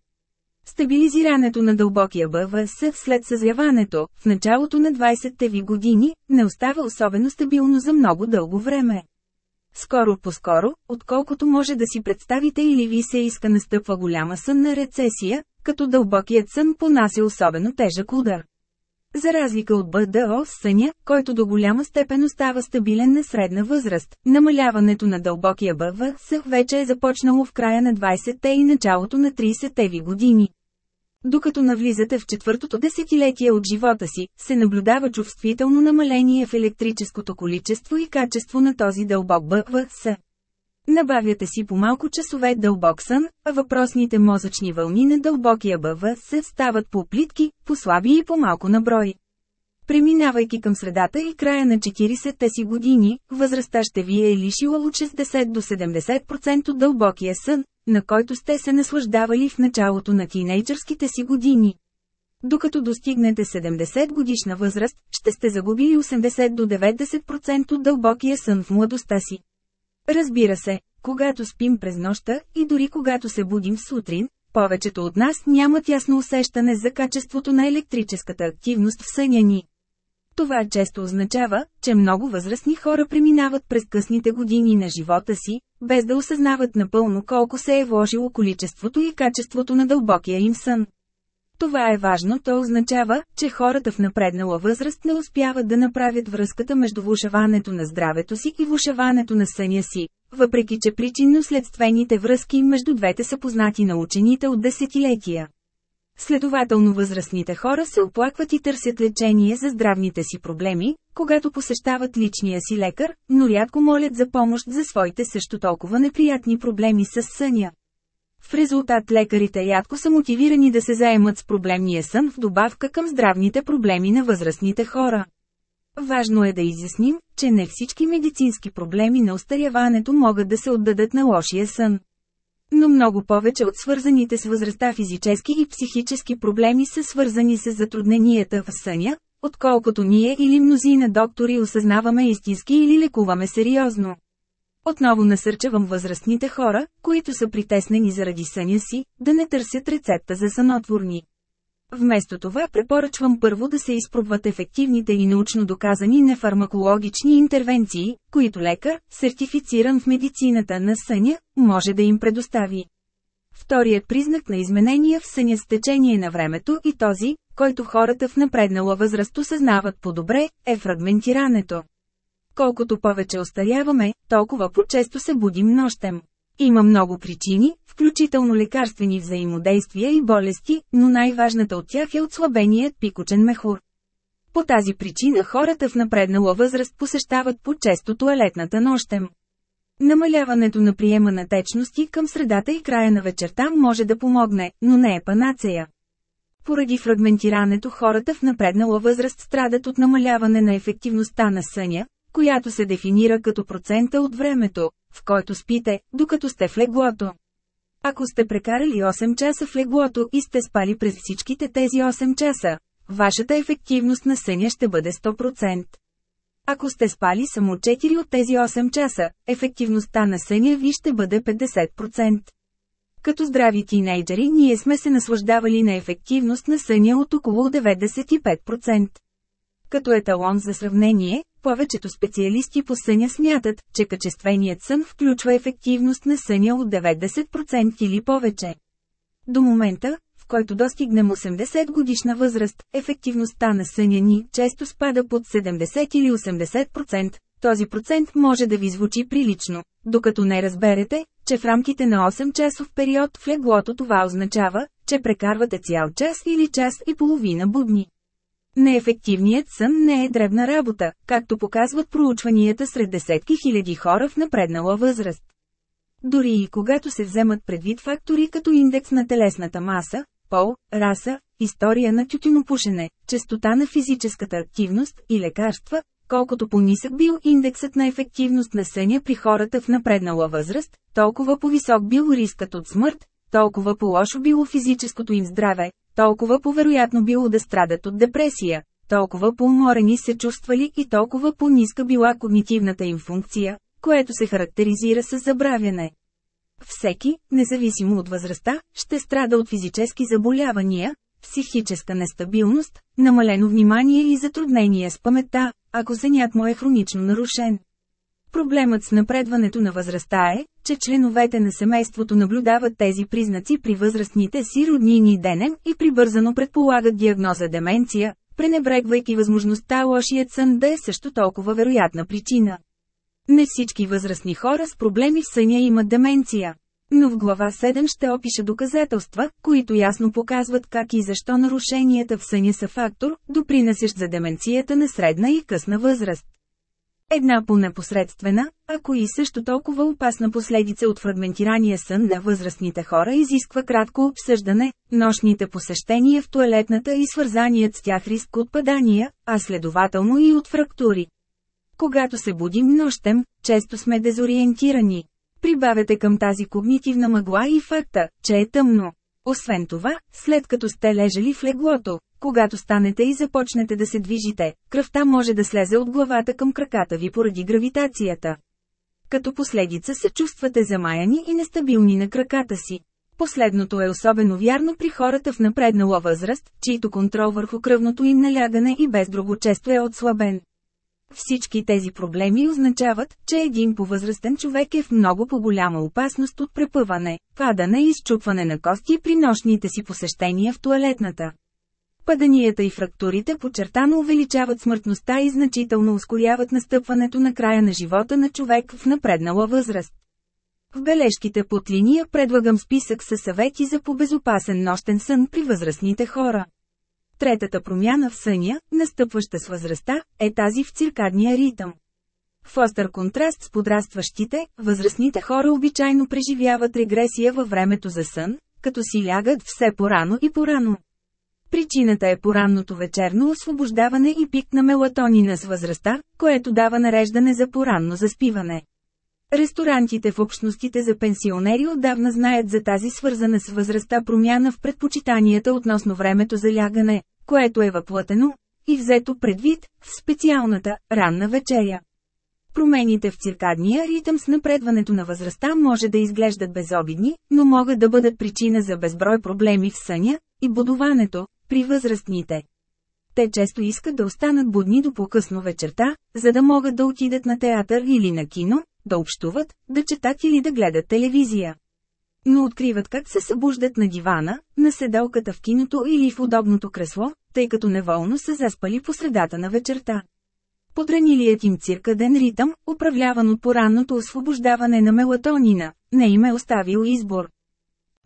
Стабилизирането на дълбокия БВС след съзяването, в началото на 20-те ви години, не остава особено стабилно за много дълго време. Скоро по-скоро, отколкото може да си представите или ви се иска настъпва голяма сънна рецесия, като дълбокият сън понася особено тежък удар. За разлика от БДО съня, който до голяма степен остава стабилен на средна възраст, намаляването на дълбокия БВС вече е започнало в края на 20-те и началото на 30-те ви години. Докато навлизате в четвъртото десетилетие от живота си, се наблюдава чувствително намаление в електрическото количество и качество на този дълбок БВС. Набавяте си по малко часове дълбок сън, а въпросните мозъчни вълни на дълбокия БВС стават по-плитки, по-слаби и по-малко на брой. Преминавайки към средата и края на 40-те си години, възрастта ще ви е лишила от 60 до 70% от дълбокия сън, на който сте се наслаждавали в началото на тинейджърските си години. Докато достигнете 70 годишна възраст, ще сте загубили 80 до 90% от дълбокия сън в младостта си. Разбира се, когато спим през нощта и дори когато се будим сутрин, повечето от нас нямат ясно усещане за качеството на електрическата активност в съня ни. Това често означава, че много възрастни хора преминават през късните години на живота си, без да осъзнават напълно колко се е вложило количеството и качеството на дълбокия им сън. Това е важно, то означава, че хората в напреднала възраст не успяват да направят връзката между влушаването на здравето си и влушаването на съня си, въпреки че причинно-следствените връзки между двете са познати на учените от десетилетия. Следователно възрастните хора се оплакват и търсят лечение за здравните си проблеми, когато посещават личния си лекар, но рядко молят за помощ за своите също толкова неприятни проблеми с съня. В резултат лекарите рядко са мотивирани да се заемат с проблемния сън в добавка към здравните проблеми на възрастните хора. Важно е да изясним, че не всички медицински проблеми на остаряването могат да се отдадат на лошия сън. Но много повече от свързаните с възрастта физически и психически проблеми са свързани с затрудненията в съня, отколкото ние или мнозина доктори осъзнаваме истински или лекуваме сериозно. Отново насърчавам възрастните хора, които са притеснени заради съня си, да не търсят рецепта за сънотворни. Вместо това препоръчвам първо да се изпробват ефективните и научно доказани нефармакологични интервенции, които лекар, сертифициран в медицината на съня, може да им предостави. Вторият признак на изменения в съня с течение на времето и този, който хората в напреднала възраст осъзнават по-добре, е фрагментирането. Колкото повече остаряваме, толкова по-често се будим нощем. Има много причини, включително лекарствени взаимодействия и болести, но най-важната от тях е отслабеният пикочен мехур. По тази причина хората в напреднала възраст посещават по-често туалетната нощем. Намаляването на приема на течности към средата и края на вечерта може да помогне, но не е панацея. Поради фрагментирането хората в напреднала възраст страдат от намаляване на ефективността на съня, която се дефинира като процента от времето, в който спите, докато сте в леглото. Ако сте прекарали 8 часа в леглото и сте спали през всичките тези 8 часа, вашата ефективност на съня ще бъде 100%. Ако сте спали само 4 от тези 8 часа, ефективността на съня ви ще бъде 50%. Като здрави тинейджери ние сме се наслаждавали на ефективност на съня от около 95%. Като еталон за сравнение, повечето специалисти по съня смятат, че качественият сън включва ефективност на съня от 90% или повече. До момента, в който достигнем 80 годишна възраст, ефективността на съня ни често спада под 70 или 80%. Този процент може да ви звучи прилично, докато не разберете, че в рамките на 8 часов период в леглото това означава, че прекарвате цял час или час и половина будни. Неефективният сън не е дребна работа, както показват проучванията сред десетки хиляди хора в напреднала възраст. Дори и когато се вземат предвид фактори като индекс на телесната маса, пол, раса, история на тютюнопушене, частота на физическата активност и лекарства, колкото по-нисък бил индексът на ефективност на съня при хората в напреднала възраст, толкова по-висок бил рискът от смърт, толкова по-лошо било физическото им здраве, толкова повероятно било да страдат от депресия, толкова по-уморени се чувствали и толкова по-ниска била когнитивната им функция, което се характеризира с забравяне. Всеки, независимо от възрастта, ще страда от физически заболявания, психическа нестабилност, намалено внимание и затруднение с паметта, ако зенят му е хронично нарушен. Проблемът с напредването на възрастта е, че членовете на семейството наблюдават тези признаци при възрастните си роднини денем и прибързано предполагат диагноза деменция, пренебрегвайки възможността лошият сън да е също толкова вероятна причина. Не всички възрастни хора с проблеми в съня имат деменция. Но в глава 7 ще опиша доказателства, които ясно показват как и защо нарушенията в съня са фактор, допринасящ за деменцията на средна и късна възраст. Една по-непосредствена, ако и също толкова опасна последица от фрагментирания сън на възрастните хора изисква кратко обсъждане, нощните посещения в туалетната и свързаният с тях риск от падания, а следователно и от фрактури. Когато се будим нощем, често сме дезориентирани. Прибавете към тази когнитивна мъгла и факта, че е тъмно. Освен това, след като сте лежали в леглото, когато станете и започнете да се движите, кръвта може да слезе от главата към краката ви поради гравитацията. Като последица се чувствате замаяни и нестабилни на краката си. Последното е особено вярно при хората в напреднала възраст, чието контрол върху кръвното им налягане и без друго често е отслабен. Всички тези проблеми означават, че един повъзрастен човек е в много по-голяма опасност от препъване, падане и изчупване на кости при нощните си посещения в туалетната. Паданията и фрактурите подчертано увеличават смъртността и значително ускоряват настъпването на края на живота на човек в напреднала възраст. В бележките под линия предлагам списък със съвети за побезопасен нощен сън при възрастните хора. Третата промяна в съня, настъпваща с възрастта, е тази в циркадния ритъм. В остър контраст с подрастващите, възрастните хора обичайно преживяват регресия във времето за сън, като си лягат все порано и порано. Причината е поранното вечерно освобождаване и пик на мелатонина с възрастта, което дава нареждане за поранно заспиване. Ресторантите в общностите за пенсионери отдавна знаят за тази свързана с възрастта промяна в предпочитанията относно времето за лягане, което е въплътено, и взето предвид, в специалната, ранна вечеря. Промените в циркадния ритъм с напредването на възрастта може да изглеждат безобидни, но могат да бъдат причина за безброй проблеми в съня и будуването при възрастните. Те често искат да останат будни до по-късно вечерта, за да могат да отидат на театър или на кино, да общуват, да четат или да гледат телевизия. Но откриват как се събуждат на дивана, на седалката в киното или в удобното кресло, тъй като неволно са заспали по средата на вечерта. Подранилият им циркаден ритъм, управляван от поранното освобождаване на мелатонина, не им е оставил избор.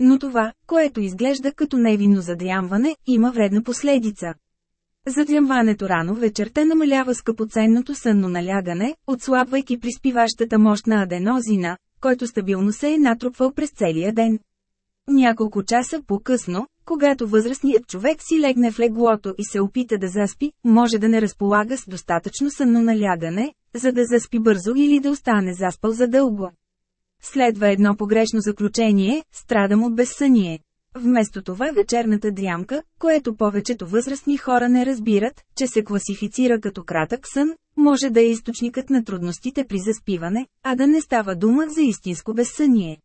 Но това, което изглежда като невинно задрямване, има вредна последица. Задрямването рано вечерта намалява скъпоценното сънно налягане, отслабвайки приспиващата мощ на аденозина, който стабилно се е натрупвал през целия ден. Няколко часа по-късно, когато възрастният човек си легне в леглото и се опита да заспи, може да не разполага с достатъчно сънно налягане, за да заспи бързо или да остане заспал задълго. Следва едно погрешно заключение – страдам от безсъние. Вместо това вечерната дрямка, което повечето възрастни хора не разбират, че се класифицира като кратък сън, може да е източникът на трудностите при заспиване, а да не става дума за истинско безсъние.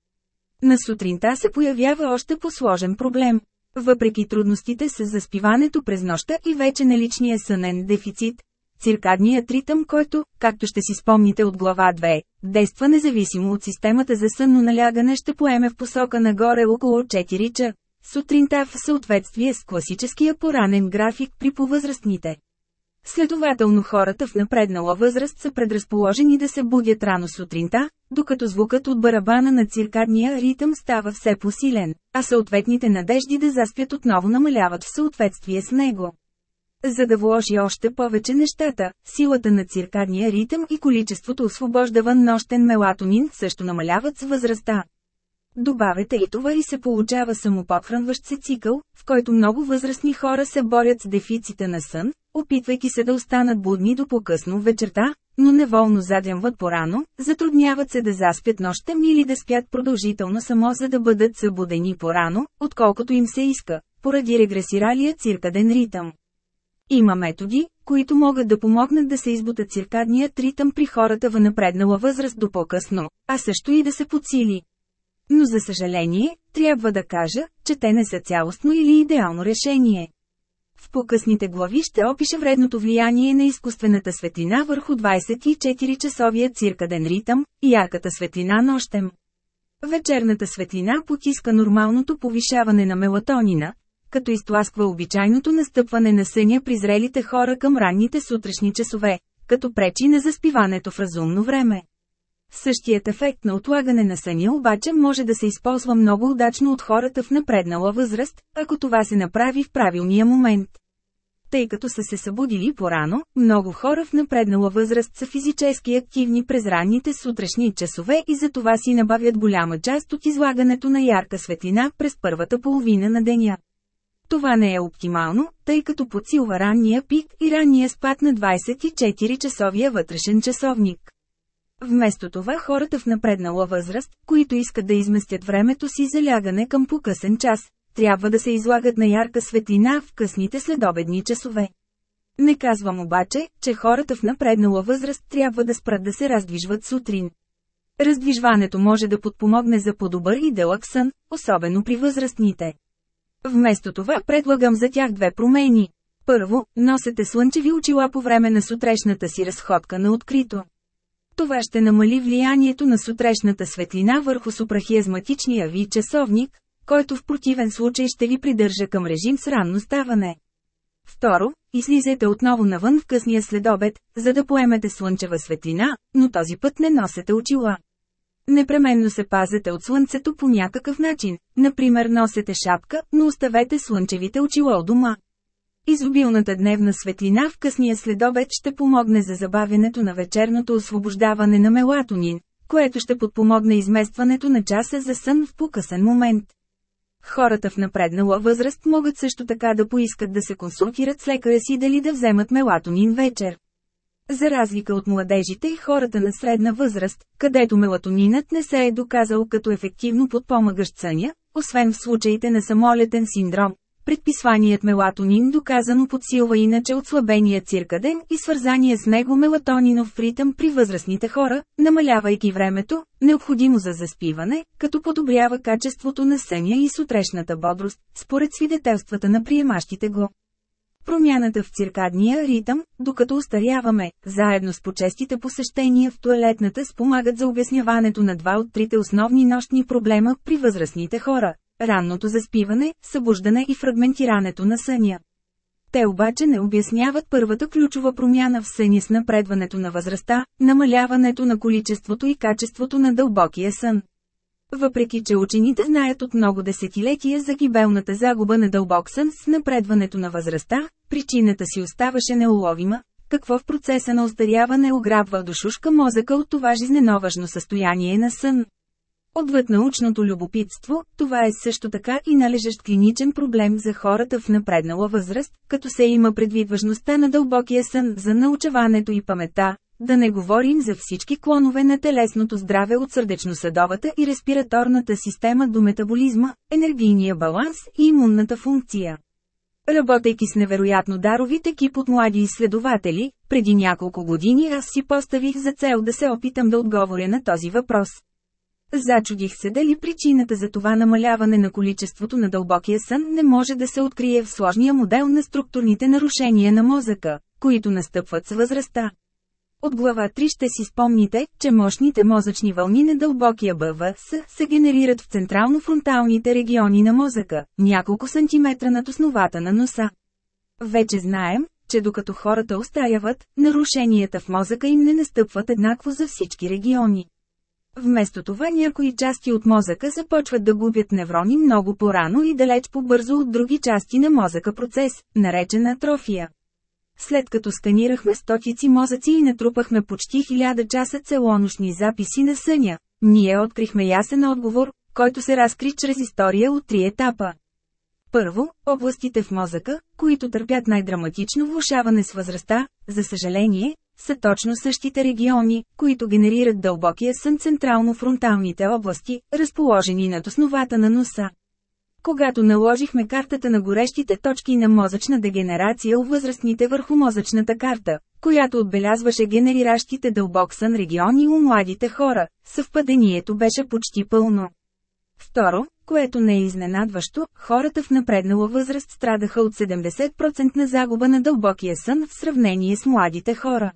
На сутринта се появява още по-сложен проблем. Въпреки трудностите с заспиването през нощта и вече наличния сънен дефицит, циркадният ритъм, който, както ще си спомните от глава 2, действа независимо от системата за сънно налягане ще поеме в посока нагоре около 4 ча. Сутринта в съответствие с класическия поранен график при повъзрастните. Следователно хората в напреднала възраст са предразположени да се будят рано сутринта, докато звукът от барабана на циркадния ритъм става все посилен, а съответните надежди да заспят отново намаляват в съответствие с него. За да вложи още повече нещата, силата на циркадния ритъм и количеството освобождаван нощен мелатонин също намаляват с възрастта. Добавете и това и се получава самопохранващ се цикъл, в който много възрастни хора се борят с дефицита на сън, опитвайки се да останат будни до по-късно вечерта, но неволно задемват порано, затрудняват се да заспят нощем или да спят продължително само за да бъдат събудени порано, отколкото им се иска, поради регресиралия циркаден ритъм. Има методи, които могат да помогнат да се избута циркадният ритъм при хората в напреднала възраст до по-късно, а също и да се подсили. Но за съжаление, трябва да кажа, че те не са цялостно или идеално решение. В по-късните глави ще опиша вредното влияние на изкуствената светлина върху 24-часовия циркаден ритъм и ярката светлина нощем. Вечерната светлина потиска нормалното повишаване на мелатонина, като изтласква обичайното настъпване на съня при зрелите хора към ранните сутрешни часове, като пречи на заспиването в разумно време. Същият ефект на отлагане на съня обаче може да се използва много удачно от хората в напреднала възраст, ако това се направи в правилния момент. Тъй като са се събудили порано, много хора в напреднала възраст са физически активни през ранните сутрешни часове и затова си набавят голяма част от излагането на ярка светлина през първата половина на деня. Това не е оптимално, тъй като подсилва ранния пик и ранния спад на 24-часовия вътрешен часовник. Вместо това хората в напреднала възраст, които искат да изместят времето си за лягане към покъсен час, трябва да се излагат на ярка светлина в късните следобедни часове. Не казвам обаче, че хората в напреднала възраст трябва да спрат да се раздвижват сутрин. Раздвижването може да подпомогне за по-добър и дълъг сън, особено при възрастните. Вместо това предлагам за тях две промени. Първо, носете слънчеви очила по време на сутрешната си разходка на открито. Това ще намали влиянието на сутрешната светлина върху супрахиазматичния ви часовник, който в противен случай ще ви придържа към режим с ранно ставане. Второ, излизайте отново навън в късния следобед, за да поемете слънчева светлина, но този път не носете очила. Непременно се пазете от слънцето по някакъв начин, например носете шапка, но оставете слънчевите очила у дома. Изобилната дневна светлина в късния следобед ще помогне за забавянето на вечерното освобождаване на мелатонин, което ще подпомогне изместването на часа за сън в покъсен момент. Хората в напреднала възраст могат също така да поискат да се консултират с лекаря си дали да вземат мелатонин вечер. За разлика от младежите и хората на средна възраст, където мелатонинът не се е доказал като ефективно подпомагащ съня, освен в случаите на самолетен синдром, предписваният мелатонин доказано подсилва иначе отслабения циркаден и свързания с него мелатонинов ритъм при възрастните хора, намалявайки времето, необходимо за заспиване, като подобрява качеството на съня и сутрешната бодрост, според свидетелствата на приемащите го. Промяната в циркадния ритъм, докато устаряваме, заедно с почестите посещения в туалетната спомагат за обясняването на два от трите основни нощни проблема при възрастните хора – ранното заспиване, събуждане и фрагментирането на съня. Те обаче не обясняват първата ключова промяна в съня с напредването на възрастта, намаляването на количеството и качеството на дълбокия сън. Въпреки че учените знаят от много десетилетия за гибелната загуба на дълбок сън с напредването на възрастта, причината си оставаше неуловима, какво в процеса на остаряване ограбва душушка мозъка от това жизненоважно състояние на сън. Отвъд научното любопитство, това е също така и належащ клиничен проблем за хората в напреднала възраст, като се има предвид важността на дълбокия сън за научаването и памета, да не говорим за всички клонове на телесното здраве от сърдечно-съдовата и респираторната система до метаболизма, енергийния баланс и имунната функция. Работейки с невероятно даровит екип от млади изследователи, преди няколко години аз си поставих за цел да се опитам да отговоря на този въпрос. Зачудих се дали причината за това намаляване на количеството на дълбокия сън не може да се открие в сложния модел на структурните нарушения на мозъка, които настъпват с възрастта. От глава 3 ще си спомните, че мощните мозъчни вълни на дълбокия БВС се генерират в централно-фронталните региони на мозъка, няколко сантиметра над основата на носа. Вече знаем, че докато хората остаряват, нарушенията в мозъка им не настъпват еднакво за всички региони. Вместо това някои части от мозъка започват да губят неврони много по-рано и далеч по-бързо от други части на мозъка процес, наречен атрофия. След като сканирахме стотици мозъци и натрупахме почти хиляда часа целонощни записи на съня, ние открихме ясен отговор, който се разкри чрез история от три етапа. Първо, областите в мозъка, които търпят най-драматично влушаване с възрастта, за съжаление, са точно същите региони, които генерират дълбокия сън централно-фронталните области, разположени над основата на носа. Когато наложихме картата на горещите точки на мозъчна дегенерация у възрастните върху мозъчната карта, която отбелязваше генериращите дълбок сън региони у младите хора, съвпадението беше почти пълно. Второ, което не е изненадващо, хората в напреднала възраст страдаха от 70% на загуба на дълбокия сън в сравнение с младите хора.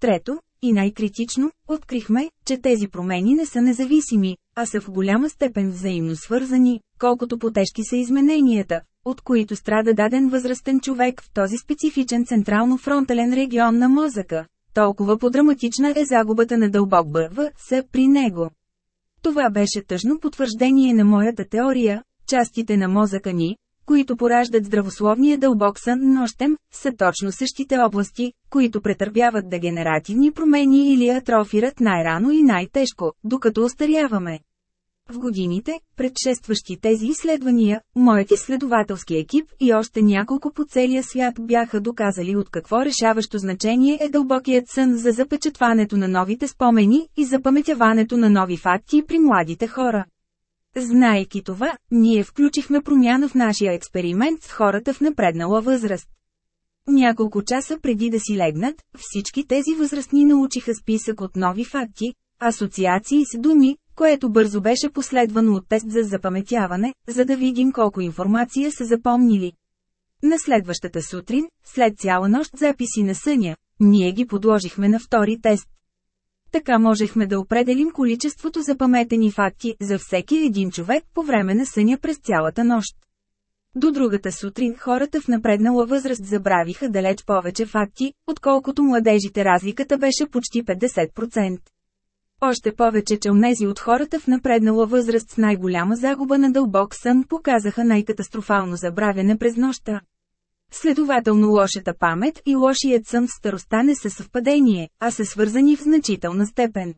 Трето, и най-критично, открихме, че тези промени не са независими, а са в голяма степен взаимно свързани, колкото по-тежки са измененията, от които страда даден възрастен човек в този специфичен централно-фронтален регион на мозъка. Толкова по-драматична е загубата на дълбок БВС при него. Това беше тъжно потвърждение на моята теория, частите на мозъка ни, които пораждат здравословния дълбок сън нощем, са точно същите области, които претърпяват дегенеративни промени или атрофират най-рано и най-тежко, докато остаряваме. В годините, предшестващи тези изследвания, моят изследователски екип и още няколко по целия свят бяха доказали от какво решаващо значение е дълбокият сън за запечатването на новите спомени и запаметяването на нови факти при младите хора. Знайки това, ние включихме промяна в нашия експеримент с хората в напреднала възраст. Няколко часа преди да си легнат, всички тези възрастни научиха списък от нови факти, асоциации с думи, което бързо беше последвано от тест за запаметяване, за да видим колко информация са запомнили. На следващата сутрин, след цяла нощ записи на съня, ние ги подложихме на втори тест. Така можехме да определим количеството запаметени факти за всеки един човек по време на съня през цялата нощ. До другата сутрин хората в напреднала възраст забравиха далеч повече факти, отколкото младежите разликата беше почти 50%. Още повече, че унези от хората в напреднала възраст с най-голяма загуба на дълбок сън показаха най-катастрофално забравяне през нощта. Следователно лошата памет и лошият сън в староста не са съвпадение, а са свързани в значителна степен.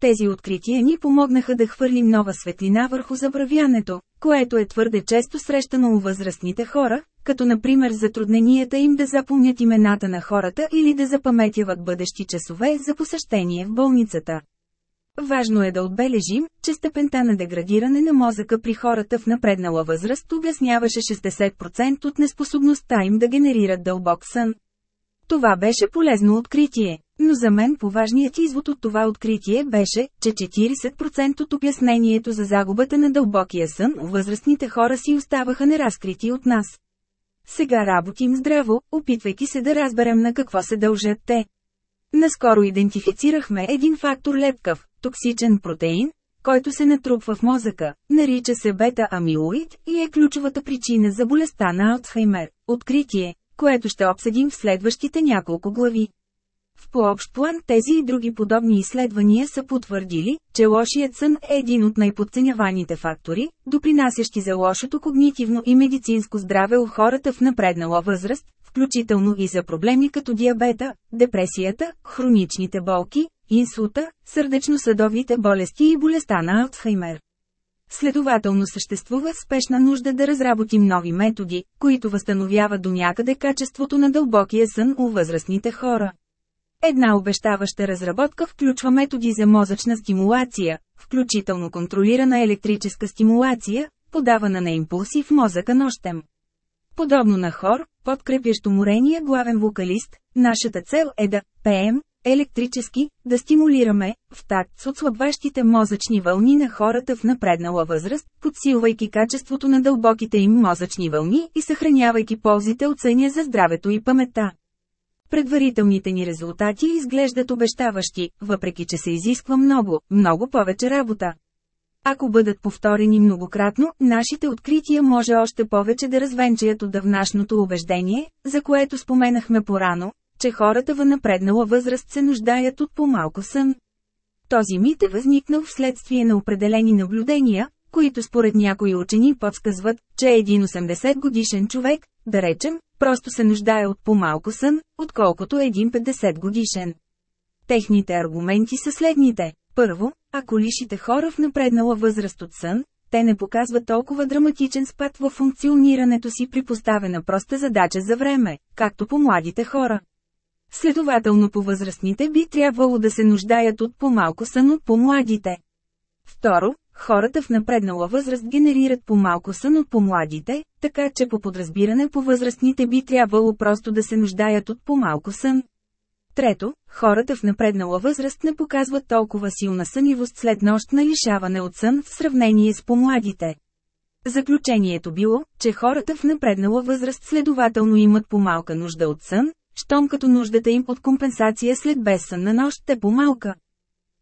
Тези открития ни помогнаха да хвърлим нова светлина върху забравянето, което е твърде често срещано у възрастните хора, като например затрудненията им да запомнят имената на хората или да запаметяват бъдещи часове за посещение в болницата. Важно е да отбележим, че степента на деградиране на мозъка при хората в напреднала възраст обясняваше 60% от неспособността им да генерират дълбок сън. Това беше полезно откритие, но за мен поважният извод от това откритие беше, че 40% от обяснението за загубата на дълбокия сън възрастните хора си оставаха неразкрити от нас. Сега работим здраво, опитвайки се да разберем на какво се дължат те. Наскоро идентифицирахме един фактор лепкав, токсичен протеин, който се натрупва в мозъка, нарича се бета-амилоид и е ключовата причина за болестта на Алцхаймер. Откритие, което ще обсъдим в следващите няколко глави. В по-общ план тези и други подобни изследвания са потвърдили, че лошият сън е един от най-подценяваните фактори, допринасящи за лошото когнитивно и медицинско здраве у хората в напреднала възраст, включително и за проблеми като диабета, депресията, хроничните болки, инсулта, сърдечно-съдовите болести и болестта на Алцхаймер. Следователно съществува спешна нужда да разработим нови методи, които възстановяват до някъде качеството на дълбокия сън у възрастните хора. Една обещаваща разработка включва методи за мозъчна стимулация, включително контролирана електрическа стимулация, подавана на импулси в мозъка нощем. Подобно на хор, подкрепящо морения главен вокалист, нашата цел е да пеем електрически, да стимулираме, в такт с отслабващите мозъчни вълни на хората в напреднала възраст, подсилвайки качеството на дълбоките им мозъчни вълни и съхранявайки ползите от съня за здравето и паметта. Предварителните ни резултати изглеждат обещаващи, въпреки че се изисква много, много повече работа. Ако бъдат повторени многократно, нашите открития може още повече да развенчаят отдавнашното убеждение, за което споменахме порано, че хората в напреднала възраст се нуждаят от по-малко сън. Този мит е възникнал вследствие на определени наблюдения, които според някои учени подсказват, че един 80 годишен човек, да речем, просто се нуждае от по-малко сън, отколкото един 50 годишен. Техните аргументи са следните. Първо, ако лишите хора в напреднала възраст от сън, те не показват толкова драматичен спад във функционирането си при поставена проста задача за време, както по младите хора. Следователно по възрастните би трябвало да се нуждаят от по-малко сън от по-младите. Второ, хората в напреднала възраст генерират по-малко сън от по-младите, така че по подразбиране по възрастните би трябвало просто да се нуждаят от по-малко сън. Трето, хората в напреднала възраст не показват толкова силна сънивост след нощ на лишаване от сън в сравнение с по-младите. Заключението било, че хората в напреднала възраст следователно имат по-малка нужда от сън, щом като нуждата им от компенсация след безсънна нощ е по-малка.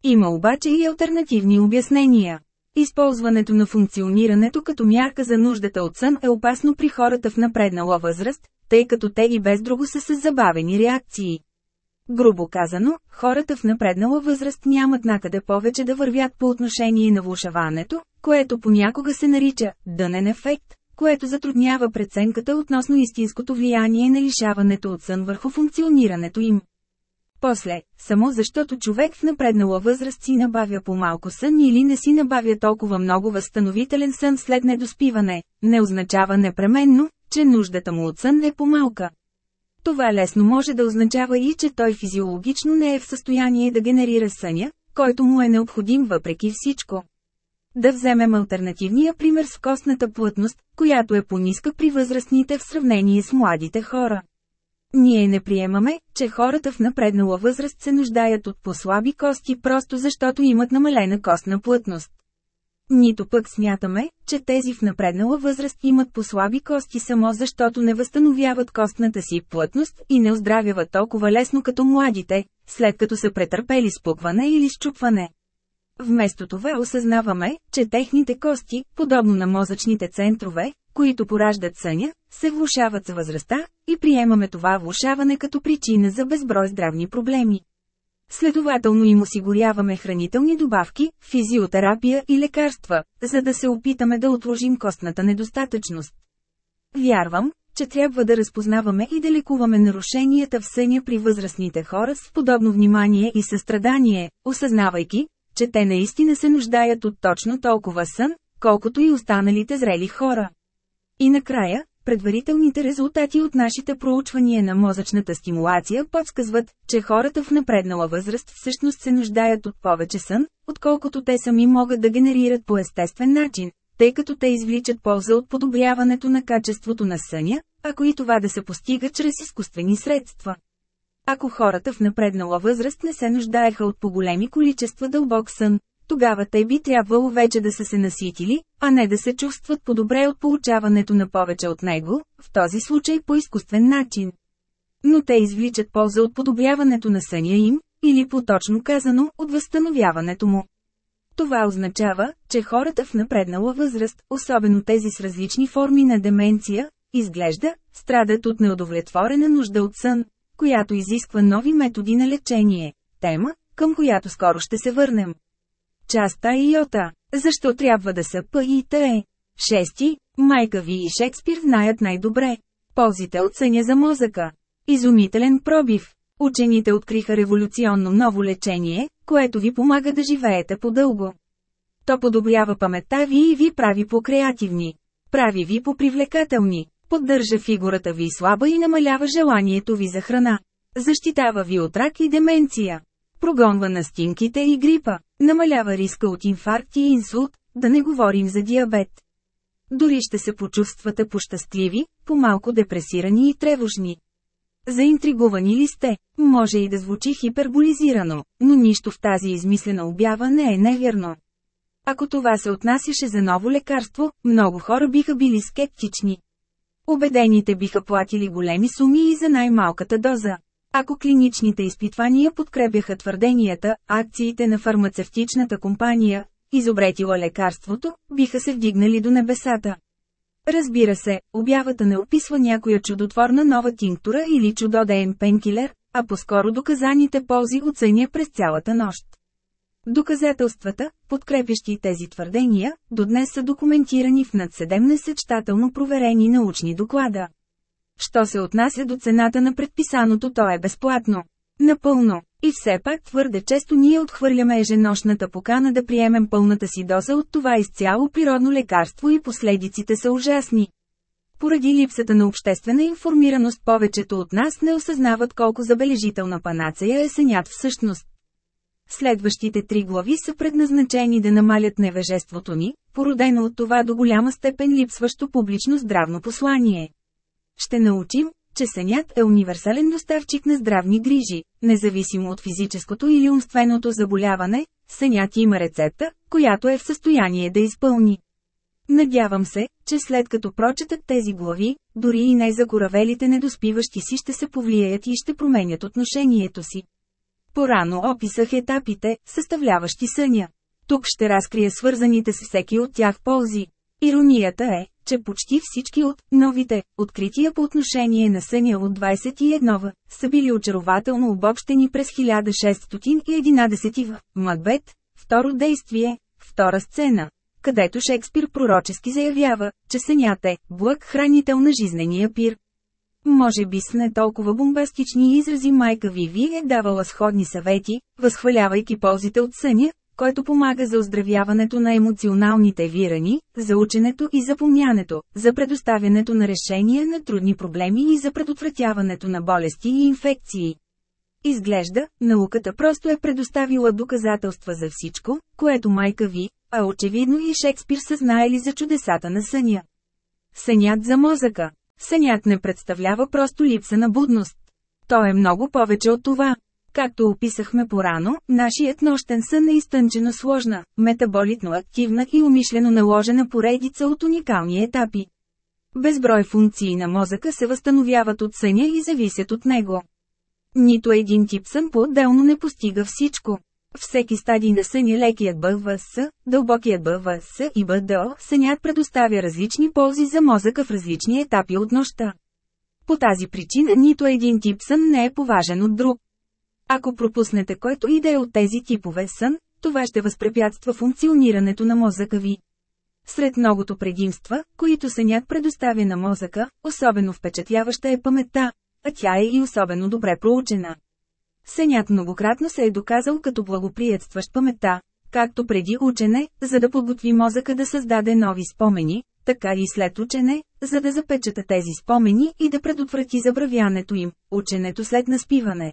Има обаче и альтернативни обяснения. Използването на функционирането като мярка за нуждата от сън е опасно при хората в напреднала възраст, тъй като те и без друго са с забавени реакции. Грубо казано, хората в напреднала възраст нямат накъде повече да вървят по отношение на влушаването, което понякога се нарича «дънен ефект», което затруднява преценката относно истинското влияние на лишаването от сън върху функционирането им. После, само защото човек в напреднала възраст си набавя по-малко сън или не си набавя толкова много възстановителен сън след недоспиване, не означава непременно, че нуждата му от сън е по-малка. Това лесно може да означава и, че той физиологично не е в състояние да генерира съня, който му е необходим въпреки всичко. Да вземем альтернативния пример с костната плътност, която е по-ниска при възрастните в сравнение с младите хора. Ние не приемаме, че хората в напреднала възраст се нуждаят от по-слаби кости просто защото имат намалена костна плътност. Нито пък смятаме, че тези в напреднала възраст имат по-слаби кости само защото не възстановяват костната си плътност и не оздравяват толкова лесно като младите, след като са претърпели спукване или щупване. Вместо това осъзнаваме, че техните кости, подобно на мозъчните центрове, които пораждат съня, се влушават с възрастта, и приемаме това влушаване като причина за безброй здравни проблеми. Следователно им осигуряваме хранителни добавки, физиотерапия и лекарства, за да се опитаме да отложим костната недостатъчност. Вярвам, че трябва да разпознаваме и да лекуваме нарушенията в съня при възрастните хора с подобно внимание и състрадание, осъзнавайки, че те наистина се нуждаят от точно толкова сън, колкото и останалите зрели хора. И накрая, предварителните резултати от нашите проучвания на мозъчната стимулация подсказват, че хората в напреднала възраст всъщност се нуждаят от повече сън, отколкото те сами могат да генерират по естествен начин, тъй като те извличат полза от подобряването на качеството на съня, ако и това да се постига чрез изкуствени средства. Ако хората в напреднала възраст не се нуждаеха от по-големи количества дълбок сън, тогава те би трябвало вече да са се наситили, а не да се чувстват по-добре от получаването на повече от него, в този случай по изкуствен начин. Но те извличат полза от подобряването на съня им, или по-точно казано, от възстановяването му. Това означава, че хората в напреднала възраст, особено тези с различни форми на деменция, изглежда, страдат от неудовлетворена нужда от сън, която изисква нови методи на лечение, тема, към която скоро ще се върнем. Частта йота. Защо трябва да са П и Т? Шести, майка ви и Шекспир знаят най-добре. Ползите от съня за мозъка. Изумителен пробив. Учените откриха революционно ново лечение, което ви помага да живеете по-дълго. То подобрява паметта ви и ви прави по-креативни. Прави ви по-привлекателни. Поддържа фигурата ви слаба и намалява желанието ви за храна. Защитава ви от рак и деменция. Прогонва настинките и грипа. Намалява риска от инфаркт и инсулт, да не говорим за диабет. Дори ще се почувствате пощастливи, по-малко депресирани и тревожни. Заинтригувани ли сте? Може и да звучи хиперболизирано, но нищо в тази измислена обява не е невярно. Ако това се отнасяше за ново лекарство, много хора биха били скептични. Обедените биха платили големи суми и за най-малката доза. Ако клиничните изпитвания подкрепяха твърденията, акциите на фармацевтичната компания, изобретила лекарството, биха се вдигнали до небесата. Разбира се, обявата не описва някоя чудотворна нова тинктура или чудодеен пенкилер, а по-скоро доказаните ползи оценя през цялата нощ. Доказателствата, подкрепящи тези твърдения, до днес са документирани в над 70 щателно проверени научни доклада. Що се отнася до цената на предписаното, то е безплатно. Напълно. И все пак твърде често ние отхвърляме еженощната покана да приемем пълната си доза от това изцяло природно лекарство и последиците са ужасни. Поради липсата на обществена информираност повечето от нас не осъзнават колко забележителна панацея е сенят всъщност. Следващите три глави са предназначени да намалят невежеството ни, породено от това до голяма степен липсващо публично здравно послание. Ще научим, че сънят е универсален доставчик на здравни грижи, независимо от физическото или умственото заболяване, сънят има рецепта, която е в състояние да изпълни. Надявам се, че след като прочетат тези глави, дори и най-закоравелите недоспиващи си ще се повлияят и ще променят отношението си. Порано описах етапите, съставляващи съня. Тук ще разкрия свързаните с всеки от тях ползи. Иронията е, че почти всички от новите открития по отношение на съня от 21 в са били очарователно обобщени през 1611 в Макбет, второ действие, втора сцена, където Шекспир пророчески заявява, че сънят е блък хранител на жизнения пир. Може би с не толкова бомбастични изрази майка Виви е давала сходни съвети, възхвалявайки ползите от съня, който помага за оздравяването на емоционалните вирани, за ученето и запомнянето, за предоставянето на решения на трудни проблеми и за предотвратяването на болести и инфекции. Изглежда, науката просто е предоставила доказателства за всичко, което майка ви, а очевидно и Шекспир са знаели за чудесата на съня. Сънят за мозъка. Сънят не представлява просто липса на будност. То е много повече от това. Както описахме порано, нашият нощен сън е изтънчено сложна, метаболитно активна и умишлено наложена поредица от уникални етапи. Безброй функции на мозъка се възстановяват от съня и зависят от него. Нито един тип сън по-отделно не постига всичко. Всеки стадий на съня лекият БВС, дълбокият БВС и БДО сънят предоставя различни ползи за мозъка в различни етапи от нощта. По тази причина нито един тип сън не е поважен от друг. Ако пропуснете който и да е от тези типове сън, това ще възпрепятства функционирането на мозъка ви. Сред многото предимства, които сънят предоставя на мозъка, особено впечатляваща е паметта, а тя е и особено добре проучена. Сънят многократно се е доказал като благоприятстващ паметта, както преди учене, за да подготви мозъка да създаде нови спомени, така и след учене, за да запечата тези спомени и да предотврати забравянето им, ученето след наспиване.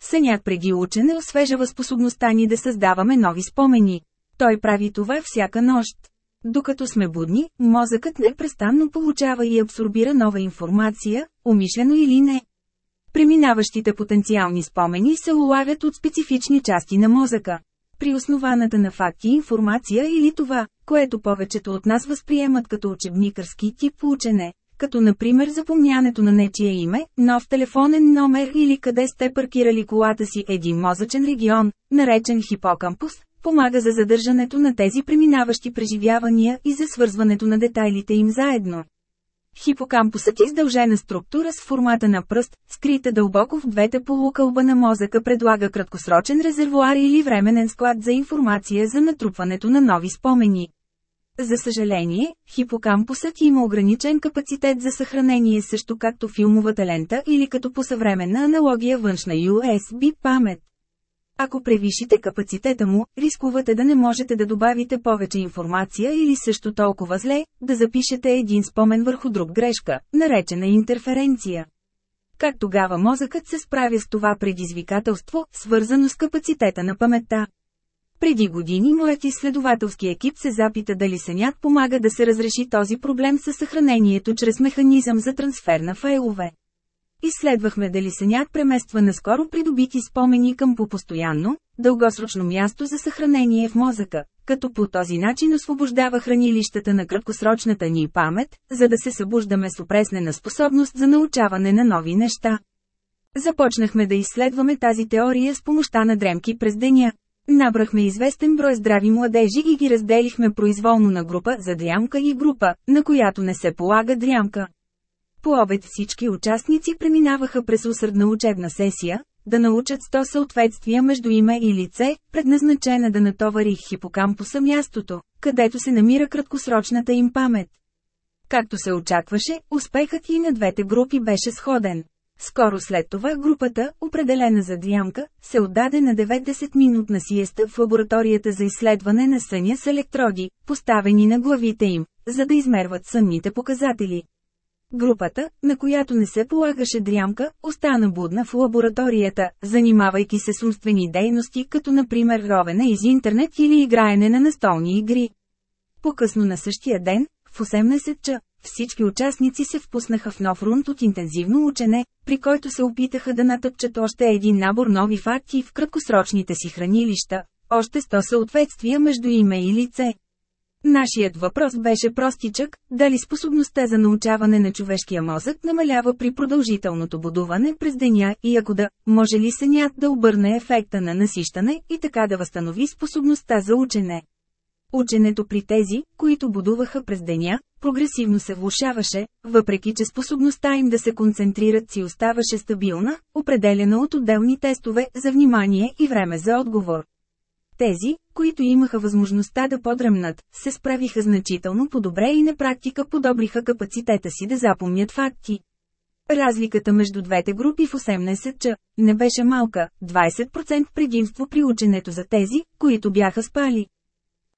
Сънят преди учене освежава способността ни да създаваме нови спомени. Той прави това всяка нощ. Докато сме будни, мозъкът непрестанно получава и абсорбира нова информация, умишлено или не. Преминаващите потенциални спомени се улавят от специфични части на мозъка. При основаната на факти информация или това, което повечето от нас възприемат като учебникърски тип учене, като например запомнянето на нечия име, нов телефонен номер или къде сте паркирали колата си един мозъчен регион, наречен хипокампус, помага за задържането на тези преминаващи преживявания и за свързването на детайлите им заедно. Хипокампусът е издължена структура с формата на пръст, скрита дълбоко в двете полукълба на мозъка предлага краткосрочен резервуар или временен склад за информация за натрупването на нови спомени. За съжаление, хипокампусът има ограничен капацитет за съхранение също както филмовата лента или като по съвременна аналогия външна USB памет. Ако превишите капацитета му, рискувате да не можете да добавите повече информация или също толкова зле, да запишете един спомен върху друг грешка, наречена интерференция. Как тогава мозъкът се справя с това предизвикателство, свързано с капацитета на паметта? Преди години моят изследователски екип се запита дали сънят помага да се разреши този проблем със съхранението чрез механизъм за трансфер на файлове. Изследвахме дали сънят премества на скоро придобити спомени към по-постоянно, дългосрочно място за съхранение в мозъка, като по този начин освобождава хранилищата на краткосрочната ни памет, за да се събуждаме с опреснена способност за научаване на нови неща. Започнахме да изследваме тази теория с помощта на дремки през деня. Набрахме известен брой здрави младежи и ги разделихме произволно на група за дрямка и група, на която не се полага дрямка. По обед всички участници преминаваха през усърдна учебна сесия, да научат 100 съответствия между име и лице, предназначена да натовари хипокампуса мястото, където се намира краткосрочната им памет. Както се очакваше, успехът и на двете групи беше сходен. Скоро след това групата, определена за дрямка, се отдаде на 90-минутна сиеста в лабораторията за изследване на съня с електроди, поставени на главите им, за да измерват сънните показатели. Групата, на която не се полагаше дрямка, остана будна в лабораторията, занимавайки се с умствени дейности като например ровене из интернет или играене на настолни игри. По-късно на същия ден, в 18 ча, всички участници се впуснаха в нов рунд от интензивно учене, при който се опитаха да натъпчат още един набор нови факти в краткосрочните си хранилища, още 100 съответствия между име и лице. Нашият въпрос беше простичък, дали способността за научаване на човешкия мозък намалява при продължителното будуване през деня и ако да, може ли сънят да обърне ефекта на насищане и така да възстанови способността за учене. Ученето при тези, които будуваха през деня, прогресивно се влушаваше, въпреки че способността им да се концентрират си оставаше стабилна, определена от отделни тестове за внимание и време за отговор. Тези, които имаха възможността да подремнат, се справиха значително по-добре и на практика подобриха капацитета си да запомнят факти. Разликата между двете групи в 18 ча не беше малка, 20% предимство при ученето за тези, които бяха спали.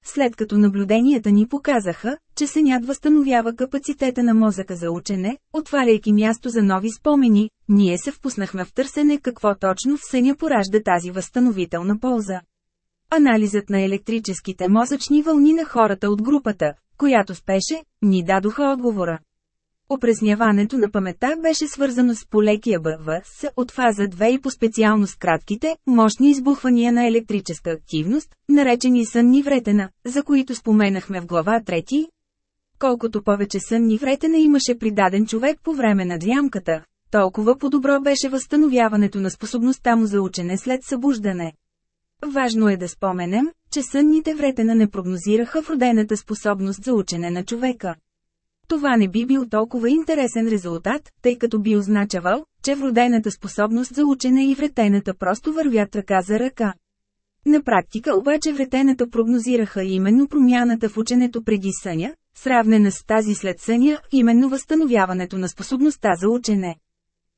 След като наблюденията ни показаха, че сънят възстановява капацитета на мозъка за учене, отваряйки място за нови спомени, ние се впуснахме в търсене какво точно в съня поражда тази възстановителна полза. Анализът на електрическите мозъчни вълни на хората от групата, която спеше, ни дадоха отговора. Опресняването на памета беше свързано с полекия БВС от фаза 2 и по специално с кратките, мощни избухвания на електрическа активност, наречени сънни вретена, за които споменахме в глава 3. Колкото повече сънни вретена имаше при даден човек по време на дрямката, толкова по-добро беше възстановяването на способността му за учене след събуждане. Важно е да споменем, че сънните вретена не прогнозираха вродената способност за учене на човека. Това не би бил толкова интересен резултат, тъй като би означавал, че вродената способност за учене и вретената просто вървят ръка за ръка. На практика обаче вретената прогнозираха именно промяната в ученето преди съня, сравнена с тази след съня, именно възстановяването на способността за учене.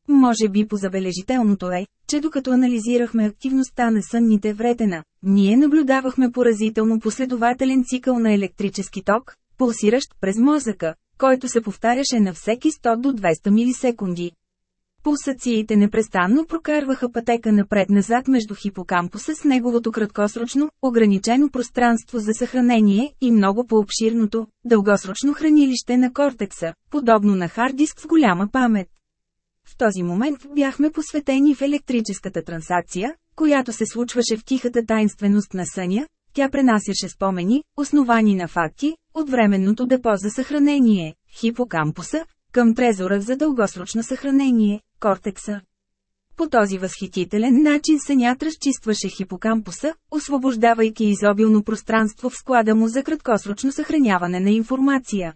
Може би позабележителното е, че докато анализирахме активността на сънните вретена, ние наблюдавахме поразително последователен цикъл на електрически ток, пулсиращ през мозъка, който се повтаряше на всеки 100 до 200 милисекунди. Пулсациите непрестанно прокарваха пътека напред-назад между хипокампуса с неговото краткосрочно, ограничено пространство за съхранение и много по-обширното, дългосрочно хранилище на кортекса, подобно на хард диск с голяма памет. В този момент бяхме посветени в електрическата трансакция, която се случваше в тихата таинственост на съня, тя пренасяше спомени, основани на факти, от временното депо за съхранение, хипокампуса, към трезора за дългосрочно съхранение, кортекса. По този възхитителен начин сънят разчистваше хипокампуса, освобождавайки изобилно пространство в склада му за краткосрочно съхраняване на информация.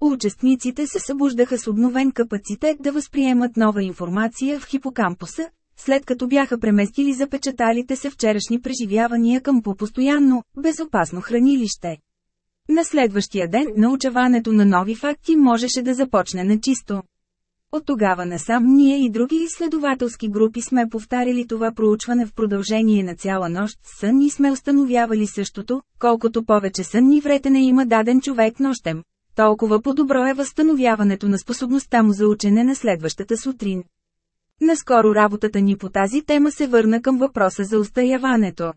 Участниците се събуждаха с обновен капацитет да възприемат нова информация в хипокампуса, след като бяха преместили запечаталите се вчерашни преживявания към по-постоянно, безопасно хранилище. На следващия ден научаването на нови факти можеше да започне на чисто. От тогава насам ние и други изследователски групи сме повтаряли това проучване в продължение на цяла нощ сън и сме установявали същото, колкото повече сънни вретене има даден човек нощем, толкова по-добро е възстановяването на способността му за учене на следващата сутрин. Наскоро работата ни по тази тема се върна към въпроса за устаяването.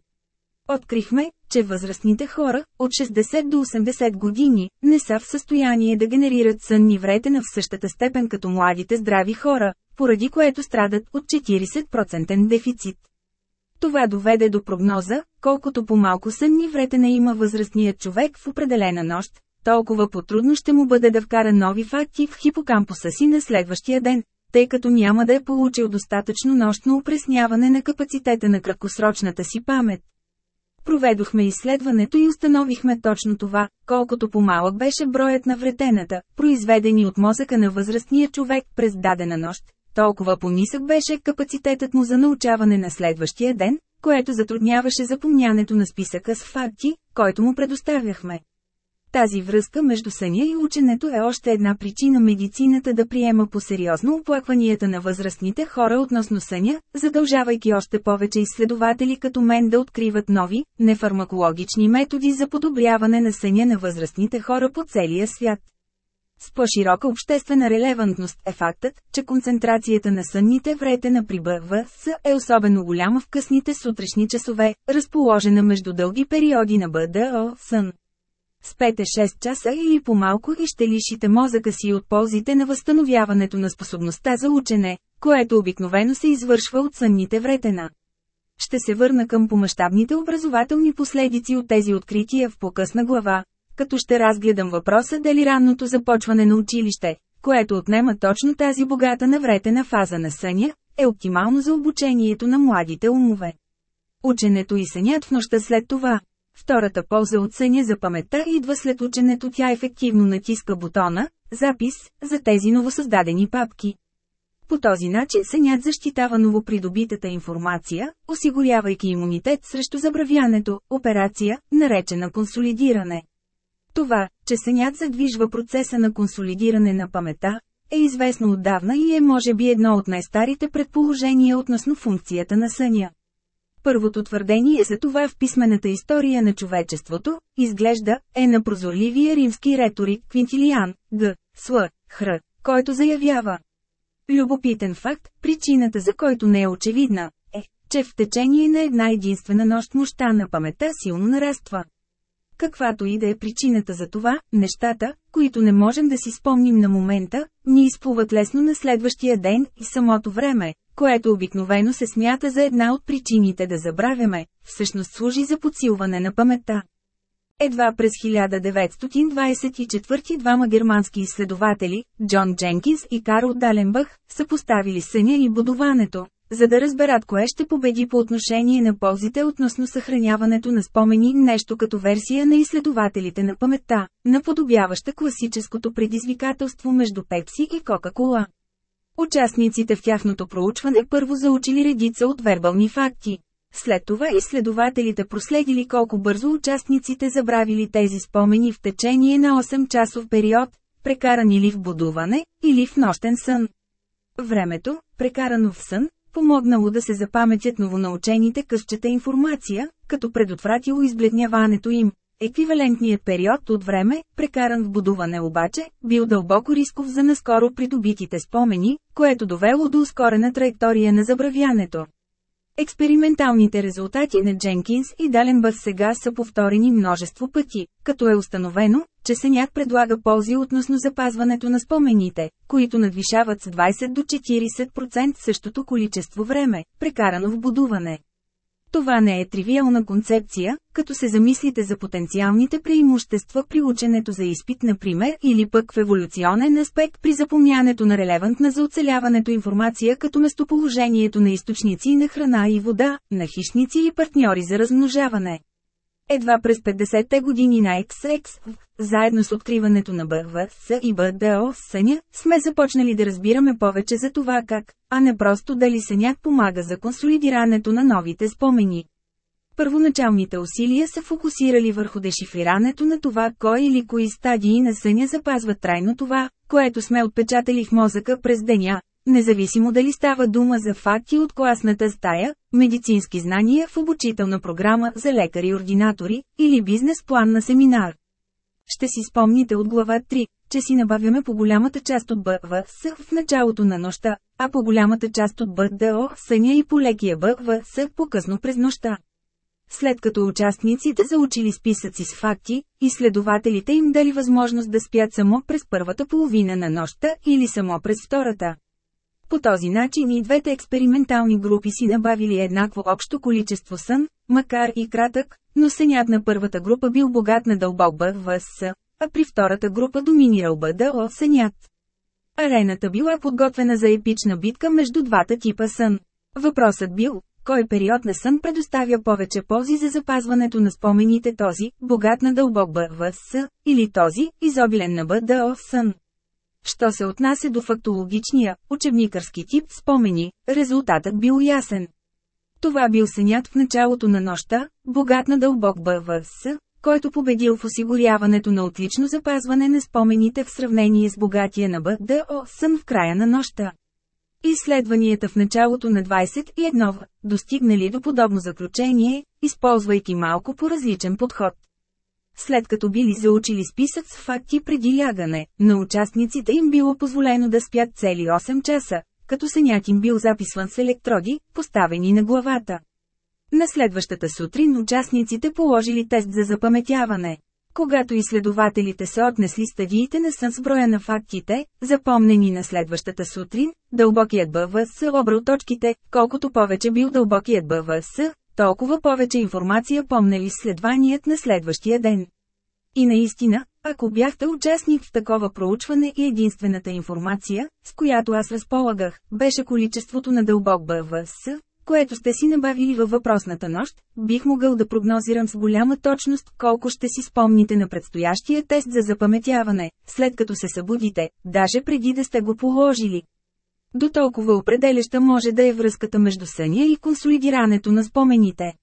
Открихме, че възрастните хора, от 60 до 80 години, не са в състояние да генерират сънни вретена в същата степен като младите здрави хора, поради което страдат от 40% дефицит. Това доведе до прогноза, колкото по-малко сънни вретена има възрастният човек в определена нощ, толкова по-трудно ще му бъде да вкара нови факти в хипокампуса си на следващия ден, тъй като няма да е получил достатъчно нощно упресняване на капацитета на краткосрочната си памет. Проведохме изследването и установихме точно това, колкото по-малък беше броят на вретената, произведени от мозъка на възрастния човек през дадена нощ, толкова по-нисък беше капацитетът му за научаване на следващия ден, което затрудняваше запомнянето на списъка с факти, който му предоставяхме. Тази връзка между съня и ученето е още една причина медицината да приема по-сериозно оплакванията на възрастните хора относно съня, задължавайки още повече изследователи като мен да откриват нови, нефармакологични методи за подобряване на съня на възрастните хора по целия свят. С по-широка обществена релевантност е фактът, че концентрацията на сънните вретена при БВС е особено голяма в късните сутрешни часове, разположена между дълги периоди на БДО сън. Спете 6 часа или по-малко и ще лишите мозъка си от ползите на възстановяването на способността за учене, което обикновено се извършва от сънните вретена. Ще се върна към помащабните образователни последици от тези открития в покъсна глава, като ще разгледам въпроса дали ранното започване на училище, което отнема точно тази богата навретена фаза на съня, е оптимално за обучението на младите умове. Ученето и сънят в нощта след това, Втората полза от съня за паметта идва след ученето тя ефективно натиска бутона «Запис» за тези новосъздадени папки. По този начин сънят защитава новопридобитата информация, осигурявайки имунитет срещу забравянето, операция, наречена консолидиране. Това, че сънят задвижва процеса на консолидиране на памета, е известно отдавна и е може би едно от най-старите предположения относно функцията на съня. Първото твърдение за това в писмената история на човечеството, изглежда, е на прозорливия римски реторик Квинтилиан, Г. Сл. Хр., който заявява. Любопитен факт, причината за който не е очевидна, е, че в течение на една единствена нощ мощта на памета силно нараства. Каквато и да е причината за това, нещата, които не можем да си спомним на момента, ни изплуват лесно на следващия ден и самото време, което обикновено се смята за една от причините да забравяме, всъщност служи за подсилване на паметта. Едва през 1924 двама германски изследователи, Джон Дженкинс и Карл Даленбах, са поставили съня и будуването, за да разберат кое ще победи по отношение на ползите относно съхраняването на спомени нещо като версия на изследователите на паметта, наподобяваща класическото предизвикателство между Пепси и Кока-Кола. Участниците в тяхното проучване първо заучили редица от вербални факти. След това изследователите проследили колко бързо участниците забравили тези спомени в течение на 8-часов период, прекаран или в будуване, или в нощен сън. Времето, прекарано в сън, помогнало да се запаметят новонаучените късчета информация, като предотвратило избледняването им. Еквивалентният период от време, прекаран в будуване обаче, бил дълбоко рисков за наскоро придобитите спомени, което довело до ускорена траектория на забравянето. Експерименталните резултати на Дженкинс и Даленбъс сега са повторени множество пъти, като е установено, че Сенят предлага ползи относно запазването на спомените, които надвишават с 20 до 40% същото количество време, прекарано в будуване. Това не е тривиална концепция, като се замислите за потенциалните преимущества при ученето за изпит например или пък в еволюционен аспект при запомнянето на релевантна за оцеляването информация като местоположението на източници на храна и вода, на хищници и партньори за размножаване. Едва през 50-те години на XX, заедно с откриването на БВС и БДО съня, сме започнали да разбираме повече за това как, а не просто дали сънят помага за консолидирането на новите спомени. Първоначалните усилия са фокусирали върху дешифрирането на това кой или кои стадии на съня запазват трайно това, което сме отпечатали в мозъка през деня, Независимо дали става дума за факти от класната стая, медицински знания в обучителна програма за лекари-ординатори или бизнес план на семинар. Ще си спомните от глава 3, че си набавяме по голямата част от БВС в началото на нощта, а по голямата част от БДО съня и по лекия БВС по-късно през нощта. След като участниците заучили списъци с факти, изследователите им дали възможност да спят само през първата половина на нощта или само през втората. По този начин и двете експериментални групи си набавили еднакво общо количество сън, макар и кратък, но сънят на първата група бил богат на дълбок БВС, а при втората група доминирал БДО сънят. Арената била подготвена за епична битка между двата типа сън. Въпросът бил, кой период на сън предоставя повече ползи за запазването на спомените този, богат на дълбок БВС, или този, изобилен на БДО сън. Що се отнася до фактологичния, учебникърски тип спомени, резултатът бил ясен. Това бил сънят в началото на нощта, богат на дълбок БВС, който победил в осигуряването на отлично запазване на спомените в сравнение с богатия на БДО сън в края на нощта. Изследванията в началото на 21 достигнали до подобно заключение, използвайки малко по различен подход. След като били заучили списък с факти преди лягане, на участниците им било позволено да спят цели 8 часа, като сънят им бил записван с електроди, поставени на главата. На следващата сутрин участниците положили тест за запаметяване. Когато изследователите са отнесли стадиите на сън с броя на фактите, запомнени на следващата сутрин, дълбокият БВС обрал точките, колкото повече бил дълбокият БВС, толкова повече информация помнели следваният на следващия ден. И наистина, ако бяхте участник в такова проучване и единствената информация, с която аз разполагах, беше количеството на дълбок БВС, което сте си набавили във въпросната нощ, бих могъл да прогнозирам с голяма точност колко ще си спомните на предстоящия тест за запаметяване, след като се събудите, даже преди да сте го положили. До толкова определяща може да е връзката между съня и консолидирането на спомените.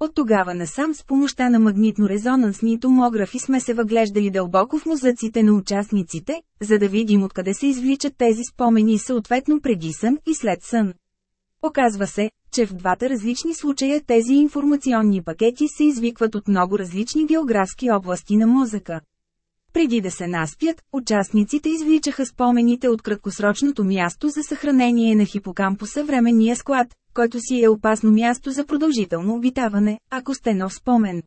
От тогава насам с помощта на магнитно-резонансни томографи сме се въглеждали дълбоко в мозъците на участниците, за да видим откъде се извличат тези спомени съответно преди сън и след сън. Оказва се, че в двата различни случая тези информационни пакети се извикват от много различни географски области на мозъка. Преди да се наспят, участниците извличаха спомените от краткосрочното място за съхранение на хипокампуса временния склад, който си е опасно място за продължително обитаване, ако сте нов спомен.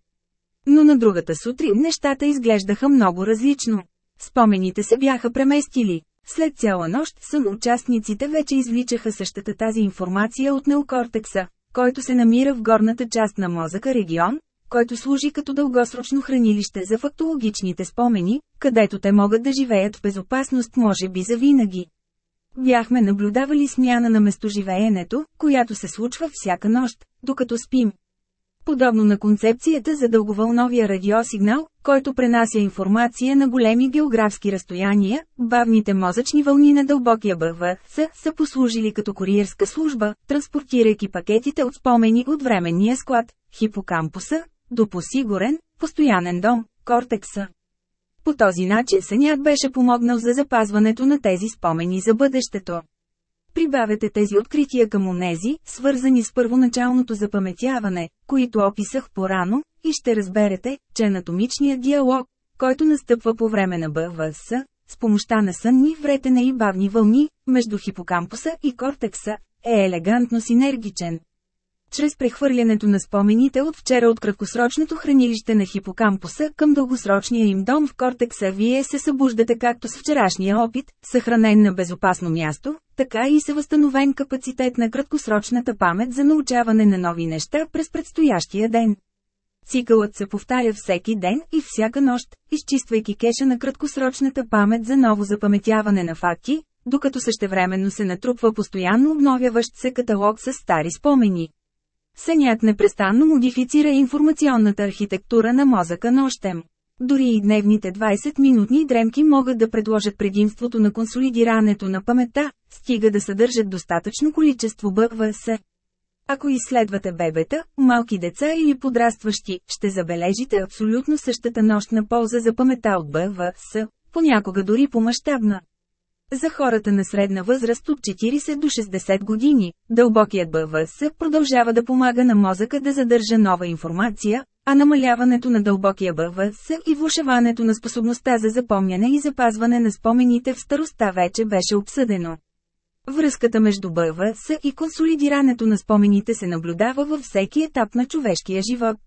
Но на другата сутрин нещата изглеждаха много различно. Спомените се бяха преместили. След цяла нощ сън участниците вече извличаха същата тази информация от неокортекса, който се намира в горната част на мозъка регион, който служи като дългосрочно хранилище за фактологичните спомени, където те могат да живеят в безопасност може би за винаги. Бяхме наблюдавали смяна на местоживеенето, която се случва всяка нощ, докато спим. Подобно на концепцията за дълговълновия радиосигнал, който пренася информация на големи географски разстояния, бавните мозъчни вълни на дълбокия БВС са послужили като куриерска служба, транспортирайки пакетите от спомени от временния склад, хипокампуса, до посигурен, постоянен дом, кортекса. По този начин сънят беше помогнал за запазването на тези спомени за бъдещето. Прибавете тези открития към онези, свързани с първоначалното запаметяване, които описах по-рано, и ще разберете, че анатомичният диалог, който настъпва по време на БВС, с помощта на сънни вретена и бавни вълни, между хипокампуса и кортекса, е елегантно синергичен. Чрез прехвърлянето на спомените от вчера от краткосрочното хранилище на хипокампуса към дългосрочния им дом в кортекса вие се събуждате както с вчерашния опит, съхранен на безопасно място, така и с възстановен капацитет на краткосрочната памет за научаване на нови неща през предстоящия ден. Цикълът се повтаря всеки ден и всяка нощ, изчиствайки кеша на краткосрочната памет за ново запаметяване на факти, докато същевременно се натрупва постоянно обновяващ се каталог с стари спомени. Сънят непрестанно модифицира информационната архитектура на мозъка нощем. Дори и дневните 20-минутни дремки могат да предложат предимството на консолидирането на паметта, стига да съдържат достатъчно количество БВС. Ако изследвате бебета, малки деца или подрастващи, ще забележите абсолютно същата нощна полза за памета от БВС, понякога дори по-мащабна. За хората на средна възраст от 40 до 60 години, дълбокият БВС продължава да помага на мозъка да задържа нова информация, а намаляването на дълбокия БВС и влушаването на способността за запомняне и запазване на спомените в староста вече беше обсъдено. Връзката между БВС и консолидирането на спомените се наблюдава във всеки етап на човешкия живот.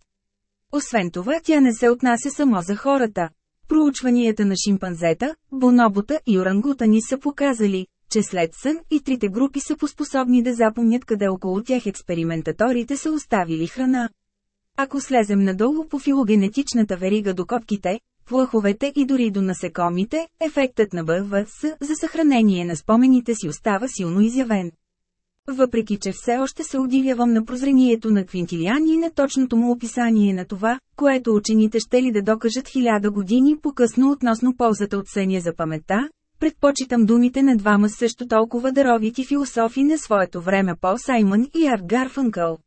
Освен това, тя не се отнася само за хората. Проучванията на шимпанзета, бонобота и орангутани са показали, че след сън и трите групи са поспособни да запомнят къде около тях експериментаторите са оставили храна. Ако слезем надолу по филогенетичната верига до котките, плъховете и дори до насекомите, ефектът на БВС за съхранение на спомените си остава силно изявен. Въпреки че все още се удивявам на прозрението на Квинтилиан и на точното му описание на това, което учените ще ли да докажат хиляда години по-късно относно ползата от съня за паметта, предпочитам думите на двама също толкова даровити философи на своето време Пол Саймън и Арт Гарфънкъл.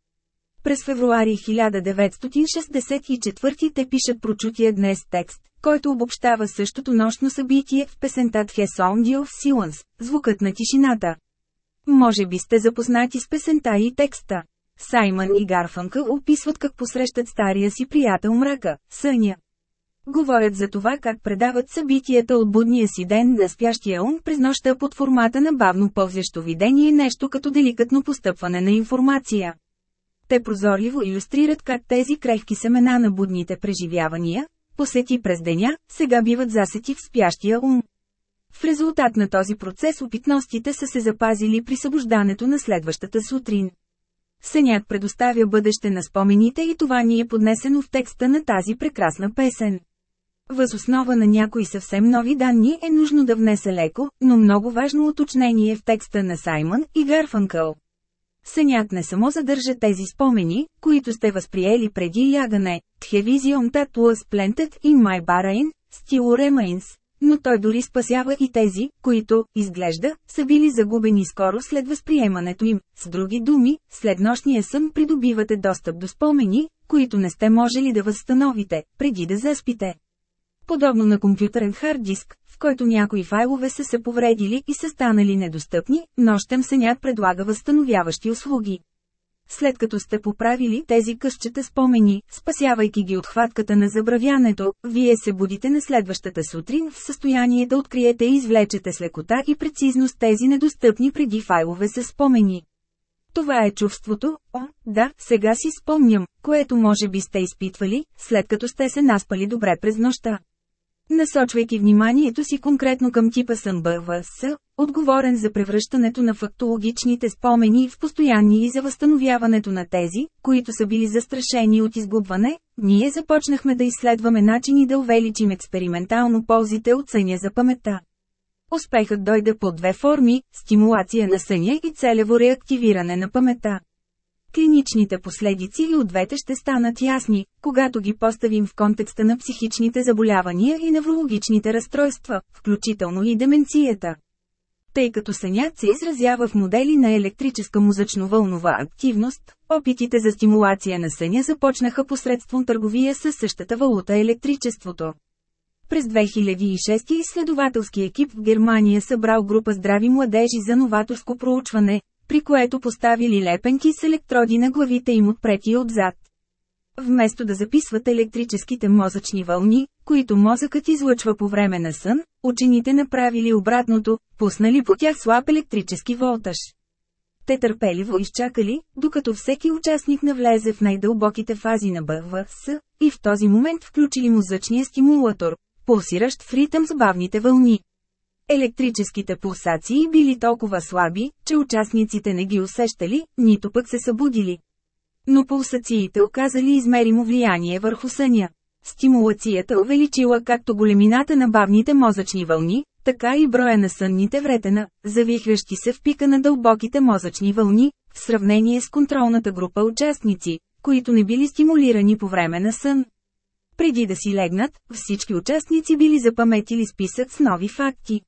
През февруари 1964 те пишат прочутия днес текст, който обобщава същото нощно събитие в песента Тхесонди of Silence, звукът на тишината. Може би сте запознати с песента и текста. Саймън и Гарфанка описват как посрещат стария си приятел мрака, съня. Говорят за това как предават събитията от будния си ден на спящия ум през нощта под формата на бавно пълзящо видение нещо като деликатно постъпване на информация. Те прозорливо иллюстрират как тези крехки семена на будните преживявания, посети през деня, сега биват засети в спящия ум. В резултат на този процес опитностите са се запазили при събуждането на следващата сутрин. Сънят предоставя бъдеще на спомените и това ни е поднесено в текста на тази прекрасна песен. Въз основа на някои съвсем нови данни е нужно да внесе леко, но много важно уточнение в текста на Саймън и Гарфанкъл. Сънят не само задържа тези спомени, които сте възприели преди лягане, Татуас Planted in My Barain, Still Remains, но той дори спасява и тези, които, изглежда, са били загубени скоро след възприемането им. С други думи, след нощния сън придобивате достъп до спомени, които не сте можели да възстановите, преди да заспите. Подобно на компютърен хард диск, в който някои файлове са се повредили и са станали недостъпни, нощем сънят предлага възстановяващи услуги. След като сте поправили тези късчета спомени, спасявайки ги от хватката на забравянето, вие се будите на следващата сутрин в състояние да откриете и извлечете с лекота и прецизност тези недостъпни преди файлове с спомени. Това е чувството, о, да, сега си спомням, което може би сте изпитвали, след като сте се наспали добре през нощта. Насочвайки вниманието си конкретно към типа сън БВС, отговорен за превръщането на фактологичните спомени в постоянни и за възстановяването на тези, които са били застрашени от изгубване, ние започнахме да изследваме начини да увеличим експериментално ползите от съня за паметта. Успехът дойде по две форми – стимулация на съня и целево реактивиране на паметта. Клиничните последици и от двете ще станат ясни, когато ги поставим в контекста на психичните заболявания и неврологичните разстройства, включително и деменцията. Тъй като сънят се изразява в модели на електрическа музъчно-вълнова активност, опитите за стимулация на съня започнаха посредством търговия със същата валута електричеството. През 2006 изследователски екип в Германия събрал група здрави младежи за новаторско проучване, при което поставили лепенки с електроди на главите им отпред и отзад. Вместо да записват електрическите мозъчни вълни, които мозъкът излъчва по време на сън, учените направили обратното, пуснали по тях слаб електрически волтаж. Те търпеливо изчакали, докато всеки участник навлезе в най-дълбоките фази на БВС, и в този момент включили мозъчния стимулатор, пулсиращ в ритъм с бавните вълни. Електрическите пулсации били толкова слаби, че участниците не ги усещали, нито пък се събудили. Но пулсациите оказали измеримо влияние върху съня. Стимулацията увеличила както големината на бавните мозъчни вълни, така и броя на сънните вретена, завихващи се в пика на дълбоките мозъчни вълни, в сравнение с контролната група участници, които не били стимулирани по време на сън. Преди да си легнат, всички участници били запаметили списък с нови факти.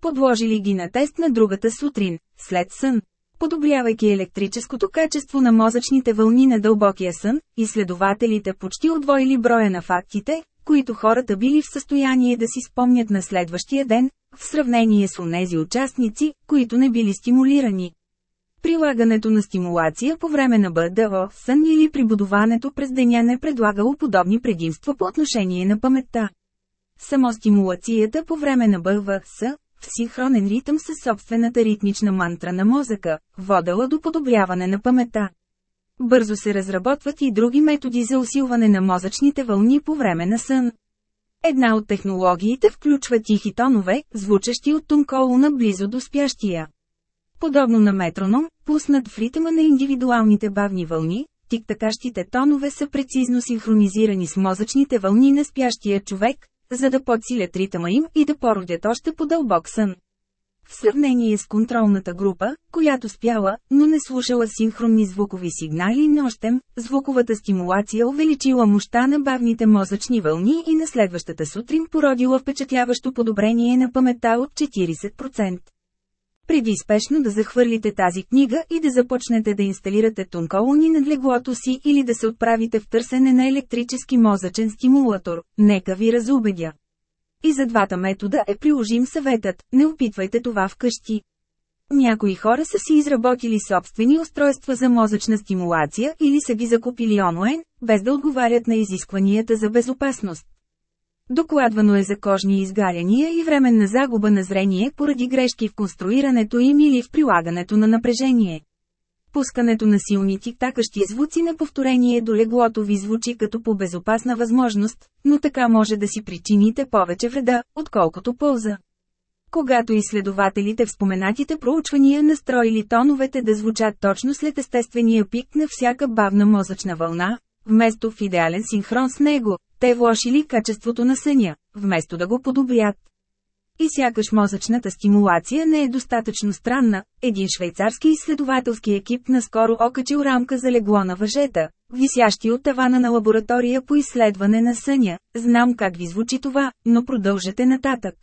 Подложили ги на тест на другата сутрин, след сън. Подобрявайки електрическото качество на мозъчните вълни на дълбокия сън, изследователите почти отвоили броя на фактите, които хората били в състояние да си спомнят на следващия ден, в сравнение с онези участници, които не били стимулирани. Прилагането на стимулация по време на БДО, сън или прибудуването през деня не предлагало подобни предимства по отношение на паметта. Само стимулацията по време на БВС, в синхронен ритъм със собствената ритмична мантра на мозъка, водела до подобряване на паметта. Бързо се разработват и други методи за усилване на мозъчните вълни по време на сън. Една от технологиите включва тихи тонове, звучащи от тунколуна близо до спящия. Подобно на метроном, пуснат в ритъма на индивидуалните бавни вълни, тиктакащите тонове са прецизно синхронизирани с мозъчните вълни на спящия човек, за да подсилят ритъма им и да породят още по-дълбок сън. В сравнение с контролната група, която спяла, но не слушала синхронни звукови сигнали нощем, звуковата стимулация увеличила мощта на бавните мозъчни вълни и на следващата сутрин породила впечатляващо подобрение на паметта от 40%. Преди спешно да захвърлите тази книга и да започнете да инсталирате тонколони над леглото си или да се отправите в търсене на електрически мозъчен стимулатор, нека ви разубедя. И за двата метода е приложим съветът, не опитвайте това вкъщи. Някои хора са си изработили собствени устройства за мозъчна стимулация или са ги закупили онлайн, без да отговарят на изискванията за безопасност. Докладвано е за кожни изгаряния и временна загуба на зрение поради грешки в конструирането им или в прилагането на напрежение. Пускането на силни тиктакащи звуци на повторение до леглото ви звучи като по безопасна възможност, но така може да си причините повече вреда, отколкото полза. Когато изследователите в споменатите проучвания настроили тоновете да звучат точно след естествения пик на всяка бавна мозъчна вълна, вместо в идеален синхрон с него, те влошили качеството на съня, вместо да го подобрят. И сякаш мозъчната стимулация не е достатъчно странна, един швейцарски изследователски екип наскоро окачил рамка за легло на въжета, висящи от тавана на лаборатория по изследване на съня. Знам как ви звучи това, но продължете нататък.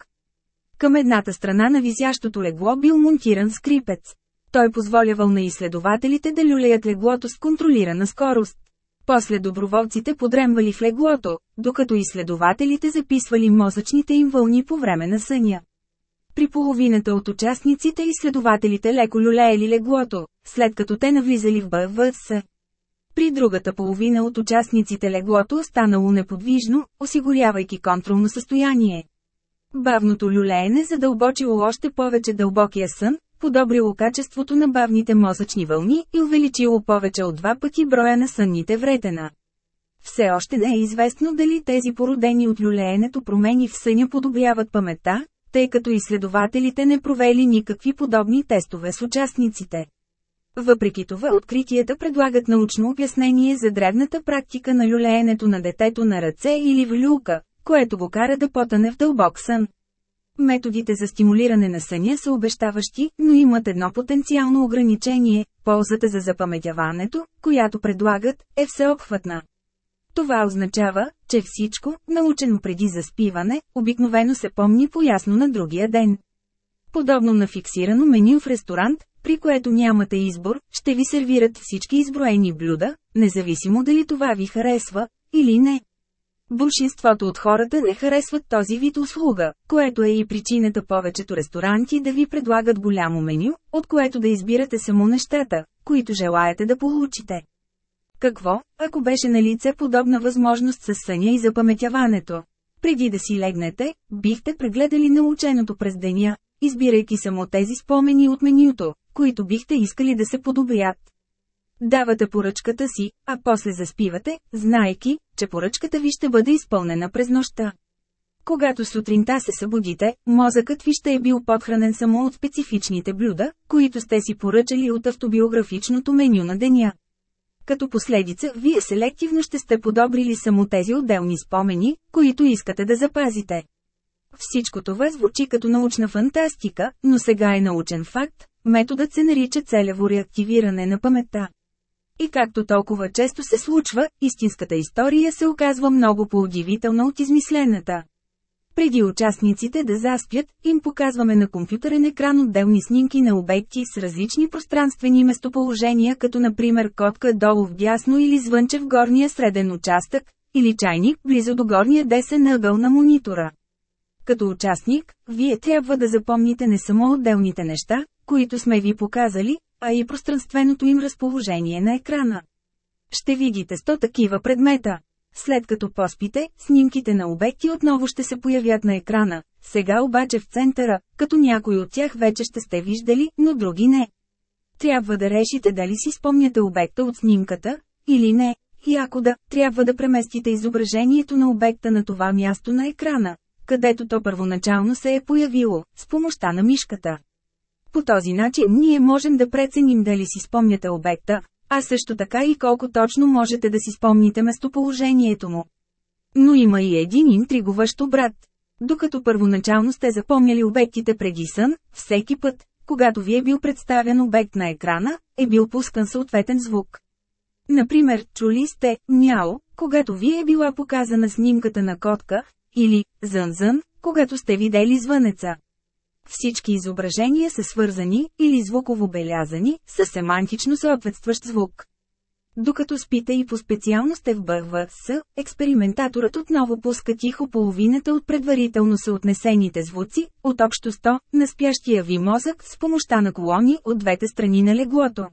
Към едната страна на висящото легло бил монтиран скрипец. Той позволявал на изследователите да люлеят леглото с контролирана скорост. После доброволците подремвали в леглото, докато изследователите записвали мозъчните им вълни по време на съня. При половината от участниците изследователите леко люлеели леглото, след като те навлизали в БВС. При другата половина от участниците леглото останало неподвижно, осигурявайки контролно състояние. Бавното люлеене задълбочило още повече дълбокия сън, подобрило качеството на бавните мозъчни вълни и увеличило повече от два пъти броя на сънните вретена. Все още не е известно дали тези породени от люлеенето промени в съня подобряват паметта, тъй като изследователите не провели никакви подобни тестове с участниците. Въпреки това откритията предлагат научно обяснение за древната практика на люлеенето на детето на ръце или в люлка, което го кара да потане в дълбок сън. Методите за стимулиране на съня са обещаващи, но имат едно потенциално ограничение – ползата за запаметяването, която предлагат, е всеобхватна. Това означава, че всичко, научено преди заспиване, обикновено се помни по-ясно на другия ден. Подобно на фиксирано меню в ресторант, при което нямате избор, ще ви сервират всички изброени блюда, независимо дали това ви харесва или не. Большинството от хората не харесват този вид услуга, което е и причината повечето ресторанти да ви предлагат голямо меню, от което да избирате само нещата, които желаете да получите. Какво, ако беше на лице подобна възможност с съня и запаметяването? Преди да си легнете, бихте прегледали наученото през деня, избирайки само тези спомени от менюто, които бихте искали да се подобрят. Давате поръчката си, а после заспивате, знаеки, че поръчката ви ще бъде изпълнена през нощта. Когато сутринта се събудите, мозъкът ви ще е бил подхранен само от специфичните блюда, които сте си поръчали от автобиографичното меню на деня. Като последица, вие селективно ще сте подобрили само тези отделни спомени, които искате да запазите. Всичко това звучи като научна фантастика, но сега е научен факт, методът се нарича целево реактивиране на паметта. И както толкова често се случва, истинската история се оказва много по-удивителна от измислената. Преди участниците да заспят, им показваме на компютърен екран отделни снимки на обекти с различни пространствени местоположения, като например котка долу в дясно или звънче в горния среден участък, или чайник близо до горния десен ъгъл на монитора. Като участник, вие трябва да запомните не само отделните неща, които сме ви показали, а и пространственото им разположение на екрана. Ще видите 100 такива предмета. След като поспите, снимките на обекти отново ще се появят на екрана, сега обаче в центъра, като някой от тях вече ще сте виждали, но други не. Трябва да решите дали си спомняте обекта от снимката, или не, и ако да, трябва да преместите изображението на обекта на това място на екрана, където то първоначално се е появило, с помощта на мишката. По този начин ние можем да преценим дали си спомняте обекта, а също така и колко точно можете да си спомните местоположението му. Но има и един интригуващ обрат. Докато първоначално сте запомняли обектите преди сън, всеки път, когато ви е бил представен обект на екрана, е бил пускан съответен звук. Например, чули сте «мяо», когато ви е била показана снимката на котка, или «зън-зън», когато сте видели звънеца. Всички изображения са свързани, или звуково белязани, с семантично съответстващ звук. Докато спите и по специално сте в БВС, експериментаторът отново пуска тихо половината от предварително съотнесените звуци, от общо 100, на спящия ви мозък с помощта на колони от двете страни на леглото.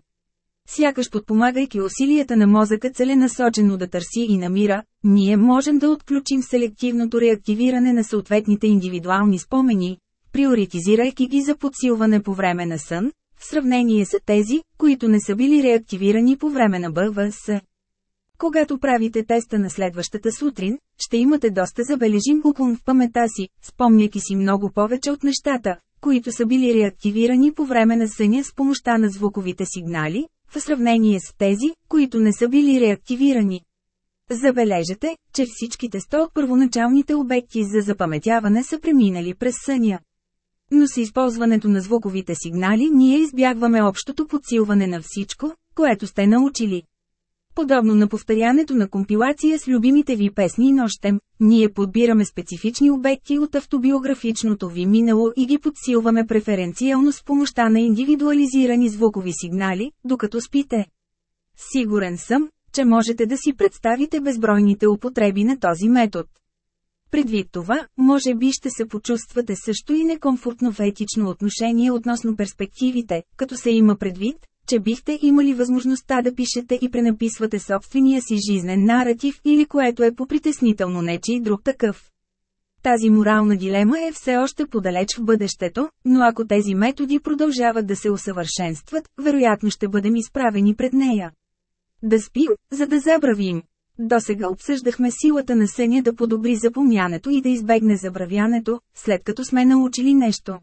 Сякаш подпомагайки усилията на мозъка целенасочено да търси и намира, ние можем да отключим селективното реактивиране на съответните индивидуални спомени, приоритизирайки ги за подсилване по време на сън, в сравнение с тези, които не са били реактивирани по време на БВС. Когато правите теста на следващата сутрин, ще имате доста забележим уклон в памета си, спомняйки си много повече от нещата, които са били реактивирани по време на съня с помощта на звуковите сигнали, в сравнение с тези, които не са били реактивирани. Забележете, че всичките 100 от първоначалните обекти за запаметяване са преминали през съня. Но с използването на звуковите сигнали ние избягваме общото подсилване на всичко, което сте научили. Подобно на повторянето на компилация с любимите ви песни нощем, ние подбираме специфични обекти от автобиографичното ви минало и ги подсилваме преференциално с помощта на индивидуализирани звукови сигнали, докато спите. Сигурен съм, че можете да си представите безбройните употреби на този метод. Предвид това, може би ще се почувствате също и некомфортно в етично отношение относно перспективите, като се има предвид, че бихте имали възможността да пишете и пренаписвате собствения си жизнен наратив или което е попритеснително нечи друг такъв. Тази морална дилема е все още подалеч в бъдещето, но ако тези методи продължават да се усъвършенстват, вероятно ще бъдем изправени пред нея. Да спим, за да забравим. До сега обсъждахме силата на съня да подобри запомнянето и да избегне забравянето, след като сме научили нещо.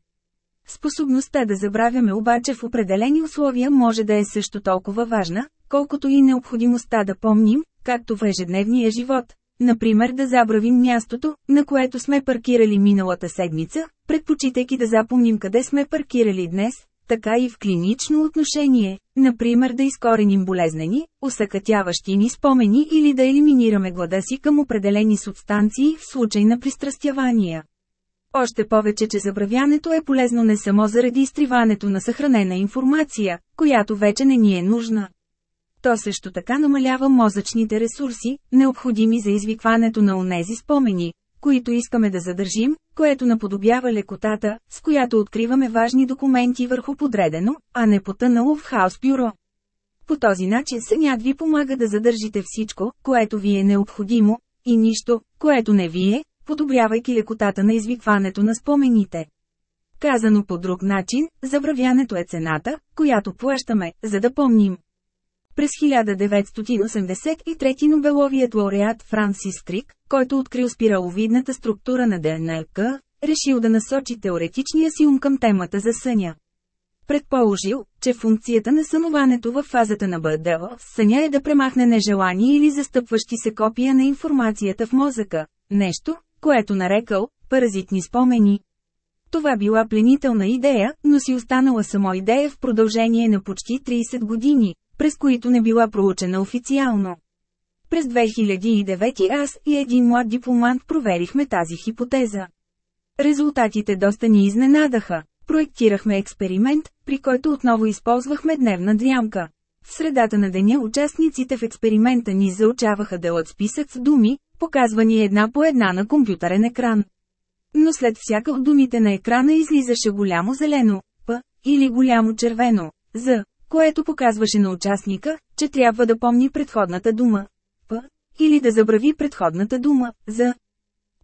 Способността да забравяме обаче в определени условия може да е също толкова важна, колкото и необходимостта да помним, както в ежедневния живот. Например да забравим мястото, на което сме паркирали миналата седмица, предпочитайки да запомним къде сме паркирали днес, така и в клинично отношение, например да изкореним болезнени, усъкътяващи ни спомени или да елиминираме глада си към определени субстанции в случай на пристрастявания. Още повече, че забравянето е полезно не само заради изтриването на съхранена информация, която вече не ни е нужна. То също така намалява мозъчните ресурси, необходими за извикването на онези спомени, които искаме да задържим, което наподобява лекотата, с която откриваме важни документи върху подредено, а не потънало в хаос бюро. по този начин сънят ви помага да задържите всичко, което ви е необходимо, и нищо, което не ви е, подобрявайки лекотата на извикването на спомените. Казано по друг начин, забравянето е цената, която плащаме, за да помним. През 1983 Нобеловият лауреат Франсис Крик, който открил спираловидната структура на ДНК, решил да насочи теоретичния си ум към темата за съня. Предположил, че функцията на сънуването в фазата на в съня е да премахне нежелани или застъпващи се копия на информацията в мозъка, нещо, което нарекал паразитни спомени. Това била пленителна идея, но си останала само идея в продължение на почти 30 години, през които не била проучена официално. През 2009 аз и един млад дипломант проверихме тази хипотеза. Резултатите доста ни изненадаха. Проектирахме експеримент, при който отново използвахме дневна дрямка. В средата на деня участниците в експеримента ни заучаваха делът списък с думи, показвани една по една на компютърен екран. Но след всяка от думите на екрана излизаше голямо зелено, П, или голямо червено, З, което показваше на участника, че трябва да помни предходната дума, П, или да забрави предходната дума, З.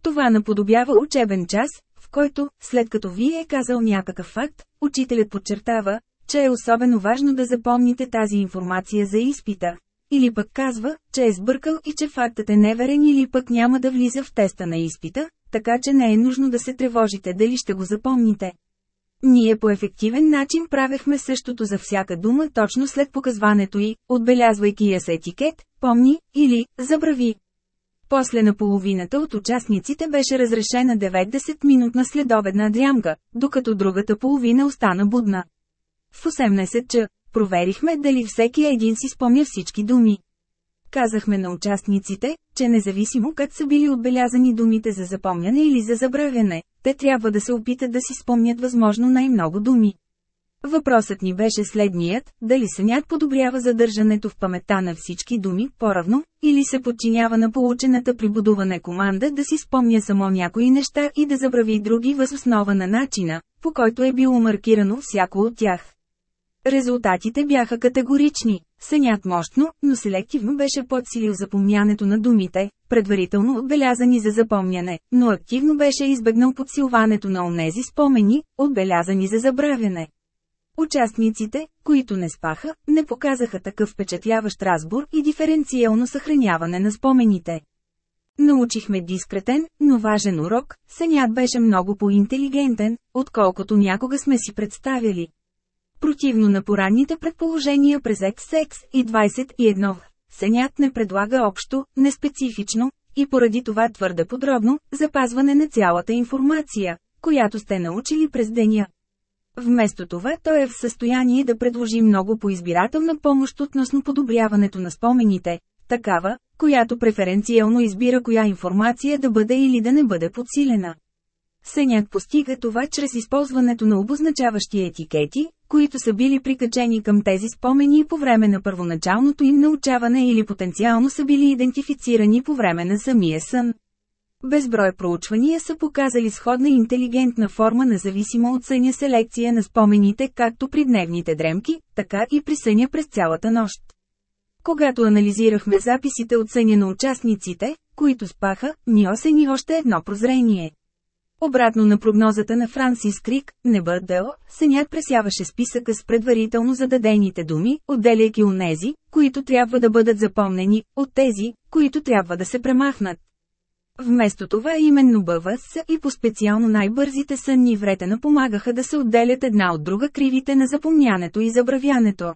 Това наподобява учебен час, в който, след като ви е казал някакъв факт, учителят подчертава, че е особено важно да запомните тази информация за изпита. Или пък казва, че е сбъркал и че фактът е неверен или пък няма да влиза в теста на изпита, така че не е нужно да се тревожите дали ще го запомните. Ние по ефективен начин правехме същото за всяка дума точно след показването й, отбелязвайки я с етикет, помни, или, забрави. После на половината от участниците беше разрешена 90-минутна следобедна дрямка, докато другата половина остана будна. В 18 ча, проверихме дали всеки един си спомня всички думи. Казахме на участниците, че независимо как са били отбелязани думите за запомняне или за забравяне, те трябва да се опитат да си спомнят възможно най-много думи. Въпросът ни беше следният, дали сънят подобрява задържането в паметта на всички думи по-равно, или се подчинява на получената при будуване команда да си спомня само някои неща и да забрави други въз основа на начина, по който е било маркирано всяко от тях. Резултатите бяха категорични. Сънят мощно, но селективно беше подсилил запомнянето на думите, предварително отбелязани за запомняне, но активно беше избегнал подсилването на онези спомени, отбелязани за забравяне. Участниците, които не спаха, не показаха такъв впечатляващ разбор и диференциално съхраняване на спомените. Научихме дискретен, но важен урок, сънят беше много по-интелигентен, отколкото някога сме си представили. Противно на поранните предположения през XX и 21, сънят не предлага общо, неспецифично, и поради това твърде подробно, запазване на цялата информация, която сте научили през деня. Вместо това той е в състояние да предложи много по-избирателна помощ относно подобряването на спомените, такава, която преференциално избира коя информация да бъде или да не бъде подсилена. Сънят постига това чрез използването на обозначаващи етикети, които са били прикачени към тези спомени по време на първоначалното им научаване или потенциално са били идентифицирани по време на самия сън. Безброй проучвания са показали сходна интелигентна форма на зависима от съня селекция на спомените както при дневните дремки, така и при съня през цялата нощ. Когато анализирахме записите от съня на участниците, които спаха, ни осени още едно прозрение. Обратно на прогнозата на Франсис Крик, Небърдел, сънят пресяваше списъка с предварително зададените думи, отделяйки онези, които трябва да бъдат запомнени, от тези, които трябва да се премахнат. Вместо това именно БВС и по-специално най-бързите сънни вретена помагаха да се отделят една от друга кривите на запомнянето и забравянето.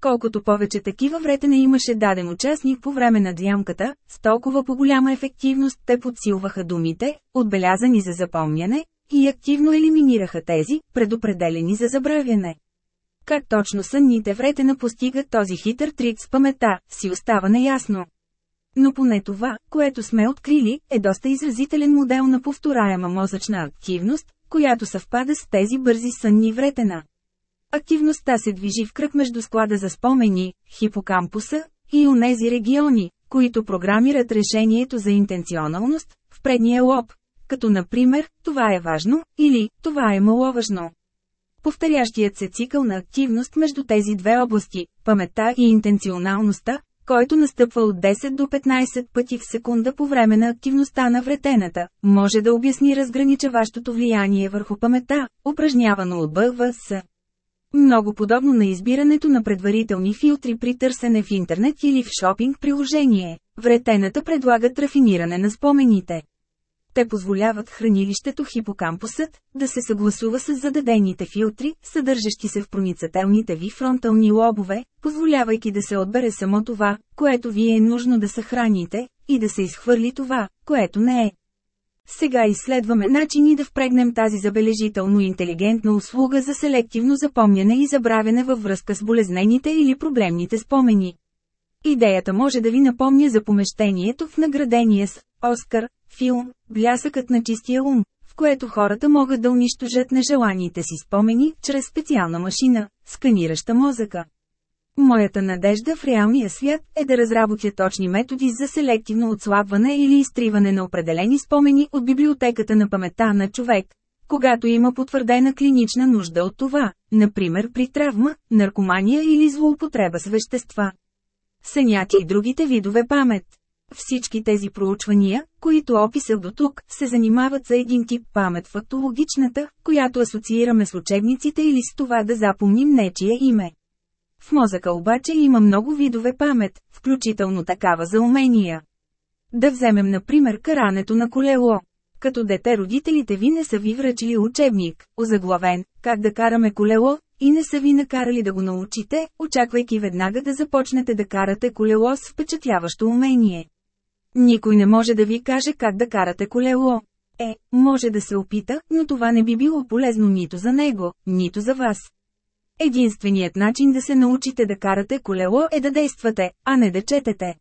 Колкото повече такива вретена имаше даден участник по време на дямката, с толкова по-голяма ефективност те подсилваха думите, отбелязани за запомняне, и активно елиминираха тези, предопределени за забравяне. Как точно сънните вретена постигат този хитър трик с памета, си остава неясно. Но поне това, което сме открили, е доста изразителен модел на повторяема мозъчна активност, която съвпада с тези бързи сънни вретена. Активността се движи в кръг между склада за спомени, хипокампуса и онези региони, които програмират решението за интенционалност, в предния лоб, като например, това е важно, или това е маловажно. повторящият се цикъл на активност между тези две области, паметта и интенционалността, който настъпва от 10 до 15 пъти в секунда по време на активността на вретената, може да обясни разграничаващото влияние върху паметта, упражнявано от БВС. Много подобно на избирането на предварителни филтри при търсене в интернет или в шопинг приложение, вретената предлагат рафиниране на спомените. Те позволяват хранилището хипокампусът да се съгласува с зададените филтри, съдържащи се в проницателните ви фронтални лобове, позволявайки да се отбере само това, което ви е нужно да съхраните, и да се изхвърли това, което не е. Сега изследваме начини да впрегнем тази забележително интелигентна услуга за селективно запомняне и забравяне във връзка с болезнените или проблемните спомени. Идеята може да ви напомня за помещението в наградения с Оскар филм «Блясъкът на чистия ум», в което хората могат да унищожат нежеланите си спомени чрез специална машина, сканираща мозъка. Моята надежда в реалния свят е да разработя точни методи за селективно отслабване или изтриване на определени спомени от библиотеката на паметта на човек, когато има потвърдена клинична нужда от това, например при травма, наркомания или злоупотреба с вещества. Сънят и другите видове памет. Всички тези проучвания, които описах до тук, се занимават за един тип памет фактологичната, която асоциираме с учебниците или с това да запомним нечие име. В мозъка обаче има много видове памет, включително такава за умения. Да вземем например карането на колело. Като дете родителите ви не са ви връчили учебник, озаглавен «Как да караме колело», и не са ви накарали да го научите, очаквайки веднага да започнете да карате колело с впечатляващо умение. Никой не може да ви каже как да карате колело. Е, може да се опита, но това не би било полезно нито за него, нито за вас. Единственият начин да се научите да карате колело е да действате, а не да четете.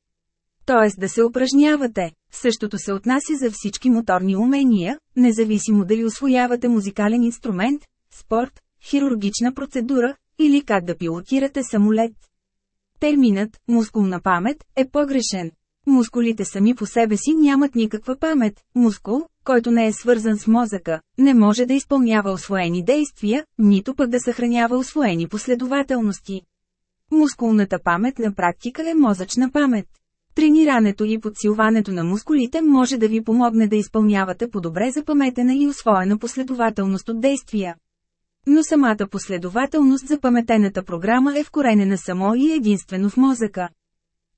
Тоест да се упражнявате. Същото се отнася за всички моторни умения, независимо дали освоявате музикален инструмент, спорт, хирургична процедура или как да пилотирате самолет. Терминът «мускулна памет» е погрешен. Мускулите сами по себе си нямат никаква памет. Мускул, който не е свързан с мозъка, не може да изпълнява освоени действия, нито пък да съхранява освоени последователности. Мускулната памет на практика е мозъчна памет. Тренирането и подсилването на мускулите може да ви помогне да изпълнявате по-добре запаметена и освоена последователност от действия. Но самата последователност за паметената програма е вкоренена само и единствено в мозъка.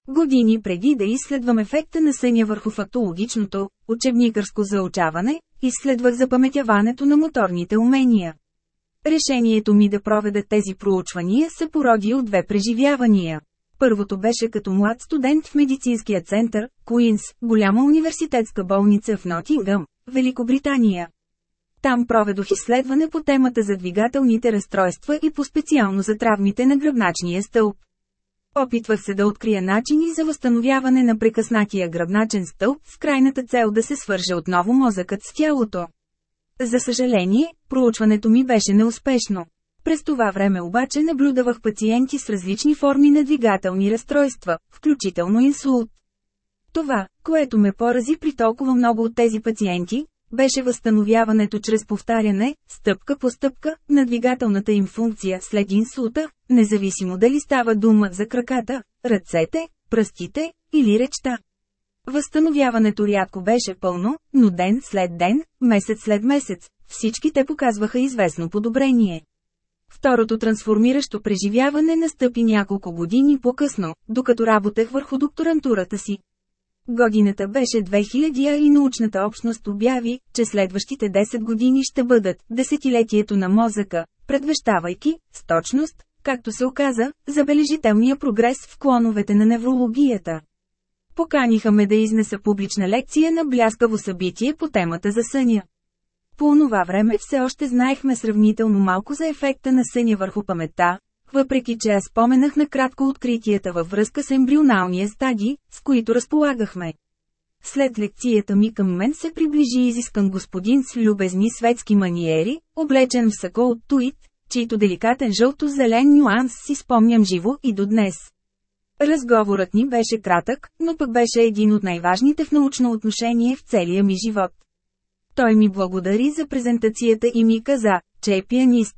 Години преди да изследвам ефекта на съня върху фактологичното, учебникърско заучаване, изследвах запаметяването на моторните умения. Решението ми да проведа тези проучвания се породи от две преживявания. Първото беше като млад студент в медицинския център, Куинс, голяма университетска болница в Нотингъм, Великобритания. Там проведох изследване по темата за двигателните разстройства и по-специално за травмите на гръбначния стълб. Опитвах се да открия начини за възстановяване на прекъснатия гръбначен стълб с крайната цел да се свърже отново мозъкът с тялото. За съжаление, проучването ми беше неуспешно. През това време обаче наблюдавах пациенти с различни форми на двигателни разстройства, включително инсулт. Това, което ме порази при толкова много от тези пациенти, беше възстановяването чрез повтаряне, стъпка по стъпка, на двигателната им функция след инсулта, независимо дали става дума за краката, ръцете, пръстите или речта. Възстановяването рядко беше пълно, но ден след ден, месец след месец, всички те показваха известно подобрение. Второто трансформиращо преживяване настъпи няколко години по-късно, докато работех върху докторантурата си. Годината беше 2000 и научната общност обяви, че следващите 10 години ще бъдат десетилетието на мозъка, предвещавайки, с точност, както се оказа, забележителния прогрес в клоновете на неврологията. Поканиха ме да изнеса публична лекция на бляскаво събитие по темата за съня. По онова време все още знаехме сравнително малко за ефекта на съня върху паметта, въпреки че аз споменах накратко откритията във връзка с ембрионалния стадий, с които разполагахме. След лекцията ми към мен се приближи изискан господин с любезни светски маниери, облечен в сако от туит, чийто деликатен жълто-зелен нюанс си спомням живо и до днес. Разговорът ни беше кратък, но пък беше един от най-важните в научно отношение в целия ми живот. Той ми благодари за презентацията и ми каза, че е пианист.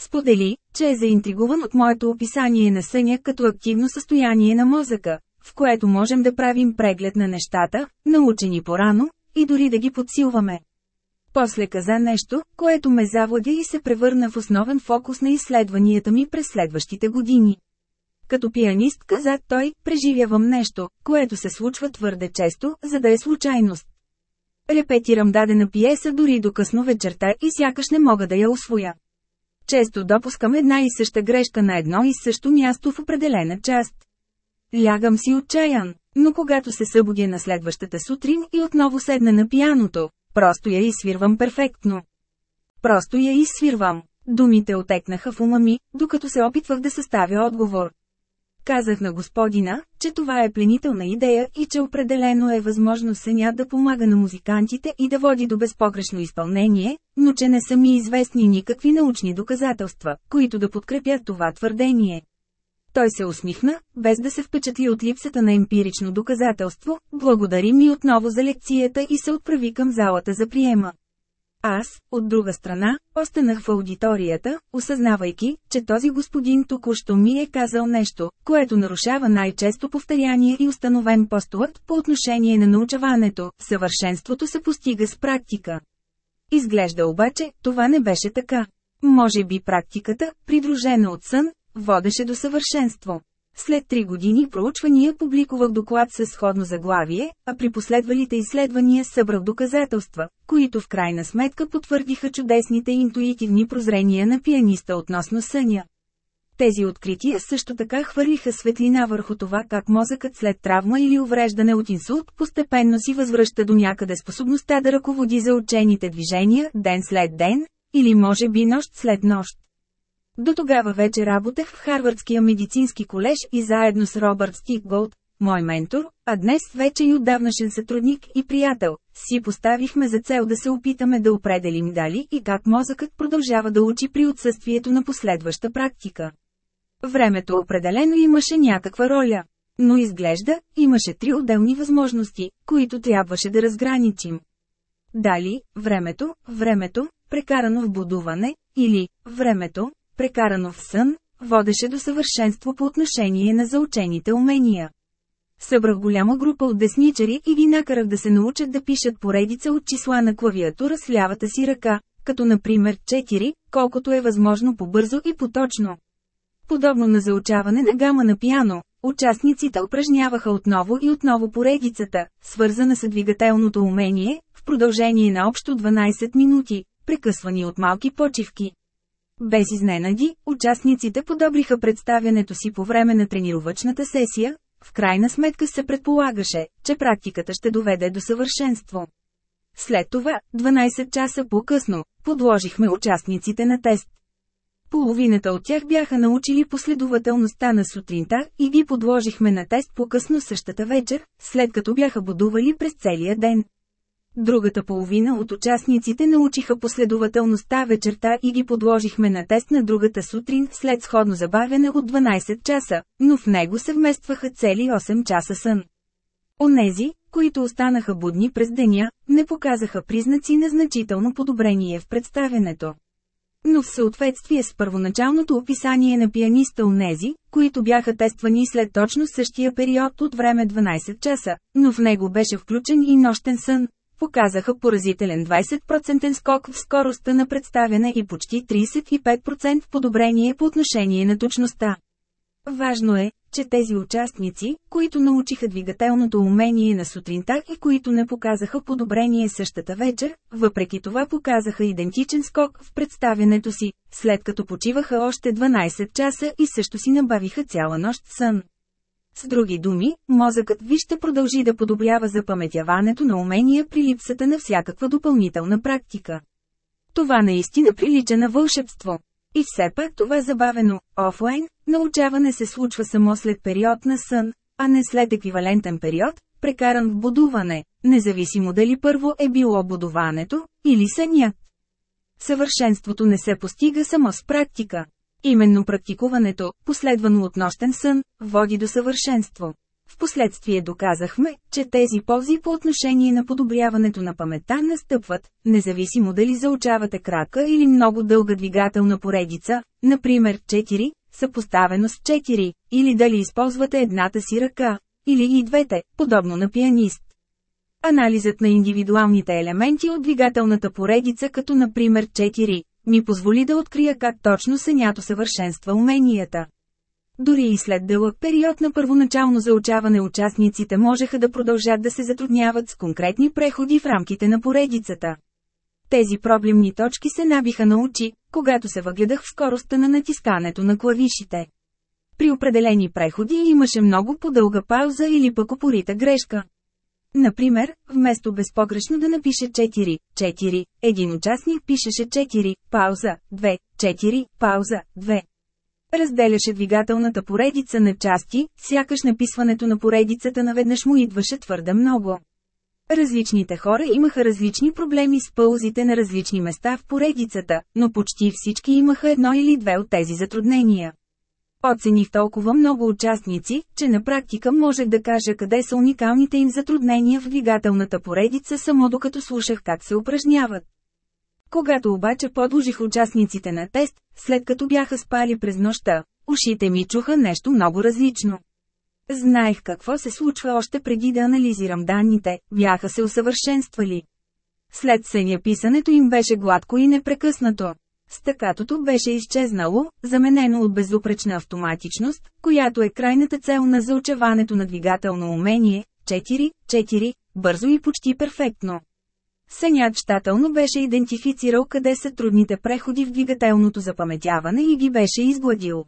Сподели, че е заинтригуван от моето описание на съня като активно състояние на мозъка, в което можем да правим преглед на нещата, научени порано, и дори да ги подсилваме. После каза нещо, което ме завладя и се превърна в основен фокус на изследванията ми през следващите години. Като пианист каза той, преживявам нещо, което се случва твърде често, за да е случайност. Репетирам дадена пиеса дори до късно вечерта и сякаш не мога да я освоя. Често допускам една и съща грешка на едно и също място в определена част. Лягам си отчаян, но когато се събудя на следващата сутрин и отново седна на пияното, просто я изсвирвам перфектно. Просто я изсвирвам. Думите отекнаха в ума ми, докато се опитвах да съставя отговор. Казах на господина, че това е пленителна идея и че определено е възможно сънят да помага на музикантите и да води до безпогрешно изпълнение, но че не са ми известни никакви научни доказателства, които да подкрепят това твърдение. Той се усмихна, без да се впечатли от липсата на емпирично доказателство, благодари ми отново за лекцията и се отправи към залата за приема. Аз, от друга страна, останах в аудиторията, осъзнавайки, че този господин току-що ми е казал нещо, което нарушава най-често повторяние и установен постулът по отношение на научаването – съвършенството се постига с практика. Изглежда обаче, това не беше така. Може би практиката, придружена от сън, водеше до съвършенство. След три години проучвания публикувах доклад със сходно заглавие, а при последвалите изследвания събрах доказателства, които в крайна сметка потвърдиха чудесните интуитивни прозрения на пианиста относно съня. Тези открития също така хвърлиха светлина върху това как мозъкът след травма или увреждане от инсулт постепенно си възвръща до някъде способността да ръководи за учените движения ден след ден, или може би нощ след нощ. До тогава вече работех в Харвардския медицински колеж и заедно с Робърт Стикголд, мой ментор, а днес вече и отдавнашен сътрудник и приятел, си поставихме за цел да се опитаме да определим дали и как мозъкът продължава да учи при отсъствието на последваща практика. Времето определено имаше някаква роля. Но изглежда, имаше три отделни възможности, които трябваше да разграничим. Дали, времето, времето, прекарано в будуване, или, времето, прекарано в сън, водеше до съвършенство по отношение на заучените умения. Събрах голяма група от десничари и ги накарах да се научат да пишат поредица от числа на клавиатура с лявата си ръка, като например 4, колкото е възможно по-бързо и поточно. Подобно на заучаване на гама на пиано, участниците упражняваха отново и отново поредицата, свързана с двигателното умение, в продължение на общо 12 минути, прекъсвани от малки почивки. Без изненади, участниците подобриха представянето си по време на тренировъчната сесия, в крайна сметка се предполагаше, че практиката ще доведе до съвършенство. След това, 12 часа по-късно, подложихме участниците на тест. Половината от тях бяха научили последователността на сутринта и ги подложихме на тест по-късно същата вечер, след като бяха будували през целия ден. Другата половина от участниците научиха последователността вечерта и ги подложихме на тест на другата сутрин след сходно забавяне от 12 часа, но в него се вместваха цели 8 часа сън. Онези, които останаха будни през деня, не показаха признаци на значително подобрение в представенето. Но в съответствие с първоначалното описание на пианиста онези, които бяха тествани след точно същия период от време 12 часа, но в него беше включен и нощен сън, показаха поразителен 20% скок в скоростта на представяне и почти 35% подобрение по отношение на точността. Важно е, че тези участници, които научиха двигателното умение на сутринта и които не показаха подобрение същата вечер, въпреки това показаха идентичен скок в представянето си, след като почиваха още 12 часа и също си набавиха цяла нощ сън. С други думи, мозъкът ви ще продължи да подобрява запаметяването на умения при липсата на всякаква допълнителна практика. Това наистина прилича на вълшебство. И все пак това забавено, офлайн, научаване се случва само след период на сън, а не след еквивалентен период, прекаран в будуване, независимо дали първо е било будуването, или сънят. Съвършенството не се постига само с практика. Именно практикуването, последвано от нощен сън, води до съвършенство. Впоследствие доказахме, че тези ползи по отношение на подобряването на паметта настъпват, независимо дали заучавате кратка или много дълга двигателна поредица, например 4, съпоставено с 4, или дали използвате едната си ръка, или и двете, подобно на пианист. Анализът на индивидуалните елементи от двигателната поредица като например 4, ми позволи да открия как точно сънято съвършенства уменията. Дори и след дълъг период на първоначално заучаване участниците можеха да продължат да се затрудняват с конкретни преходи в рамките на поредицата. Тези проблемни точки се набиха на очи, когато се въгледах в скоростта на натискането на клавишите. При определени преходи имаше много по-дълга пауза или пък опорита грешка. Например, вместо безпогрешно да напише 4, 4, един участник пишеше 4, пауза, 2, 4, пауза, 2. Разделяше двигателната поредица на части, сякаш написването на поредицата наведнъж му идваше твърде много. Различните хора имаха различни проблеми с пълзите на различни места в поредицата, но почти всички имаха едно или две от тези затруднения. Оцених толкова много участници, че на практика можех да кажа къде са уникалните им затруднения в двигателната поредица само докато слушах как се упражняват. Когато обаче подложих участниците на тест, след като бяха спали през нощта, ушите ми чуха нещо много различно. Знаех какво се случва още преди да анализирам данните, бяха се усъвършенствали. След съня писането им беше гладко и непрекъснато. Стъкатото беше изчезнало, заменено от безупречна автоматичност, която е крайната цел на заучаването на двигателно умение, 4-4, бързо и почти перфектно. Сънят щателно беше идентифицирал къде са трудните преходи в двигателното запаметяване и ги беше изгладил.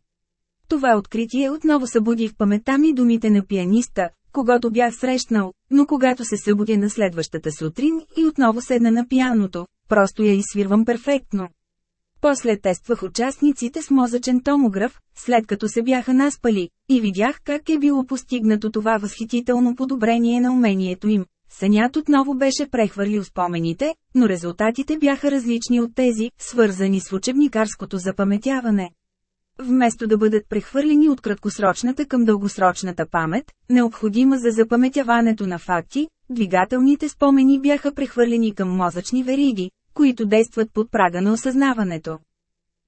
Това откритие отново събуди в памета ми думите на пианиста, когато бях срещнал, но когато се събудя на следващата сутрин и отново седна на пианото, просто я изсвирвам перфектно. После тествах участниците с мозъчен томограф, след като се бяха наспали, и видях как е било постигнато това възхитително подобрение на умението им. Сънят отново беше прехвърлил спомените, но резултатите бяха различни от тези, свързани с учебникарското запаметяване. Вместо да бъдат прехвърлени от краткосрочната към дългосрочната памет, необходима за запаметяването на факти, двигателните спомени бяха прехвърлени към мозъчни вериги, които действат под прага на осъзнаването.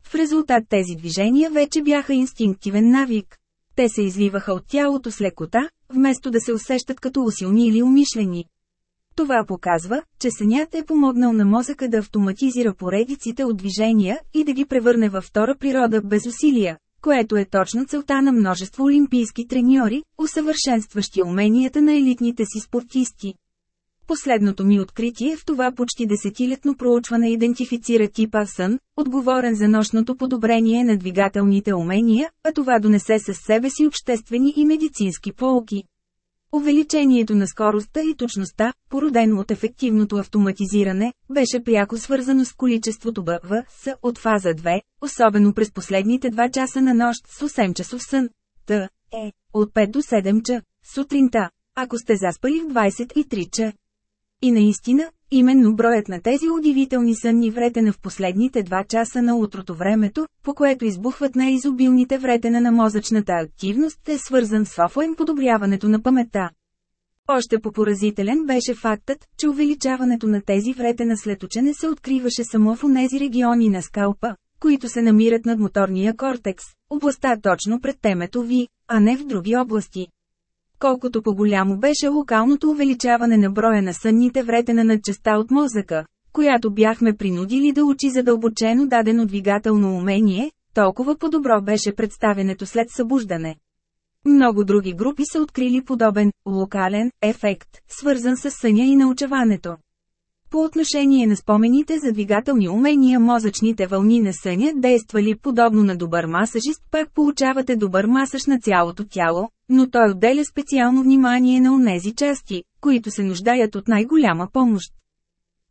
В резултат тези движения вече бяха инстинктивен навик. Те се изливаха от тялото с лекота, вместо да се усещат като усилни или умишлени. Това показва, че сънят е помогнал на мозъка да автоматизира поредиците от движения и да ги превърне във втора природа без усилия, което е точно целта на множество олимпийски треньори, усъвършенстващи уменията на елитните си спортисти. Последното ми откритие в това почти десетилетно проучване идентифицира типа сън, отговорен за нощното подобрение на двигателните умения, а това донесе със себе си обществени и медицински полки. Увеличението на скоростта и точността, породено от ефективното автоматизиране, беше пряко свързано с количеството БВС от фаза 2, особено през последните 2 часа на нощ с 8 часов сън. Т. е от 5 до 7 ча сутринта, ако сте заспали в 23 ча. И наистина, именно броят на тези удивителни сънни вретена в последните два часа на утрото времето, по което избухват най-изобилните вретена на мозъчната активност е свързан с офлайн подобряването на паметта. Още по-поразителен беше фактът, че увеличаването на тези вретена след учене се откриваше само в онези региони на скалпа, които се намират над моторния кортекс, областта точно пред темето ви, а не в други области. Колкото по-голямо беше локалното увеличаване на броя на сънните вретена над частта от мозъка, която бяхме принудили да учи задълбочено дадено двигателно умение, толкова по-добро беше представенето след събуждане. Много други групи са открили подобен, локален, ефект, свързан с съня и научаването. По отношение на спомените за двигателни умения мозъчните вълни на съня действали подобно на добър масажист, пак получавате добър масаж на цялото тяло, но той отделя специално внимание на онези части, които се нуждаят от най-голяма помощ.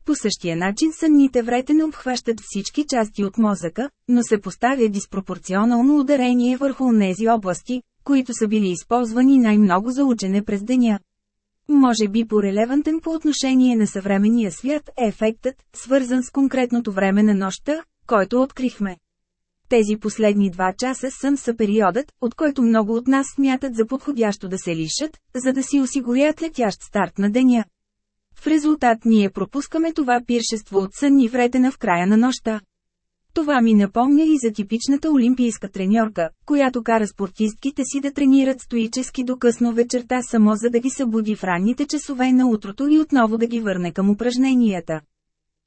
По същия начин сънните вретене обхващат всички части от мозъка, но се поставя диспропорционално ударение върху онези области, които са били използвани най-много за учене през деня. Може би по-релевантен по отношение на съвременния свят е ефектът, свързан с конкретното време на нощта, който открихме. Тези последни два часа сън са периодът, от който много от нас смятат за подходящо да се лишат, за да си осигурят летящ старт на деня. В резултат ние пропускаме това пиршество от сън и вретена в края на нощта. Това ми напомня и за типичната олимпийска треньорка, която кара спортистките си да тренират стоически до късно вечерта само за да ги събуди в ранните часове на утрото и отново да ги върне към упражненията.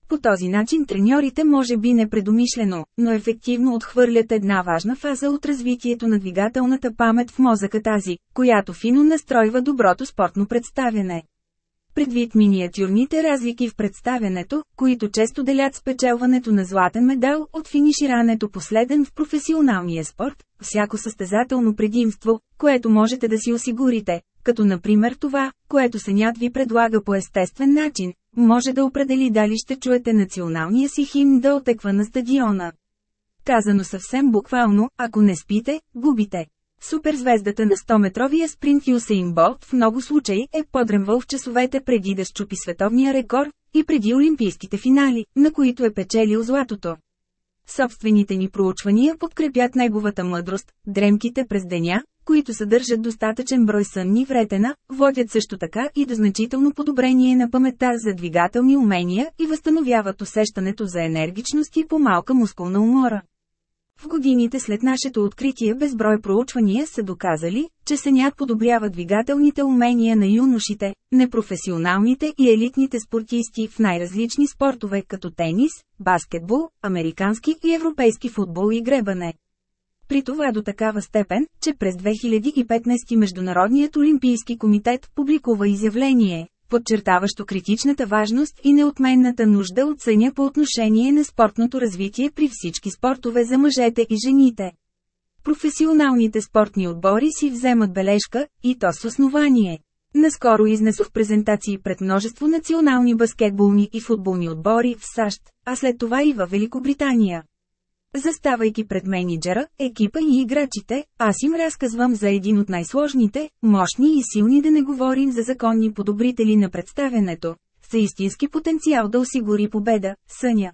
По този начин треньорите може би непредомишлено, но ефективно отхвърлят една важна фаза от развитието на двигателната памет в мозъка тази, която фино настройва доброто спортно представяне. Предвид миниатюрните разлики в представянето, които често делят спечелването на златен медал от финиширането последен в професионалния спорт, всяко състезателно предимство, което можете да си осигурите, като например това, което сънят ви предлага по естествен начин, може да определи дали ще чуете националния си химн да отеква на стадиона. Казано съвсем буквално, ако не спите, губите. Суперзвездата на 100-метровия спринт Юсейн Болт в много случаи е подремвал в часовете преди да щупи световния рекорд и преди олимпийските финали, на които е печелил златото. Собствените ни проучвания подкрепят неговата мъдрост, дремките през деня, които съдържат достатъчен брой сънни вретена, водят също така и до значително подобрение на паметта за двигателни умения и възстановяват усещането за енергичност и по-малка мускулна умора. В годините след нашето откритие безброй проучвания са доказали, че сънят подобрява двигателните умения на юношите, непрофесионалните и елитните спортисти в най-различни спортове като тенис, баскетбол, американски и европейски футбол и гребане. При това до такава степен, че през 2015 Международният олимпийски комитет публикува изявление, подчертаващо критичната важност и неотменната нужда от съня по отношение на спортното развитие при всички спортове за мъжете и жените. Професионалните спортни отбори си вземат бележка, и то с основание. Наскоро изнесох презентации пред множество национални баскетболни и футболни отбори в САЩ, а след това и във Великобритания. Заставайки пред менеджера, екипа и играчите, аз им разказвам за един от най-сложните, мощни и силни да не говорим за законни подобрители на представянето, са истински потенциал да осигури победа, съня.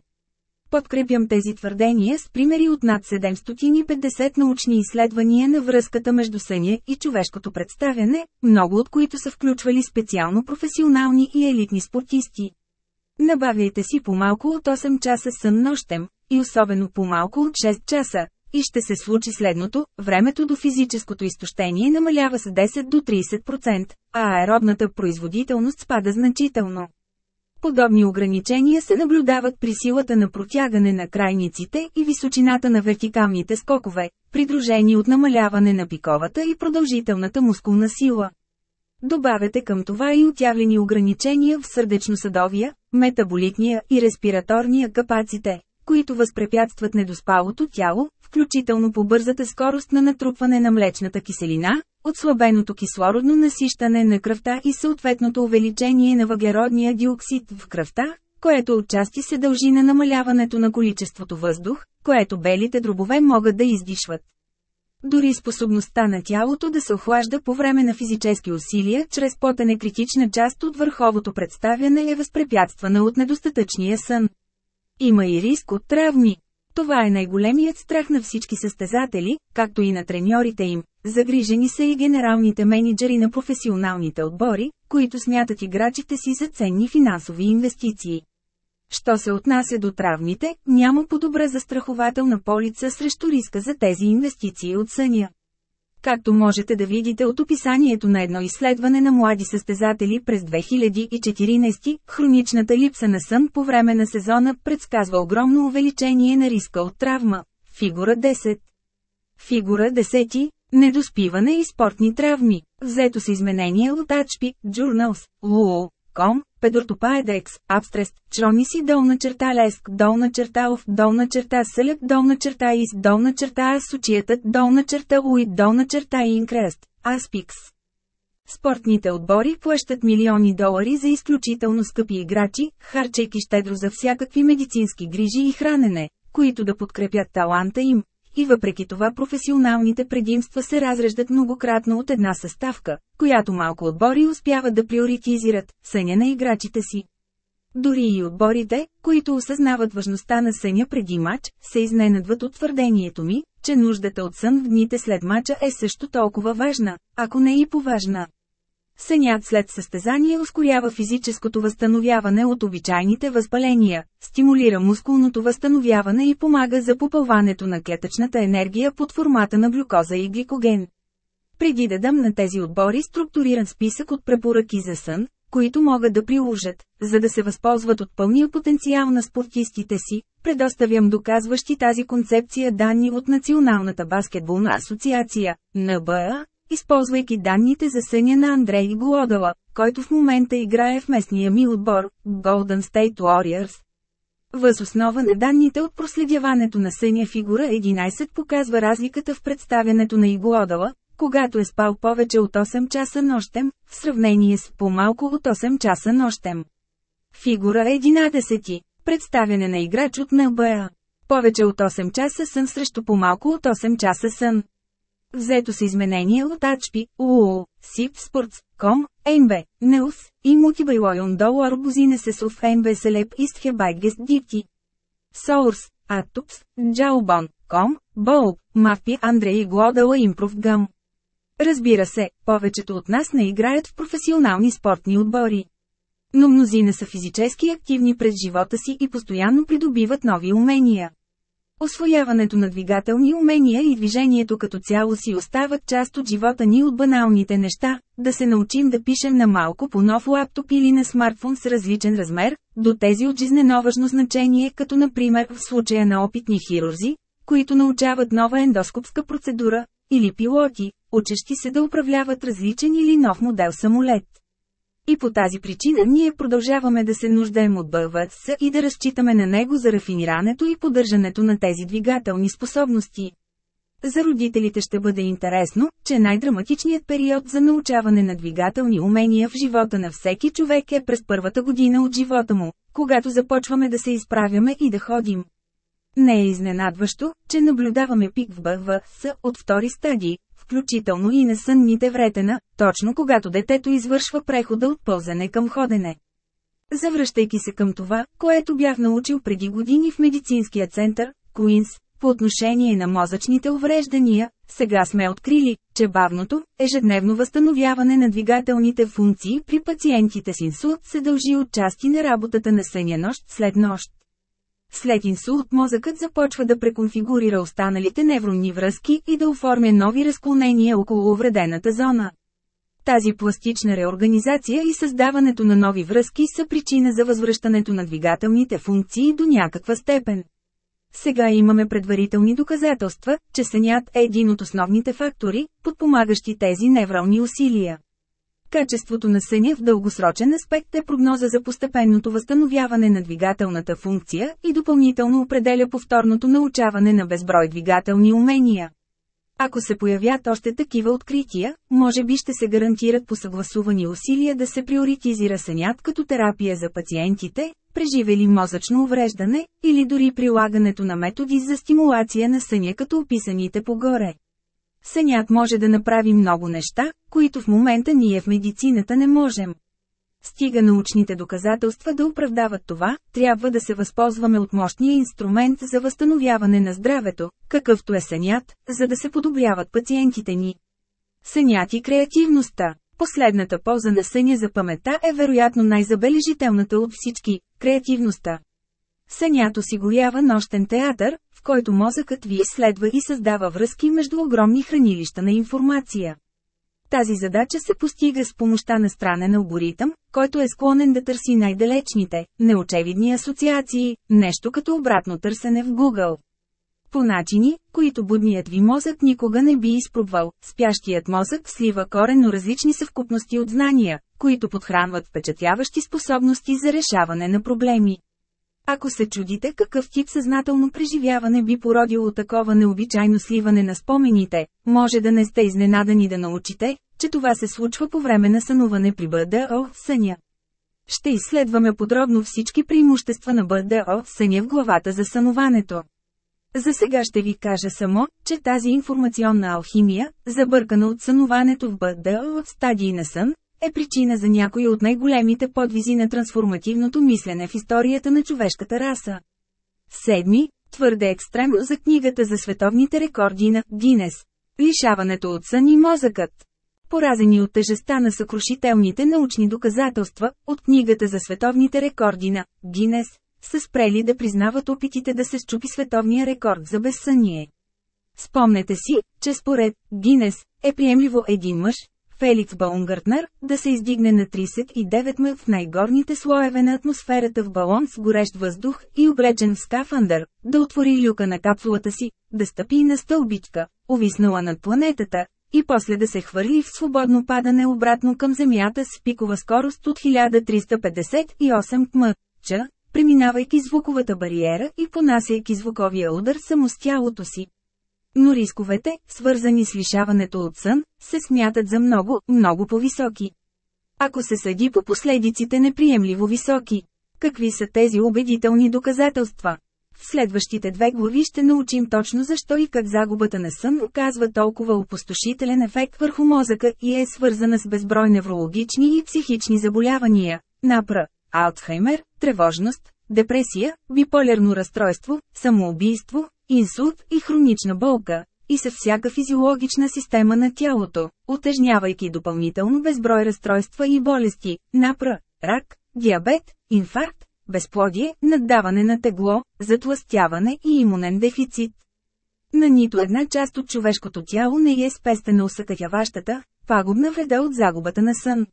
Подкрепям тези твърдения с примери от над 750 научни изследвания на връзката между съня и човешкото представяне, много от които са включвали специално професионални и елитни спортисти. Набавяйте си по-малко от 8 часа сън нощем, и особено по-малко от 6 часа, и ще се случи следното, времето до физическото изтощение намалява с 10 до 30%, а аеробната производителност спада значително. Подобни ограничения се наблюдават при силата на протягане на крайниците и височината на вертикалните скокове, придружени от намаляване на пиковата и продължителната мускулна сила. Добавете към това и отявлени ограничения в сърдечно-съдовия, метаболитния и респираторния капаците, които възпрепятстват недоспалото тяло, включително по бързата скорост на натрупване на млечната киселина, отслабеното кислородно насищане на кръвта и съответното увеличение на въглеродния диоксид в кръвта, което отчасти се дължи на намаляването на количеството въздух, което белите дробове могат да издишват. Дори способността на тялото да се охлажда по време на физически усилия чрез потене критична част от върховото представяне е възпрепятствана от недостатъчния сън. Има и риск от травми. Това е най-големият страх на всички състезатели, както и на треньорите им. Загрижени са и генералните менеджери на професионалните отбори, които смятат играчите си за ценни финансови инвестиции. Що се отнася до травмите, няма по-добра застрахователна полица срещу риска за тези инвестиции от съня. Както можете да видите от описанието на едно изследване на млади състезатели през 2014, хроничната липса на сън по време на сезона предсказва огромно увеличение на риска от травма. Фигура 10. Фигура 10. Недоспиване и спортни травми. Взето с изменение от HP, Journals, Luo, Com, Педортопаедекс, Абстрест, Чрониси долна черта Леск, долна черта Ов, долна черта Сълек, долна черта Из, долна черта Асочиятът, долна черта Уи, долна черта Инкрест, Аспикс. Спортните отбори плащат милиони долари за изключително скъпи играчи, харчейки щедро за всякакви медицински грижи и хранене, които да подкрепят таланта им, и въпреки това професионалните предимства се разреждат многократно от една съставка, която малко отбори успяват да приоритизират – съня на играчите си. Дори и отборите, които осъзнават важността на съня преди матч, се изненадват от твърдението ми, че нуждата от сън в дните след мача е също толкова важна, ако не и поважна. Сънят след състезание ускорява физическото възстановяване от обичайните възпаления, стимулира мускулното възстановяване и помага за попълването на клетъчната енергия под формата на глюкоза и гликоген. Преди да дам на тези отбори структуриран списък от препоръки за сън, които могат да приложат, за да се възползват от пълния потенциал на спортистите си, предоставям доказващи тази концепция данни от Националната баскетболна асоциация, НБА, използвайки данните за съня на Андрей Глодала, който в момента играе в местния ми отбор, Golden State Warriors. Въз основа на данните от проследяването на съня фигура 11 показва разликата в представянето на Иглодала, когато е спал повече от 8 часа нощем, в сравнение с по-малко от 8 часа нощем. Фигура 11. Представяне на играч от НБА. Повече от 8 часа сън срещу по-малко от 8 часа сън. Взето с изменение от HP, UU, SIP Sports, Com, NB, News, и Multibillion Dollar Businesses of NB Celeb East Herbigest Dipti. Source, Atups, Jalbon, Com, Bob, Mapi Андрей Глодала Improv Gum. Разбира се, повечето от нас не играят в професионални спортни отбори. Но мнозина са физически активни през живота си и постоянно придобиват нови умения. Освояването на двигателни умения и движението като цяло си остават част от живота ни от баналните неща, да се научим да пишем на малко по нов лаптоп или на смартфон с различен размер, до тези от жизненоважно значение като например в случая на опитни хирурзи, които научават нова ендоскопска процедура, или пилоти, учещи се да управляват различен или нов модел самолет. И по тази причина ние продължаваме да се нуждаем от БВС и да разчитаме на него за рафинирането и поддържането на тези двигателни способности. За родителите ще бъде интересно, че най-драматичният период за научаване на двигателни умения в живота на всеки човек е през първата година от живота му, когато започваме да се изправяме и да ходим. Не е изненадващо, че наблюдаваме пик в БВС от втори стадии, включително и на сънните вретена, точно когато детето извършва прехода от пълзане към ходене. Завръщайки се към това, което бях научил преди години в медицинския център, Куинс, по отношение на мозъчните увреждания, сега сме открили, че бавното, ежедневно възстановяване на двигателните функции при пациентите с инсулт се дължи от части на работата на съня нощ след нощ. След инсулт мозъкът започва да преконфигурира останалите невронни връзки и да оформя нови разклонения около увредената зона. Тази пластична реорганизация и създаването на нови връзки са причина за възвръщането на двигателните функции до някаква степен. Сега имаме предварителни доказателства, че сънят е един от основните фактори, подпомагащи тези неврални усилия. Качеството на съня в дългосрочен аспект е прогноза за постепенното възстановяване на двигателната функция и допълнително определя повторното научаване на безброй двигателни умения. Ако се появят още такива открития, може би ще се гарантират по съгласувани усилия да се приоритизира сънят като терапия за пациентите, преживели мозъчно увреждане, или дори прилагането на методи за стимулация на съня като описаните погоре. Сънят може да направи много неща, които в момента ние в медицината не можем. Стига научните доказателства да оправдават това, трябва да се възползваме от мощния инструмент за възстановяване на здравето, какъвто е сънят, за да се подобряват пациентите ни. Сънят и креативността Последната полза на съня за памета е вероятно най-забележителната от всички – креативността. Сънят осигурява нощен театър, в който мозъкът ви изследва и създава връзки между огромни хранилища на информация. Тази задача се постига с помощта на странен алгоритъм, който е склонен да търси най-далечните, неочевидни асоциации, нещо като обратно търсене в Google. По начини, които будният ви мозък никога не би изпробвал, спящият мозък слива коренно различни съвкупности от знания, които подхранват впечатляващи способности за решаване на проблеми. Ако се чудите какъв тип съзнателно преживяване би породило такова необичайно сливане на спомените, може да не сте изненадани да научите, че това се случва по време на сънуване при БДО – съня. Ще изследваме подробно всички преимущества на БДО – съня в главата за сънуването. За сега ще ви кажа само, че тази информационна алхимия, забъркана от сънуването в БДО в стадии на сън, е причина за някои от най-големите подвизи на трансформативното мислене в историята на човешката раса. Седми, твърде екстремно за книгата за световните рекорди на Гинес. Лишаването от сън и мозъкът. Поразени от тежеста на съкрушителните научни доказателства, от книгата за световните рекорди на Гинес, са спрели да признават опитите да се счупи световния рекорд за безсъние. Спомнете си, че според Гинес е приемливо един мъж, Феликс Баумгартнер, да се издигне на 39 м в най-горните слоеве на атмосферата в балон с горещ въздух и облечен в скафандър, да отвори люка на капсулата си, да стъпи на стълбичка, увиснала над планетата, и после да се хвърли в свободно падане обратно към Земята с пикова скорост от 1358 км, преминавайки звуковата бариера и понасяйки звуковия удар само с тялото си. Но рисковете, свързани с лишаването от сън, се смятат за много, много по-високи. Ако се съди по последиците неприемливо високи, какви са тези убедителни доказателства? В следващите две глави ще научим точно защо и как загубата на сън оказва толкова опустошителен ефект върху мозъка и е свързана с безброй неврологични и психични заболявания, напра, Алцхаймер, тревожност, депресия, биполярно разстройство, самоубийство, инсулт и хронична болка, и със всяка физиологична система на тялото, отежнявайки допълнително безброй разстройства и болести, напра, рак, диабет, инфаркт, безплодие, наддаване на тегло, затластяване и имунен дефицит. На нито една част от човешкото тяло не е спестена усъкътяващата, пагубна вреда от загубата на сън.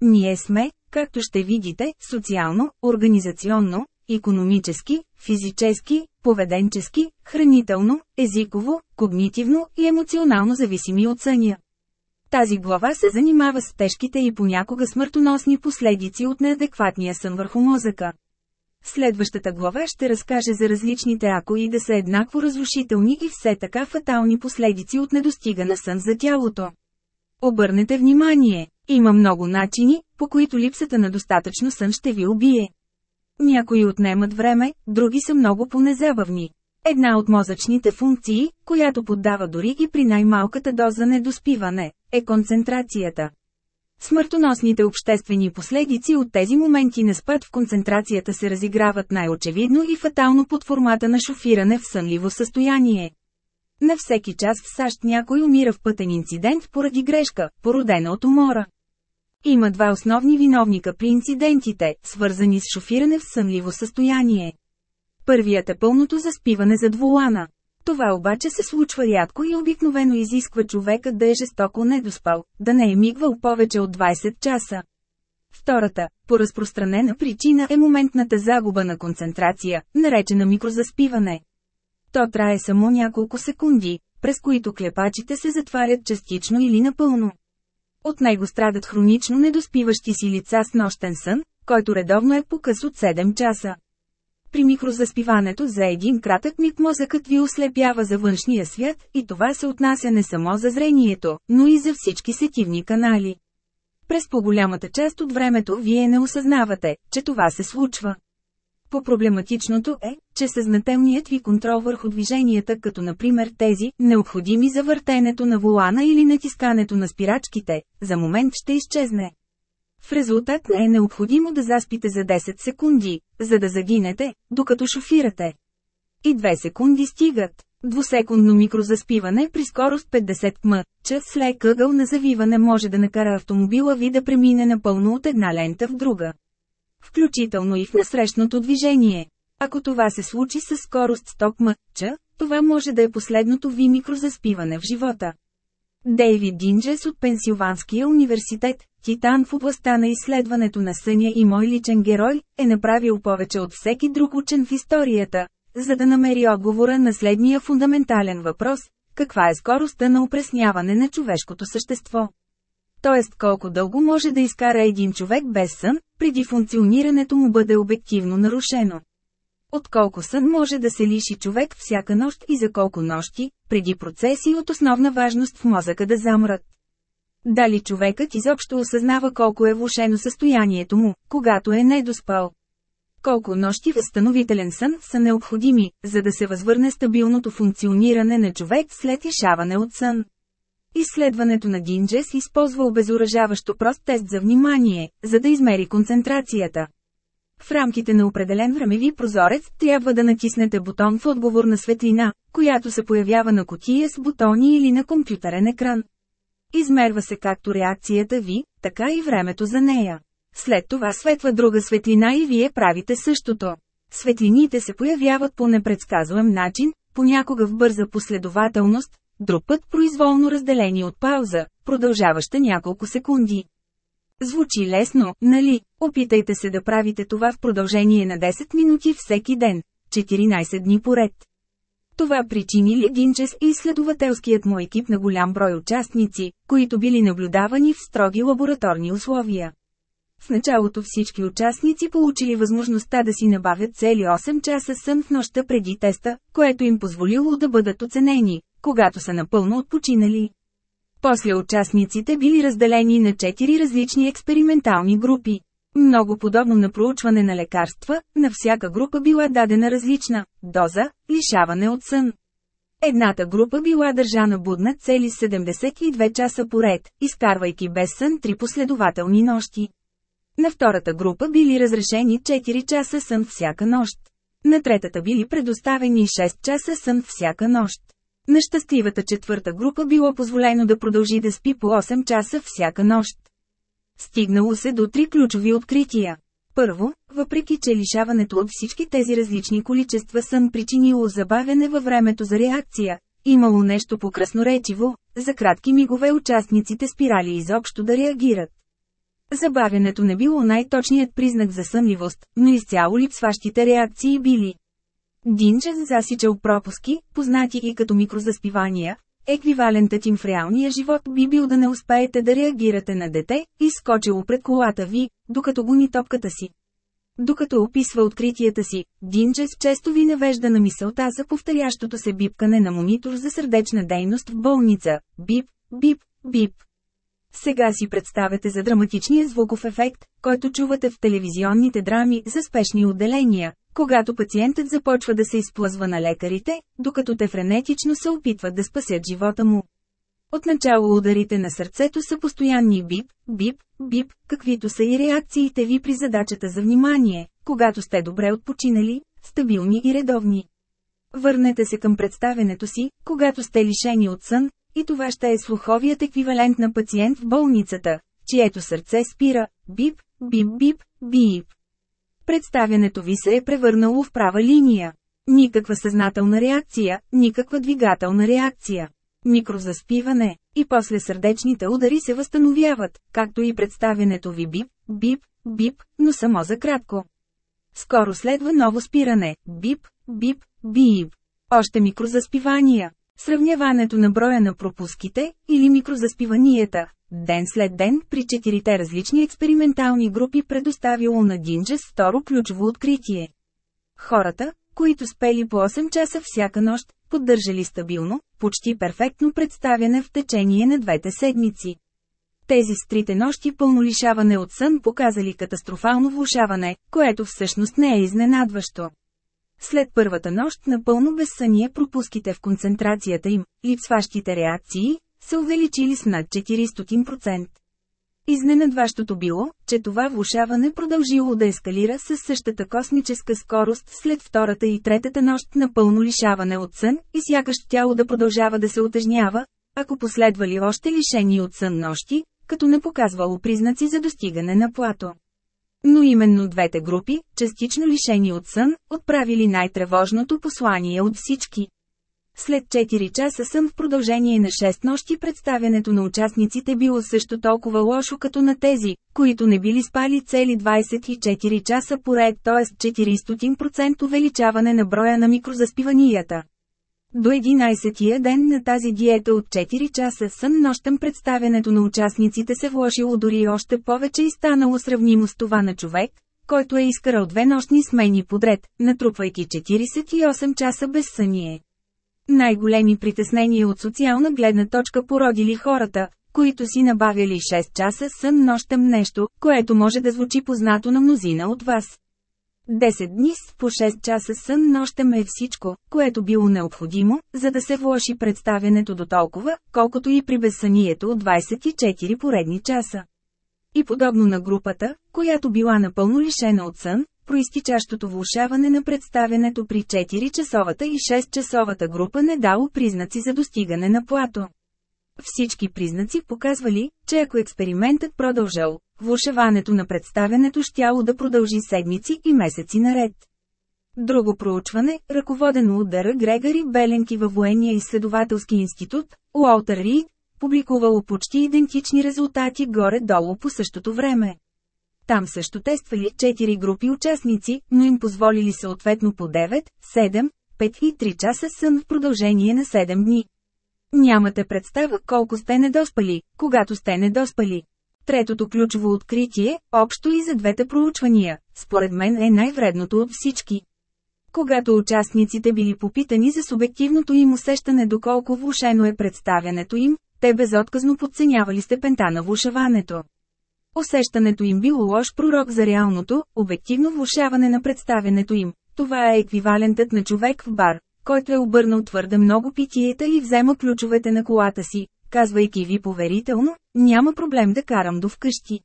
Ние сме, както ще видите, социално, организационно, економически, физически, поведенчески, хранително, езиково, когнитивно и емоционално зависими от съня. Тази глава се занимава с тежките и понякога смъртоносни последици от неадекватния сън върху мозъка. Следващата глава ще разкаже за различните ако и да са еднакво разрушителни и все така фатални последици от недостига на сън за тялото. Обърнете внимание, има много начини, по които липсата на достатъчно сън ще ви убие. Някои отнемат време, други са много понезабавни. Една от мозъчните функции, която поддава дори и при най-малката доза недоспиване, е концентрацията. Смъртоносните обществени последици от тези моменти на спад в концентрацията се разиграват най-очевидно и фатално под формата на шофиране в сънливо състояние. На всеки час в САЩ някой умира в пътен инцидент поради грешка, породена от умора. Има два основни виновника при инцидентите, свързани с шофиране в сънливо състояние. Първият е пълното заспиване зад вулана. Това обаче се случва рядко и обикновено изисква човека да е жестоко недоспал, да не е мигвал повече от 20 часа. Втората, по разпространена причина е моментната загуба на концентрация, наречена микрозаспиване. То трае само няколко секунди, през които клепачите се затварят частично или напълно. От него страдат хронично недоспиващи си лица с нощен сън, който редовно е покъс от 7 часа. При микрозаспиването за един кратък миг мозъкът ви ослепява за външния свят и това се отнася не само за зрението, но и за всички сетивни канали. През по-голямата част от времето вие не осъзнавате, че това се случва. По-проблематичното е, че съзнателният ви контрол върху движенията като например тези, необходими за въртенето на волана или натискането на спирачките, за момент ще изчезне. В резултат не е необходимо да заспите за 10 секунди, за да загинете, докато шофирате. И 2 секунди стигат. Двусекундно микрозаспиване при скорост 50 км, че с лек на завиване може да накара автомобила ви да премине напълно от една лента в друга включително и в насрещното движение. Ако това се случи с скорост 100 км, това може да е последното ви микрозаспиване в живота. Дейвид Динджес от Пенсилванския университет, титан в областта на изследването на съня и мой личен герой, е направил повече от всеки друг учен в историята, за да намери отговора на следния фундаментален въпрос – каква е скоростта на упресняване на човешкото същество? т.е. колко дълго може да изкара един човек без сън, преди функционирането му бъде обективно нарушено. От колко сън може да се лиши човек всяка нощ и за колко нощи, преди процеси от основна важност в мозъка да замрат. Дали човекът изобщо осъзнава колко е влушено състоянието му, когато е недоспал. Колко нощи възстановителен сън са необходими, за да се възвърне стабилното функциониране на човек след лишаване от сън. Изследването на Гинджес използва обезоръжаващо прост тест за внимание, за да измери концентрацията. В рамките на определен времеви прозорец трябва да натиснете бутон в отговор на светлина, която се появява на котия с бутони или на компютърен екран. Измерва се както реакцията ви, така и времето за нея. След това светва друга светлина и вие правите същото. Светлините се появяват по непредсказуем начин, понякога в бърза последователност, друг път произволно разделени от пауза, продължаваща няколко секунди. Звучи лесно, нали? Опитайте се да правите това в продължение на 10 минути всеки ден, 14 дни поред. Това причини ли Гинчес и изследователският му екип на голям брой участници, които били наблюдавани в строги лабораторни условия. В началото всички участници получили възможността да си набавят цели 8 часа сън в нощта преди теста, което им позволило да бъдат оценени, когато са напълно отпочинали. После участниците били разделени на 4 различни експериментални групи. Много подобно на проучване на лекарства, на всяка група била дадена различна доза, лишаване от сън. Едната група била държана будна цели 72 часа поред, изкарвайки без сън три последователни нощи. На втората група били разрешени 4 часа сън всяка нощ. На третата били предоставени 6 часа сън всяка нощ. На щастливата четвърта група било позволено да продължи да спи по 8 часа всяка нощ. Стигнало се до три ключови открития. Първо, въпреки че лишаването от всички тези различни количества сън причинило забавяне във времето за реакция, имало нещо по-красноречиво, за кратки мигове участниците спирали изобщо да реагират. Забавянето не било най-точният признак за сънливост, но изцяло липсващите реакции били. Динчев засичал пропуски, познати и като микрозаспивания, еквивалентът им в реалния живот би бил да не успеете да реагирате на дете, изскочило пред колата ви, докато гони топката си. Докато описва откритията си, Динджес често ви навежда на мисълта за повторящото се бипкане на монитор за сърдечна дейност в болница. Бип, бип, бип. Сега си представете за драматичния звуков ефект, който чувате в телевизионните драми за спешни отделения, когато пациентът започва да се изплъзва на лекарите, докато те френетично се опитват да спасят живота му. Отначало ударите на сърцето са постоянни бип, бип, бип, каквито са и реакциите ви при задачата за внимание, когато сте добре отпочинали, стабилни и редовни. Върнете се към представенето си, когато сте лишени от сън, и това ще е слуховият еквивалент на пациент в болницата, чието сърце спира, бип, бип, бип, бип. Представянето ви се е превърнало в права линия. Никаква съзнателна реакция, никаква двигателна реакция. Микрозаспиване, и после сърдечните удари се възстановяват, както и представянето ви бип, бип, бип, но само за кратко. Скоро следва ново спиране, бип, бип, бип. Още микрозаспивания. Сравняването на броя на пропуските, или микрозаспиванията, ден след ден, при четирите различни експериментални групи предоставило на Гинджес второ ключово откритие. Хората, които спели по 8 часа всяка нощ, поддържали стабилно, почти перфектно представяне в течение на двете седмици. Тези стрите нощи пълно лишаване от сън показали катастрофално влушаване, което всъщност не е изненадващо. След първата нощ на пълно безсъние пропуските в концентрацията им, липсващите реакции, се увеличили с над 400%. Изненадващото било, че това влушаване продължило да ескалира с същата космическа скорост след втората и третата нощ на пълно лишаване от сън и сякаш тяло да продължава да се отежнява, ако последвали още лишени от сън нощи, като не показвало признаци за достигане на плато. Но именно двете групи, частично лишени от сън, отправили най-тревожното послание от всички. След 4 часа сън в продължение на 6 нощи представянето на участниците било също толкова лошо като на тези, които не били спали цели 24 часа поред, т.е. 400% увеличаване на броя на микрозаспиванията. До 11-тия ден на тази диета от 4 часа сън нощем представянето на участниците се влошило дори още повече и станало сравнимо с това на човек, който е изкарал две нощни смени подред, натрупвайки 48 часа без съние. Най-големи притеснения от социална гледна точка породили хората, които си набавяли 6 часа сън нощем нещо, което може да звучи познато на мнозина от вас. 10 дни с по 6 часа сън нощем е всичко, което било необходимо, за да се влоши представянето до толкова, колкото и при безсънието от 24 поредни часа. И подобно на групата, която била напълно лишена от сън, проистичащото влушаване на представянето при 4-часовата и 6-часовата група не дало признаци за достигане на плато. Всички признаци показвали, че ако експериментът продължал, влушаването на представянето щяло да продължи седмици и месеци наред. Друго проучване, ръководено от Дъра Грегори Беленки във Военния изследователски институт, Уолтер Рид, публикувало почти идентични резултати горе-долу по същото време. Там също тествали 4 групи участници, но им позволили съответно по 9, 7, 5 и 3 часа сън в продължение на 7 дни. Нямате представа колко сте недоспали, когато сте недоспали. Третото ключово откритие, общо и за двете проучвания, според мен е най-вредното от всички. Когато участниците били попитани за субективното им усещане доколко влушено е представянето им, те безотказно подценявали степента на влушаването. Усещането им било лош пророк за реалното, обективно влушаване на представянето им. Това е еквивалентът на човек в бар, който е обърнал твърде много питиета и взема ключовете на колата си, казвайки ви поверително, няма проблем да карам до вкъщи.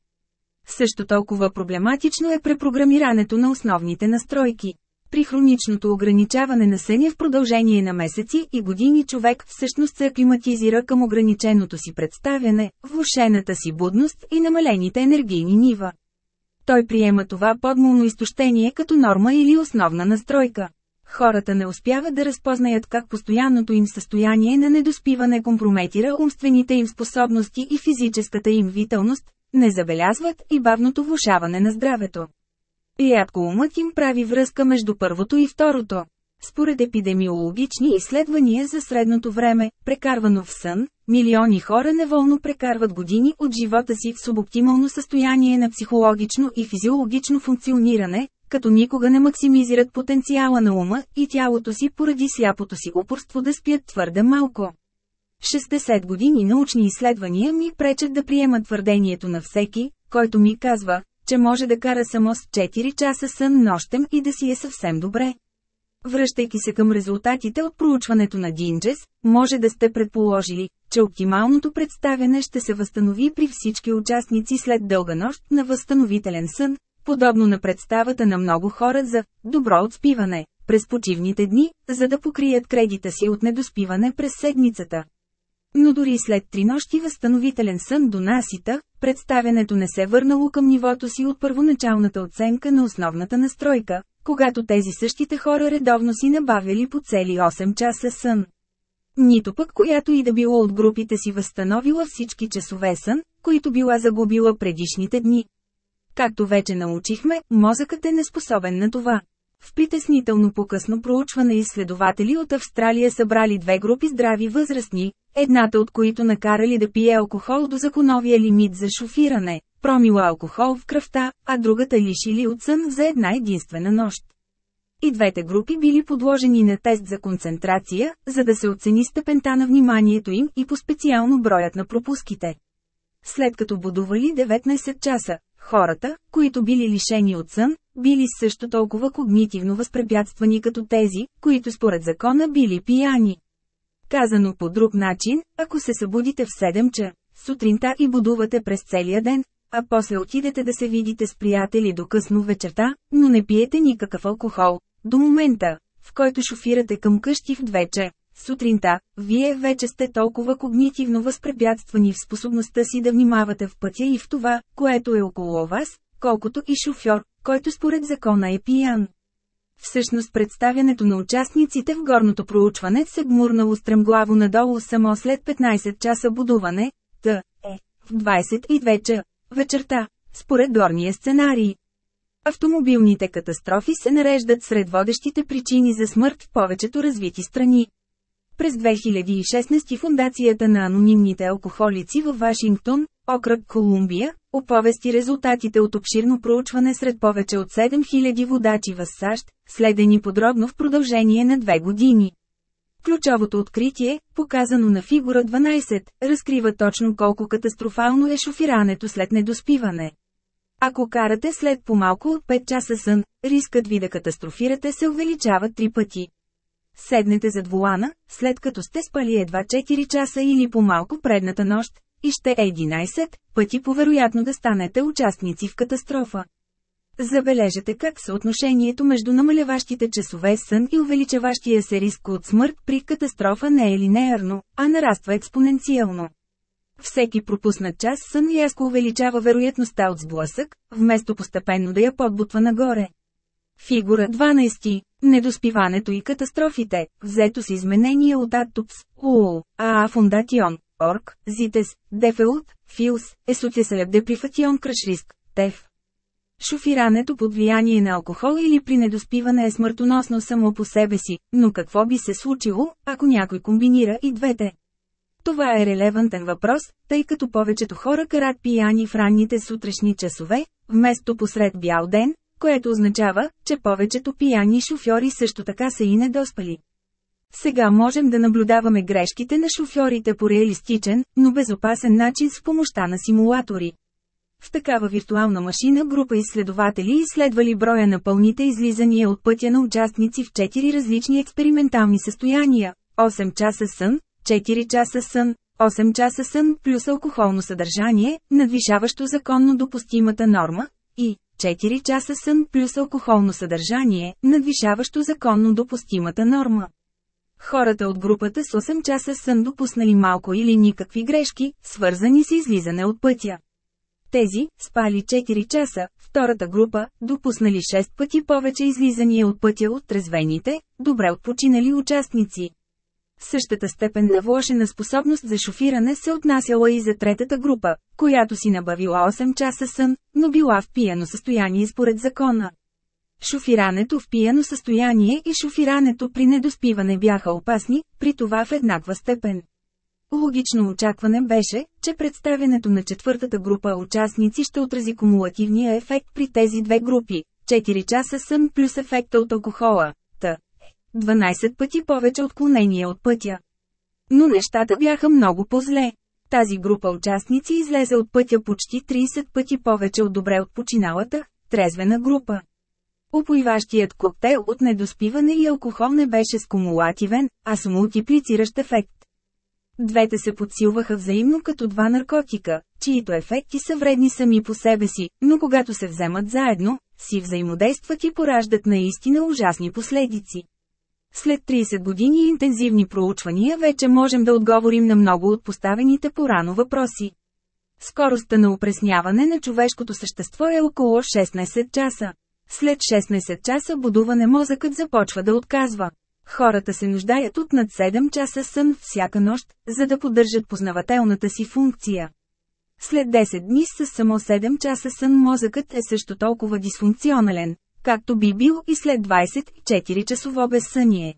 Също толкова проблематично е препрограмирането на основните настройки. При хроничното ограничаване на съня в продължение на месеци и години човек всъщност се аклиматизира към ограниченото си представяне, влушената си будност и намалените енергийни нива. Той приема това подмолно изтощение като норма или основна настройка. Хората не успяват да разпознаят как постоянното им състояние на недоспиване компрометира умствените им способности и физическата им виталност, не забелязват и бавното влушаване на здравето. Рядко умът им прави връзка между първото и второто. Според епидемиологични изследвания за средното време, прекарвано в сън, милиони хора неволно прекарват години от живота си в субоптимално състояние на психологично и физиологично функциониране, като никога не максимизират потенциала на ума и тялото си поради сляпото си упорство да спят твърде малко. 60 години научни изследвания ми пречат да приема твърдението на всеки, който ми казва, че може да кара само с 4 часа сън нощем и да си е съвсем добре. Връщайки се към резултатите от проучването на Динджес, може да сте предположили, че оптималното представяне ще се възстанови при всички участници след дълга нощ на възстановителен сън, подобно на представата на много хора за «добро отспиване» през почивните дни, за да покрият кредита си от недоспиване през седмицата. Но дори след три нощи възстановителен сън до насита, представянето не се върнало към нивото си от първоначалната оценка на основната настройка, когато тези същите хора редовно си набавяли по цели 8 часа сън. Нито пък която и да било от групите си възстановила всички часове сън, които била загубила предишните дни. Както вече научихме, мозъкът е неспособен на това. В притеснително покъсно проучване изследователи от Австралия събрали две групи здрави възрастни, едната от които накарали да пие алкохол до законовия лимит за шофиране, промила алкохол в кръвта, а другата лишили от сън за една единствена нощ. И двете групи били подложени на тест за концентрация, за да се оцени степента на вниманието им и по-специално броят на пропуските. След като будували 19 часа, хората, които били лишени от сън, били също толкова когнитивно възпрепятствани като тези, които според закона били пияни. Казано по друг начин, ако се събудите в 7 ча, сутринта и будувате през целия ден, а после отидете да се видите с приятели до късно вечерта, но не пиете никакъв алкохол, до момента, в който шофирате към къщи в 2 ча, сутринта, вие вече сте толкова когнитивно възпрепятствани в способността си да внимавате в пътя и в това, което е около вас, колкото и шофьор, който според закона е пиян. Всъщност представянето на участниците в горното проучване се гмурнало стремглаво надолу само след 15 часа будуване, т. е, в 22 ча, вечерта, според горния сценарий. Автомобилните катастрофи се нареждат сред водещите причини за смърт в повечето развити страни. През 2016 фундацията на анонимните алкохолици във Вашингтон, окръг Колумбия, оповести резултатите от обширно проучване сред повече от 7000 водачи в САЩ, следени подробно в продължение на две години. Ключовото откритие, показано на фигура 12, разкрива точно колко катастрофално е шофирането след недоспиване. Ако карате след по-малко от 5 часа сън, рискът ви да катастрофирате се увеличава 3 пъти. Седнете зад вулана, след като сте спали едва 4 часа или по-малко предната нощ, и ще е 11 пъти повероятно да станете участници в катастрофа. Забележете как съотношението между намаляващите часове сън и увеличаващия се риск от смърт при катастрофа не е линеарно, а нараства експоненциално. Всеки пропуснат час сън рязко увеличава вероятността от сблъсък, вместо постепенно да я подбутва нагоре. Фигура 12. Недоспиването и катастрофите, взето с изменения от Аттупс, УОЛ, АА Фундатион, Орг, Зитес, Дефеут, Филс, Есоцесалеп Деприфатион Кръшриск, ТЕФ. Шофирането под влияние на алкохол или при недоспиване е смъртоносно само по себе си, но какво би се случило, ако някой комбинира и двете? Това е релевантен въпрос, тъй като повечето хора карат пияни в ранните сутрешни часове, вместо посред бял ден, което означава, че повечето пияни шофьори също така са и недоспали. Сега можем да наблюдаваме грешките на шофьорите по реалистичен, но безопасен начин с помощта на симулатори. В такава виртуална машина група изследователи изследвали броя на пълните излизания от пътя на участници в 4 различни експериментални състояния – 8 часа сън, 4 часа сън, 8 часа сън плюс алкохолно съдържание, надвишаващо законно допустимата норма, и 4 часа сън плюс алкохолно съдържание, надвишаващо законно допустимата норма. Хората от групата с 8 часа сън допуснали малко или никакви грешки, свързани с излизане от пътя. Тези, спали 4 часа, втората група, допуснали 6 пъти повече излизания от пътя от трезвените, добре отпочинали участници. Същата степен на влошена способност за шофиране се отнасяла и за третата група, която си набавила 8 часа сън, но била в пияно състояние според закона. Шофирането в пияно състояние и шофирането при недоспиване бяха опасни, при това в еднаква степен. Логично очакване беше, че представянето на четвъртата група участници ще отрази кумулативния ефект при тези две групи – 4 часа сън плюс ефекта от алкохола, т. 12 пъти повече отклонение от пътя. Но нещата бяха много по-зле. Тази група участници излезе от пътя почти 30 пъти повече от добре отпочиналата, трезвена група. Опоиващият коктейл от недоспиване и алкохол не беше с кумулативен, а с мултиплициращ ефект. Двете се подсилваха взаимно като два наркотика, чието ефекти са вредни сами по себе си, но когато се вземат заедно, си взаимодействат и пораждат наистина ужасни последици. След 30 години интензивни проучвания вече можем да отговорим на много от поставените порано въпроси. Скоростта на упресняване на човешкото същество е около 16 часа. След 16 часа будуване мозъкът започва да отказва. Хората се нуждаят от над 7 часа сън всяка нощ, за да поддържат познавателната си функция. След 10 дни с само 7 часа сън мозъкът е също толкова дисфункционален, както би бил и след 24 часово безсъние.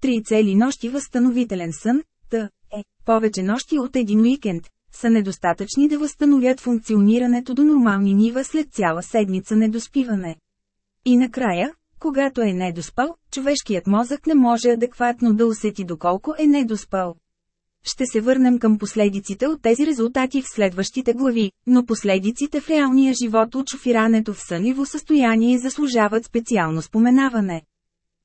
Три цели нощи възстановителен сън, т. е, повече нощи от един уикенд, са недостатъчни да възстановят функционирането до нормални нива след цяла седмица недоспиване. И накрая, когато е недоспал, човешкият мозък не може адекватно да усети доколко е недоспал. Ще се върнем към последиците от тези резултати в следващите глави, но последиците в реалния живот от шофирането в съниво състояние заслужават специално споменаване.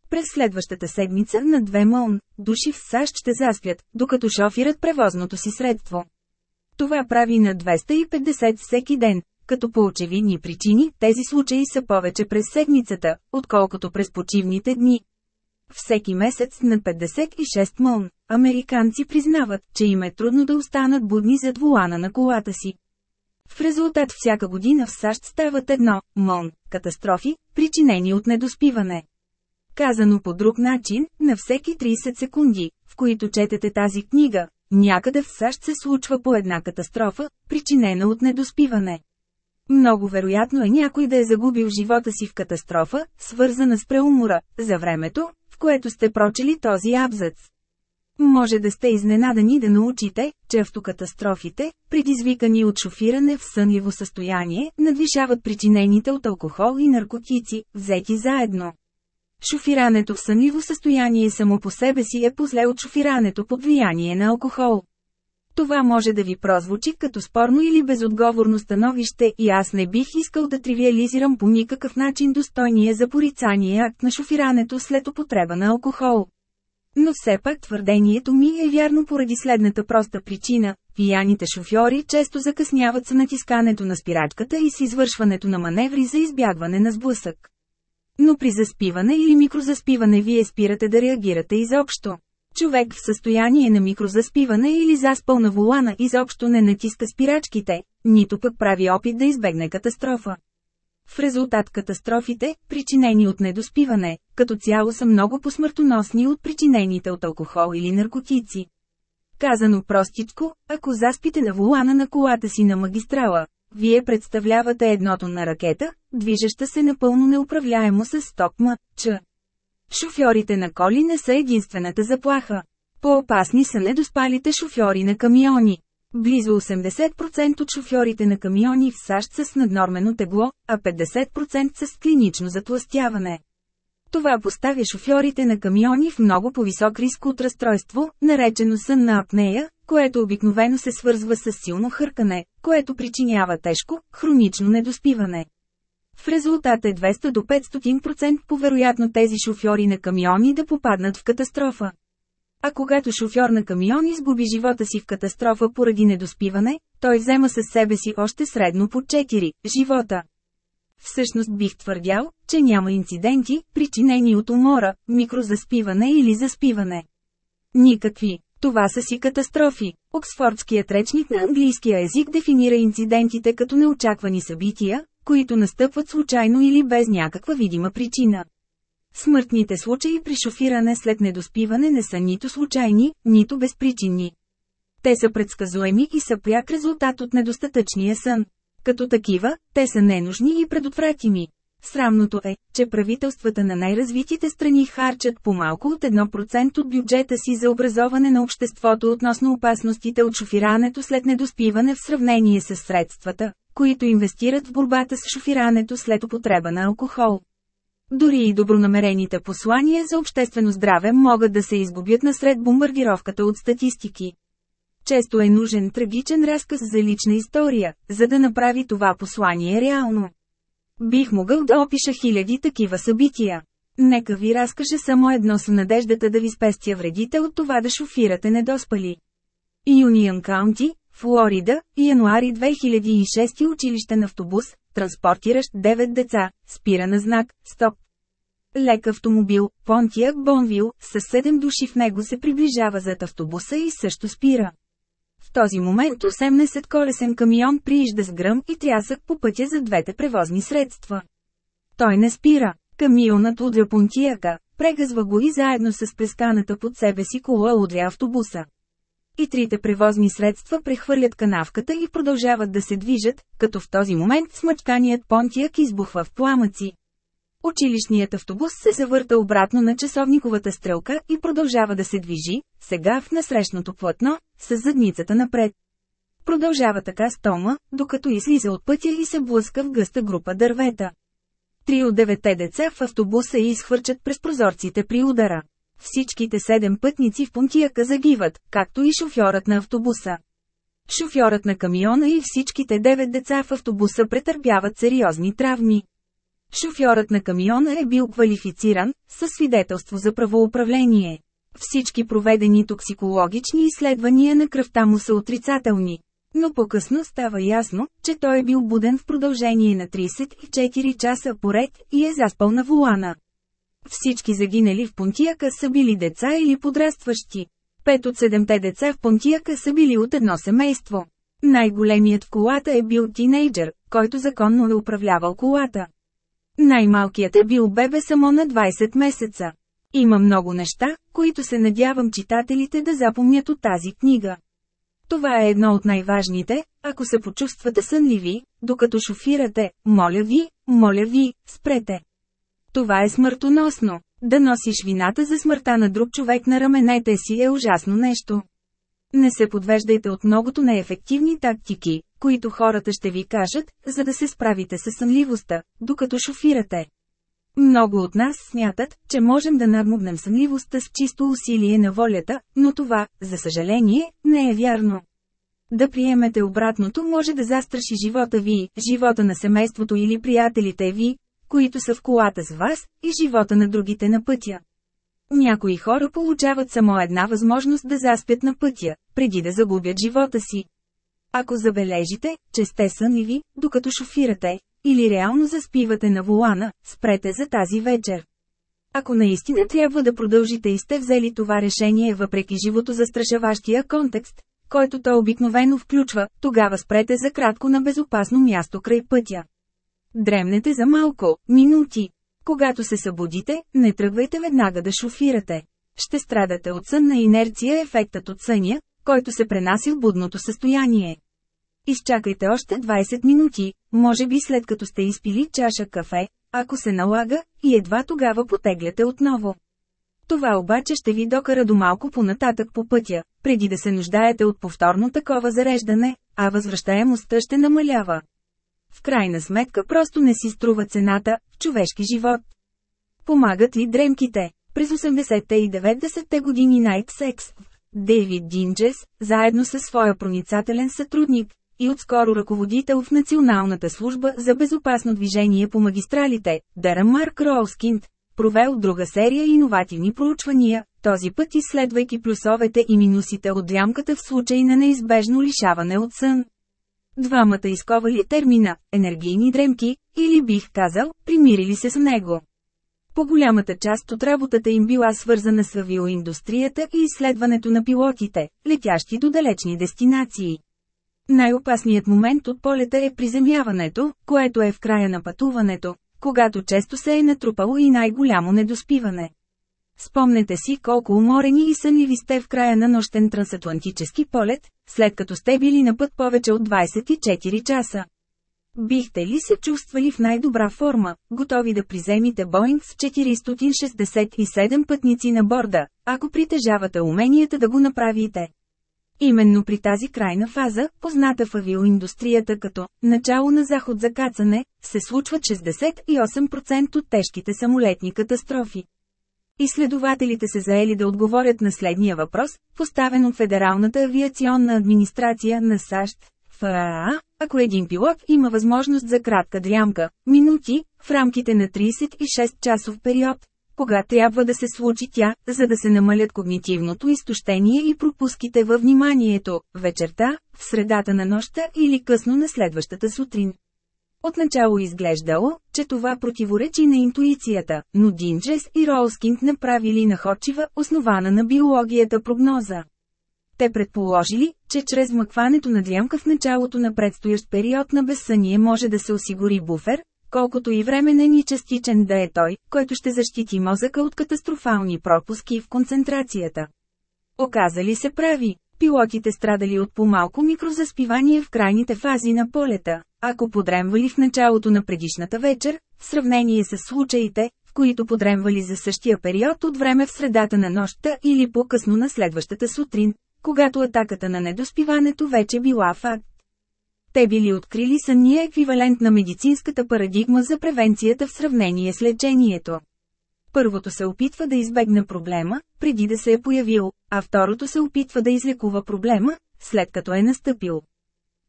През следващата седмица на две мълн, души в САЩ ще заспят, докато шофират превозното си средство. Това прави на 250 всеки ден, като по очевидни причини тези случаи са повече през седмицата, отколкото през почивните дни. Всеки месец на 56 мълн, американци признават, че им е трудно да останат будни зад вулана на колата си. В резултат всяка година в САЩ стават едно – мълн – катастрофи, причинени от недоспиване. Казано по друг начин, на всеки 30 секунди, в които четете тази книга, някъде в САЩ се случва по една катастрофа, причинена от недоспиване. Много вероятно е някой да е загубил живота си в катастрофа, свързана с преумора, за времето, което сте прочели този абзац. Може да сте изненадани да научите, че автокатастрофите, предизвикани от шофиране в сънливо състояние, надвишават причинените от алкохол и наркотици, взети заедно. Шофирането в сънливо състояние само по себе си е позле от шофирането под влияние на алкохол. Това може да ви прозвучи като спорно или безотговорно становище и аз не бих искал да тривиализирам по никакъв начин достойния за порицание акт на шофирането след употреба на алкохол. Но все пак твърдението ми е вярно поради следната проста причина – пияните шофьори често закъсняват с натискането на спирачката и с извършването на маневри за избягване на сблъсък. Но при заспиване или микрозаспиване вие спирате да реагирате изобщо. Човек в състояние на микрозаспиване или заспал на волана изобщо не натиска спирачките, нито пък прави опит да избегне катастрофа. В резултат катастрофите, причинени от недоспиване, като цяло са много посмъртоносни от причинените от алкохол или наркотици. Казано простичко, ако заспите на волана на колата си на магистрала, вие представлявате едното на ракета, движеща се напълно неуправляемо с сток м, ч. Шофьорите на коли не са единствената заплаха. По-опасни са недоспалите шофьори на камиони. Близо 80% от шофьорите на камиони в САЩ са с наднормено тегло, а 50% са с клинично затластяване. Това поставя шофьорите на камиони в много по-висок риск от разстройство, наречено сън на апнея, което обикновено се свързва с силно хъркане, което причинява тежко, хронично недоспиване. В резултат е 200 до 500% по-вероятно тези шофьори на камиони да попаднат в катастрофа. А когато шофьор на камион изгуби живота си в катастрофа поради недоспиване, той взема със себе си още средно по 4 живота. Всъщност бих твърдял, че няма инциденти, причинени от умора, микрозаспиване или заспиване. Никакви. Това са си катастрофи. Оксфордският речник на английския език дефинира инцидентите като неочаквани събития, които настъпват случайно или без някаква видима причина. Смъртните случаи при шофиране след недоспиване не са нито случайни, нито безпричинни. Те са предсказуеми и са пряк резултат от недостатъчния сън. Като такива, те са ненужни и предотвратими. Срамното е, че правителствата на най-развитите страни харчат по малко от 1% от бюджета си за образоване на обществото относно опасностите от шофирането след недоспиване в сравнение с средствата, които инвестират в борбата с шофирането след употреба на алкохол. Дори и добронамерените послания за обществено здраве могат да се изгубят насред бомбардировката от статистики. Често е нужен трагичен разказ за лична история, за да направи това послание реално. Бих могъл да опиша хиляди такива събития. Нека ви разкаже само едно с надеждата да ви спестя вредите от това да шофирате недоспали. Юнион Каунти, Флорида, януари 2006 училищен автобус, транспортиращ 9 деца, спира на знак, стоп. Лек автомобил, Понтиак Бонвил, с 7 души в него се приближава зад автобуса и също спира. В този момент 80-колесен камион приижда с гръм и трясък по пътя за двете превозни средства. Той не спира. Камионът удря Понтияка, прегазва го и заедно с пресканата под себе си кола удря автобуса. И трите превозни средства прехвърлят канавката и продължават да се движат, като в този момент смъчканият понтияк избухва в пламъци. Училищният автобус се завърта обратно на часовниковата стрелка и продължава да се движи, сега в насрещното платно, с задницата напред. Продължава така стома, докато излиза от пътя и се блъска в гъста група дървета. Три от девете деца в автобуса изхвърчат през прозорците при удара. Всичките седем пътници в Понтияка загиват, както и шофьорът на автобуса. Шофьорът на камиона и всичките девет деца в автобуса претърпяват сериозни травми. Шофьорът на камиона е бил квалифициран, със свидетелство за правоуправление. Всички проведени токсикологични изследвания на кръвта му са отрицателни. Но по-късно става ясно, че той е бил буден в продължение на 34 часа поред и е заспал на волана. Всички загинали в Понтияка са били деца или подрастващи. Пет от седемте деца в Понтияка са били от едно семейство. Най-големият в колата е бил тинейджър, който законно е управлявал колата. Най-малкият е бил бебе само на 20 месеца. Има много неща, които се надявам читателите да запомнят от тази книга. Това е едно от най-важните, ако се почувствате сънливи, докато шофирате, моля ви, моля ви, спрете. Това е смъртоносно. Да носиш вината за смъртта на друг човек на раменете си е ужасно нещо. Не се подвеждайте от многото неефективни тактики, които хората ще ви кажат, за да се справите с сънливостта, докато шофирате. Много от нас смятат, че можем да надмогнем сънливостта с чисто усилие на волята, но това, за съжаление, не е вярно. Да приемете обратното може да застраши живота ви, живота на семейството или приятелите ви, които са в колата с вас, и живота на другите на пътя. Някои хора получават само една възможност да заспят на пътя, преди да загубят живота си. Ако забележите, че сте сънливи, докато шофирате, или реално заспивате на волана, спрете за тази вечер. Ако наистина трябва да продължите и сте взели това решение въпреки живото застрашаващия контекст, който то обикновено включва, тогава спрете за кратко на безопасно място край пътя. Дремнете за малко, минути. Когато се събудите, не тръгвайте веднага да шофирате. Ще страдате от сън на инерция ефектът от съня, който се пренася в будното състояние. Изчакайте още 20 минути, може би след като сте изпили чаша кафе, ако се налага, и едва тогава потегляте отново. Това обаче ще ви докара до малко понататък по пътя, преди да се нуждаете от повторно такова зареждане, а възвръщаемостта ще намалява. В крайна сметка просто не си струва цената в човешки живот. Помагат ли дремките? През 80-те и 90-те години Night Sex, Дейвид Динджес, заедно със своя проницателен сътрудник, и отскоро ръководител в Националната служба за безопасно движение по магистралите, Дара Марк Роускинд, провел друга серия иновативни проучвания, този път изследвайки плюсовете и минусите от лямката в случай на неизбежно лишаване от сън. Двамата изковали термина «енергийни дремки» или бих казал, примирили се с него. По-голямата част от работата им била свързана с авиоиндустрията и изследването на пилотите, летящи до далечни дестинации. Най-опасният момент от полета е приземяването, което е в края на пътуването, когато често се е натрупало и най-голямо недоспиване. Спомнете си колко уморени и сънливи сте в края на нощен трансатлантически полет, след като сте били на път повече от 24 часа. Бихте ли се чувствали в най-добра форма, готови да приземите Боинг с 467 пътници на борда, ако притежавате уменията да го направите? Именно при тази крайна фаза, позната в авиоиндустрията като «начало на заход за кацане», се случват 68% от тежките самолетни катастрофи. Изследователите се заели да отговорят на следния въпрос, поставен от Федералната авиационна администрация на САЩ. ФАА, ако един пилот има възможност за кратка дрямка, минути, в рамките на 36-часов период, кога трябва да се случи тя, за да се намалят когнитивното изтощение и пропуските във вниманието, вечерта, в средата на нощта или късно на следващата сутрин. Отначало изглеждало, че това противоречи на интуицията, но Динджес и Ролскинг направили находчива, основана на биологията прогноза. Те предположили, че чрез мъкването на дрямка в началото на предстоящ период на безсъние може да се осигури буфер, колкото и временен и частичен да е той, който ще защити мозъка от катастрофални пропуски в концентрацията. Оказали се прави, пилотите страдали от по-малко микрозаспивание в крайните фази на полета, ако подремвали в началото на предишната вечер, в сравнение с случаите, в които подремвали за същия период от време в средата на нощта или по-късно на следващата сутрин, когато атаката на недоспиването вече била факт. Те били открили сънния еквивалент на медицинската парадигма за превенцията в сравнение с лечението. Първото се опитва да избегне проблема, преди да се е появил, а второто се опитва да излекува проблема, след като е настъпил.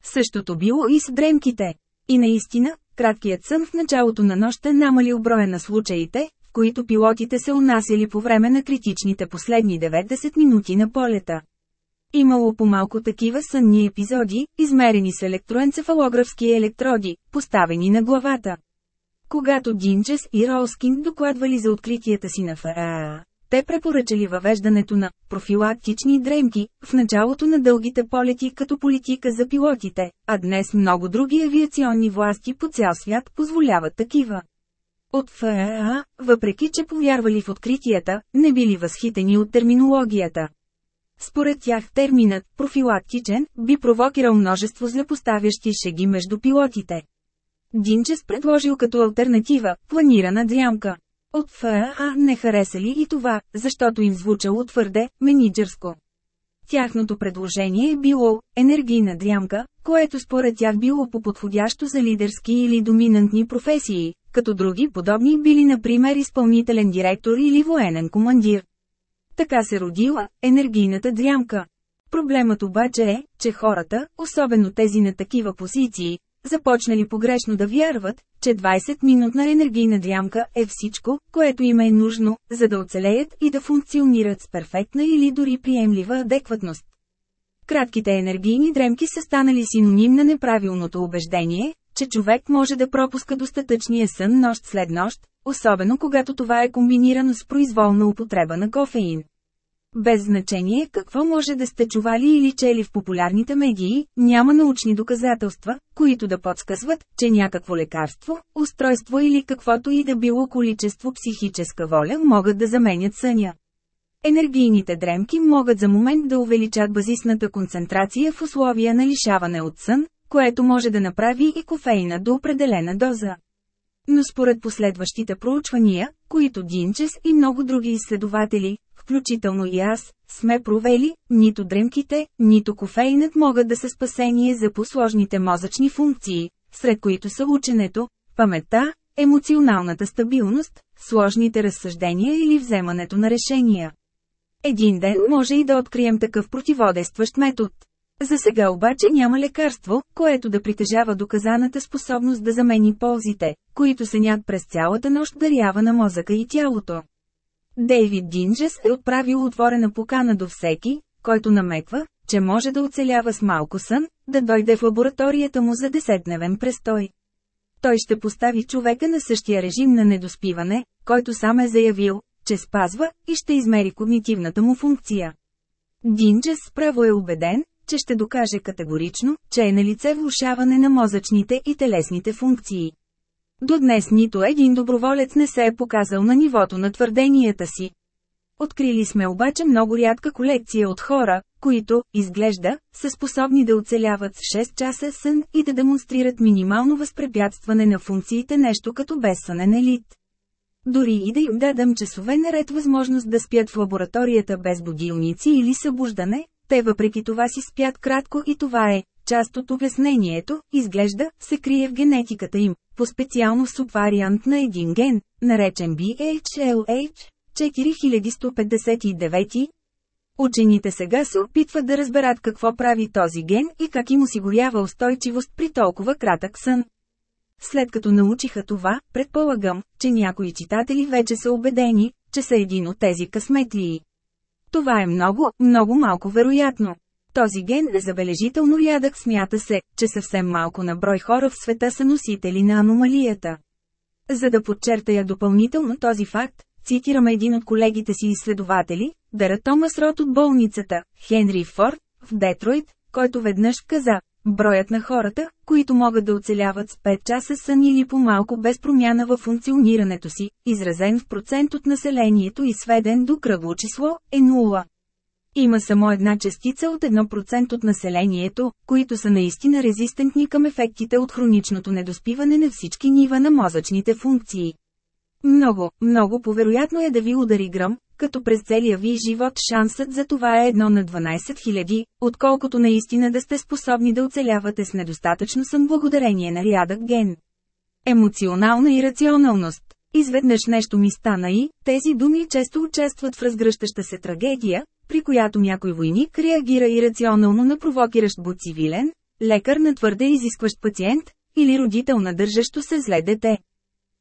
Същото било и с дремките. И наистина, краткият сън в началото на нощта намалил броя на случаите, в които пилотите се унасяли по време на критичните последни 90 минути на полета. Имало по-малко такива сънни епизоди, измерени с електроенцефалографски електроди, поставени на главата. Когато Динчес и Ролскин докладвали за откритията си на ФАА, те препоръчали въвеждането на профилактични дремки в началото на дългите полети като политика за пилотите, а днес много други авиационни власти по цял свят позволяват такива. От ФАА, въпреки че повярвали в откритията, не били възхитени от терминологията. Според тях терминът «профилактичен» би провокирал множество злепоставящи шеги между пилотите. Динчес предложил като альтернатива планирана дрямка. От ФАА не харесали и това, защото им звучало твърде менеджерско. Тяхното предложение е било енергийна дрямка, което според тях било по-подходящо за лидерски или доминантни професии, като други подобни били например изпълнителен директор или военен командир. Така се родила енергийната дрямка. Проблемът обаче е, че хората, особено тези на такива позиции, започнали погрешно да вярват, че 20-минутна енергийна дрямка е всичко, което им е нужно, за да оцелеят и да функционират с перфектна или дори приемлива адекватност. Кратките енергийни дремки са станали синоним на неправилното убеждение, че човек може да пропуска достатъчния сън нощ след нощ, особено когато това е комбинирано с произволна употреба на кофеин. Без значение какво може да сте чували или чели в популярните медии, няма научни доказателства, които да подсказват, че някакво лекарство, устройство или каквото и да било количество психическа воля могат да заменят съня. Енергийните дремки могат за момент да увеличат базисната концентрация в условия на лишаване от сън, което може да направи и кофеина до определена доза. Но според последващите проучвания, които Динчес и много други изследователи, включително и аз, сме провели, нито дремките, нито кофеинът могат да са спасение за посложните мозъчни функции, сред които са ученето, паметта, емоционалната стабилност, сложните разсъждения или вземането на решения. Един ден може и да открием такъв противодействащ метод. За сега обаче няма лекарство, което да притежава доказаната способност да замени ползите, които сънят през цялата нощ дарява на мозъка и тялото. Дейвид Динджес е отправил отворена покана до всеки, който намеква, че може да оцелява с малко сън, да дойде в лабораторията му за 10-дневен престой. Той ще постави човека на същия режим на недоспиване, който сам е заявил, че спазва, и ще измери когнитивната му функция. Динджес справо е убеден, че ще докаже категорично, че е на лице влушаване на мозъчните и телесните функции. До днес нито един доброволец не се е показал на нивото на твърденията си. Открили сме обаче много рядка колекция от хора, които, изглежда, са способни да оцеляват с 6 часа сън и да демонстрират минимално възпрепятстване на функциите нещо като безсънен елит. Дори и да им дадам часове наред възможност да спят в лабораторията без будилници или събуждане, те въпреки това си спят кратко и това е, част от обяснението, изглежда, се крие в генетиката им, по-специално субвариант на един ген, наречен BHLH 4159. Учените сега се опитват да разберат какво прави този ген и как им осигурява устойчивост при толкова кратък сън. След като научиха това, предполагам, че някои читатели вече са убедени, че са един от тези късметлии. Това е много, много малко вероятно. Този ген е забележително рядък смята се, че съвсем малко на брой хора в света са носители на аномалията. За да подчертая допълнително този факт, цитирам един от колегите си изследователи, Дара Томас Рот от болницата, Хенри Форд, в Детройт, който веднъж каза, броят на хората, които могат да оцеляват с 5 часа сън или по-малко без промяна в функционирането си, изразен в процент от населението и сведен до кръгло число, е 0. Има само една частица от 1% от населението, които са наистина резистентни към ефектите от хроничното недоспиване на всички нива на мозъчните функции. Много, много повероятно е да ви удари гръм, като през целия ви живот шансът за това е едно на 12 000, отколкото наистина да сте способни да оцелявате с недостатъчно сън благодарение на рядък ген. Емоционална ирационалност Изведнъж нещо ми стана и, тези думи често участват в разгръщаща се трагедия, при която някой войник реагира ирационално на провокиращ го цивилен, лекар на твърде изискващ пациент, или родител на държащо се зле дете.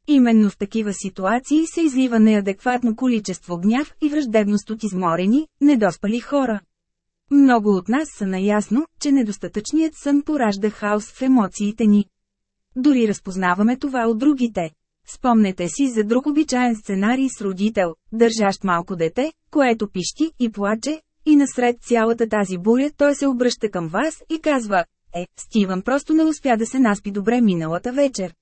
Именно в такива ситуации се излива неадекватно количество гняв и враждебност от изморени, недоспали хора. Много от нас са наясно, че недостатъчният сън поражда хаос в емоциите ни. Дори разпознаваме това от другите. Спомнете си за друг обичаен сценарий с родител, държащ малко дете, което пищи и плаче, и насред цялата тази буря той се обръща към вас и казва, е, Стивън просто не успя да се наспи добре миналата вечер.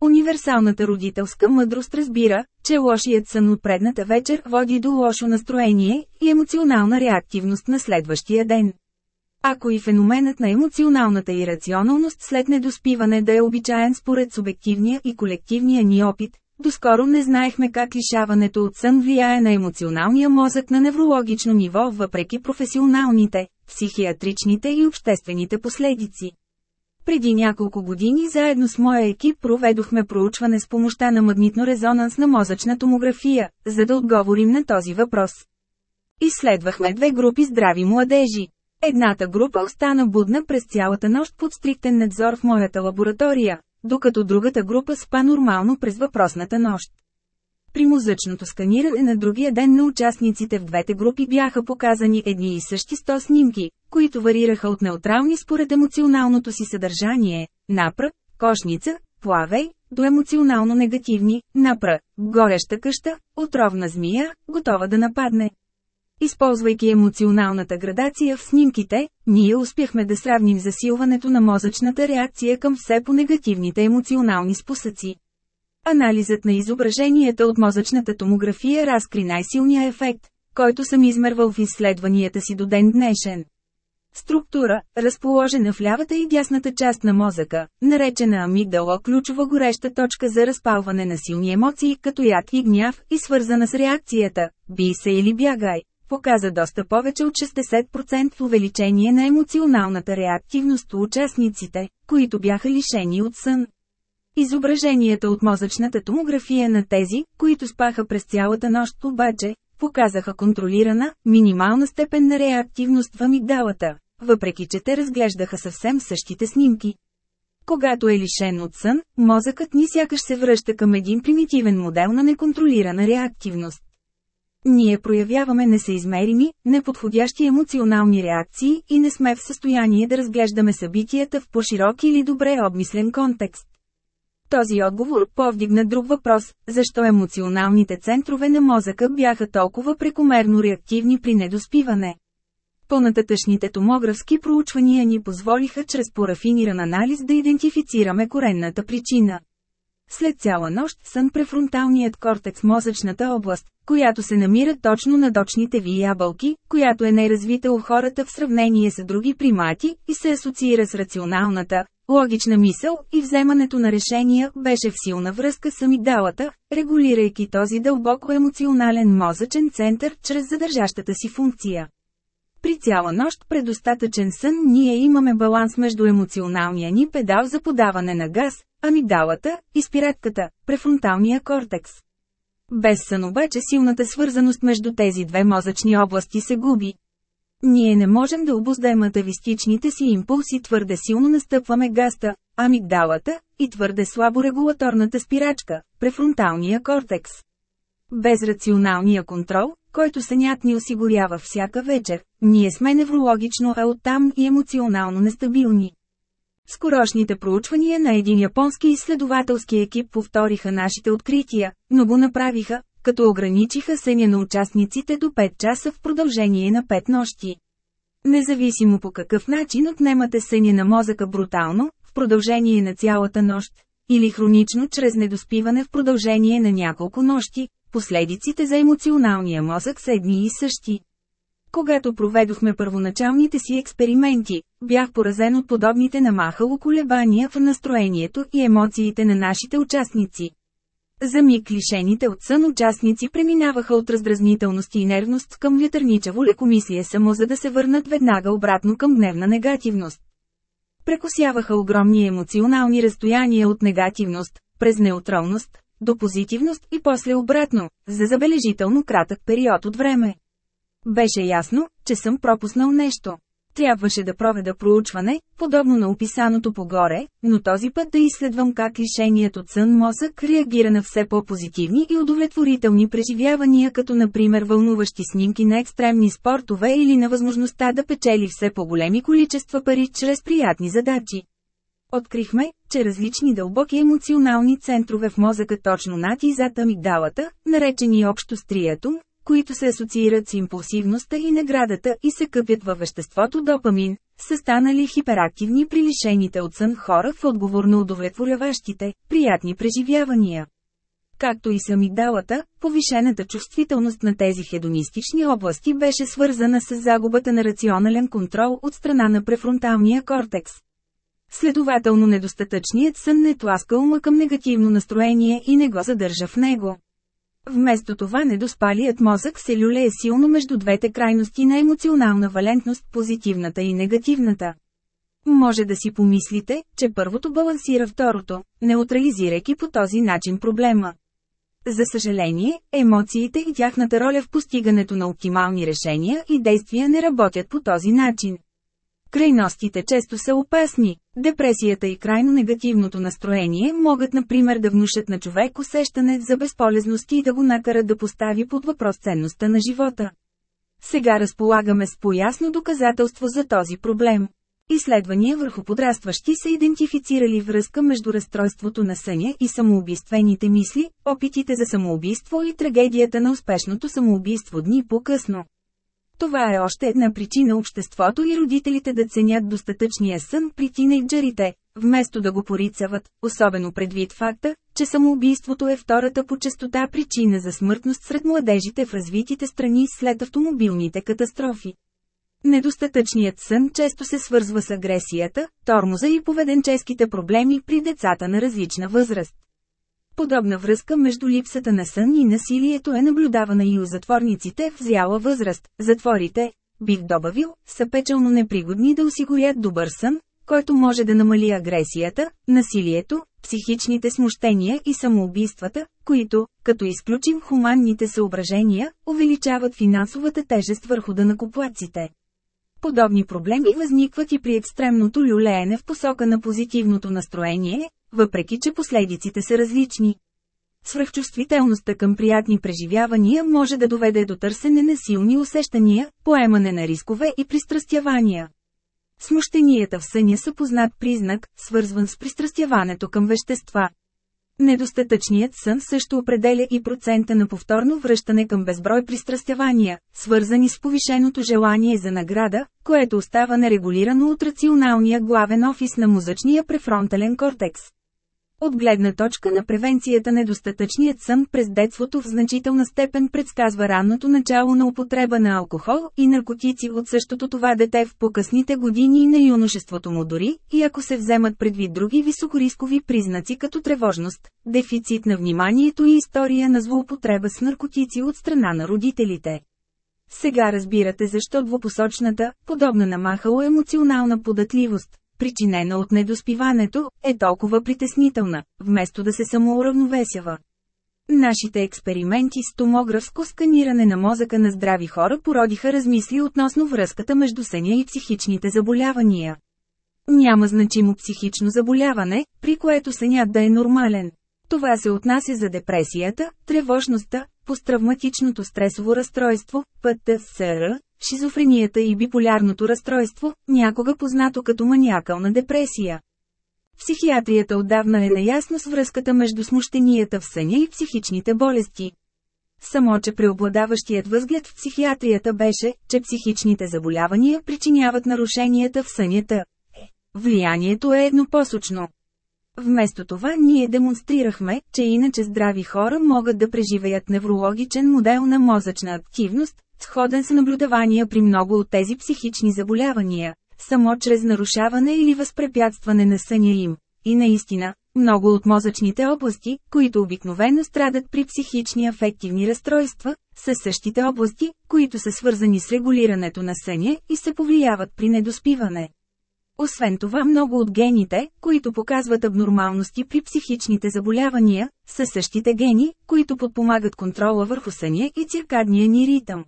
Универсалната родителска мъдрост разбира, че лошият сън от предната вечер води до лошо настроение и емоционална реактивност на следващия ден. Ако и феноменът на емоционалната ирационалност след недоспиване да е обичаен според субективния и колективния ни опит, доскоро не знаехме как лишаването от сън влияе на емоционалния мозък на неврологично ниво въпреки професионалните, психиатричните и обществените последици. Преди няколко години заедно с моя екип проведохме проучване с помощта на магнитно-резонансна мозъчна томография, за да отговорим на този въпрос. Изследвахме две групи здрави младежи. Едната група остана будна през цялата нощ под стриктен надзор в моята лаборатория, докато другата група спа нормално през въпросната нощ. При мозъчното сканиране на другия ден на участниците в двете групи бяха показани едни и същи 100 снимки, които варираха от неутрални според емоционалното си съдържание, напра, кошница, плавей, до емоционално негативни, напра, гореща къща, отровна змия, готова да нападне. Използвайки емоционалната градация в снимките, ние успяхме да сравним засилването на мозъчната реакция към все по негативните емоционални спусъци. Анализът на изображенията от мозъчната томография разкри най-силния ефект, който съм измервал в изследванията си до ден днешен. Структура, разположена в лявата и дясната част на мозъка, наречена амигдала ключова гореща точка за разпалване на силни емоции като яд и гняв и свързана с реакцията «би се или бягай», показа доста повече от 60% увеличение на емоционалната реактивност у участниците, които бяха лишени от сън. Изображенията от мозъчната томография на тези, които спаха през цялата нощ обаче, показаха контролирана, минимална степен на реактивност в амигдалата, въпреки че те разглеждаха съвсем същите снимки. Когато е лишен от сън, мозъкът ни сякаш се връща към един примитивен модел на неконтролирана реактивност. Ние проявяваме несъизмерими, неподходящи емоционални реакции и не сме в състояние да разглеждаме събитията в по-широк или добре обмислен контекст. Този отговор повдигна друг въпрос – защо емоционалните центрове на мозъка бяха толкова прекомерно реактивни при недоспиване. По-нататъчните томографски проучвания ни позволиха чрез порафиниран анализ да идентифицираме коренната причина. След цяла нощ сън префронталният кортекс мозъчната област, която се намира точно над очните ви ябълки, която е най-развита у хората в сравнение с други примати и се асоциира с рационалната, логична мисъл и вземането на решения беше в силна връзка с амигдалата, регулирайки този дълбоко емоционален мозъчен център чрез задържащата си функция. При цяла нощ предостатъчен сън ние имаме баланс между емоционалния ни педал за подаване на газ, амигдалата, и спиратката, префронталния кортекс. Без сън обаче силната свързаност между тези две мозъчни области се губи. Ние не можем да обоздаем атавистичните си импулси твърде силно настъпваме гаста, амигдалата, и твърде слабо регулаторната спирачка, префронталния кортекс. Без рационалния контрол, който сънят ни осигурява всяка вечер, ние сме неврологично, а оттам и емоционално нестабилни. Скорошните проучвания на един японски изследователски екип повториха нашите открития, но го направиха, като ограничиха съня на участниците до 5 часа в продължение на 5 нощи. Независимо по какъв начин отнемате съня на мозъка брутално, в продължение на цялата нощ, или хронично чрез недоспиване в продължение на няколко нощи, последиците за емоционалния мозък са едни и същи. Когато проведохме първоначалните си експерименти, бях поразен от подобните намахало колебания в настроението и емоциите на нашите участници. За миг лишените от сън участници преминаваха от раздразнителност и нервност към вятърничаво лекомислие само за да се върнат веднага обратно към гневна негативност. Прекосяваха огромни емоционални разстояния от негативност, през неутралност, до позитивност и после обратно, за забележително кратък период от време. Беше ясно, че съм пропуснал нещо. Трябваше да проведа проучване, подобно на описаното погоре, но този път да изследвам как лишеният от сън мозък реагира на все по-позитивни и удовлетворителни преживявания, като например вълнуващи снимки на екстремни спортове или на възможността да печели все по-големи количества пари чрез приятни задачи. Открихме, че различни дълбоки емоционални центрове в мозъка точно над и зад амигдалата, наречени общо стриятум, които се асоциират с импулсивността и наградата и се къпят във веществото допамин, са станали хиперактивни при лишените от сън хора в отговор на удовлетворяващите, приятни преживявания. Както и самигдалата, повишената чувствителност на тези хедонистични области беше свързана с загубата на рационален контрол от страна на префронталния кортекс. Следователно недостатъчният сън не тласка ума към негативно настроение и не го задържа в него. Вместо това недоспалият мозък се люлее силно между двете крайности на емоционална валентност, позитивната и негативната. Може да си помислите, че първото балансира второто, неутрализирайки по този начин проблема. За съжаление, емоциите и тяхната роля в постигането на оптимални решения и действия не работят по този начин. Крайностите често са опасни. Депресията и крайно негативното настроение могат например да внушат на човек усещане за безполезност и да го накарат да постави под въпрос ценността на живота. Сега разполагаме с поясно доказателство за този проблем. Изследвания върху подрастващи са идентифицирали връзка между разстройството на съня и самоубийствените мисли, опитите за самоубийство и трагедията на успешното самоубийство дни по-късно. Това е още една причина обществото и родителите да ценят достатъчния сън при тинейджерите, вместо да го порицават, особено предвид факта, че самоубийството е втората по частота причина за смъртност сред младежите в развитите страни след автомобилните катастрофи. Недостатъчният сън често се свързва с агресията, тормоза и поведенческите проблеми при децата на различна възраст. Подобна връзка между липсата на сън и насилието е наблюдавана и у затворниците в зяла възраст. Затворите, бих добавил, са печално непригодни да осигурят добър сън, който може да намали агресията, насилието, психичните смущения и самоубийствата, които, като изключим хуманните съображения, увеличават финансовата тежест върху данакоплаците. Подобни проблеми възникват и при екстремното люлеене в посока на позитивното настроение, въпреки че последиците са различни. Свръхчувствителността към приятни преживявания може да доведе до търсене на силни усещания, поемане на рискове и пристрастявания. Смущенията в съня са познат признак, свързван с пристрастяването към вещества. Недостатъчният сън също определя и процента на повторно връщане към безброй пристрастявания, свързани с повишеното желание за награда, което остава нерегулирано от рационалния главен офис на мозъчния префронтален кортекс. От гледна точка на превенцията недостатъчният сън през детството в значителна степен предсказва ранното начало на употреба на алкохол и наркотици от същото това дете в покъсните години на юношеството му дори, и ако се вземат предвид други високорискови признаци като тревожност, дефицит на вниманието и история на злоупотреба с наркотици от страна на родителите. Сега разбирате защо двупосочната, подобна на махало емоционална податливост, причинена от недоспиването, е толкова притеснителна, вместо да се самоуравновесява. Нашите експерименти с томографско сканиране на мозъка на здрави хора породиха размисли относно връзката между съня и психичните заболявания. Няма значимо психично заболяване, при което сънят да е нормален. Това се отнася за депресията, тревожността, посттравматичното стресово разстройство, ПТСР, шизофренията и биполярното разстройство, някога познато като маниакална депресия. Психиатрията отдавна е наясно с връзката между смущенията в съня и психичните болести. Само, че преобладаващият възглед в психиатрията беше, че психичните заболявания причиняват нарушенията в сънята. Влиянието е еднопосочно. Вместо това ние демонстрирахме, че иначе здрави хора могат да преживеят неврологичен модел на мозъчна активност, сходен с наблюдавания при много от тези психични заболявания, само чрез нарушаване или възпрепятстване на съня им. И наистина, много от мозъчните области, които обикновено страдат при психични афективни разстройства, са същите области, които са свързани с регулирането на съня и се повлияват при недоспиване. Освен това много от гените, които показват абнормалности при психичните заболявания, са същите гени, които подпомагат контрола върху съня и циркадния ни ритъм.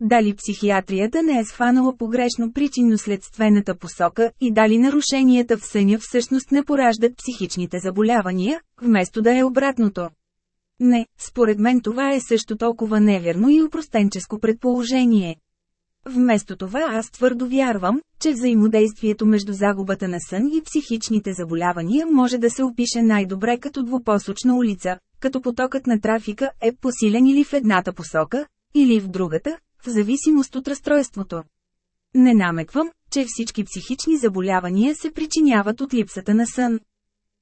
Дали психиатрията не е схванала погрешно причинно-следствената посока и дали нарушенията в съня всъщност не пораждат психичните заболявания, вместо да е обратното. Не, според мен това е също толкова неверно и упростенческо предположение. Вместо това аз твърдо вярвам, че взаимодействието между загубата на сън и психичните заболявания може да се опише най-добре като двупосочна улица, като потокът на трафика е посилен или в едната посока, или в другата, в зависимост от разстройството. Не намеквам, че всички психични заболявания се причиняват от липсата на сън.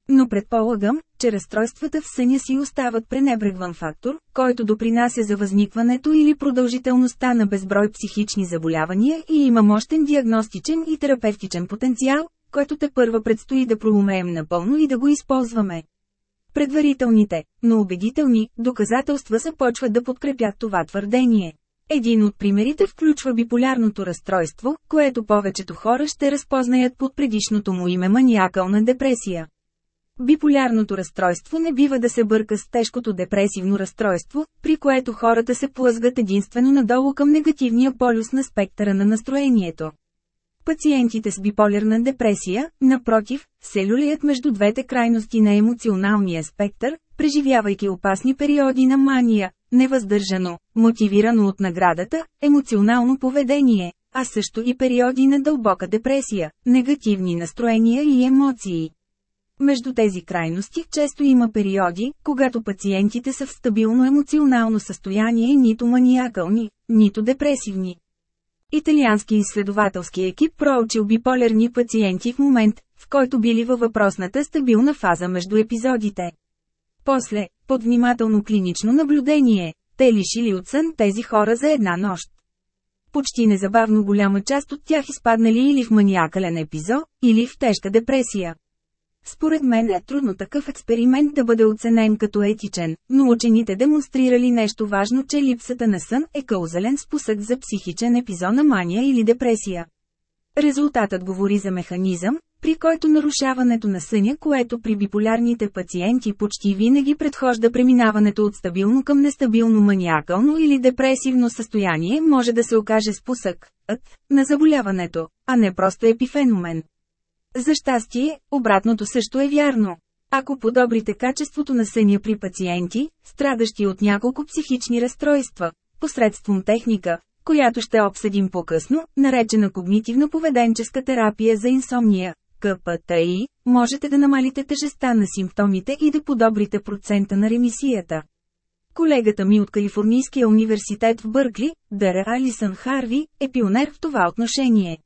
Но предполагам, че разстройствата в съня си остават пренебрегван фактор, който допринася за възникването или продължителността на безброй психични заболявания и има мощен диагностичен и терапевтичен потенциал, който те първа предстои да проумеем напълно и да го използваме. Предварителните, но убедителни, доказателства започват да подкрепят това твърдение. Един от примерите включва биполярното разстройство, което повечето хора ще разпознаят под предишното му име маниакална депресия. Биполярното разстройство не бива да се бърка с тежкото депресивно разстройство, при което хората се плъзгат единствено надолу към негативния полюс на спектъра на настроението. Пациентите с биполярна депресия, напротив, се люлият между двете крайности на емоционалния спектър, преживявайки опасни периоди на мания, невъздържано, мотивирано от наградата, емоционално поведение, а също и периоди на дълбока депресия, негативни настроения и емоции. Между тези крайности често има периоди, когато пациентите са в стабилно емоционално състояние нито маниакални, нито депресивни. Италиански изследователски екип проучил биполярни пациенти в момент, в който били във въпросната стабилна фаза между епизодите. После, под внимателно клинично наблюдение, те лишили от сън тези хора за една нощ. Почти незабавно голяма част от тях изпаднали или в маниакален епизод, или в тежка депресия. Според мен е трудно такъв експеримент да бъде оценен като етичен, но учените демонстрирали нещо важно, че липсата на сън е каузален спусък за психичен епизод на мания или депресия. Резултатът говори за механизъм, при който нарушаването на съня, което при биполярните пациенти почти винаги предхожда преминаването от стабилно към нестабилно маниакално или депресивно състояние може да се окаже спусък, на заболяването, а не просто епифеномен. За щастие, обратното също е вярно. Ако подобрите качеството на съня при пациенти, страдащи от няколко психични разстройства, посредством техника, която ще обсъдим по-късно, наречена когнитивно-поведенческа терапия за инсомния, КПТИ, можете да намалите тежестта на симптомите и да подобрите процента на ремисията. Колегата ми от Калифорнийския университет в Бъркли, Дъра Алисън Харви, е пионер в това отношение.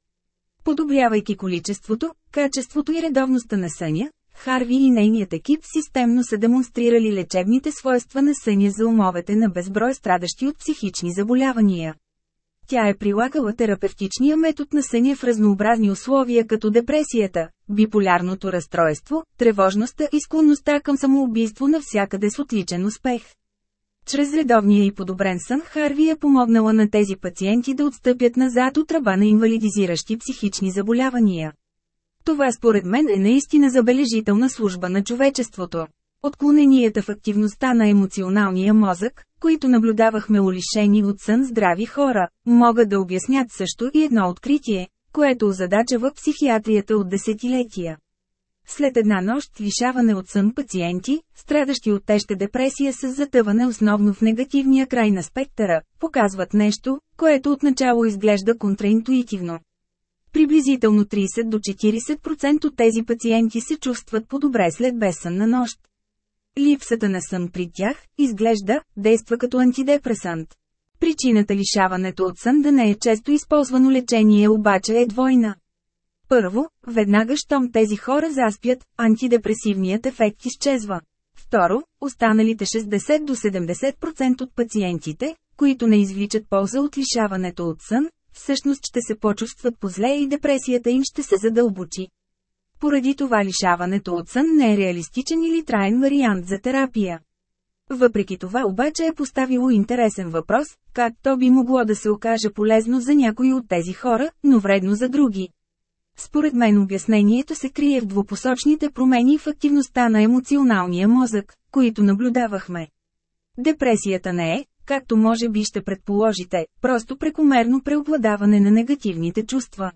Подобрявайки количеството, качеството и редовността на съня, Харви и нейният екип системно са демонстрирали лечебните свойства на съня за умовете на безброй страдащи от психични заболявания. Тя е прилагала терапевтичния метод на съня в разнообразни условия като депресията, биполярното разстройство, тревожността и склонността към самоубийство навсякъде с отличен успех. Чрез редовния и подобрен сън Харви е помогнала на тези пациенти да отстъпят назад от ръба на инвалидизиращи психични заболявания. Това според мен е наистина забележителна служба на човечеството. Отклоненията в активността на емоционалния мозък, които наблюдавахме улишени от сън здрави хора, могат да обяснят също и едно откритие, което озадачава психиатрията от десетилетия. След една нощ лишаване от сън пациенти, страдащи от тежка депресия с затъване основно в негативния край на спектъра, показват нещо, което отначало изглежда контраинтуитивно. Приблизително 30 до 40% от тези пациенти се чувстват по-добре след безсънна нощ. Липсата на сън при тях, изглежда, действа като антидепресант. Причината лишаването от сън да не е често използвано лечение обаче е двойна. Първо, веднага щом тези хора заспят, антидепресивният ефект изчезва. Второ, останалите 60 до 70% от пациентите, които не извличат полза от лишаването от сън, всъщност ще се почувстват позле и депресията им ще се задълбочи. Поради това лишаването от сън не е реалистичен или траен вариант за терапия. Въпреки това обаче е поставило интересен въпрос, как то би могло да се окаже полезно за някои от тези хора, но вредно за други. Според мен обяснението се крие в двупосочните промени в активността на емоционалния мозък, които наблюдавахме. Депресията не е, както може би ще предположите, просто прекомерно преобладаване на негативните чувства.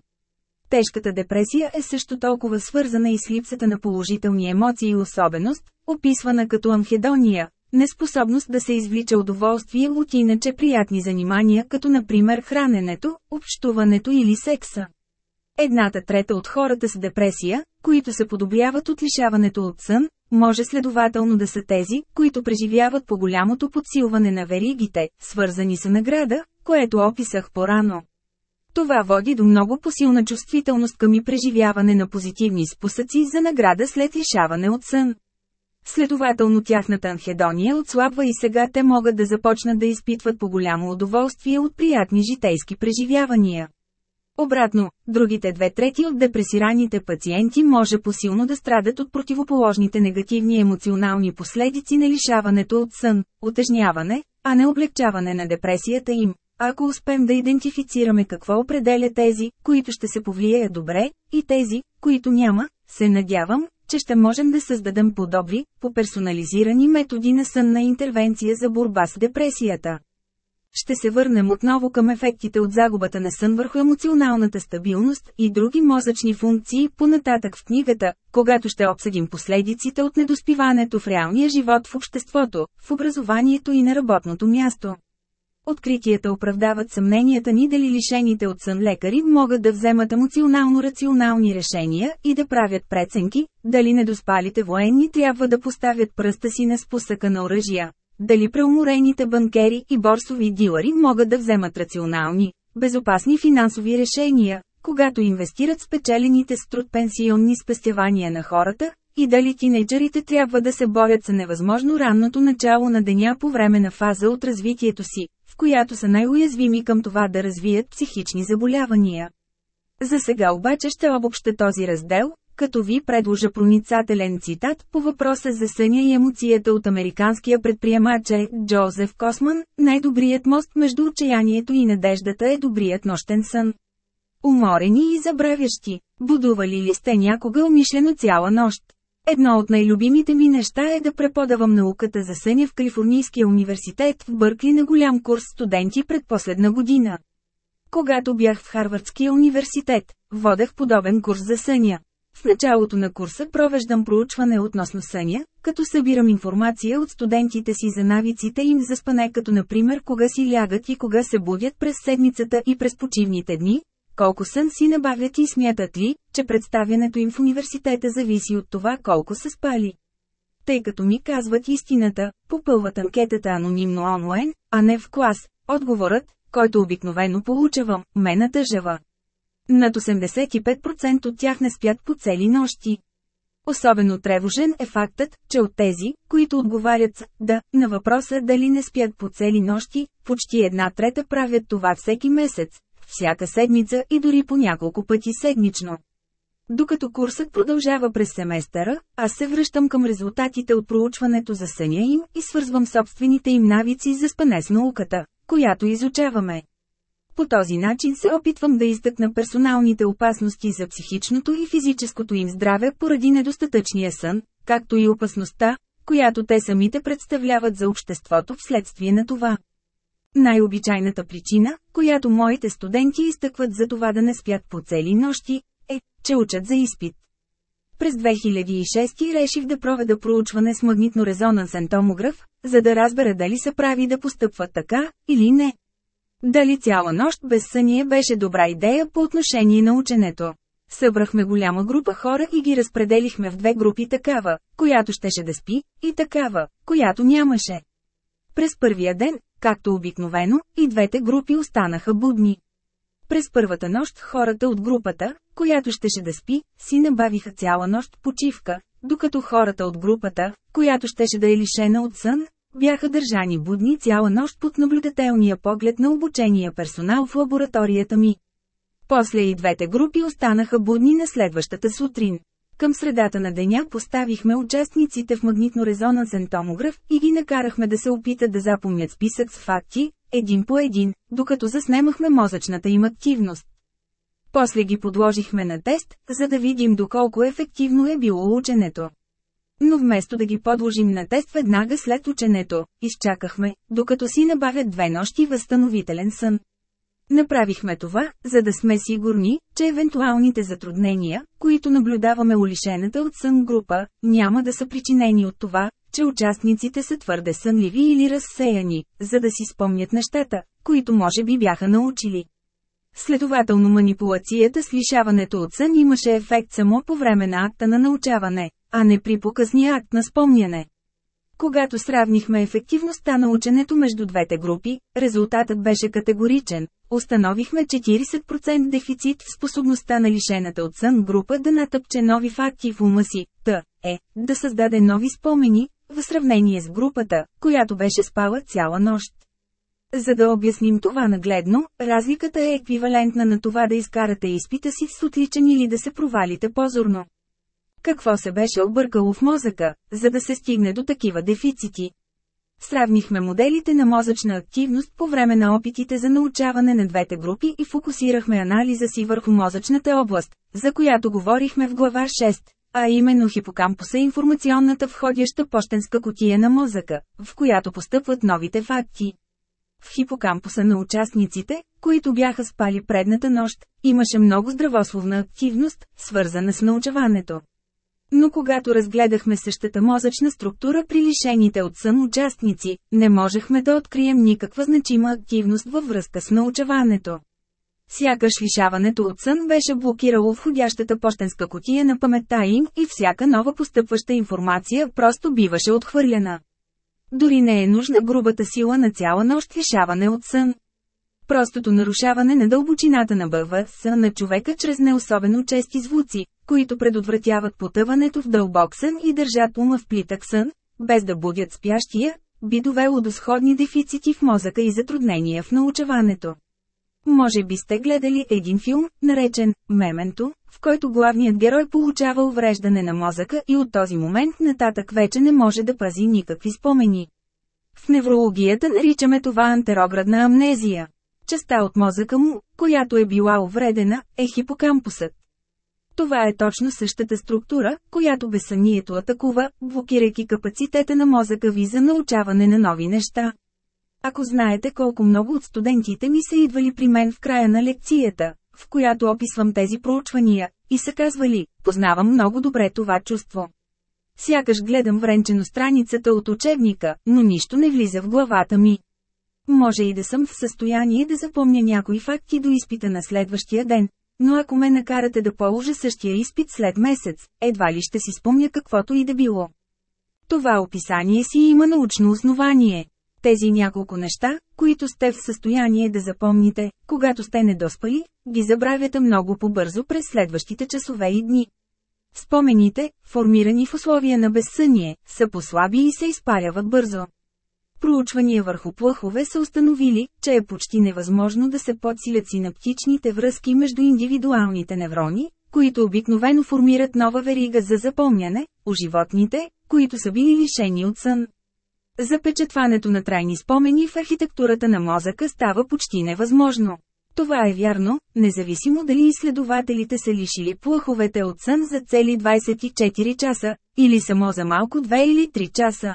Тежката депресия е също толкова свързана и с липсата на положителни емоции и особеност, описвана като амхедония, неспособност да се извлича удоволствие от иначе приятни занимания като например храненето, общуването или секса. Едната трета от хората с депресия, които се подобряват от лишаването от сън, може следователно да са тези, които преживяват по голямото подсилване на веригите, свързани с награда, което описах по-рано. Това води до много посилна чувствителност към и преживяване на позитивни спусъци за награда след лишаване от сън. Следователно тяхната анхедония отслабва и сега те могат да започнат да изпитват по голямо удоволствие от приятни житейски преживявания. Обратно, другите две трети от депресираните пациенти може посилно да страдат от противоположните негативни емоционални последици на лишаването от сън, отежняване, а не облегчаване на депресията им. Ако успеем да идентифицираме какво определя тези, които ще се повлияят добре, и тези, които няма, се надявам, че ще можем да създадем подобри, по-персонализирани методи на сънна интервенция за борба с депресията. ще се върнем отново към ефектите от загубата на сън върху емоционалната стабилност и други мозъчни функции понататък в книгата, когато ще обсъдим последиците от недоспиването в реалния живот в обществото, в образованието и на работното място. Откритията оправдават съмненията ни дали лишените от сън лекари могат да вземат емоционално-рационални решения и да правят преценки, дали недоспалите военни трябва да поставят пръста си на спусъка на оръжия, дали преуморените банкери и борсови дилъри могат да вземат рационални, безопасни финансови решения, когато инвестират спечелените с труд пенсионни спестявания на хората, и дали тинейджерите трябва да се борят с невъзможно ранното начало на деня по време на фаза от развитието си, която са най-уязвими към това да развият психични заболявания. За сега обаче ще обобща този раздел, като ви предложа проницателен цитат по въпроса за съня и емоцията от американския предприемач е Джозеф Косман, най-добрият мост между отчаянието и надеждата е добрият нощен сън. Уморени и забравящи, будували ли сте някога умишлено цяла нощ? Едно от най-любимите ми неща е да преподавам науката за съня в Калифорнийския университет в Бъркли на голям курс студенти пред последна година. Когато бях в Харвардския университет, водех подобен курс за съня. В началото на курса провеждам проучване относно съня, като събирам информация от студентите си за навиците им за спане като например кога си лягат и кога се будят през седмицата и през почивните дни, колко сън си набавят и смятат ли, че представянето им в университета зависи от това колко са спали. Тъй като ми казват истината, попълват анкетата анонимно онлайн, а не в клас, отговорът, който обикновено получавам, ме натъжава. Над 85% от тях не спят по цели нощи. Особено тревожен е фактът, че от тези, които отговарят с «да» на въпроса дали не спят по цели нощи, почти една трета правят това всеки месец, всяка седмица и дори по няколко пъти седмично. Докато курсът продължава през семестъра, аз се връщам към резултатите от проучването за съня им и свързвам собствените им навици за спане с науката, която изучаваме. По този начин се опитвам да изтъкна персоналните опасности за психичното и физическото им здраве поради недостатъчния сън, както и опасността, която те самите представляват за обществото вследствие на това. Най-обичайната причина, която моите студенти изтъкват за това да не спят по цели нощи, е, че учат за изпит. През 2006 реших да проведа проучване с магнитно-резонансен томограф, за да разбера дали се прави да постъпват така, или не. Дали цяла нощ без съние беше добра идея по отношение на ученето. Събрахме голяма група хора и ги разпределихме в две групи такава, която щеше да спи, и такава, която нямаше. През първия ден, както обикновено, и двете групи останаха будни. През първата нощ хората от групата, която щеше да спи, си набавиха цяла нощ почивка, докато хората от групата, която щеше да е лишена от сън, бяха държани будни цяла нощ под наблюдателния поглед на обучения персонал в лабораторията ми. После и двете групи останаха будни на следващата сутрин. Към средата на деня поставихме участниците в магнитно-резонансен томограф и ги накарахме да се опитат да запомнят списък с факти, един по един, докато заснемахме мозъчната им активност. После ги подложихме на тест, за да видим доколко ефективно е било ученето. Но вместо да ги подложим на тест веднага след ученето, изчакахме, докато си набавят две нощи възстановителен сън. Направихме това, за да сме сигурни, че евентуалните затруднения, които наблюдаваме у лишената от сън група, няма да са причинени от това, че участниците са твърде сънливи или разсеяни, за да си спомнят нещата, които може би бяха научили. Следователно манипулацията с лишаването от сън имаше ефект само по време на акта на научаване, а не при показния акт на спомняне. Когато сравнихме ефективността на ученето между двете групи, резултатът беше категоричен. Установихме 40% дефицит в способността на лишената от сън група да натъпче нови факти в ума си, т. е, да създаде нови спомени, в сравнение с групата, която беше спала цяла нощ. За да обясним това нагледно, разликата е еквивалентна на това да изкарате изпита си с отличен или да се провалите позорно. Какво се беше объркало в мозъка, за да се стигне до такива дефицити? Сравнихме моделите на мозъчна активност по време на опитите за научаване на двете групи и фокусирахме анализа си върху мозъчната област, за която говорихме в глава 6, а именно хипокампуса информационната входяща почтенска котия на мозъка, в която постъпват новите факти. В хипокампуса на участниците, които бяха спали предната нощ, имаше много здравословна активност, свързана с научаването. Но когато разгледахме същата мозъчна структура при лишените от сън участници, не можехме да открием никаква значима активност във връзка с научаването. Сякаш лишаването от сън беше блокирало входящата почтенска котия на паметта им и всяка нова постъпваща информация просто биваше отхвърлена. Дори не е нужна грубата сила на цяла нощ лишаване от сън. Простото нарушаване на дълбочината на БВС на човека чрез неособено чести звуци, които предотвратяват потъването в дълбок сън и държат ума в плитък сън, без да будят спящия, би довело до сходни дефицити в мозъка и затруднения в научаването. Може би сте гледали един филм, наречен «Мементо», в който главният герой получава увреждане на мозъка и от този момент нататък вече не може да пази никакви спомени. В неврологията наричаме това антероградна амнезия. Частта от мозъка му, която е била увредена, е хипокампусът. Това е точно същата структура, която безсънието атакува, блокирайки капацитета на мозъка ви за научаване на нови неща. Ако знаете колко много от студентите ми са идвали при мен в края на лекцията, в която описвам тези проучвания, и са казвали, познавам много добре това чувство. Сякаш гледам вренчено страницата от учебника, но нищо не влиза в главата ми. Може и да съм в състояние да запомня някои факти до изпита на следващия ден, но ако ме накарате да положа същия изпит след месец, едва ли ще си спомня каквото и да било. Това описание си има научно основание. Тези няколко неща, които сте в състояние да запомните, когато сте недоспали, ги забравяте много по-бързо през следващите часове и дни. Спомените, формирани в условия на безсъние, са послаби и се изпаряват бързо. Проучвания върху плъхове са установили, че е почти невъзможно да се подсилят синаптичните връзки между индивидуалните неврони, които обикновено формират нова верига за запомняне, у животните, които са били лишени от сън. Запечатването на трайни спомени в архитектурата на мозъка става почти невъзможно. Това е вярно, независимо дали изследователите са лишили плъховете от сън за цели 24 часа, или само за малко 2 или 3 часа.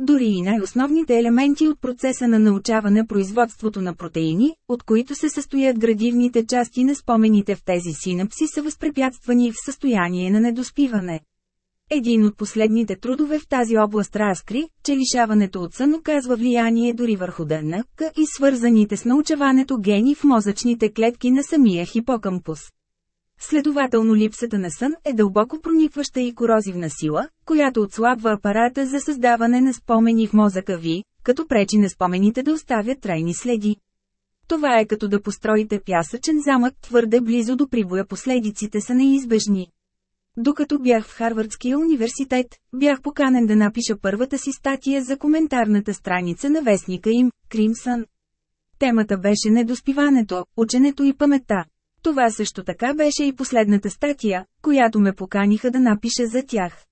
Дори и най-основните елементи от процеса на научаване производството на протеини, от които се състоят градивните части на спомените в тези синапси са възпрепятствани в състояние на недоспиване. Един от последните трудове в тази област разкри, че лишаването от сън оказва влияние дори върху ДНК и свързаните с научаването гени в мозъчните клетки на самия хипокампус. Следователно липсата на сън е дълбоко проникваща и корозивна сила, която отслабва апарата за създаване на спомени в мозъка ви, като пречи на спомените да оставят трайни следи. Това е като да построите пясъчен замък твърде близо до прибоя последиците са неизбежни. Докато бях в Харвардския университет, бях поканен да напиша първата си статия за коментарната страница на вестника им, Кримсън. Темата беше недоспиването, ученето и паметта. Това също така беше и последната статия, която ме поканиха да напиша за тях.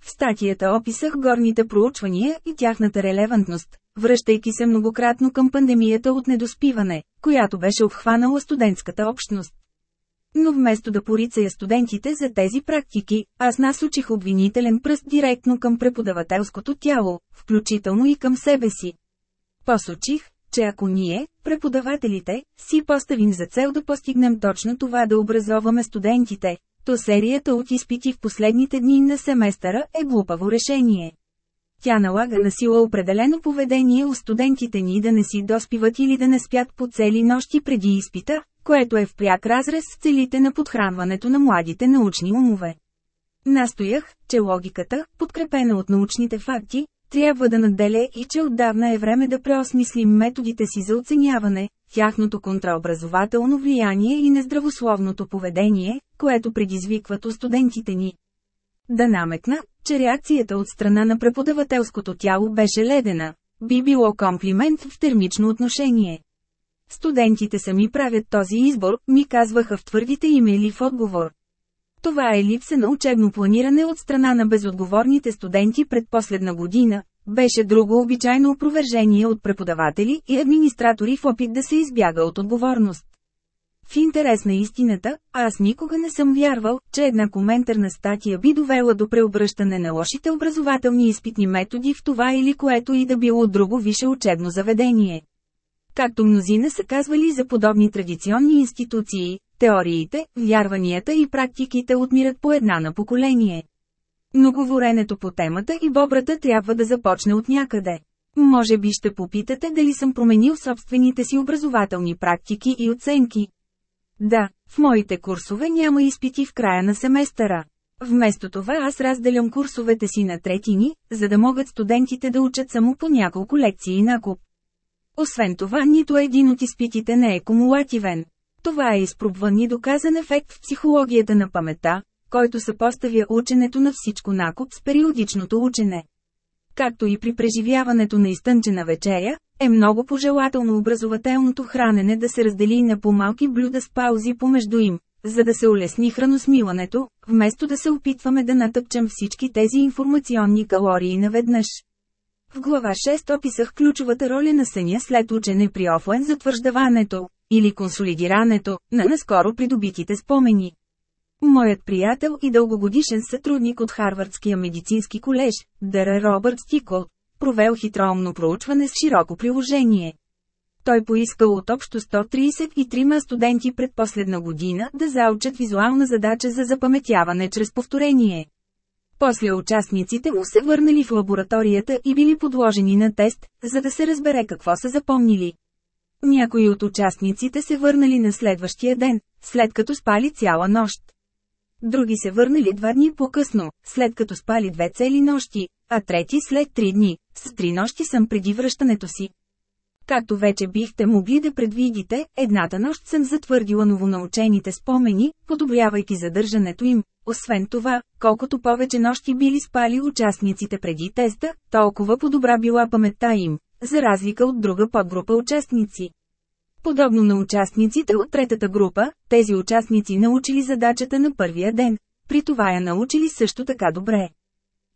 В статията описах горните проучвания и тяхната релевантност, връщайки се многократно към пандемията от недоспиване, която беше обхванала студентската общност. Но вместо да порицая студентите за тези практики, аз насочих обвинителен пръст директно към преподавателското тяло, включително и към себе си. Посочих, че ако ние, преподавателите, си поставим за цел да постигнем точно това да образоваме студентите, то серията от изпити в последните дни на семестъра е глупаво решение. Тя налага на сила определено поведение у студентите ни да не си доспиват или да не спят по цели нощи преди изпита, което е в пряк разрез с целите на подхранването на младите научни умове. Настоях, че логиката, подкрепена от научните факти, трябва да наделя и че отдавна е време да преосмислим методите си за оценяване, тяхното контраобразователно влияние и нездравословното поведение, което предизвикват у студентите ни. Да намекна, че реакцията от страна на преподавателското тяло беше ледена, би било комплимент в термично отношение. Студентите сами правят този избор, ми казваха в твърдите имейли в отговор. Това е липса на учебно планиране от страна на безотговорните студенти пред последна година, беше друго обичайно опровержение от преподаватели и администратори в опит да се избяга от отговорност. В интерес на истината, аз никога не съм вярвал, че една коментарна статия би довела до преобръщане на лошите образователни изпитни методи в това или което и да било друго висше учебно заведение. Както мнозина са казвали за подобни традиционни институции, теориите, вярванията и практиките отмират по една на поколение. Но говоренето по темата и бобрата трябва да започне от някъде. Може би ще попитате дали съм променил собствените си образователни практики и оценки. Да, в моите курсове няма изпити в края на семестъра. Вместо това аз разделям курсовете си на третини, за да могат студентите да учат само по няколко лекции на куп. Освен това, нито един от изпитите не е кумулативен. Това е изпробван и доказан ефект в психологията на памета, който съпоставя ученето на всичко накуп с периодичното учене. Както и при преживяването на изтънчена вечеря, е много пожелателно образователното хранене да се раздели на по-малки блюда с паузи помежду им, за да се улесни храносмилането, вместо да се опитваме да натъпчем всички тези информационни калории наведнъж. В глава 6 описах ключовата роля на съня след учене при офлайн затвърждаването, или консолидирането, на наскоро придобитите спомени. Моят приятел и дългогодишен сътрудник от Харвардския медицински колеж, Дъра Робърт Стикол, провел хитроумно проучване с широко приложение. Той поискал от общо 133 студенти пред последна година да заучат визуална задача за запаметяване чрез повторение. После участниците му се върнали в лабораторията и били подложени на тест, за да се разбере какво са запомнили. Някои от участниците се върнали на следващия ден, след като спали цяла нощ. Други се върнали два дни по-късно, след като спали две цели нощи, а трети след три дни, с три нощи съм преди връщането си. Както вече бихте могли да предвидите, едната нощ съм затвърдила новонаучените спомени, подобрявайки задържането им. Освен това, колкото повече нощи били спали участниците преди теста, толкова подобра била паметта им, за разлика от друга подгрупа участници. Подобно на участниците от третата група, тези участници научили задачата на първия ден, при това я научили също така добре.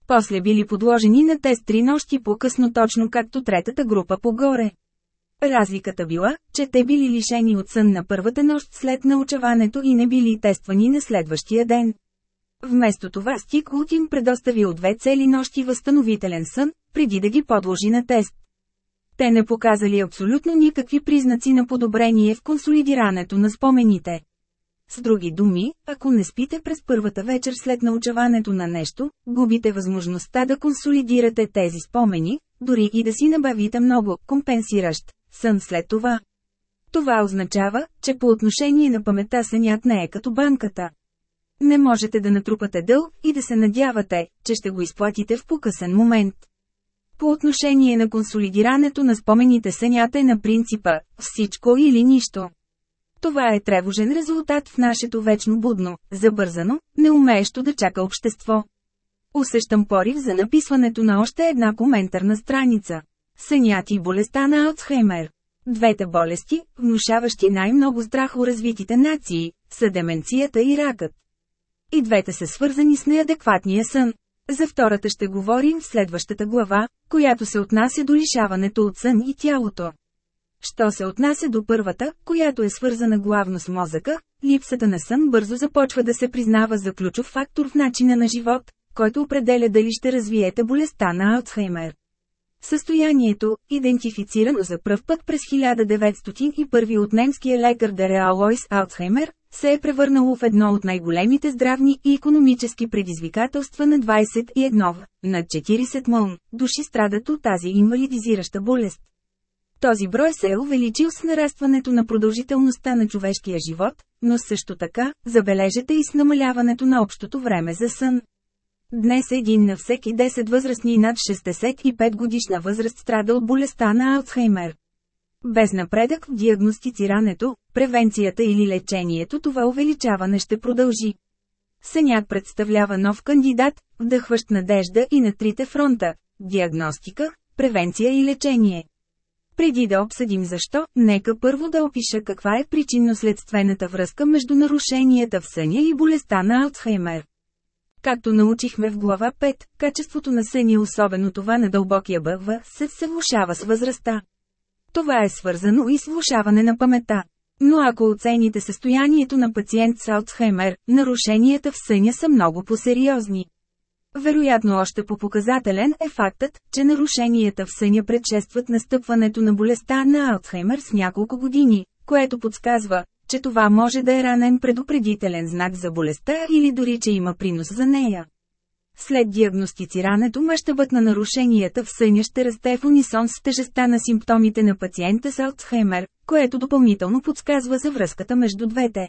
После били подложени на тест три нощи по-късно точно както третата група по-горе. Разликата била, че те били лишени от сън на първата нощ след научаването и не били тествани на следващия ден. Вместо това Стикулт им предоставил две цели нощи възстановителен сън, преди да ги подложи на тест. Те не показали абсолютно никакви признаци на подобрение в консолидирането на спомените. С други думи, ако не спите през първата вечер след научаването на нещо, губите възможността да консолидирате тези спомени, дори и да си набавите много, компенсиращ, сън след това. Това означава, че по отношение на паметта сънят не е като банката. Не можете да натрупате дълг и да се надявате, че ще го изплатите в покъсен момент. По отношение на консолидирането на спомените сънята е на принципа «всичко или нищо». Това е тревожен резултат в нашето вечно будно, забързано, неумеещо да чака общество. Усещам порив за написването на още една коментарна страница. Сънят и болестта на Алцхаймер. Двете болести, внушаващи най-много страх у развитите нации, са деменцията и ракът. И двете са свързани с неадекватния сън. За втората ще говорим в следващата глава, която се отнася до лишаването от сън и тялото. Що се отнася до първата, която е свързана главно с мозъка, липсата на сън бързо започва да се признава за ключов фактор в начина на живот, който определя дали ще развиете болестта на Алцхаймер. Състоянието, идентифицирано за пръв път през 1901 от немския лекар Дере Алойс Алцхаймер, се е превърнало в едно от най-големите здравни и економически предизвикателства на 21, над 40 мълн, души страдат от тази инвалидизираща болест. Този брой се е увеличил с нарастването на продължителността на човешкия живот, но също така, забележете и с намаляването на общото време за сън. Днес един на всеки 10 възрастни над 65 годишна възраст страда от болестта на Алцхаймер. Без напредък в диагностицирането, превенцията или лечението това увеличаване ще продължи. Сънят представлява нов кандидат, вдъхващ надежда и на трите фронта – диагностика, превенция и лечение. Преди да обсъдим защо, нека първо да опиша каква е причинно-следствената връзка между нарушенията в съня и болестта на Алцхаймер. Както научихме в глава 5, качеството на съня, особено това на дълбокия БВ, се се влушава с възрастта. Това е свързано и с влушаване на памета. Но ако оцените състоянието на пациент с Алцхаймер, нарушенията в съня са много по-сериозни. Вероятно още по-показателен е фактът, че нарушенията в съня предшестват настъпването на болестта на Алцхаймер с няколко години, което подсказва, че това може да е ранен предупредителен знак за болестта или дори че има принос за нея. След диагностицирането мащабът на нарушенията в съня ще расте в унисон с тежестта на симптомите на пациента с Алцхаймер, което допълнително подсказва за връзката между двете.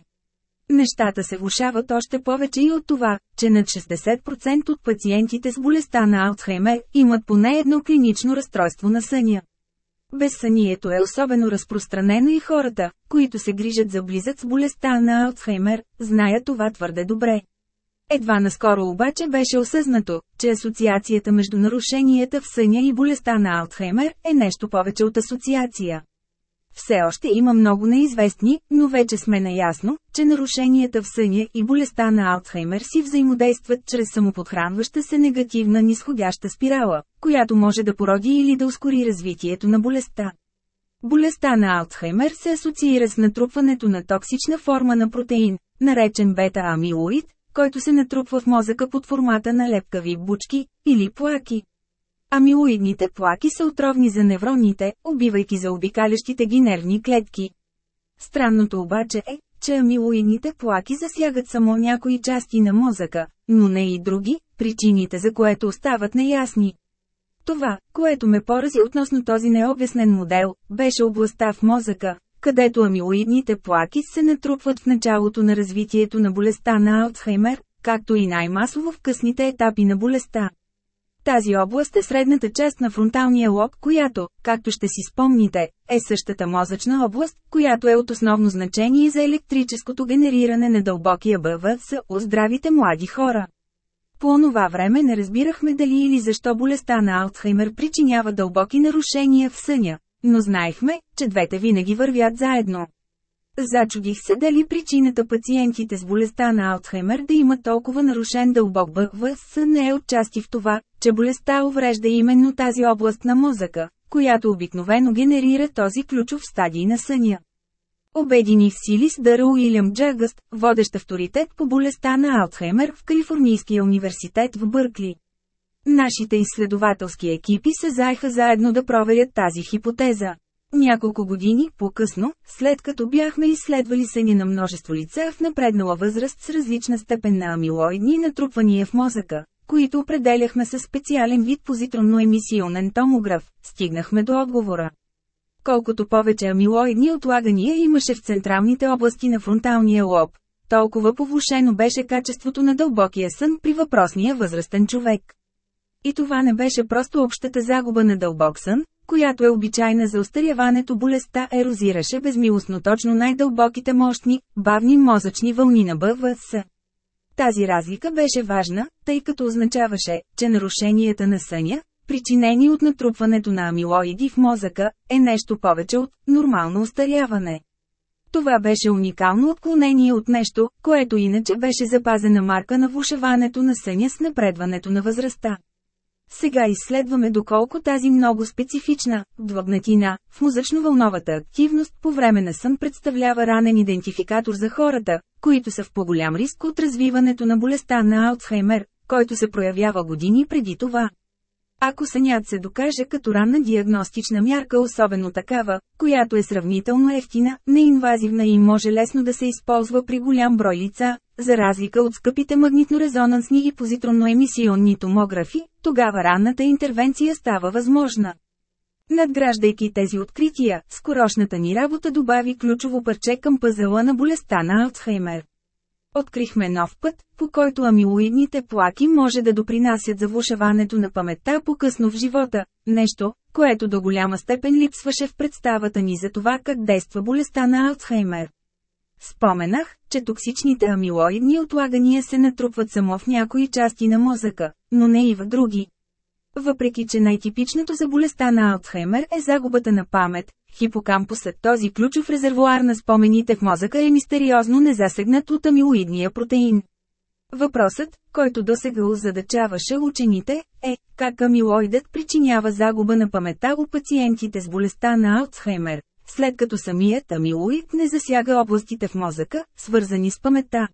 Нещата се влушават още повече и от това, че над 60% от пациентите с болестта на Алцхаймер имат поне едно клинично разстройство на съня. Безсънието е особено разпространено и хората, които се грижат за близък с болестта на Алцхаймер, знаят това твърде добре. Едва наскоро обаче беше осъзнато, че асоциацията между нарушенията в съня и болестта на Алцхаймер е нещо повече от асоциация. Все още има много неизвестни, но вече сме наясно, че нарушенията в съня и болестта на Алцхаймер си взаимодействат чрез самоподхранваща се негативна нисходяща спирала, която може да породи или да ускори развитието на болестта. Болестта на Алцхаймер се асоциира с натрупването на токсична форма на протеин, наречен бета-амилоид, който се натрупва в мозъка под формата на лепкави бучки или плаки. Амилоидните плаки са отровни за невроните, убивайки за обикалящите ги нервни клетки. Странното обаче е, че амилоидните плаки засягат само някои части на мозъка, но не и други, причините за което остават неясни. Това, което ме порази относно този необяснен модел, беше областта в мозъка, където амилоидните плаки се натрупват в началото на развитието на болестта на Алцхаймер, както и най-масово в късните етапи на болестта. Тази област е средната част на фронталния лоб, която, както ще си спомните, е същата мозъчна област, която е от основно значение за електрическото генериране на дълбокия БВС у здравите млади хора. По онова време не разбирахме дали или защо болестта на Алцхаймер причинява дълбоки нарушения в съня, но знаехме, че двете винаги вървят заедно. Зачудих се дали причината пациентите с болестта на Алцхаймер да имат толкова нарушен дълбок БВС не е отчасти в това, че болестта уврежда именно тази област на мозъка, която обикновено генерира този ключов стадий на съня. Обедини в сили с Дъра Уилям Джагъст, водещ авторитет по болестта на Алцхаймер в Калифорнийския университет в Бъркли. Нашите изследователски екипи се заеха заедно да проверят тази хипотеза. Няколко години по-късно, след като бяхме изследвали съни на множество лица в напреднала възраст с различна степен на амилоидни натрупвания в мозъка, които определяхме със специален вид позитронно-емисионен томограф, стигнахме до отговора. Колкото повече амилоидни отлагания имаше в централните области на фронталния лоб, толкова повушено беше качеството на дълбокия сън при въпросния възрастен човек. И това не беше просто общата загуба на дълбок сън, която е обичайна за остаряването болестта ерозираше безмилостно точно най-дълбоките мощни, бавни мозъчни вълни на БВС. Тази разлика беше важна, тъй като означаваше, че нарушенията на съня, причинени от натрупването на амилоиди в мозъка, е нещо повече от нормално остаряване. Това беше уникално отклонение от нещо, което иначе беше запазена марка на влушаването на съня с напредването на възрастта. Сега изследваме доколко тази много специфична, длъбнатина, в мозъчно-вълновата активност по време на сън представлява ранен идентификатор за хората, които са в по-голям риск от развиването на болестта на Алцхаймер, който се проявява години преди това. Ако сънят се докаже като ранна диагностична мярка, особено такава, която е сравнително ефтина, неинвазивна и може лесно да се използва при голям брой лица, за разлика от скъпите магнитно-резонансни и позитронно-емисионни томографи, тогава ранната интервенция става възможна. Надграждайки тези открития, скорошната ни работа добави ключово парче към пъзела на болестта на Алцхаймер. Открихме нов път, по който амилоидните плаки може да допринасят за влушаването на паметта по-късно в живота, нещо, което до голяма степен липсваше в представата ни за това как действа болестта на Алцхаймер. Споменах, че токсичните амилоидни отлагания се натрупват само в някои части на мозъка, но не и в други. Въпреки че най-типичното за болестта на Алцхаймер е загубата на памет, хипокампусът този ключов резервуар на спомените в мозъка е мистериозно незасегнат от амилоидния протеин. Въпросът, който досега озадачаваше учените, е, как амилоидът причинява загуба на паметта у пациентите с болестта на Алцхаймер, след като самият амилоид не засяга областите в мозъка, свързани с паметта.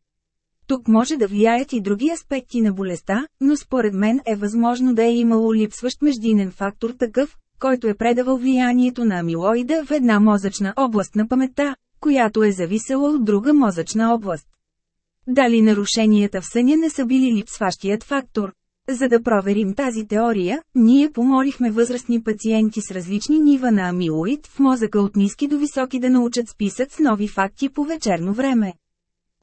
Тук може да влияят и други аспекти на болестта, но според мен е възможно да е имало липсващ междинен фактор такъв, който е предавал влиянието на амилоида в една мозъчна област на паметта, която е зависела от друга мозъчна област. Дали нарушенията в съня не са били липсващият фактор? За да проверим тази теория, ние помолихме възрастни пациенти с различни нива на амилоид в мозъка от ниски до високи да научат списък с нови факти по вечерно време.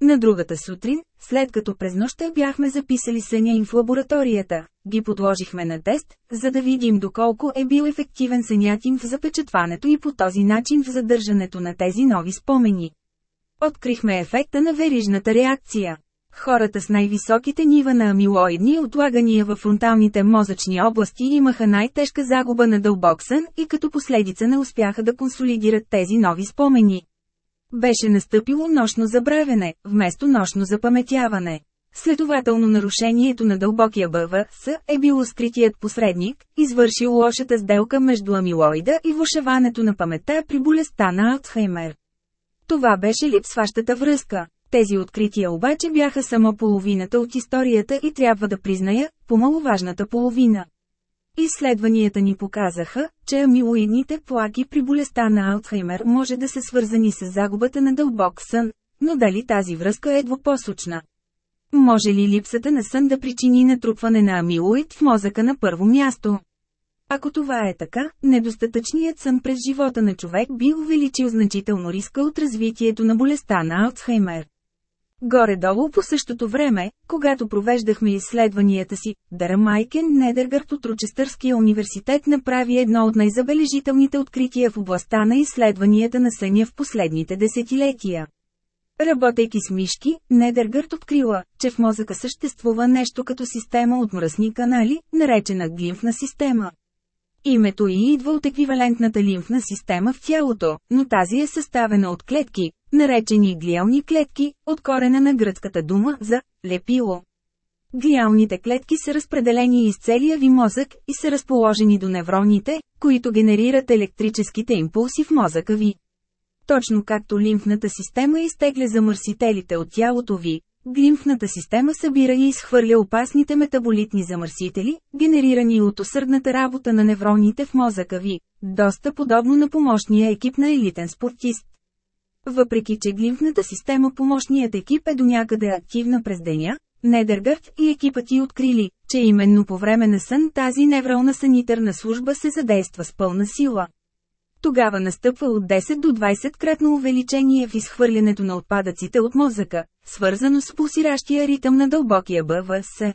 На другата сутрин, след като през нощта бяхме записали съня им в лабораторията, ги подложихме на тест, за да видим доколко е бил ефективен сънят им в запечатването и по този начин в задържането на тези нови спомени. Открихме ефекта на верижната реакция. Хората с най-високите нива на амилоидни отлагания във фронталните мозъчни области имаха най-тежка загуба на дълбок сън и като последица не успяха да консолидират тези нови спомени. Беше настъпило нощно забравяне, вместо нощно запаметяване. Следователно нарушението на дълбокия БВС е било скритият посредник, извършил лошата сделка между амилоида и влушаването на паметта при болестта на Алцхаймер. Това беше липсващата връзка. Тези открития обаче бяха само половината от историята и трябва да призная, по-маловажната половина. Изследванията ни показаха, че амилоидните плаки при болестта на Алцхаймер може да са свързани с загубата на дълбок сън, но дали тази връзка е двупосочна? Може ли липсата на сън да причини натрупване на амилоид в мозъка на първо място? Ако това е така, недостатъчният сън през живота на човек би увеличил значително риска от развитието на болестта на Алцхаймер. Горе-долу по същото време, когато провеждахме изследванията си, Дара Майкен от Рочестърския университет направи едно от най-забележителните открития в областта на изследванията на съня в последните десетилетия. Работейки с мишки, Недергърт открила, че в мозъка съществува нещо като система от мръсни канали, наречена глимфна система. Името й идва от еквивалентната лимфна система в тялото, но тази е съставена от клетки, наречени глиални клетки, от корена на гръцката дума за «лепило». Глиалните клетки са разпределени из целия ви мозък и са разположени до невроните, които генерират електрическите импулси в мозъка ви. Точно както лимфната система изтегля замърсителите от тялото ви, Глимфната система събира и изхвърля опасните метаболитни замърсители, генерирани от усърдната работа на невроните в мозъка ви, доста подобно на помощния екип на елитен спортист. Въпреки че глимфната система помощният екип е до някъде активна през деня, Недергърт и екипът ти открили, че именно по време на сън тази неврална санитарна служба се задейства с пълна сила. Тогава настъпва от 10 до 20 кратно увеличение в изхвърлянето на отпадъците от мозъка, свързано с пулсиращия ритъм на дълбокия БВС.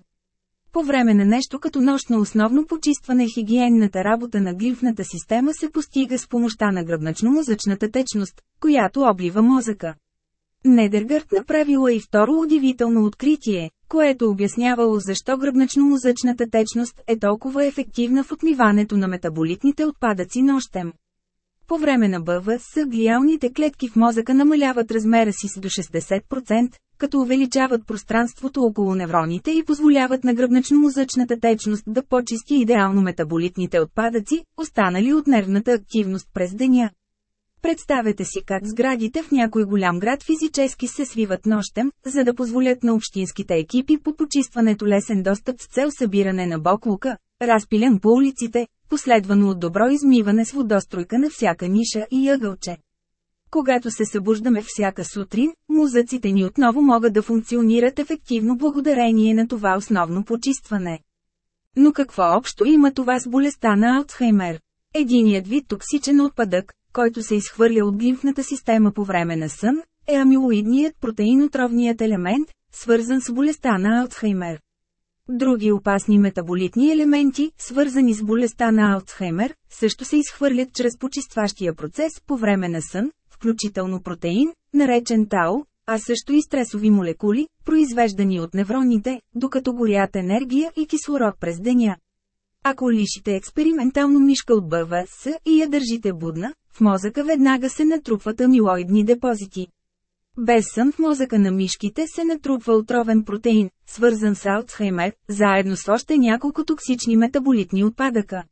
По време на нещо като нощно основно почистване хигиенната работа на глимфната система се постига с помощта на гръбначно-мозъчната течност, която облива мозъка. Недергърт направила и второ удивително откритие, което обяснявало защо гръбначно-мозъчната течност е толкова ефективна в отмиването на метаболитните отпадъци нощем. По време на БВС глиалните клетки в мозъка намаляват размера си с до 60%, като увеличават пространството около невроните и позволяват на гръбначно-мозъчната течност да почисти идеално метаболитните отпадъци, останали от нервната активност през деня. Представете си как сградите в някой голям град физически се свиват нощем, за да позволят на общинските екипи по почистването лесен достъп с цел събиране на боклука, разпилен по улиците, последвано от добро измиване с водостройка на всяка ниша и ъгълче. Когато се събуждаме всяка сутрин, музъците ни отново могат да функционират ефективно благодарение на това основно почистване. Но какво общо има това с болестта на Алцхаймер? Единият вид токсичен отпадък, който се изхвърля от глимфната система по време на сън, е амилоидният протеинотровният елемент, свързан с болестта на Алцхаймер. Други опасни метаболитни елементи, свързани с болестта на Алцхаймер, също се изхвърлят чрез почистващия процес по време на сън, включително протеин, наречен тау, а също и стресови молекули, произвеждани от невроните, докато горят енергия и кислород през деня. Ако лишите експериментално мишка от БВС и я държите будна, в мозъка веднага се натрупват амилоидни депозити. Без сън в мозъка на мишките се натрупва отровен протеин, свързан с Алцхаймер, заедно с още няколко токсични метаболитни отпадъка.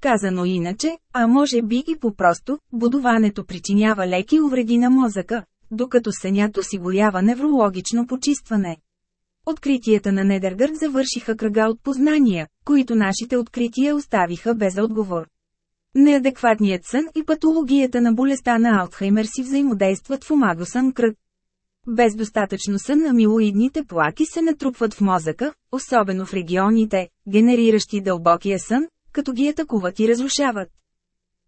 Казано иначе, а може би и по-просто, будуването причинява леки увреди на мозъка, докато сънят осигурява неврологично почистване. Откритията на Недергърд завършиха кръга от познания, които нашите открития оставиха без отговор. Неадекватният сън и патологията на болестта на Алцхаймер си взаимодействат в омагосън кръг. Без достатъчно сън амилоидните плаки се натрупват в мозъка, особено в регионите, генериращи дълбокия сън, като ги атакуват и разрушават.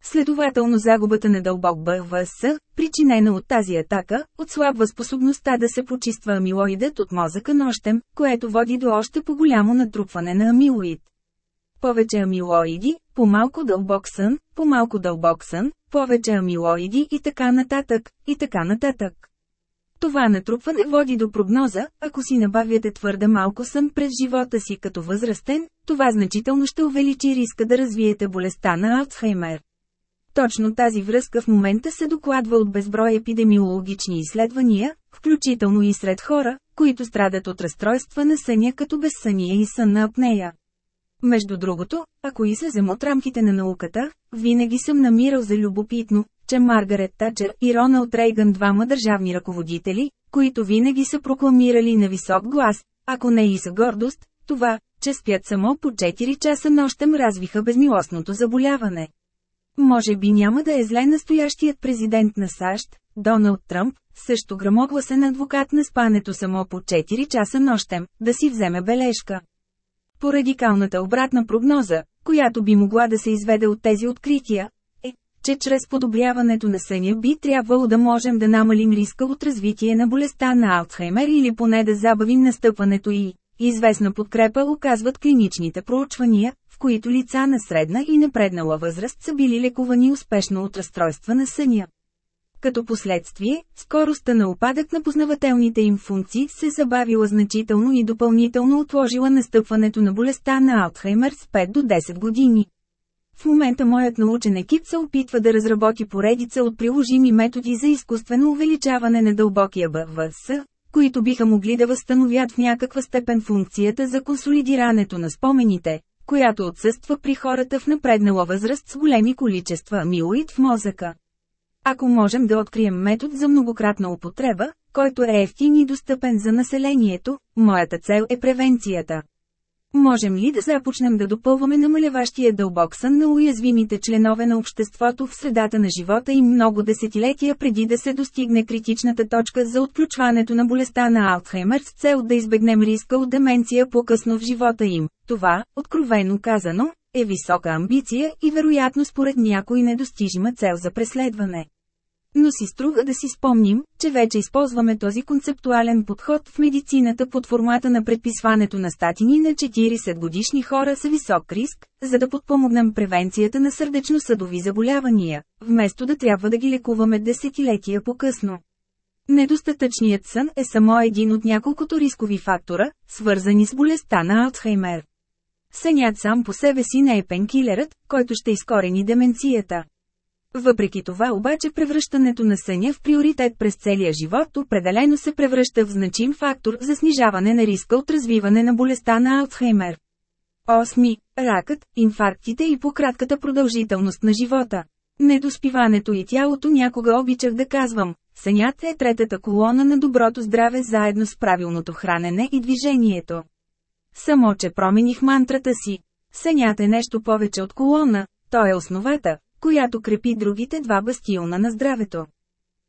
Следователно загубата на дълбок БВС, причинена от тази атака, отслабва способността да се почиства амилоидът от мозъка нощем, което води до още по-голямо натрупване на амилоид. Повече амилоиди, по-малко дълбок сън, по-малко дълбок сън, повече амилоиди и така нататък, и така нататък. Това натрупване води до прогноза, ако си набавяте твърде малко сън през живота си като възрастен, това значително ще увеличи риска да развиете болестта на Алцхаймер. Точно тази връзка в момента се докладва от безброй епидемиологични изследвания, включително и сред хора, които страдат от разстройства на съня като безсъние и сън на апнея. Между другото, ако излезем от рамките на науката, винаги съм намирал за любопитно, че Маргарет Тачер и Роналд Рейган двама държавни ръководители, които винаги са прокламирали на висок глас, ако не и за гордост, това, че спят само по 4 часа нощем развиха безмилостното заболяване. Може би няма да е зле настоящият президент на САЩ, Доналд Тръмп, също грамогласен адвокат на спането само по 4 часа нощем, да си вземе бележка. По радикалната обратна прогноза, която би могла да се изведе от тези открития, е, че чрез подобряването на съня би трябвало да можем да намалим риска от развитие на болестта на Алцхаймер или поне да забавим настъпването и. Известна подкрепа оказват клиничните проучвания, в които лица на средна и напреднала възраст са били лекувани успешно от разстройства на съня. Като последствие, скоростта на опадък на познавателните им функции се забавила значително и допълнително отложила настъпването на болестта на Алцхаймер с 5 до 10 години. В момента моят научен екип се опитва да разработи поредица от приложими методи за изкуствено увеличаване на дълбокия БВС, които биха могли да възстановят в някаква степен функцията за консолидирането на спомените, която отсъства при хората в напреднала възраст с големи количества амилоид в мозъка. Ако можем да открием метод за многократна употреба, който е ефтин и достъпен за населението, моята цел е превенцията. Можем ли да започнем да допълваме намаляващия дълбок сън на уязвимите членове на обществото в средата на живота им много десетилетия преди да се достигне критичната точка за отключването на болестта на Алцхаймер с цел да избегнем риска от деменция по-късно в живота им? Това, откровено казано, е висока амбиция и вероятно според някой недостижима цел за преследване. Но си струва да си спомним, че вече използваме този концептуален подход в медицината под формата на предписването на статини на 40 годишни хора с висок риск, за да подпомогнем превенцията на сърдечно-съдови заболявания, вместо да трябва да ги лекуваме десетилетия по-късно. Недостатъчният сън е само един от няколкото рискови фактора, свързани с болестта на Алцхаймер. Сънят сам по себе си не е пенкилерът, който ще изкорени деменцията. Въпреки това обаче превръщането на съня в приоритет през целия живот определено се превръща в значим фактор за снижаване на риска от развиване на болестта на Алцхаймер. 8. Ракът, инфарктите и пократката продължителност на живота. Недоспиването и тялото някога обичах да казвам, сънят е третата колона на доброто здраве заедно с правилното хранене и движението. Само, че промених мантрата си. Сънят е нещо повече от колона, той е основата, която крепи другите два бастиона на здравето.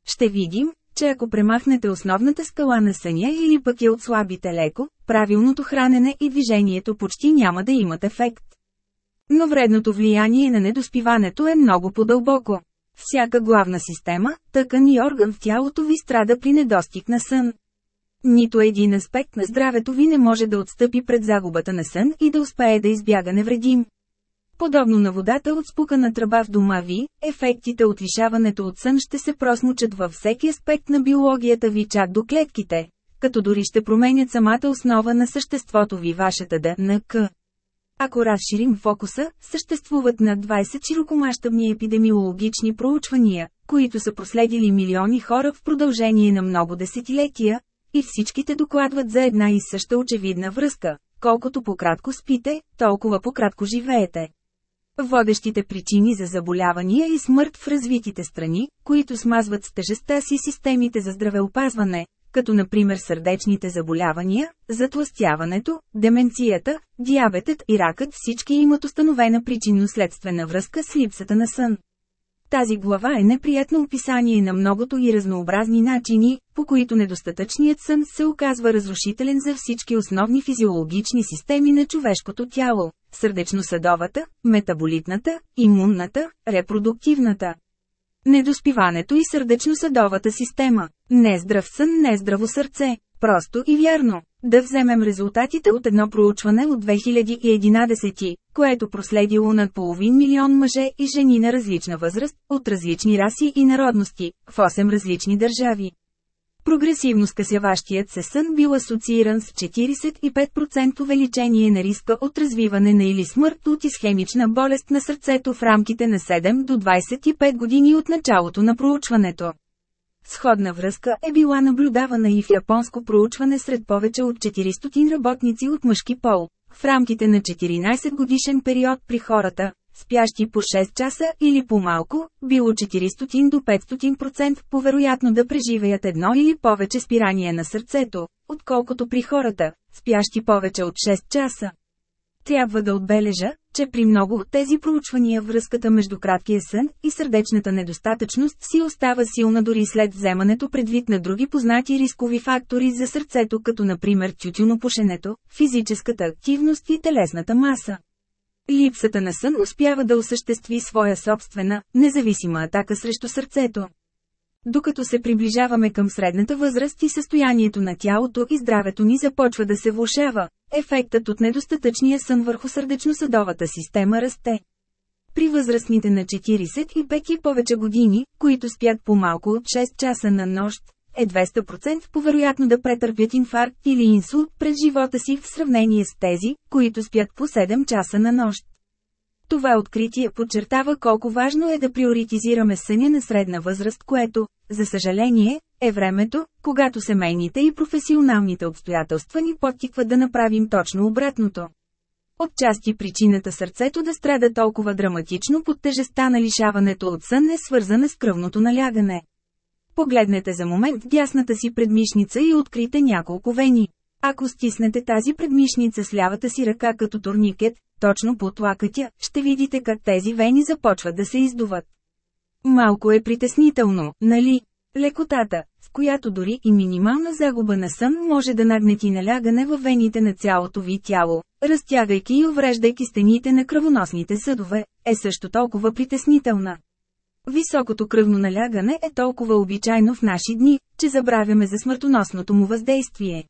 Ще видим, че ако премахнете основната скала на съня или пък я отслабите леко, правилното хранене и движението почти няма да имат ефект. Но вредното влияние на недоспиването е много по-дълбоко. Всяка главна система, тъкан и орган в тялото ви страда при недостиг на сън. Нито един аспект на здравето ви не може да отстъпи пред загубата на сън и да успее да избяга невредим. Подобно на водата от спукана тръба в дома ви, ефектите от лишаването от сън ще се просмучат във всеки аспект на биологията ви чак до клетките, като дори ще променят самата основа на съществото ви вашата ДНК. Ако разширим фокуса, съществуват над 20 широкомащабни епидемиологични проучвания, които са проследили милиони хора в продължение на много десетилетия, и всичките докладват за една и съща очевидна връзка – колкото по-кратко спите, толкова по-кратко живеете. Водещите причини за заболявания и смърт в развитите страни, които смазват с тежестта си системите за здравеопазване, като например сърдечните заболявания, затластяването, деменцията, диабетът и ракът всички имат установена причинно-следствена връзка с липсата на сън. Тази глава е неприятно описание на многото и разнообразни начини, по които недостатъчният сън се оказва разрушителен за всички основни физиологични системи на човешкото тяло – сърдечно-съдовата, метаболитната, имунната, репродуктивната. Недоспиването и сърдечно-съдовата система. Нездрав сън, нездраво сърце. Просто и вярно. Да вземем резултатите от едно проучване от 2011, което проследило над половин милион мъже и жени на различна възраст, от различни раси и народности, в 8 различни държави. Прогресивно скъсяващият се сън бил асоцииран с 45% увеличение на риска от развиване на или смърт от изхемична болест на сърцето в рамките на 7 до 25 години от началото на проучването. Сходна връзка е била наблюдавана и в японско проучване сред повече от 400 работници от мъжки пол. В рамките на 14 годишен период при хората, спящи по 6 часа или по-малко, било 400 до 500% повероятно да преживеят едно или повече спирание на сърцето, отколкото при хората, спящи повече от 6 часа. Трябва да отбележа, че при много от тези проучвания връзката между краткия сън и сърдечната недостатъчност си остава силна дори след вземането предвид на други познати рискови фактори за сърцето като например тютюнопушенето, физическата активност и телесната маса. Липсата на сън успява да осъществи своя собствена, независима атака срещу сърцето. Докато се приближаваме към средната възраст и състоянието на тялото и здравето ни започва да се влушава, ефектът от недостатъчния сън върху сърдечно-съдовата система расте. При възрастните на 45 и повече години, които спят по малко от 6 часа на нощ, е 200% повероятно да претърпят инфаркт или инсулт през живота си в сравнение с тези, които спят по 7 часа на нощ. Това откритие подчертава колко важно е да приоритизираме съня на средна възраст, което, за съжаление, е времето, когато семейните и професионалните обстоятелства ни подтикват да направим точно обратното. Отчасти причината сърцето да страда толкова драматично под тежеста на лишаването от сън е свързана с кръвното налягане. Погледнете за момент дясната си предмишница и открите няколко вени. Ако стиснете тази предмишница с лявата си ръка като турникет, точно под лакътя, ще видите как тези вени започват да се издуват. Малко е притеснително, нали? Лекотата, с която дори и минимална загуба на сън може да нагнети налягане във вените на цялото ви тяло, разтягайки и увреждайки стените на кръвоносните съдове, е също толкова притеснителна. Високото кръвно налягане е толкова обичайно в наши дни, че забравяме за смъртоносното му въздействие.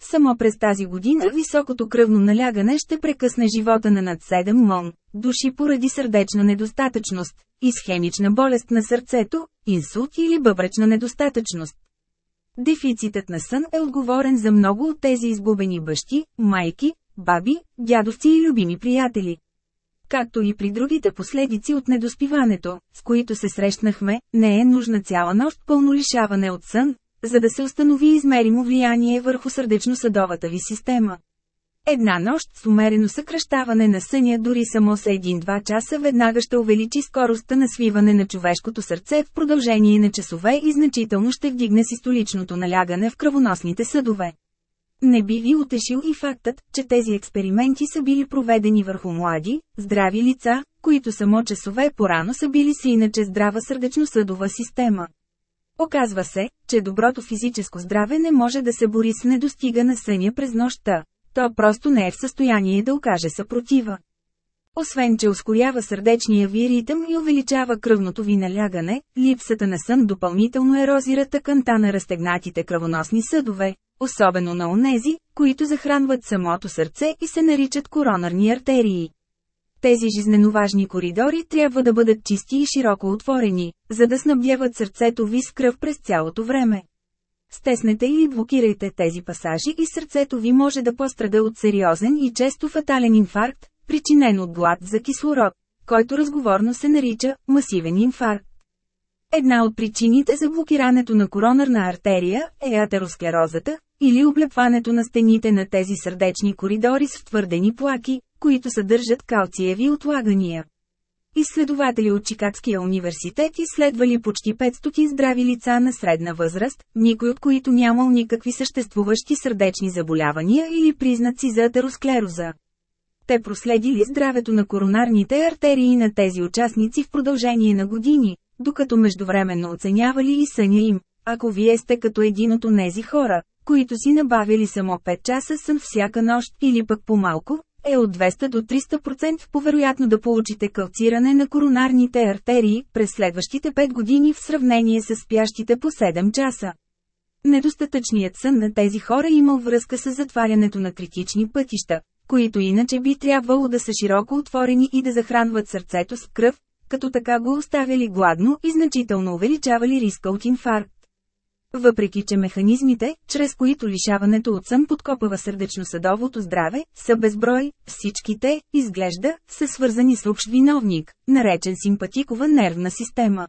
Само през тази година високото кръвно налягане ще прекъсне живота на над 7 мон, души поради сърдечна недостатъчност, изхемична болест на сърцето, инсулт или бъбречна недостатъчност. Дефицитът на сън е отговорен за много от тези изгубени бащи, майки, баби, дядовци и любими приятели. Както и при другите последици от недоспиването, с които се срещнахме, не е нужна цяла нощ пълно лишаване от сън, за да се установи измеримо влияние върху сърдечно-съдовата ви система. Една нощ с умерено съкръщаване на съня дори само с 1-2 часа веднага ще увеличи скоростта на свиване на човешкото сърце в продължение на часове и значително ще вдигне систоличното налягане в кръвоносните съдове. Не би ви утешил и фактът, че тези експерименти са били проведени върху млади, здрави лица, които само часове порано са били си иначе здрава сърдечно-съдова система. Оказва се, че доброто физическо здраве не може да се бори с недостига на съня през нощта. То просто не е в състояние да окаже съпротива. Освен, че ускорява сърдечния ви ритъм и увеличава кръвното ви налягане, липсата на сън допълнително ерозира тъканта на разтегнатите кръвоносни съдове, особено на онези, които захранват самото сърце и се наричат коронарни артерии. Тези жизненоважни коридори трябва да бъдат чисти и широко отворени, за да снабдяват сърцето ви с кръв през цялото време. Стеснете или блокирайте тези пасажи и сърцето ви може да пострада от сериозен и често фатален инфаркт, причинен от глад за кислород, който разговорно се нарича масивен инфаркт. Една от причините за блокирането на коронарна артерия е атеросклерозата, или облепването на стените на тези сърдечни коридори с втвърдени плаки, които съдържат калциеви отлагания. Изследователи от Чикагския университет изследвали почти 500 здрави лица на средна възраст, никой от които нямал никакви съществуващи сърдечни заболявания или признаци за атеросклероза. Те проследили здравето на коронарните артерии на тези участници в продължение на години, докато междувременно оценявали и съня им. Ако вие сте като един от онези хора, които си набавили само 5 часа сън всяка нощ или пък по-малко, е от 200 до 300% повероятно да получите калциране на коронарните артерии през следващите 5 години в сравнение с спящите по 7 часа. Недостатъчният сън на тези хора имал връзка с затварянето на критични пътища, които иначе би трябвало да са широко отворени и да захранват сърцето с кръв, като така го оставяли гладно и значително увеличавали риска от инфаркт. Въпреки че механизмите, чрез които лишаването от сън подкопава сърдечно-съдовото здраве, са безброй, всичките, изглежда, са свързани с общ виновник, наречен симпатикова нервна система.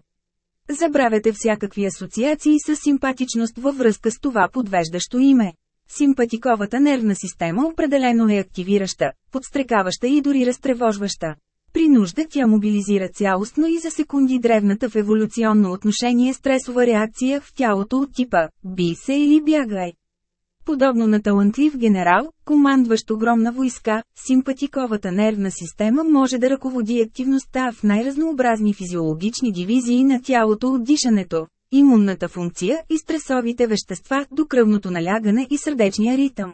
Забравяте всякакви асоциации с симпатичност във връзка с това подвеждащо име. Симпатиковата нервна система определено е активираща, подстрекаваща и дори разтревожваща. При нужда тя мобилизира цялостно и за секунди древната в еволюционно отношение стресова реакция в тялото от типа «би се или бягай». Подобно на талантлив генерал, командващ огромна войска, симпатиковата нервна система може да ръководи активността в най-разнообразни физиологични дивизии на тялото от дишането, имунната функция и стресовите вещества до кръвното налягане и сърдечния ритъм.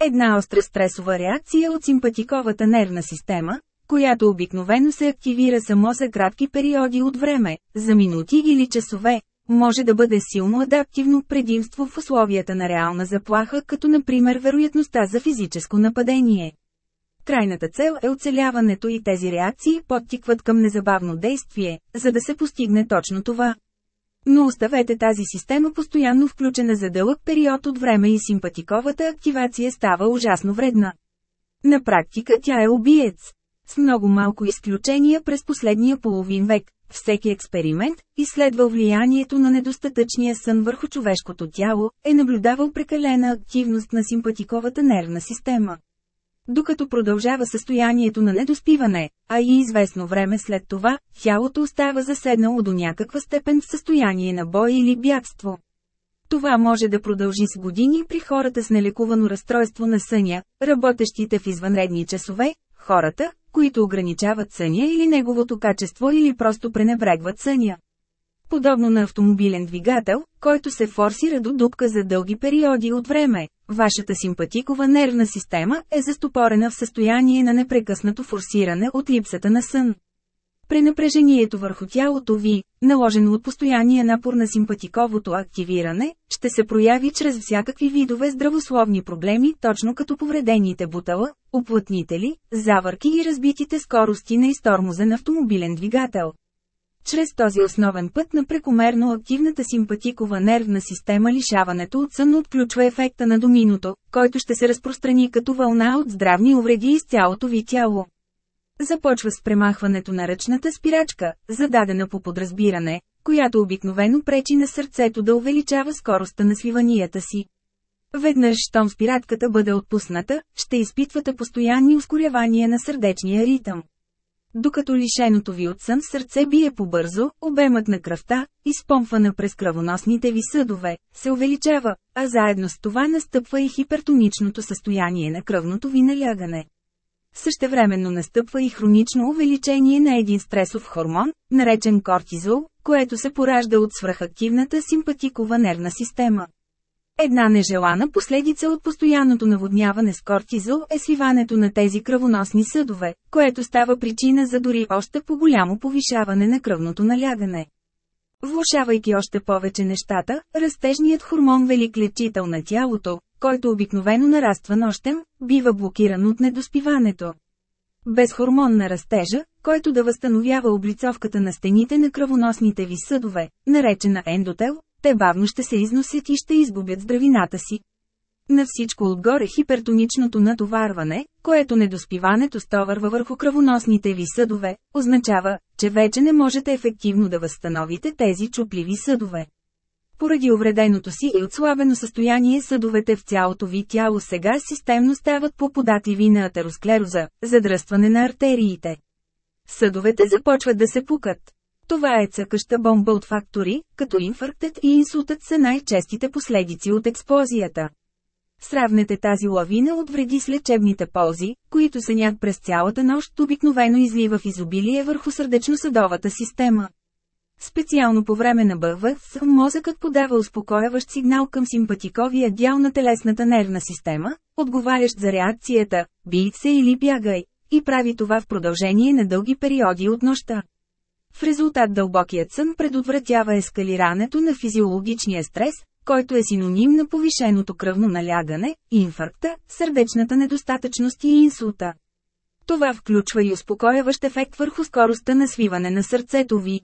Една остра стресова реакция от симпатиковата нервна система, която обикновено се активира само за кратки периоди от време, за минути или часове, може да бъде силно адаптивно предимство в условията на реална заплаха, като например вероятността за физическо нападение. Крайната цел е оцеляването и тези реакции подтикват към незабавно действие, за да се постигне точно това. Но оставете тази система постоянно включена за дълъг период от време и симпатиковата активация става ужасно вредна. На практика тя е убиец. С много малко изключения през последния половин век, всеки експеримент, изследвал влиянието на недостатъчния сън върху човешкото тяло, е наблюдавал прекалена активност на симпатиковата нервна система. Докато продължава състоянието на недоспиване, а и известно време след това, тялото остава заседнало до някаква степен в състояние на бой или бягство. Това може да продължи с години при хората с нелекувано разстройство на съня, работещите в извънредни часове, хората, които ограничават съня или неговото качество или просто пренебрегват съня. Подобно на автомобилен двигател, който се форсира до дупка за дълги периоди от време, вашата симпатикова нервна система е застопорена в състояние на непрекъснато форсиране от липсата на сън. Пренапрежението върху тялото ви, наложено от постоянния напор на симпатиковото активиране, ще се прояви чрез всякакви видове здравословни проблеми, точно като повредените бутала, оплътнители, завърки и разбитите скорости на изтормозен автомобилен двигател. Чрез този основен път на прекомерно активната симпатикова нервна система лишаването от сън отключва ефекта на доминото, който ще се разпространи като вълна от здравни увреди из цялото ви тяло. Започва с премахването на ръчната спирачка, зададена по подразбиране, която обикновено пречи на сърцето да увеличава скоростта на свиванията си. Веднъж, щом спиратката бъде отпусната, ще изпитвате постоянни ускорявания на сърдечния ритъм. Докато лишеното ви от сън сърце бие побързо, обемът на кръвта, изпомпвана през кръвоносните ви съдове, се увеличава, а заедно с това настъпва и хипертоничното състояние на кръвното ви налягане. Същевременно настъпва и хронично увеличение на един стресов хормон, наречен кортизол, което се поражда от свръхактивната симпатикова нервна система. Една нежелана последица от постоянното наводняване с кортизол е свиването на тези кръвоносни съдове, което става причина за дори още по-голямо повишаване на кръвното налягане. Влушавайки още повече нещата, растежният хормон велик лечител на тялото, който обикновено нараства нощем, бива блокиран от недоспиването. Без хормон на растежа, който да възстановява облицовката на стените на кръвоносните ви съдове, наречена ендотел, те бавно ще се износят и ще изгубят здравината си. На всичко отгоре хипертоничното натоварване, което недоспиването стовърва върху кръвоносните ви съдове, означава, че вече не можете ефективно да възстановите тези чупливи съдове. Поради увреденото си и отслабено състояние съдовете в цялото ви тяло сега системно стават поподатливи на атеросклероза, задръстване на артериите. Съдовете започват да се пукат. Това е цъкаща бомба от фактори, като инфарктът и инсултът са най-честите последици от експлозията. Сравнете тази лавина от вреди с лечебните ползи, които сънят през цялата нощ обикновено излива в изобилие върху сърдечно-съдовата система. Специално по време на БВС, мозъкът подава успокояващ сигнал към симпатиковия дял на телесната нервна система, отговарящ за реакцията «бий се или бягай», и прави това в продължение на дълги периоди от нощта. В резултат дълбокият сън предотвратява ескалирането на физиологичния стрес, който е синоним на повишеното кръвно налягане, инфаркта, сърдечната недостатъчност и инсулта. Това включва и успокояващ ефект върху скоростта на свиване на сърцето ви.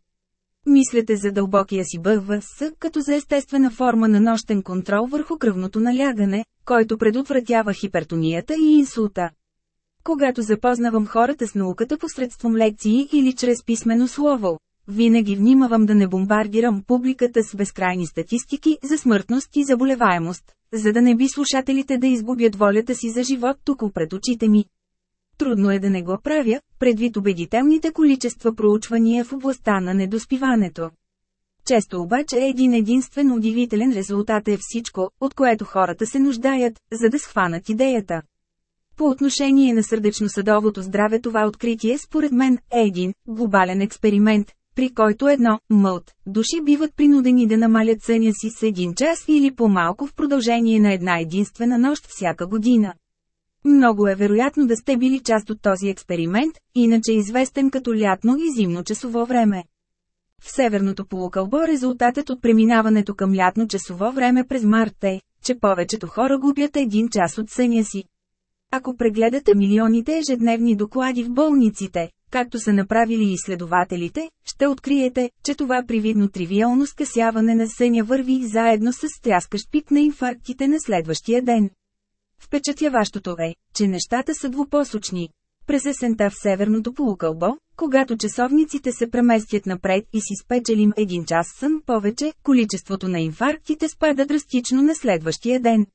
Мислете за дълбокия си БВС като за естествена форма на нощен контрол върху кръвното налягане, който предотвратява хипертонията и инсулта. Когато запознавам хората с науката посредством лекции или чрез писмено слово, винаги внимавам да не бомбардирам публиката с безкрайни статистики за смъртност и заболеваемост, за да не би слушателите да изгубят волята си за живот тук пред очите ми. Трудно е да не го правя, предвид убедителните количества проучвания в областта на недоспиването. Често обаче един единствен удивителен резултат е всичко, от което хората се нуждаят, за да схванат идеята. По отношение на сърдечно-съдовото здраве това откритие според мен е един глобален експеримент, при който едно мълт души биват принудени да намалят съня си с един час или по-малко в продължение на една единствена нощ всяка година. Много е вероятно да сте били част от този експеримент, иначе известен като лятно и зимно часово време. В северното полукълбо резултатът от преминаването към лятно часово време през март е, че повечето хора губят един час от съня си. Ако прегледате милионите ежедневни доклади в болниците, както са направили изследователите, ще откриете, че това привидно тривиално скъсяване на съня върви заедно с стряскащ пик на инфарктите на следващия ден. Впечатляващото е, че нещата са двупосочни. През есента в северното полукълбо, когато часовниците се преместят напред и си спечелим един час сън повече, количеството на инфарктите спада драстично на следващия ден.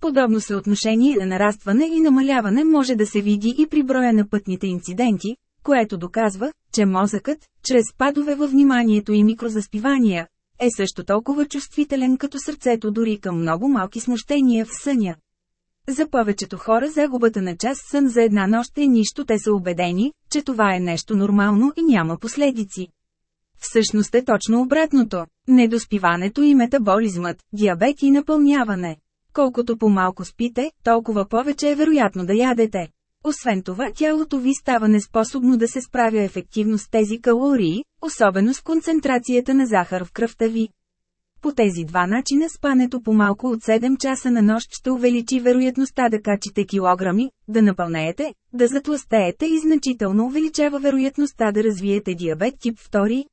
Подобно съотношение на нарастване и намаляване може да се види и при броя на пътните инциденти, което доказва, че мозъкът, чрез падове във вниманието и микрозаспивания, е също толкова чувствителен като сърцето дори към много малки смущения в съня. За повечето хора загубата на час сън за една нощ е нищо, те са убедени, че това е нещо нормално и няма последици. Всъщност е точно обратното – недоспиването и метаболизмът, диабет и напълняване. Колкото по-малко спите, толкова повече е вероятно да ядете. Освен това, тялото ви става неспособно да се справя ефективно с тези калории, особено с концентрацията на захар в кръвта ви. По тези два начина спането по малко от 7 часа на нощ ще увеличи вероятността да качите килограми, да напълнеете, да затластеете и значително увеличава вероятността да развиете диабет тип 2.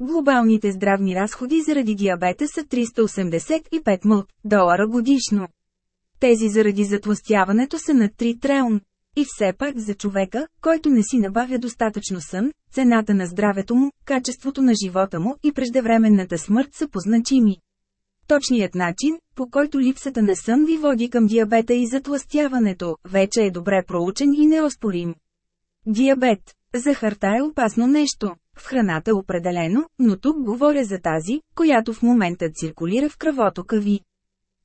Глобалните здравни разходи заради диабета са 385 млт. долара годишно. Тези заради затластяването са на 3 треун. И все пак за човека, който не си набавя достатъчно сън, цената на здравето му, качеството на живота му и преждевременната смърт са позначими. Точният начин, по който липсата на сън ви води към диабета и затластяването, вече е добре проучен и неоспорим. Диабет. Захарта е опасно нещо. В храната определено, но тук говоря за тази, която в момента циркулира в кръвотока ви.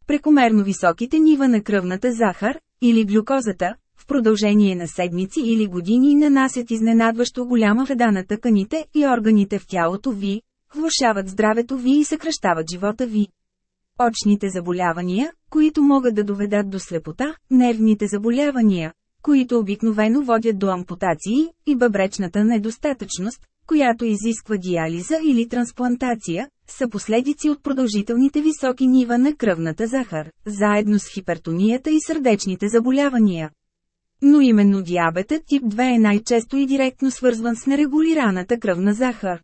Прекомерно високите нива на кръвната захар, или глюкозата, в продължение на седмици или години нанасят изненадващо голяма вреда на тъканите и органите в тялото ви, влушават здравето ви и съкръщават живота ви. Очните заболявания, които могат да доведат до слепота, нервните заболявания, които обикновено водят до ампутации, и бъбречната недостатъчност, която изисква диализа или трансплантация, са последици от продължителните високи нива на кръвната захар, заедно с хипертонията и сърдечните заболявания. Но именно диабетът тип 2 е най-често и директно свързван с нерегулираната кръвна захар.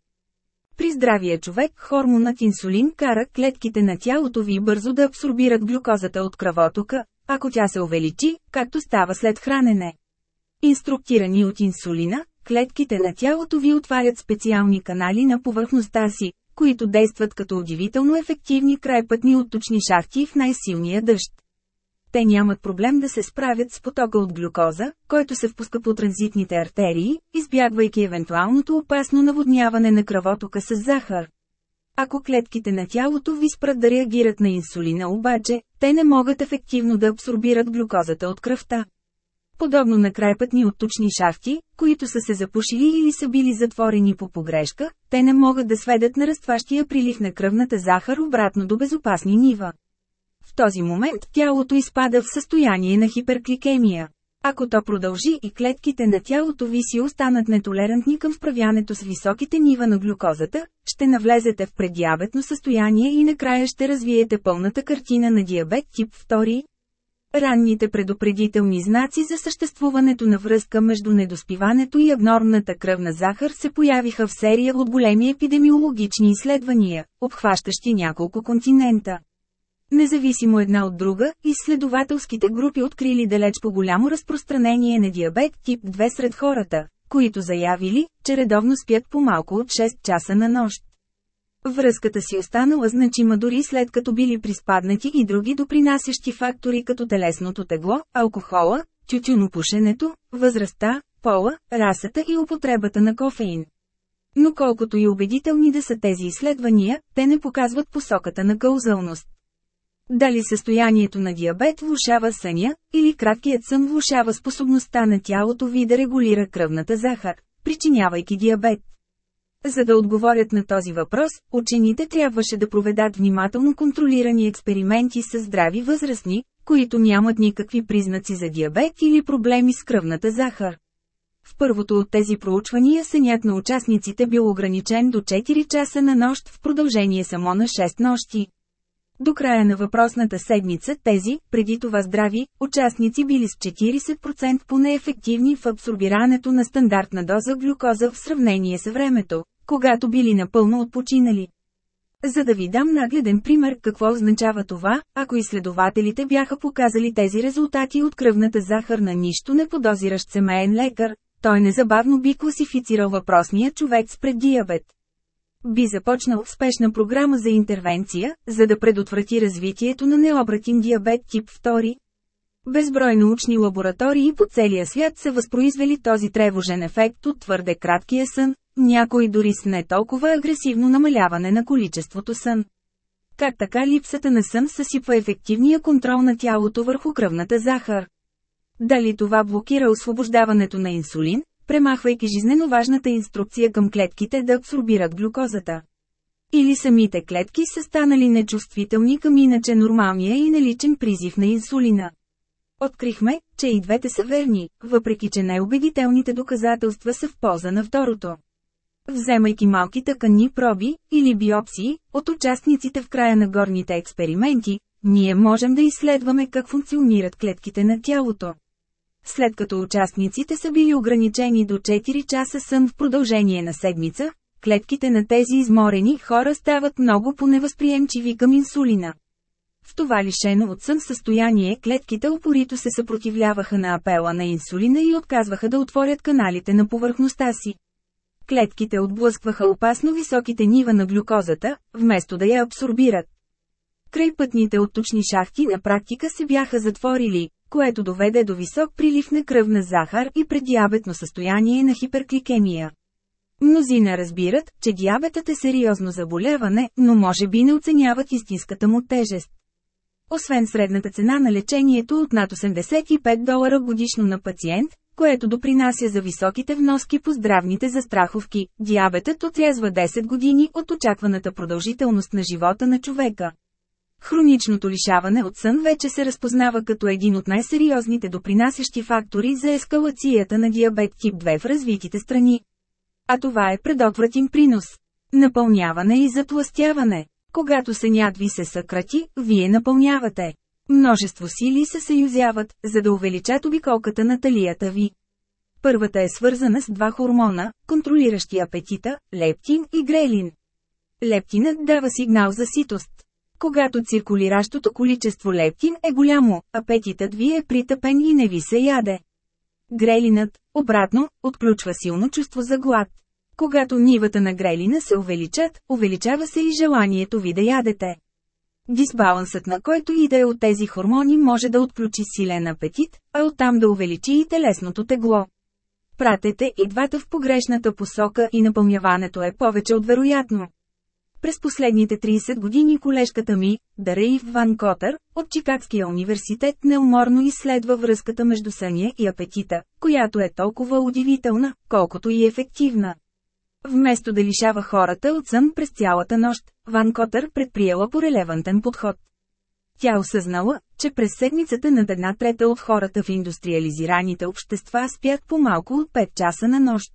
При здравия човек хормонът инсулин кара клетките на тялото ви бързо да абсорбират глюкозата от кръвотока, ако тя се увеличи, както става след хранене. Инструктирани от инсулина, клетките на тялото ви отварят специални канали на повърхността си, които действат като удивително ефективни крайпътни отточни шахти в най-силния дъжд. Те нямат проблем да се справят с потока от глюкоза, който се впуска по транзитните артерии, избягвайки евентуалното опасно наводняване на кръвотока с захар. Ако клетките на тялото ви спрат да реагират на инсулина обаче, те не могат ефективно да абсорбират глюкозата от кръвта. Подобно на крайпътни отточни шахти, които са се запушили или са били затворени по погрешка, те не могат да сведат на разтващия прилив на кръвната захар обратно до безопасни нива. В този момент тялото изпада в състояние на хиперкликемия. Ако то продължи и клетките на тялото ви си останат нетолерантни към справянето с високите нива на глюкозата, ще навлезете в преддиабетно състояние и накрая ще развиете пълната картина на диабет тип 2. Ранните предупредителни знаци за съществуването на връзка между недоспиването и абнормната кръвна захар се появиха в серия от големи епидемиологични изследвания, обхващащи няколко континента. Независимо една от друга, изследователските групи открили далеч по голямо разпространение на диабет тип 2 сред хората, които заявили, че редовно спят по малко от 6 часа на нощ. Връзката си останала значима дори след като били приспаднати и други допринасящи фактори като телесното тегло, алкохола, тютюнопушенето, възрастта, пола, расата и употребата на кофеин. Но колкото и убедителни да са тези изследвания, те не показват посоката на каузалност. Дали състоянието на диабет влушава съня, или краткият сън влушава способността на тялото ви да регулира кръвната захар, причинявайки диабет. За да отговорят на този въпрос, учените трябваше да проведат внимателно контролирани експерименти с здрави възрастни, които нямат никакви признаци за диабет или проблеми с кръвната захар. В първото от тези проучвания сънят на участниците бил ограничен до 4 часа на нощ в продължение само на 6 нощи. До края на въпросната седмица тези, преди това здрави, участници били с 40% по-неефективни в абсорбирането на стандартна доза глюкоза в сравнение с времето, когато били напълно отпочинали. За да ви дам нагледен пример какво означава това, ако изследователите бяха показали тези резултати от кръвната захар на нищо неподозиращ семейен лекар, той незабавно би класифицирал въпросния човек с преддиабет би започнал спешна програма за интервенция, за да предотврати развитието на необратим диабет тип 2. Безброй научни лаборатории по целия свят са възпроизвели този тревожен ефект от твърде краткия сън, някои дори с не толкова агресивно намаляване на количеството сън. Как така липсата на сън съсипва ефективния контрол на тялото върху кръвната захар? Дали това блокира освобождаването на инсулин, премахвайки жизнено важната инструкция към клетките да абсорбират глюкозата. Или самите клетки са станали нечувствителни към иначе нормалния и наличен призив на инсулина. Открихме, че и двете са верни, въпреки че най-убедителните доказателства са в полза на второто. Вземайки малки тъканни проби, или биопсии, от участниците в края на горните експерименти, ние можем да изследваме как функционират клетките на тялото. След като участниците са били ограничени до 4 часа сън в продължение на седмица, клетките на тези изморени хора стават много поневъзприемчиви към инсулина. В това лишено от сън състояние клетките опорито се съпротивляваха на апела на инсулина и отказваха да отворят каналите на повърхността си. Клетките отблъскваха опасно високите нива на глюкозата, вместо да я абсорбират. Крайпътните отточни шахти на практика се бяха затворили, което доведе до висок прилив на кръвна захар и преддиабетно състояние на хиперкликемия. Мнозина разбират, че диабетът е сериозно заболяване, но може би не оценяват истинската му тежест. Освен средната цена на лечението от над 85 долара годишно на пациент, което допринася за високите вноски по здравните застраховки, диабетът отрязва 10 години от очакваната продължителност на живота на човека. Хроничното лишаване от сън вече се разпознава като един от най-сериозните допринасящи фактори за ескалацията на диабет тип 2 в развитите страни. А това е предотвратим принос. Напълняване и затластяване. Когато сънят ви се съкрати, вие напълнявате. Множество сили се съюзяват, за да увеличат обиколката на талията ви. Първата е свързана с два хормона, контролиращи апетита – лептин и грелин. Лептинът дава сигнал за ситост. Когато циркулиращото количество лептин е голямо, апетитът ви е притъпен и не ви се яде. Грелинът, обратно, отключва силно чувство за глад. Когато нивата на грелина се увеличат, увеличава се и желанието ви да ядете. Дисбалансът на който и да е от тези хормони може да отключи силен апетит, а оттам да увеличи и телесното тегло. Пратете и двата в погрешната посока и напълняването е повече от вероятно. През последните 30 години колежката ми, Дарейв Ван Котър, от Чикагския университет неуморно изследва връзката между съня и апетита, която е толкова удивителна, колкото и ефективна. Вместо да лишава хората от сън през цялата нощ, Ван Котър предприела по релевантен подход. Тя осъзнала, че през седмицата над една трета от хората в индустриализираните общества спят по малко от 5 часа на нощ.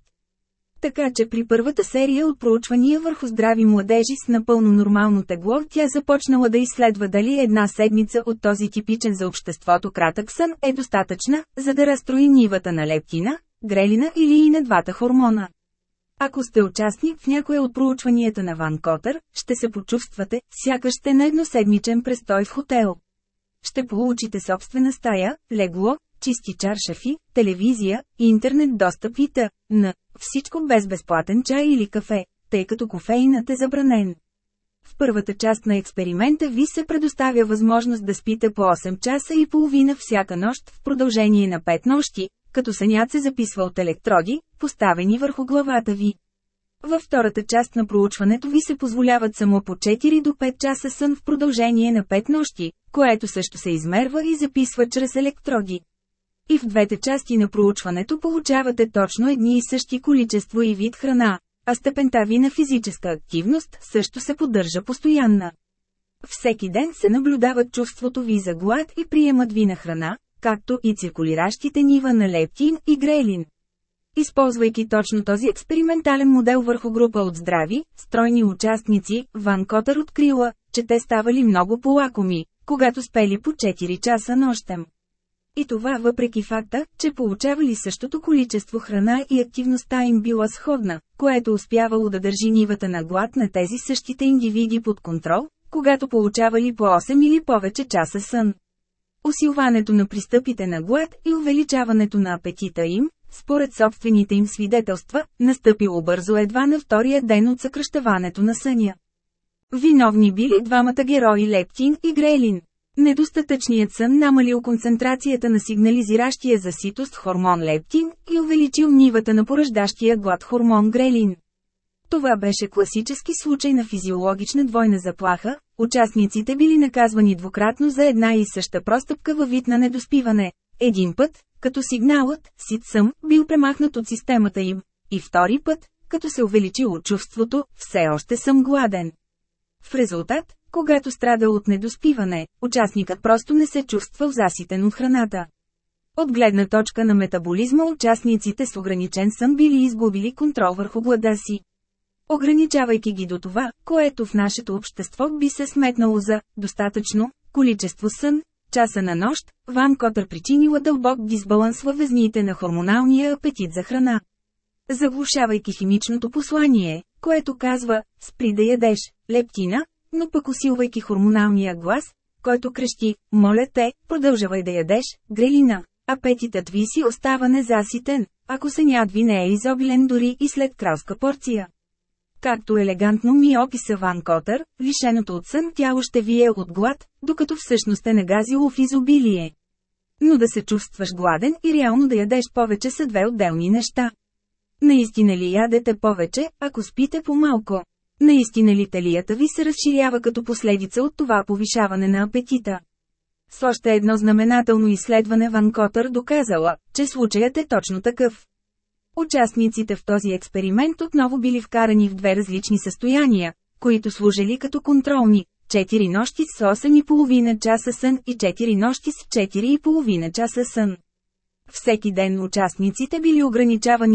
Така че при първата серия от проучвания върху здрави младежи с напълно нормално тегло тя започнала да изследва дали една седмица от този типичен за обществото кратък сън е достатъчна, за да разстрои нивата на лептина, грелина или и на двата хормона. Ако сте участник в някое от проучванията на Ван Котър, ще се почувствате, сякаш сте на едноседмичен престой в хотел. Ще получите собствена стая, легло, чисти чаршафи, телевизия, интернет достъп и т.н. Всичко без безплатен чай или кафе, тъй като кофеинът е забранен. В първата част на експеримента ви се предоставя възможност да спите по 8 часа и половина всяка нощ в продължение на 5 нощи, като сънят се записва от електроди, поставени върху главата ви. Във втората част на проучването ви се позволяват само по 4 до 5 часа сън в продължение на 5 нощи, което също се измерва и записва чрез електроди. И в двете части на проучването получавате точно едни и същи количество и вид храна, а степента ви на физическа активност също се поддържа постоянна. Всеки ден се наблюдават чувството ви за глад и приемат ви на храна, както и циркулиращите нива на лептин и грелин. Използвайки точно този експериментален модел върху група от здрави, стройни участници, Ван Котър открила, че те ставали много полакоми, когато спели по 4 часа нощем. И това въпреки факта, че получавали същото количество храна и активността им била сходна, което успявало да държи нивата на глад на тези същите индивиди под контрол, когато получавали по 8 или повече часа сън. Усилването на пристъпите на глад и увеличаването на апетита им, според собствените им свидетелства, настъпило бързо едва на втория ден от съкръщаването на съня. Виновни били двамата герои Лептин и Грейлин. Недостатъчният сън намалил концентрацията на сигнализиращия за ситост хормон лептин и увеличил нивата на пораждащия глад хормон грелин. Това беше класически случай на физиологична двойна заплаха, участниците били наказвани двукратно за една и съща простъпка във вид на недоспиване. Един път, като сигналът «сит съм» бил премахнат от системата им, и втори път, като се увеличило чувството «все още съм гладен». В резултат, когато страда от недоспиване, участникът просто не се чувствал заситен от храната. От гледна точка на метаболизма участниците с ограничен сън били изгубили контрол върху глада си. Ограничавайки ги до това, което в нашето общество би се сметнало за достатъчно количество сън, часа на нощ, Ван Котър причинила дълбок дисбаланс във везните на хормоналния апетит за храна. Заглушавайки химичното послание, което казва «спри да ядеш» лептина, но пък усилвайки хормоналния глас, който крещи, моля те, продължавай да ядеш, грелина. Апетитът ви си остава незаситен, ако сънят ви не е изобилен дори и след кралска порция. Както елегантно ми описа Ван Котър, лишеното от сън тяло ще ви е от глад, докато всъщност е нагазило в изобилие. Но да се чувстваш гладен и реално да ядеш повече са две отделни неща. Наистина ли ядете повече, ако спите по-малко? Наистина ли талията ви се разширява като последица от това повишаване на апетита? С още едно знаменателно изследване Ван Котър доказала, че случаят е точно такъв. Участниците в този експеримент отново били вкарани в две различни състояния, които служили като контролни – 4 нощи с 8,5 часа сън и 4 нощи с 4,5 часа сън. Всеки ден участниците били ограничавани